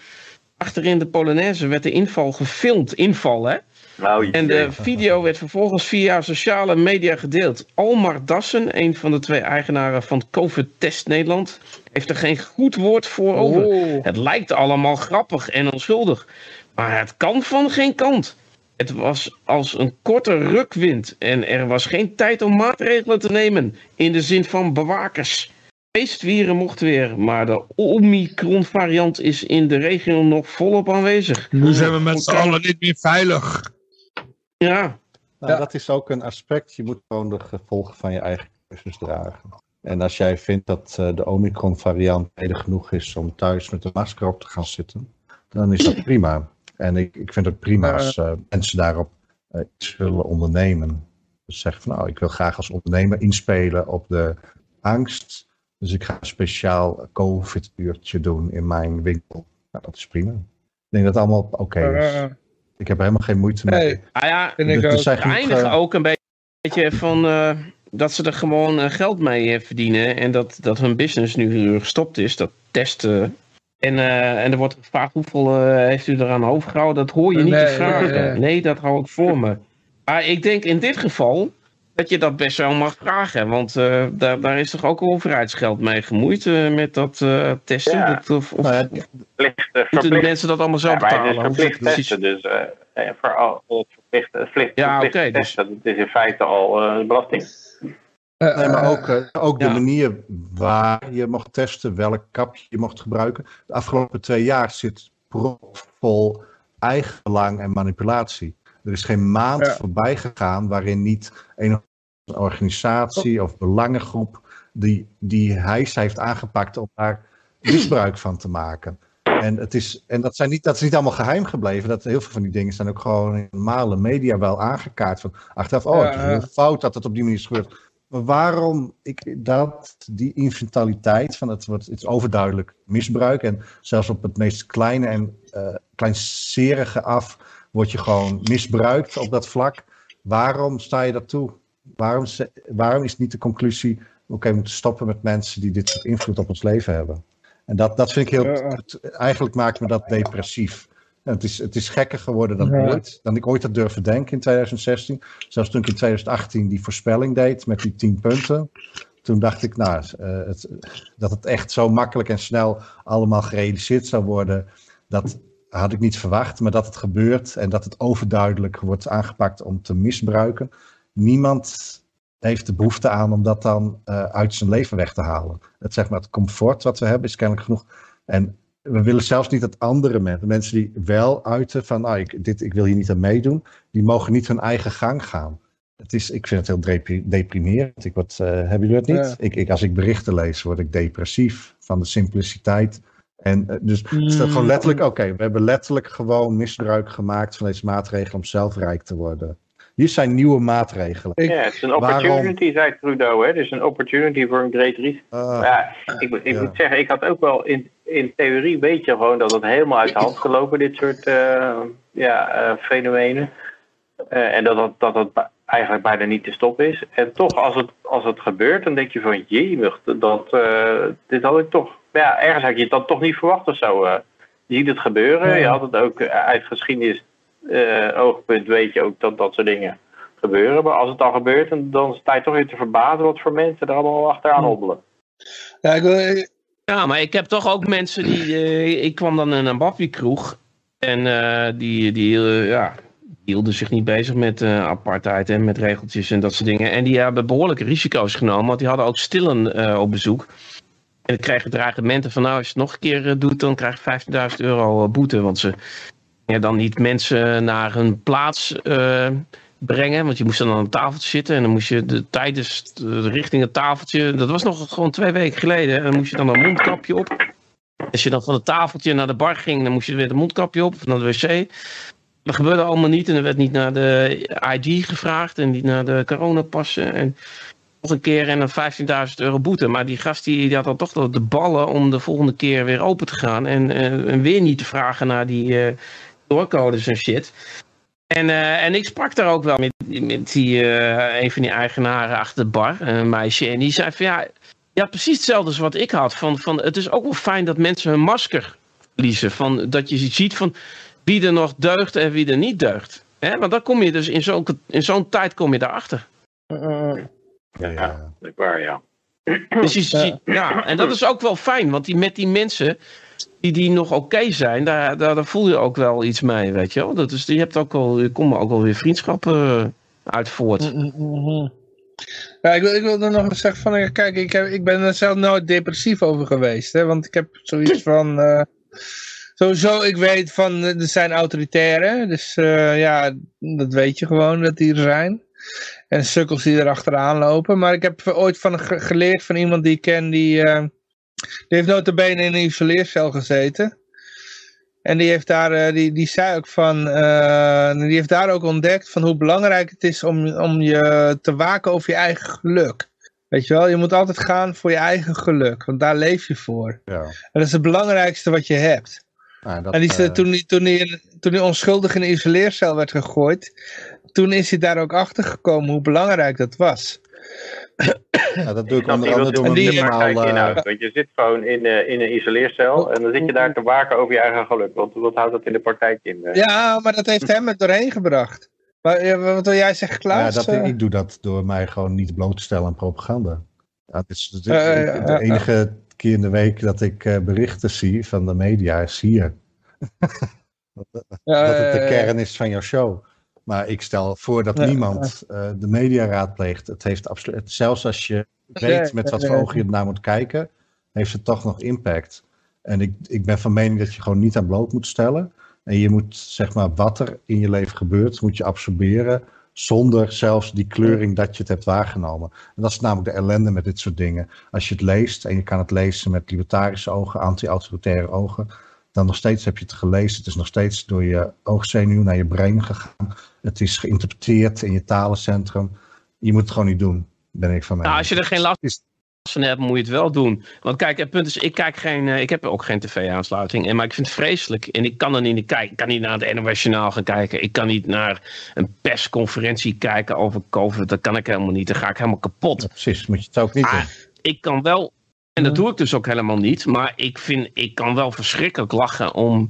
Achterin de Polonaise werd de inval gefilmd, inval hè. Nou, en de video werd vervolgens via sociale media gedeeld. Almar Dassen, een van de twee eigenaren van COVID Test Nederland, heeft er geen goed woord voor over. Oh. Het lijkt allemaal grappig en onschuldig, maar het kan van geen kant. Het was als een korte rukwind en er was geen tijd om maatregelen te nemen in de zin van bewakers. Feestvieren mocht weer, maar de Omicron variant is in de regio nog volop aanwezig. Nu zijn we met z'n allen niet meer veilig. Ja. Nou, ja. Dat is ook een aspect. Je moet gewoon de gevolgen van je eigen keuzes dragen. En als jij vindt dat uh, de Omicron variant reden genoeg is om thuis met een masker op te gaan zitten, dan is dat prima. En ik, ik vind het prima als uh, mensen daarop uh, iets willen ondernemen. Dus zeggen van nou, ik wil graag als ondernemer inspelen op de angst. Dus ik ga een speciaal COVID-uurtje doen in mijn winkel. Nou, dat is prima. Ik denk dat het allemaal oké okay is. Ik heb er helemaal geen moeite mee. Ah ja, vind ik ook. eindigen uh, ook een beetje van uh, dat ze er gewoon uh, geld mee verdienen. En dat, dat hun business nu gestopt is. Dat testen. En, en er wordt gevraagd hoeveel heeft u eraan overgehouden. Dat hoor je niet nee, te vragen. Nee, nee, dat hou ik voor me. Maar ik denk in dit geval dat je dat best wel mag vragen. Want uh, daar, daar is toch ook overheidsgeld mee gemoeid uh, met dat uh, testen? Ja. Dat, of, of nou ja, verplicht, moeten de mensen dat allemaal zelf ja, betalen? Het is verplicht testen, dus voor al het verplicht, verplicht, ja, verplicht okay, testen, dus... dat is in feite al belasting. Nee, maar ook, ook de ja. manier waar je mocht testen, welk kapje je mocht gebruiken. De afgelopen twee jaar zit propvol eigenbelang en manipulatie. Er is geen maand ja. voorbij gegaan waarin niet een organisatie of belangengroep die, die hijs heeft aangepakt om daar misbruik van te maken. En, het is, en dat, zijn niet, dat is niet allemaal geheim gebleven. Dat heel veel van die dingen zijn ook gewoon in normale media wel aangekaart. Van achteraf, oh, het is heel fout dat het op die manier is gebeurd. Maar waarom ik dat, die instrumentaliteit van het wordt het is overduidelijk misbruik. En zelfs op het meest kleine en uh, kleinserige af word je gewoon misbruikt op dat vlak. Waarom sta je dat toe? Waarom, waarom is niet de conclusie, oké, okay, we moeten stoppen met mensen die dit soort invloed op ons leven hebben? En dat, dat vind ik heel, eigenlijk maakt me dat depressief. Het, is, het is gekker geworden dan ja. ooit, dan ik ooit had durven denken in 2016. Zelfs toen ik in 2018 die voorspelling deed met die 10 punten. Toen dacht ik, nou, het, dat het echt zo makkelijk en snel allemaal gerealiseerd zou worden. Dat, had ik niet verwacht, maar dat het gebeurt en dat het overduidelijk wordt aangepakt om te misbruiken. Niemand heeft de behoefte aan om dat dan uh, uit zijn leven weg te halen. Het, zeg maar, het comfort wat we hebben is kennelijk genoeg. En we willen zelfs niet dat andere mensen, mensen die wel uiten van ah, ik, dit, ik wil hier niet aan meedoen, die mogen niet hun eigen gang gaan. Het is, ik vind het heel deprimerend. Ik word, uh, hebben jullie het niet? Ja. Ik, ik, als ik berichten lees, word ik depressief van de simpliciteit en uh, dus het staat gewoon letterlijk, oké, okay, we hebben letterlijk gewoon misbruik gemaakt van deze maatregelen om zelf rijk te worden. Hier zijn nieuwe maatregelen. Ja, het is een opportunity, Waarom... zei Trudeau. Hè? Het is een opportunity voor een great reset. Uh, ja, ik, ik ja. moet zeggen, ik had ook wel in, in theorie weet je gewoon dat het helemaal uit de hand kan lopen, dit soort ja, fenomenen. en dat het, dat het eigenlijk bijna niet te stoppen is. En toch, als het, als het gebeurt, dan denk je van, jee, dat, dit had ik toch, ja, ergens had je het dan toch niet verwacht of zo. je ziet het gebeuren, je had het ook uit geschiedenis oogpunt weet je ook dat dat soort dingen gebeuren. Maar als het al gebeurt, dan sta je toch weer te verbazen wat voor mensen er allemaal achteraan hobbelen. Ja, ik ja, maar ik heb toch ook mensen die... Uh, ik kwam dan in een Bappie-kroeg. En uh, die, die, uh, ja, hielden zich niet bezig met apartheid en met regeltjes en dat soort dingen. En die hebben behoorlijke risico's genomen, want die hadden ook stillen op bezoek. En kregen dreigementen van nou, als je het nog een keer doet, dan krijg je 15.000 euro boete. Want ze ja, dan niet mensen naar hun plaats brengen. Want je moest dan aan een tafeltje zitten en dan moest je de, tijdens de, richting het tafeltje. Dat was nog gewoon twee weken geleden. En dan moest je dan een mondkapje op. Als je dan van het tafeltje naar de bar ging, dan moest je weer een mondkapje op of naar de wc. Dat gebeurde allemaal niet en er werd niet naar de ID gevraagd en niet naar de coronapassen. En nog een keer en dan 15.000 euro boete. Maar die gast die, had dan toch de ballen om de volgende keer weer open te gaan. En, en, weer niet te vragen naar die uh, doorcodes en shit. En, uh, en ik sprak daar ook wel met, met die, uh, een van die eigenaren achter de bar, een meisje. En die zei van ja, ja precies hetzelfde als wat ik had. Van, van, het is ook wel fijn dat mensen hun masker verliezen. Van, dat je ziet van wie er nog deugt en wie er niet deugt. Hè? Want dan kom je dus in zo'n zo'n tijd kom je daarachter. Uh, ja, ja, waar ja. Dus je ziet, ja, en dat is ook wel fijn, want die, met die mensen die, die nog oké zijn, daar, daar, voel je ook wel iets mee, weet je wel. Dat is, je hebt ook al, je komt ook wel weer vriendschappen uh, uit voort. Mm, mm, mm, ja, ik wil, ik wil er nog eens zeggen van, kijk, ik, heb, ik ben er zelf nooit depressief over geweest, hè, want ik heb zoiets van, uh, sowieso, ik weet van, er zijn autoritaire, dus uh, ja, dat weet je gewoon dat die er zijn. En sukkels die er achteraan lopen, maar ik heb ooit van geleerd van iemand die ik ken, die die heeft notabene in een isoleercel gezeten. En die heeft daar, uh, die, die zei ook van, uh, die heeft daar ook ontdekt van hoe belangrijk het is om, om je te waken over je eigen geluk. Weet je wel, je moet altijd gaan voor je eigen geluk, want daar leef je voor. Ja. En dat is het belangrijkste wat je hebt. Nou, dat, en die, uh... toen, hij, toen, hij, toen onschuldig in een isoleercel werd gegooid, toen is hij daar ook achter gekomen hoe belangrijk dat was. Ja, dat doe ik onder andere door minimaal... Uh... Want je zit gewoon in, uh, in een isoleercel en dan zit je daar te waken over je eigen geluk. Want wat houdt dat in de praktijk in? Uh... Ja, maar dat heeft hem er doorheen gebracht. Maar, wat wil jij zeggen, Klaas? Ja, dat, ik doe dat door mij gewoon niet bloot te stellen aan propaganda. Ja, het is, het de enige keer in de week dat ik berichten zie van de media is hier. dat, dat het de kern is van jouw show. Maar ik stel voor dat niemand uh, de media raadpleegt. Het heeft absoluut, zelfs als je weet met wat voor ogen je naar moet kijken, heeft het toch nog impact. En ik, ik ben van mening dat je gewoon niet aan bloot moet stellen. En je moet, zeg maar, wat er in je leven gebeurt, moet je absorberen. Zonder zelfs die kleuring dat je het hebt waargenomen. En dat is namelijk de ellende met dit soort dingen. Als je het leest, en je kan het lezen met libertarische ogen, anti-autoritaire ogen dan nog steeds heb je het gelezen. Het is nog steeds door je oogzenuw naar je brein gegaan. Het is geïnterpreteerd in je talencentrum. Je moet het gewoon niet doen, ben ik van mij. Nou, als je er geen last van hebt, moet je het wel doen. Want kijk, het punt is, ik kijk geen, eh, ik heb ook geen tv-aansluiting. Maar ik vind het vreselijk. En ik kan er niet naar kijken. Ik kan niet naar het NOS Journaal gaan kijken. Ik kan niet naar een persconferentie kijken over COVID. Dat kan ik helemaal niet. Dan ga ik helemaal kapot. precies, moet je het ook niet doen. Ik kan wel en dat doe ik dus ook helemaal niet. Maar ik, vind, ik kan wel verschrikkelijk lachen om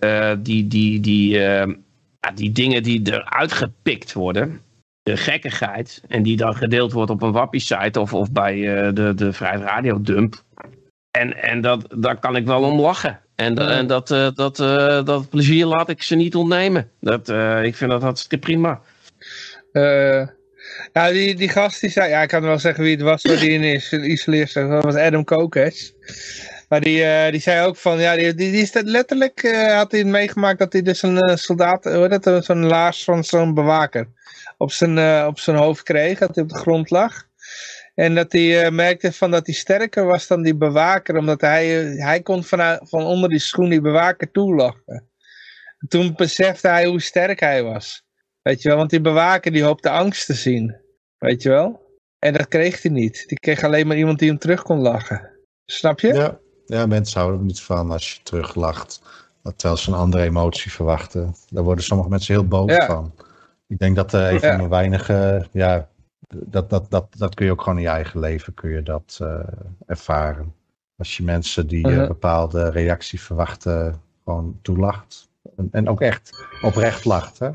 uh, die, die, die, uh, ja, die dingen die eruit gepikt worden. De gekkigheid. En die dan gedeeld wordt op een wappie-site of, of bij uh, de, de Vrij Radio Dump. En, en dat, daar kan ik wel om lachen. En, en dat, dat, dat plezier laat ik ze niet ontnemen. Dat, ik vind dat hartstikke prima. Ja, die, die gast die zei, ja, ik kan wel zeggen wie het was waar die in isoleerde. Dat was Adam Kokes. Maar die, uh, die zei ook van, ja, die, die, die is letterlijk, uh, had hij meegemaakt dat hij dus een uh, soldaat, hoe dat, zo'n laars van zo'n bewaker op zijn, op zijn hoofd kreeg, dat hij op de grond lag. En dat hij merkte van dat hij sterker was dan die bewaker, omdat hij, hij kon van, van onder die schoen die bewaker toelachen. Toen besefte hij hoe sterk hij was. Weet je wel, want die bewaker die hoopte angst te zien. Weet je wel? En dat kreeg hij niet. Die kreeg alleen maar iemand die hem terug kon lachen. Snap je? Ja, Ja, mensen houden er niet van als je teruglacht. Terwijl ze een andere emotie verwachten. Daar worden sommige mensen heel boos van. Ik denk dat uh, een van de weinige, ja, dat, dat, dat, dat kun je ook gewoon in je eigen leven kun je dat uh, ervaren. Als je mensen die uh, bepaalde reactie verwachten, gewoon toelacht. En, en, ook echt oprecht lacht. Hè?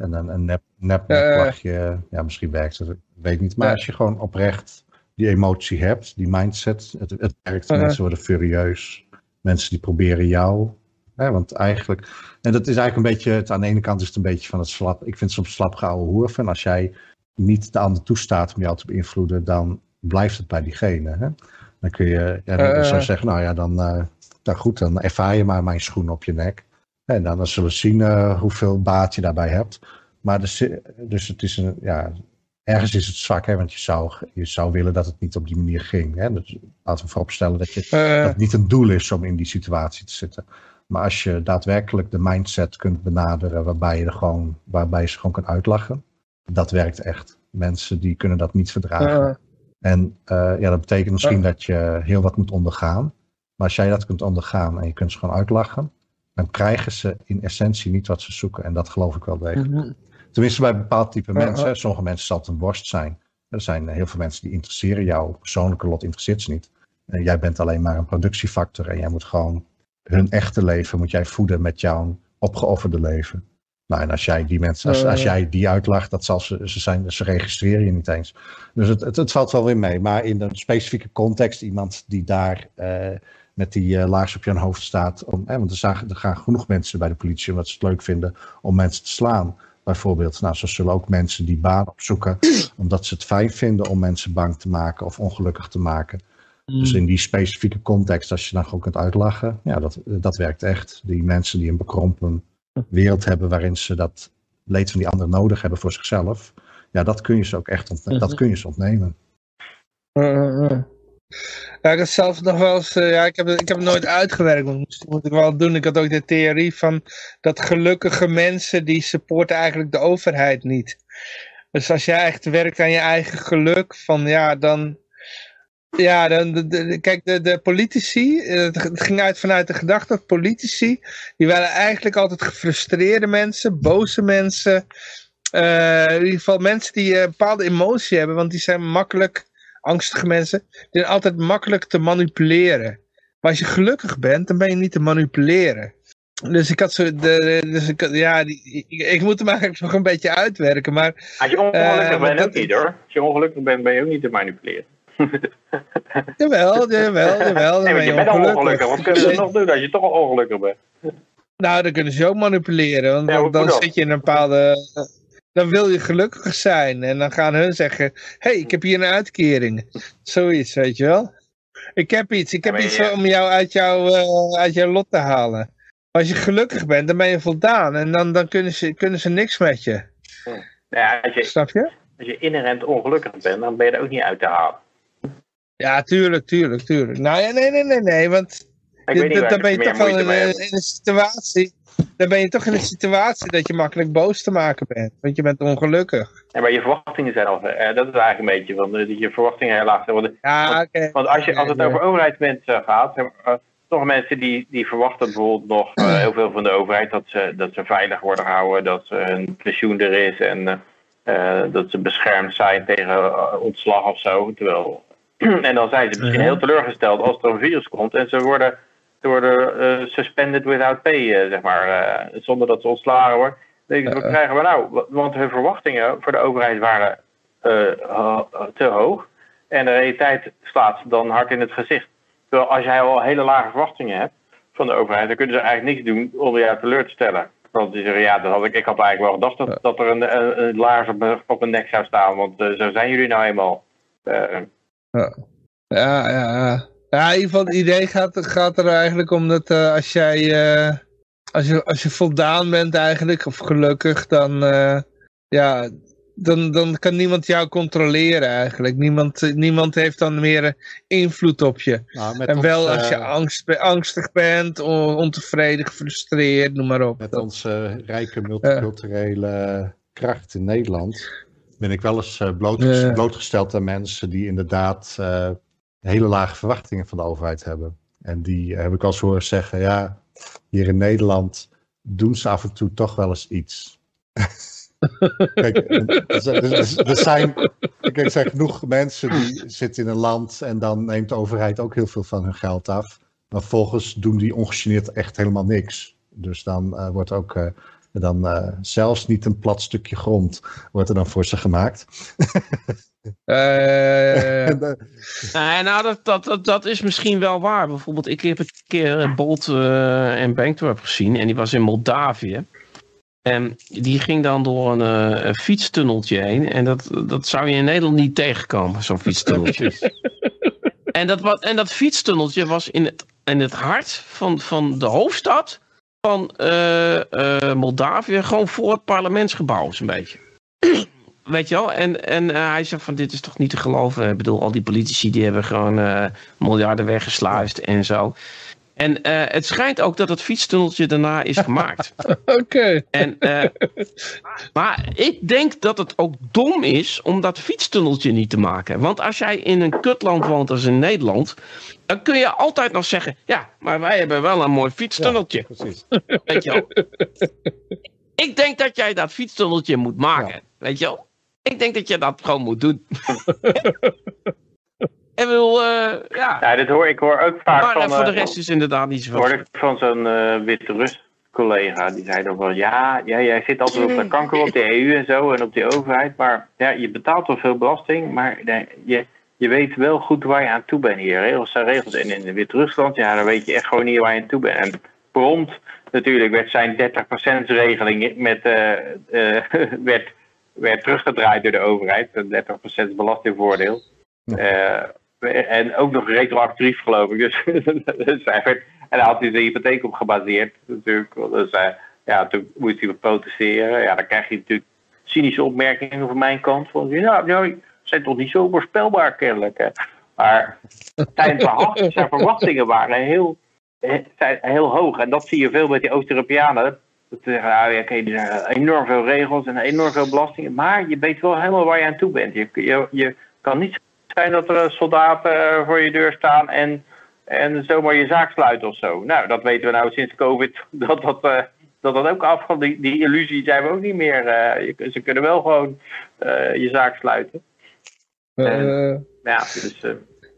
En een, een nep, nep lachje, ja, misschien werkt het, weet niet. Maar als je gewoon oprecht die emotie hebt, die mindset, het, het werkt. Mensen worden furieus. Mensen die proberen jou want eigenlijk, en dat is eigenlijk een beetje, het, aan de ene kant is het een beetje van het slap, ik vind het soms slap gehouden hoer. En als jij niet de ander toestaat om jou te beïnvloeden, dan blijft het bij diegene. Hè? Dan kun je ja, dan uh, zou zeggen, nou ja, dan, uh, dan goed, dan ervaar je maar mijn schoen op je nek. En dan, zullen we zien uh, hoeveel baat je daarbij hebt. Maar dus, dus het is een, ja, ergens is het zwak, hè, want je zou, je zou willen dat het niet op die manier ging. Hè? Dus laten we vooropstellen dat, je, dat het niet een doel is om in die situatie te zitten. Maar als je daadwerkelijk de mindset kunt benaderen waarbij je, er gewoon, waarbij je ze gewoon kan uitlachen, dat werkt echt. Mensen die kunnen dat niet verdragen. En uh, ja, dat betekent misschien dat je heel wat moet ondergaan. Maar als jij dat kunt ondergaan en je kunt ze gewoon uitlachen, dan krijgen ze in essentie niet wat ze zoeken. En dat geloof ik wel degelijk. Mhm. Tenminste bij bepaald type mensen. Sommige mensen zal het een worst zijn. Er zijn heel veel mensen die interesseren jou. Persoonlijke lot interesseert ze niet. En jij bent alleen maar een productiefactor en jij moet gewoon hun echte leven moet jij voeden met jouw opgeofferde leven. Nou, en als jij die mensen, als, als jij die uitlacht, dat zal ze, ze, zijn, ze registreren je niet eens. Dus het, het, het valt wel weer mee. Maar in een specifieke context, iemand die daar uh, met die uh, laars op je hoofd staat. Om, want er, zagen, er gaan genoeg mensen bij de politie omdat ze het leuk vinden om mensen te slaan. Bijvoorbeeld, nou, zo zullen ook mensen die baan opzoeken, omdat ze het fijn vinden om mensen bang te maken of ongelukkig te maken. Dus mm. in die specifieke context, als je dan gewoon kunt uitlachen, ja, dat, dat werkt echt. Die mensen die een bekrompen wereld hebben waarin ze dat leed van die ander nodig hebben voor zichzelf, ja, dat kun je ze ook echt ontnemen. dat mhm. kun je ze ontnemen. Ja, ik had zelf nog wel eens, uh, ja, ik heb, ik heb het nooit uitgewerkt, dat moet ik wel doen. Ik had ook de theorie van dat gelukkige mensen, die supporten eigenlijk de overheid niet. Dus als jij echt werkt aan je eigen geluk, van ja, dan, ja, de, de, kijk, de, de politici, het ging uit vanuit de gedachte dat politici, die waren eigenlijk altijd gefrustreerde mensen, boze mensen, uh, in ieder geval mensen die een bepaalde emotie hebben, want die zijn makkelijk, angstige mensen, die zijn altijd makkelijk te manipuleren. Maar als je gelukkig bent, dan ben je niet te manipuleren. Dus ik had zo, de, dus ik, ja, die, ik, ik, moet hem eigenlijk nog een beetje uitwerken, maar... Als je ongelukkig uh, bent, ook niet hoor. Als je ongelukkig bent, ben je ook niet te manipuleren jawel, jawel, jawel. Nee, je, bent al ongelukkig. Wat kunnen ze nog doen als je toch al ongelukkig bent? Nou, dan kunnen ze ook manipuleren. Want dan, dan zit je in een bepaalde... Dan wil je gelukkig zijn. En dan gaan hun zeggen... Hé, hey, ik heb hier een uitkering. Zoiets, weet je wel. Ik heb iets. Ik heb iets om jou uit, jou uh, uit jouw lot te halen. Als je gelukkig bent, dan ben je voldaan. En dan, dan kunnen, ze, kunnen ze niks met je. Ja, als je Snap je? Als je inherent ongelukkig bent, dan ben je er ook niet uit te halen. Ja, tuurlijk, tuurlijk, tuurlijk. Nou ja, nee, nee, nee, nee, want dan ben je toch wel in, in, een situatie, dan ben je toch in een situatie dat je makkelijk boos te maken bent, want je bent ongelukkig. Ja, maar je verwachtingen zijn al, eh, dat is eigenlijk een beetje, van dat je verwachtingen heel laag zijn. Want, ja, want, okay. want als, je, als het over overheidsmensen gaat, uh, toch mensen die, die verwachten bijvoorbeeld nog uh, heel veel van de overheid, dat ze, dat ze veilig worden gehouden, dat hun pensioen er is en uh, dat ze beschermd zijn tegen ontslag of zo. Terwijl en dan zijn ze misschien heel teleurgesteld als er een virus komt en ze worden, ze worden uh, suspended without pay, uh, zeg maar, uh, zonder dat ze ontslagen worden. Dan wat krijgen we nou? Want hun verwachtingen voor de overheid waren te hoog. En de realiteit slaat ze dan hard in het gezicht. Terwijl als jij al hele lage verwachtingen hebt van de overheid, dan kunnen ze eigenlijk niks doen om jou teleur te stellen. Want die zeggen, ja, dat had ik, ik had eigenlijk wel gedacht dat, dat er een, een, een laars op, op mijn nek zou staan, want zo zijn jullie nou eenmaal. Ja, ja, ja. Ja, in ieder geval het idee gaat, gaat er eigenlijk om dat uh, als jij, uh, als, je, als je voldaan bent eigenlijk, of gelukkig, dan, uh, ja, dan, dan kan niemand jou controleren eigenlijk. Niemand, niemand heeft dan meer invloed op je. Nou, en wel als je angst, angstig bent, ontevreden, gefrustreerd, noem maar op. Met onze rijke multiculturele kracht in Nederland ben ik wel eens uh, blootgesteld aan mensen die inderdaad hele lage verwachtingen van de overheid hebben. En die heb ik al eens horen zeggen, ja, hier in Nederland doen ze af en toe toch wel eens iets. Kijk, er zijn, er zijn genoeg mensen die zitten in een land en dan neemt de overheid ook heel veel van hun geld af. Maar volgens doen die ongegeneerd echt helemaal niks. Dus dan uh, wordt ook uh, dan zelfs niet een plat stukje grond wordt er dan voor ze gemaakt. nee, nou, dat, dat, dat, dat, is misschien wel waar. Bijvoorbeeld, ik heb een keer Bolt en Bankdorp gezien en die was in Moldavië. En die ging dan door een, een fietstunneltje heen. En dat, dat zou je in Nederland niet tegenkomen, zo'n fietstunneltje. en, dat, wat, en dat fietstunneltje was in het, in het hart van, van de hoofdstad van uh, uh, Moldavië. Gewoon voor het parlementsgebouw, zo'n beetje. Weet je wel? En, en uh, hij zei van dit is toch niet te geloven. Ik bedoel, al die politici die hebben gewoon miljarden weggesluist en zo. En uh, het schijnt ook dat het fietstunneltje daarna is gemaakt. Oké. En, uh, maar ik denk dat het ook dom is om dat fietstunneltje niet te maken. Want als jij in een kutland woont als in Nederland, dan kun je altijd nog zeggen: ja, maar wij hebben wel een mooi fietstunneltje. Ja, precies. Weet je wel? ik denk dat jij dat fietstunneltje moet maken. Ja. Weet je wel? Ik denk dat je dat gewoon moet doen. En wil, uh, ja. ja, dit hoor ik hoor ook vaak maar, van... Maar voor de rest is inderdaad niet zoveel. Hoorde ik van zo'n uh, witte Rus collega, die zei dan van ja, ja, jij zit altijd op de kanker op de EU en zo en op de overheid, maar ja, je betaalt wel veel belasting, maar je, je weet wel goed waar je aan toe bent hier. Regels zijn regels. En in Wit-Rusland, ja, dan weet je echt gewoon niet waar je aan toe bent. En prompt natuurlijk werd zijn 30% regeling met, uh, uh, werd, werd teruggedraaid door de overheid, 30% belastingvoordeel. Uh, en ook nog retroactief geloof ik. Dus, dus hij werd, en daar had hij de hypotheek op gebaseerd natuurlijk. Dus uh, ja, toen moest hij protesteren. Ja, dan krijg je natuurlijk cynische opmerkingen van mijn kant. Van, ja, nou, zijn toch niet zo voorspelbaar kennelijk. Hè? Maar zijn, zijn verwachtingen waren heel, zijn heel hoog. En dat zie je veel met die Oost-Europeanen. Dat zeggen, nou ja, okay, er zijn enorm veel regels en enorm veel belastingen. Maar je weet wel helemaal waar je aan toe bent. Je, je, je kan niet zijn dat er soldaten voor je deur staan en, en zomaar je zaak sluiten of zo. Nou, dat weten we nou sinds COVID, dat dat, uh, dat, dat ook afgaat. Die, die illusie zijn we ook niet meer. Uh, ze kunnen wel gewoon uh, je zaak sluiten. En, ja, dus...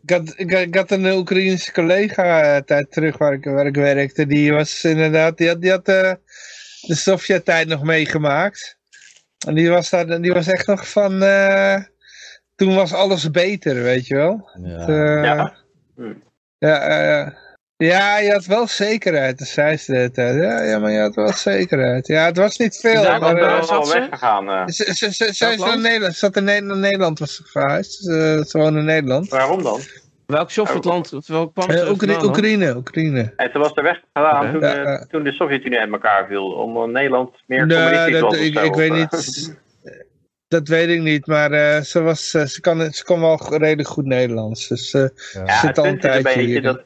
Ik had, ik, ik had een Oekraïense collega tijd terug waar ik, waar ik werkte. Die was inderdaad, die had, die had uh, de Sovjet-tijd nog meegemaakt. En die was, daar, die was echt nog van, uh, toen was alles beter, weet je wel. Ja, uh, ja. Ja, ja, je had wel zekerheid, zei ze de tijd. Ja, ja, maar je had wel zekerheid. Ja, het was niet veel. Ja, maar, maar zat ze? Weggegaan. Ze, ze, ze, ze is naar Nederland, zat in Nederland, Nederland was verhuisd. Ze, ze woonde in Nederland. Waarom dan? Welk Sovjetland? Welk kwam uh, Oekraïne, Oekraïne, Oekraïne. En ze was er weggegaan okay. toen, ja, uh, toen de Sovjet-Unie uit elkaar viel. Om Nederland meer nee, communistisch dat, ik, zo, ik weet niet. Dat weet ik niet, maar uh, ze, was, uh, ze, kan, ze kon wel redelijk goed Nederlands. Dus uh, ja, zit al een tijdje hier, dat,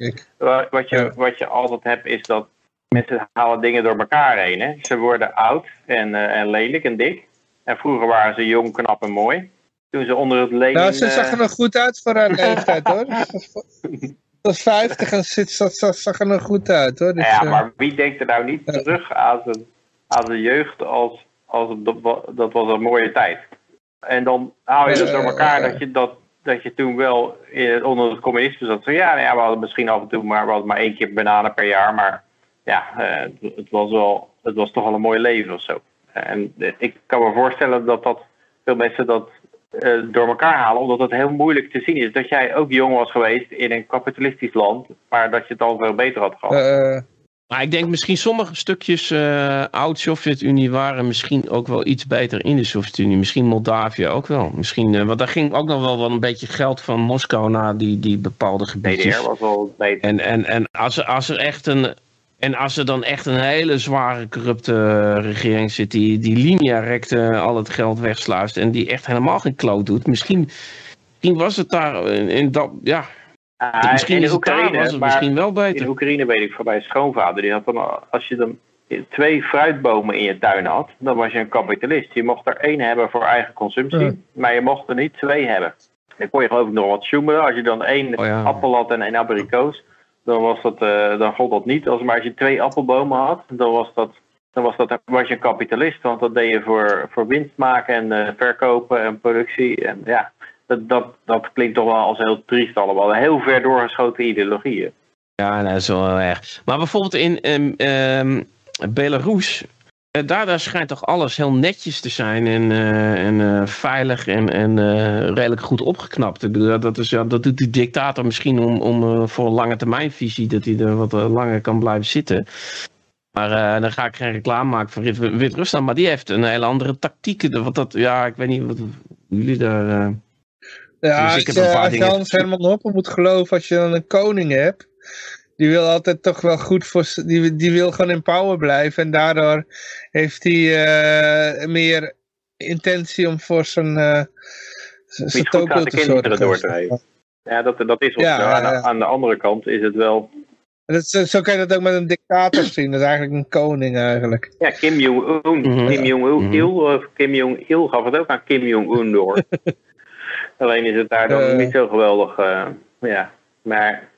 wat, je, ja. wat je altijd hebt is dat mensen halen dingen door elkaar heen. Hè? Ze worden oud en, en lelijk en dik. En vroeger waren ze jong, knap en mooi. Toen ze onder het leven... Nou, ze zag er nog goed uit voor haar leeftijd hoor. Dat 50 en zit, zag, zag er nog goed uit hoor. Dus, ja, maar wie denkt er nou niet terug aan zijn, aan zijn jeugd als als het, dat was een mooie tijd. En dan hou je dus door elkaar dat je, dat, dat je toen wel in, onder het communisme zat. Zo, ja, nou ja, we hadden misschien af en toe maar, we hadden maar één keer bananen per jaar. Maar ja, uh, het, was wel, het was toch wel een mooi leven of zo. En uh, ik kan me voorstellen dat, dat veel mensen dat uh, door elkaar halen. Omdat het heel moeilijk te zien is. Dat jij ook jong was geweest in een kapitalistisch land. Maar dat je het al veel beter had gehad. Maar ik denk misschien sommige stukjes uh, oud-Sovjet-Unie waren misschien ook wel iets beter in de Sovjet-Unie. Misschien Moldavië ook wel. Misschien, uh, want daar ging ook nog wel, wel een beetje geld van Moskou naar die, die bepaalde gebieden. DDR was wel beter. En, en, en als, als er echt een... En als er dan echt een hele zware corrupte regering zit die, die linea recte al het geld wegsluist en die echt helemaal geen kloot doet. Misschien, misschien was het daar in, in dat, ja, uh, misschien in Oekraïne, was het misschien wel beter. In Oekraïne weet ik van mijn schoonvader, die had dan, als je dan twee fruitbomen in je tuin had, dan was je een kapitalist. Je mocht er één hebben voor eigen consumptie, ja. maar je mocht er niet twee hebben. Dan kon je geloof ik nog wat sjoemelen. Als je dan één oh, ja. appel had en één abrikoos, dan, was dat, uh, dan gold dat niet. Als, maar als je twee appelbomen had, dan was dat, dan was, dat, was je een kapitalist. Want dat deed je voor, voor winst maken en uh, verkopen en productie. En ja, dat, dat, dat klinkt toch wel als heel triest allemaal. Heel ver doorgeschoten ideologieën. Ja, dat is wel erg. Maar bijvoorbeeld in um, Belarus eh, daar, daar schijnt toch alles heel netjes te zijn en, uh, en uh, veilig en, en uh, redelijk goed opgeknapt. Ik bedoel, dat, is, ja, dat doet die dictator misschien om, om voor een lange termijnvisie, dat hij er wat langer kan blijven zitten. Maar dan ga ik geen reclame maken voor Wit-Rusland, maar die heeft een hele andere tactiek. Wat dat, ja, ik weet niet wat jullie daar... ja, dus ik heb een paar als je Hans Herman Hoppen moet geloven, als je dan een koning hebt die wil altijd toch wel goed voor... Die, die wil gewoon in power blijven. En daardoor heeft hij uh, meer intentie om voor zijn, uh, zijn toko te zorgen. Doordrijven. Ja, dat, dat is wel ja, ja, aan, aan, de andere kant is het wel... Dat, zo kan je dat ook met een dictator zien. Dat is eigenlijk een koning eigenlijk. Ja, Kim Jong-un. Mhm. Kim Jong-il mhm. Kim Jong-il gaf het ook aan Kim Jong-un door. Alleen is het daar dan uh, niet zo geweldig... ja, maar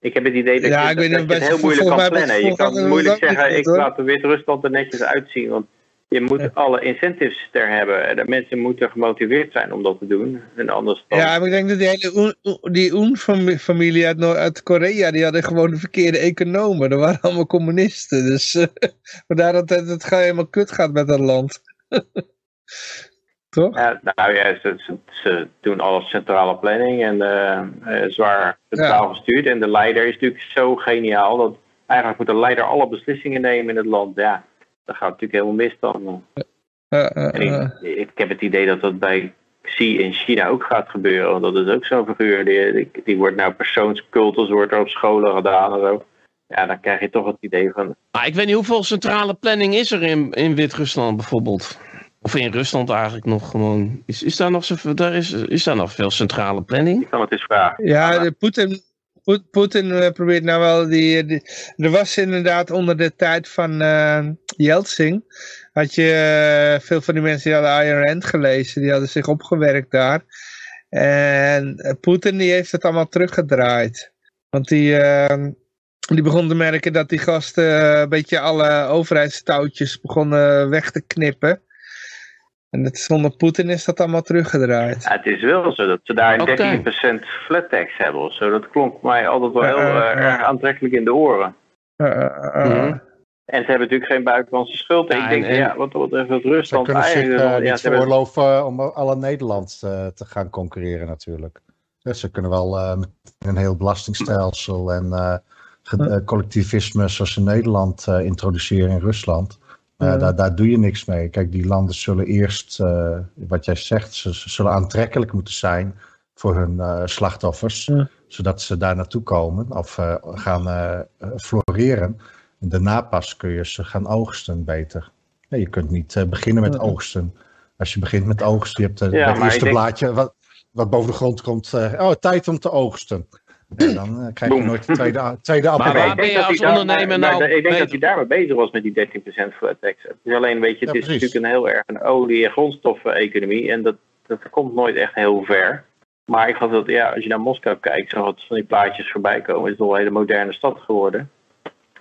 ik heb het idee dat, ja, je, dat, dat je het heel moeilijk kan plannen. Je kan moeilijk zeggen, ik laat de Wit-Rusland er netjes uitzien. Want je moet alle incentives er hebben. De mensen moeten gemotiveerd zijn om dat te doen. En anders dan... Ja, maar ik denk dat die hele die Un-familie uit, uit, Korea, die hadden gewoon de verkeerde economen. Dat waren allemaal communisten. Dus uh, vandaar dat het, het helemaal kut gaat met dat land. Toch? Ja, nou ja, ze, ze, doen alles centrale planning en uh, zwaar centraal gestuurd. En de leider is natuurlijk zo geniaal dat eigenlijk moet de leider alle beslissingen nemen in het land. Ja, dat gaat natuurlijk helemaal mis dan. ik, ik, heb het idee dat dat bij Xi in China ook gaat gebeuren. Want dat is ook zo'n figuur. Die, die, wordt nou persoonscultus, wordt er op scholen gedaan en zo. Ja, dan krijg je toch het idee van... Maar ik weet niet hoeveel centrale planning is er in, in Wit-Rusland bijvoorbeeld. Of in Rusland eigenlijk nog gewoon. Is, is, daar, nog zo, daar is, is daar nog veel centrale planning? Ik kan het eens vragen. Ja, de Poetin, Poetin uh, probeert nou wel die, Er was inderdaad onder de tijd van uh, Yeltsin. Had je uh, veel van die mensen die hadden Iron Rand gelezen. Die hadden zich opgewerkt daar. En Poetin die heeft het allemaal teruggedraaid. Want die, die begon te merken dat die gasten een beetje alle overheidstoutjes begonnen weg te knippen. En het, zonder Poetin is dat allemaal teruggedraaid. Ja, het is wel zo dat ze daar okay. 13% flat tax hebben of zo. Dat klonk mij altijd wel heel uh, erg aantrekkelijk in de oren. Uh, En ze hebben natuurlijk geen buitenlandse schuld. Ja, ik denk, en, ja, wat, wat wat Rusland ze eigenlijk... Zich, uh, ja, ze veroorloven om alle Nederland te gaan concurreren natuurlijk. Dus ze kunnen wel met een heel belastingstelsel en collectivisme zoals in Nederland introduceren in Rusland. Uh, daar, daar doe je niks mee. Kijk, die landen zullen eerst, uh, wat jij zegt, ze, ze, zullen aantrekkelijk moeten zijn voor hun uh, slachtoffers, zodat ze daar naartoe komen of gaan floreren. En daarna pas kun je ze gaan oogsten beter. Nee, je kunt niet beginnen met oogsten. Als je begint met oogsten, je hebt het eerste blaadje wat, wat boven de grond komt. oh, tijd om te oogsten. En dan uh, krijg je nooit de tweede, tweede appel. Maar waar ben je als ondernemer nou? Ik denk dat hij daarmee bezig was met die 13% flat tax. Het is alleen, weet je, het is natuurlijk een heel erg een olie- en grondstoffen-economie. En dat, dat komt nooit echt heel ver. Maar ik geloof dat, ja, als je naar Moskou kijkt, zo wat van die plaatjes voorbij komen, is het wel een hele moderne stad geworden.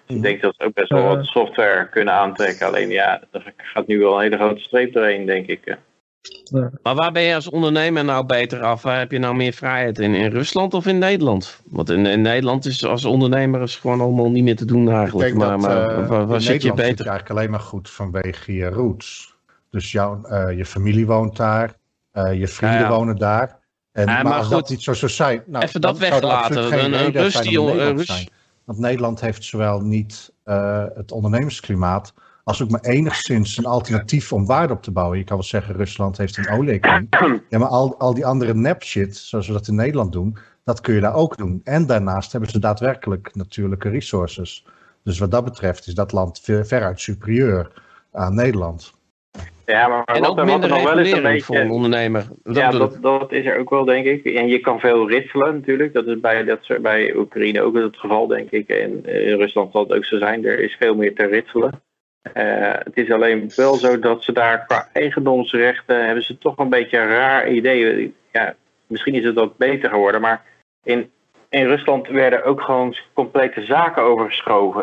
Dus ik denk dat ze ook best wel wat software kunnen aantrekken. Alleen ja, er gaat nu wel een hele grote streep doorheen, denk ik. Maar waar ben je als ondernemer nou beter af? Waar heb je nou meer vrijheid in? In Rusland of in Nederland? Want in, in Nederland is als ondernemer is gewoon allemaal niet meer te doen eigenlijk. Ik maar, maar uh, waar, waar zit je beter? eigenlijk alleen maar goed vanwege je roots. Dus jouw, uh, je familie woont daar, uh, je vrienden ja, ja. wonen daar. En, ja, maar, maar, als goed, dat niet zo zou zijn... Nou, even dat weglaten. Een, een Rus die... Want Nederland heeft zowel niet het ondernemersklimaat als ook maar enigszins een alternatief om waarde op te bouwen. Je kan wel zeggen, Rusland heeft een olie Ja, maar al, al die andere nep shit, zoals we dat in Nederland doen, dat kun je daar ook doen. En daarnaast hebben ze daadwerkelijk natuurlijke resources. Dus wat dat betreft is dat land ver, veruit superieur aan Nederland. Ja, maar en wat, ook minder wat nog wel is een beetje, voor een ondernemer. Dat ja, dat, dat, is er ook wel, denk ik. En je kan veel ritselen natuurlijk. Dat is bij, dat, bij Oekraïne ook het geval, denk ik. En in Rusland zal het ook zo zijn. Er is veel meer te ritselen. Uh, het is alleen wel zo dat ze daar qua eigendomsrechten hebben ze toch een beetje een raar idee. Ja, misschien is het ook beter geworden, maar in, in Rusland werden ook gewoon complete zaken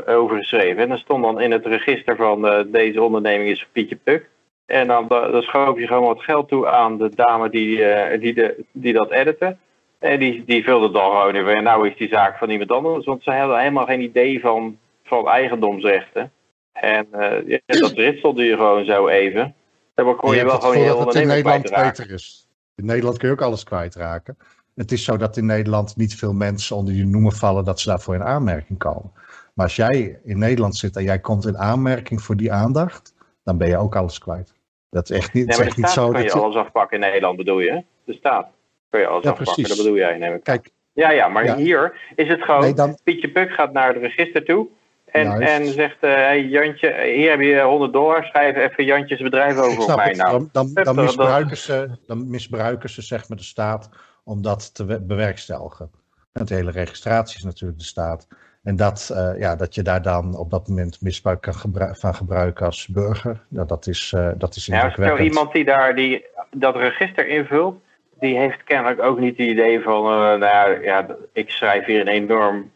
overgeschreven. En dan stond dan in het register van uh, deze onderneming is Pietje Puk. En dan, dan schoof je gewoon wat geld toe aan de dame die, uh, die, de, die dat editte. En die, die vulde dan gewoon in. Nou is die zaak van iemand anders. Want ze hadden helemaal geen idee van, van eigendomsrechten. En uh, ja, dat ritselde je gewoon zo even. Dan kon je, wel gewoon je onderneming in Nederland beter is. In Nederland kun je ook alles kwijtraken. Het is zo dat in Nederland niet veel mensen onder je noemen vallen dat ze daarvoor in aanmerking komen. Maar als jij in Nederland zit en jij komt in aanmerking voor die aandacht, dan ben je ook alles kwijt. Dat is echt niet, nee, echt niet zo. Kun je, je alles afpakken in Nederland, bedoel je? De staat kun je alles ja, afpakken, precies. dat bedoel jij. Neem ik. Kijk, ja, ja, maar hier is het gewoon, nee, Pietje Puk gaat naar het register toe en, en zegt, uh, hey Jantje, hier heb je 100 dollar, schrijf even Jantjes bedrijf over op mij. Nou, dan, dan, dan, misbruiken ze, dan misbruiken ze zeg maar de staat om dat te bewerkstelligen. Het hele registratie is natuurlijk de staat. En dat, uh, ja, dat je daar dan op dat moment misbruik kan gebru van gebruiken als burger, ja, dat is, uh, dat is ja, nou iemand die daar die, dat register invult, die heeft kennelijk ook niet het idee van, uh, nou ja, ik schrijf hier een enorm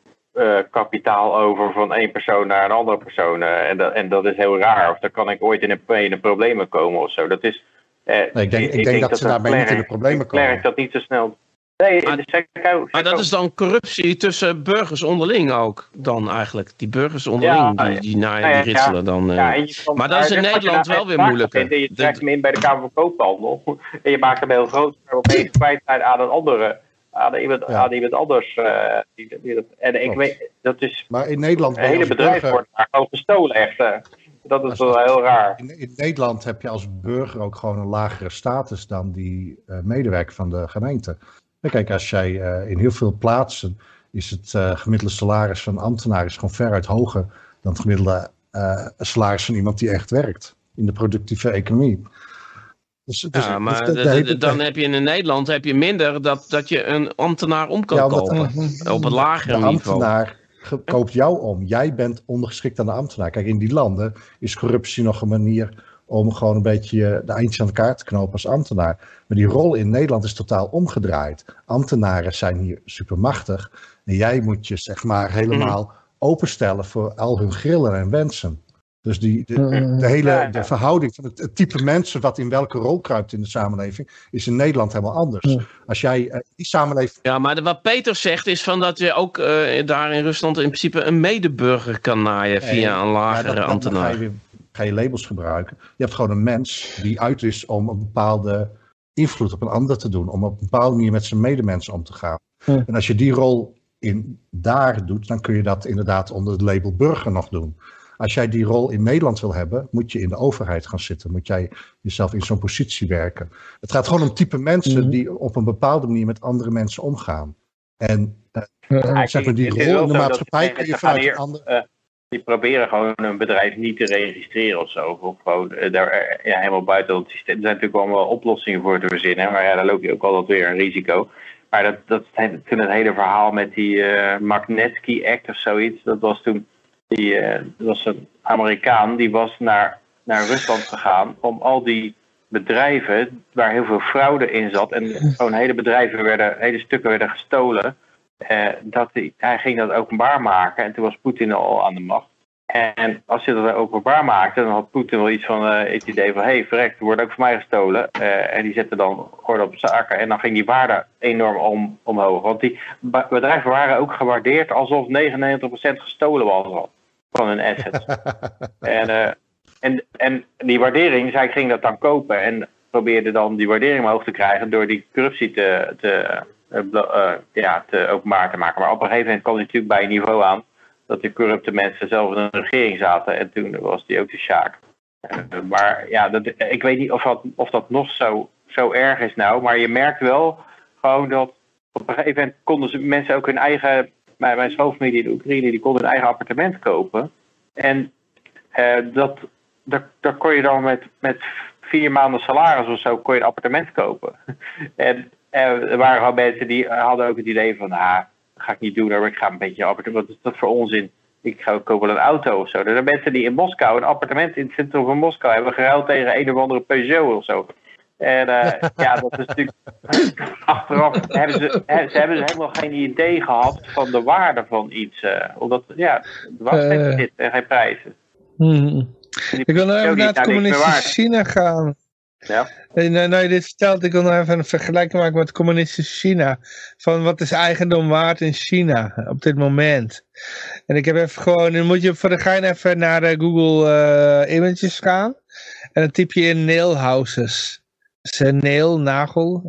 kapitaal over van één persoon naar een andere persoon. en, dat, en dat is heel raar. Of dan kan ik ooit in een, in een problemen komen of zo. Dat is, nee, ik denk, ik, denk, dat, ze daarmee niet in de problemen komen. Ik dat niet zo snel Nee, maar, maar dat is dan corruptie tussen burgers onderling ook dan eigenlijk. Die burgers onderling die, die naar die ritselen dan. Uh... maar dat is in Nederland wel weer moeilijker. Je trekt hem in bij de Kamer van Koophandel en je maakt hem heel groot, maar opeens kwijt zijn aan een andere. Aan iemand, aan iemand anders. Uh, die, die dat, en ik weet, dat is. Maar in Nederland. Het hele bedrijf burger... wordt gewoon gestolen, echt. Uh. Dat is wel heel raar. In, in, Nederland heb je als burger ook gewoon een lagere status dan die medewerker van de gemeente. Kijk, als jij in heel veel plaatsen is het gemiddelde salaris van een ambtenaar is gewoon veruit hoger dan het gemiddelde salaris van iemand die echt werkt in de productieve economie. Dus, dus, ja, maar dus de, de, de, dan heb je in Nederland heb je minder dat, dat je een ambtenaar om kan ja, kopen. op een lagere niveau. Ambtenaar koopt jou om. Jij bent ondergeschikt aan de ambtenaar. Kijk, in die landen is corruptie nog een manier om gewoon een beetje de eindjes aan elkaar te knopen als ambtenaar. Maar die rol in Nederland is totaal omgedraaid. Ambtenaren zijn hier supermachtig. En jij moet je zeg maar helemaal openstellen voor al hun grillen en wensen. Dus die, de, de hele de verhouding van het, type mensen wat in welke rol kruipt in de samenleving, is in Nederland helemaal anders. Als jij uh, die samenleving. Ja, maar wat Peter zegt is van dat je ook uh, daar in Rusland in principe een medeburger kan naaien via een lagere ambtenaar ga je labels gebruiken. Je hebt gewoon een mens die uit is om een bepaalde invloed op een ander te doen. Om op een bepaalde manier met zijn medemensen om te gaan. En als je die rol in daar doet, dan kun je dat inderdaad onder het label burger nog doen. Als jij die rol in Nederland wil hebben, moet je in de overheid gaan zitten. Moet jij jezelf in zo'n positie werken. Het gaat gewoon om type mensen mhm. die op een bepaalde manier met andere mensen omgaan. En uh, zeg maar, die rol in de maatschappij kun je vanuit andere die proberen gewoon een bedrijf niet te registreren of zo. Of gewoon eh, daar eh, ja, helemaal buiten het systeem. Er zijn natuurlijk allemaal oplossingen voor te verzinnen. Maar ja, dan loop je ook altijd weer een risico. Maar dat, dat toen het hele verhaal met die uh, Magnitsky Act of zoiets. Dat was toen die, uh, dat was een Amerikaan die was naar, naar Rusland gegaan om al die bedrijven waar heel veel fraude in zat. En gewoon hele bedrijven werden, hele stukken werden gestolen uh, dat hij, hij ging dat openbaar maken en toen was Poetin al aan de macht. En als je dat openbaar maakte, dan had Poetin wel iets van uh, het idee van: hé, hey, verrek, er wordt ook voor mij gestolen. Uh, en die zette dan orde op zaken. En dan ging die waarde enorm om, omhoog. Want die bedrijven waren ook gewaardeerd alsof 99% gestolen was van hun assets. en, uh, en, en die waardering, zij ging dat dan kopen en probeerde dan die waardering omhoog te krijgen door die corruptie te, te, uh, ja, te openbaar te maken. Maar op een gegeven moment kwam hij natuurlijk bij een niveau aan dat de corrupte mensen zelf in de regering zaten. En toen was die ook de Sjaak. Uh, maar ja, dat, ik weet niet of dat, of dat nog zo, zo erg is nou. Maar je merkt wel gewoon dat op een gegeven moment konden ze, mensen ook hun eigen... Mijn, mijn schoonfamilie in Oekraïne, die konden hun eigen appartement kopen. En dat, daar, daar kon je dan met, met vier maanden salaris of zo kon je een appartement kopen. en er waren gewoon mensen die hadden ook het idee van, ah, dat ga ik niet doen, maar ik ga een beetje appartement. Wat is dat voor onzin? Ik ga wel een auto of zo. Er zijn mensen die in Moskou een appartement in het centrum van Moskou hebben geruild tegen een of andere Peugeot of zo. En uh, ja, dat is natuurlijk. Achteraf hebben ze, ze hebben helemaal geen idee gehad van de waarde van iets. Uh, omdat, ja, er was geen dit en geen prijzen. Hmm. Ik wil nou even naar het communistische China gaan. Ja. Nou je dit vertelt, ik wil nog even een vergelijking maken met communistische China. Van wat is eigendom waard in China op dit moment. En ik heb even gewoon, dan moet je voor de gein even naar Google uh, Images gaan. En dan typ je in nail nail, nagel,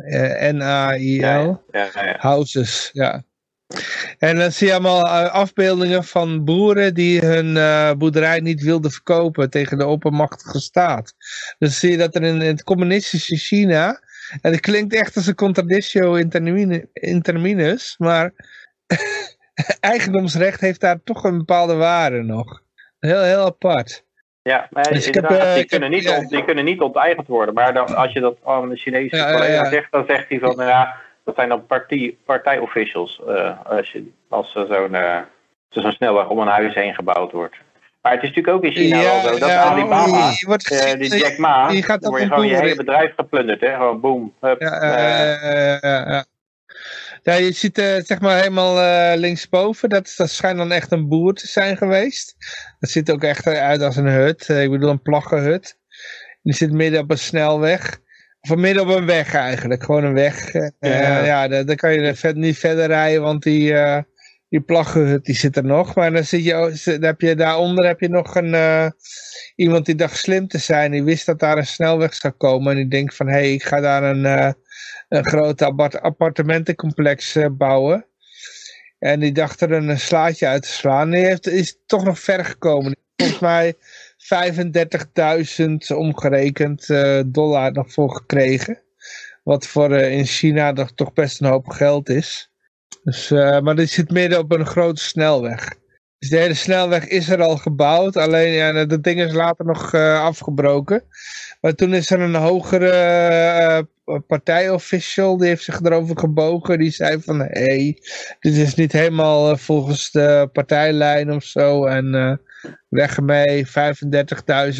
N-A-I-L, ja, ja, houses, ja. En dan zie je allemaal afbeeldingen van boeren die hun uh, boerderij niet wilden verkopen tegen de oppermachtige staat. Dus zie je dat er in, het communistische China, en het klinkt echt als een contradictio interminus, maar eigendomsrecht heeft daar toch een bepaalde waarde nog. Heel, heel apart. Ja, maar dus heb, uh, die, kunnen niet, ja, die kunnen niet onteigend worden. Maar dan, als je dat aan de Chinese ja, collega zegt, dan zegt hij van, ja, dat zijn dan partij, partijofficials. Uh, als, je, als er zo'n zo snelweg om een huis heen gebouwd wordt. Maar het is natuurlijk ook in China wel zo. Dat Alibaba, je, wordt die Jack Ma, je gaat dan word je gewoon je hele bedrijf geplunderd. Hè? Gewoon boom. Hup, ja, ja, ja, je ziet uh, zeg maar helemaal uh, linksboven, dat, dat schijnt dan echt een boer te zijn geweest. Dat ziet ook echt uit als een hut, uh, ik bedoel een plaggenhut. Die zit midden op een snelweg. Of midden op een weg eigenlijk, gewoon een weg. Ja, ja dan, kan je vet, niet verder rijden, want die, die plaggenhut die zit er nog. Maar dan, zit je, dan heb je daaronder heb je nog een, iemand die dacht slim te zijn. Die wist dat daar een snelweg zou komen. En die denkt van, hé, hey, ik ga daar een een groot appartementencomplex eh, bouwen. En die dacht er een slaatje uit te slaan. Die heeft, is toch nog ver gekomen. Volgens mij 35.000 omgerekend uh, dollar nog voor gekregen. Wat voor uh, in China toch, best een hoop geld is. Dus, uh, maar dit zit midden op een grote snelweg. Dus de hele snelweg is er al gebouwd. Alleen ja, dat ding is later nog afgebroken. Maar toen is er een hogere partijofficial, die heeft zich erover gebogen. Die zei van, hé, hey, dit is niet helemaal uh, volgens de partijlijn of zo. En uh, weg ermee, 35.000.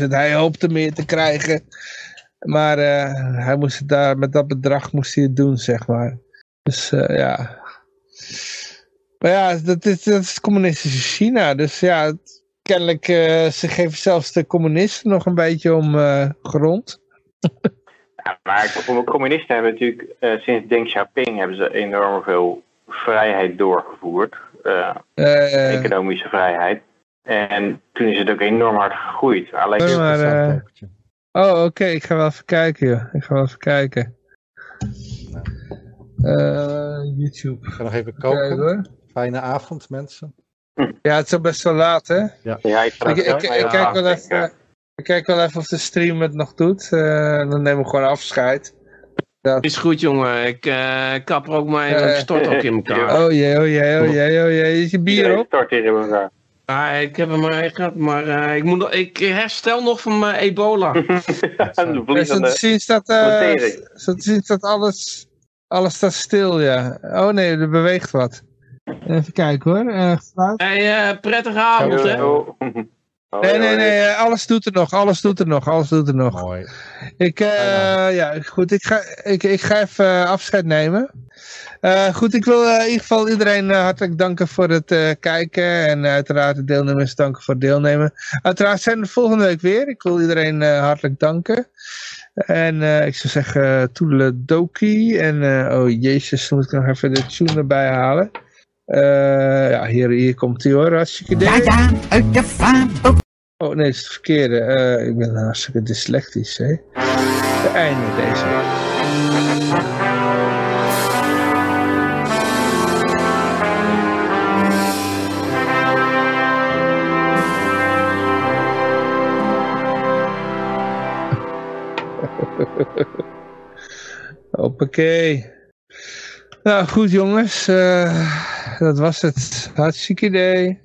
Hij hoopte meer te krijgen. Maar uh, hij moest het daar, met dat bedrag moest hij het doen, zeg maar. Dus ja. Maar ja, dat is, dat is communistische China. Dus ja, kennelijk, ze geven zelfs de communisten nog een beetje om grond. maar communisten hebben natuurlijk uh, sinds Deng Xiaoping hebben ze enorm veel vrijheid doorgevoerd. Uh, economische vrijheid. En toen is het ook enorm hard gegroeid. Alleen maar, oh, oké. Ik ga wel even kijken, joh. Ik ga wel even kijken. YouTube. Ik ga nog even koken. Fijne avond, mensen. Ja, het is best wel laat, hè? Ja, ja ik, ik, ik, ik kijk wel even... Ik kijk wel even of de stream het nog doet. Uh, dan nemen we gewoon afscheid. Dat... Is goed jongen, ik uh, kap er ook mijn uh, stort ook in elkaar. Oh jee, oh jee, oh jee, oh jee. Is je bier op? stort hier in elkaar. Ah, ik heb hem maar gehad, maar uh, ik, moet, ik herstel nog van mijn ebola. zo te zien staat, uh, zo te zien staat alles, alles staat stil, ja. Oh nee, er beweegt wat. Even kijken hoor. Uh, hey, prettige avond hè. Oh, nee, nee, nee, alles doet er nog, alles doet er nog, alles doet er nog. Mooi. Ik, uh, ja, goed, ik ga, ik, ik ga even uh, afscheid nemen. Uh, goed, ik wil in ieder geval iedereen hartelijk danken voor het kijken en uiteraard de deelnemers danken voor het deelnemen. Uiteraard zijn we volgende week weer. Ik wil iedereen hartelijk danken. En ik zou zeggen toedeledoki en oh jezus, moet ik nog even de tune erbij halen. Uh, ja, hier, hier komt hij hoor, hartstikke idee. Ja, ja, uit de vaarboek. Oh nee, het is het verkeerde. Uh, ik ben hartstikke dyslectisch, hè. De einde deze. Hoppakee. Nou goed jongens, uh, dat was het. Hartstikke idee.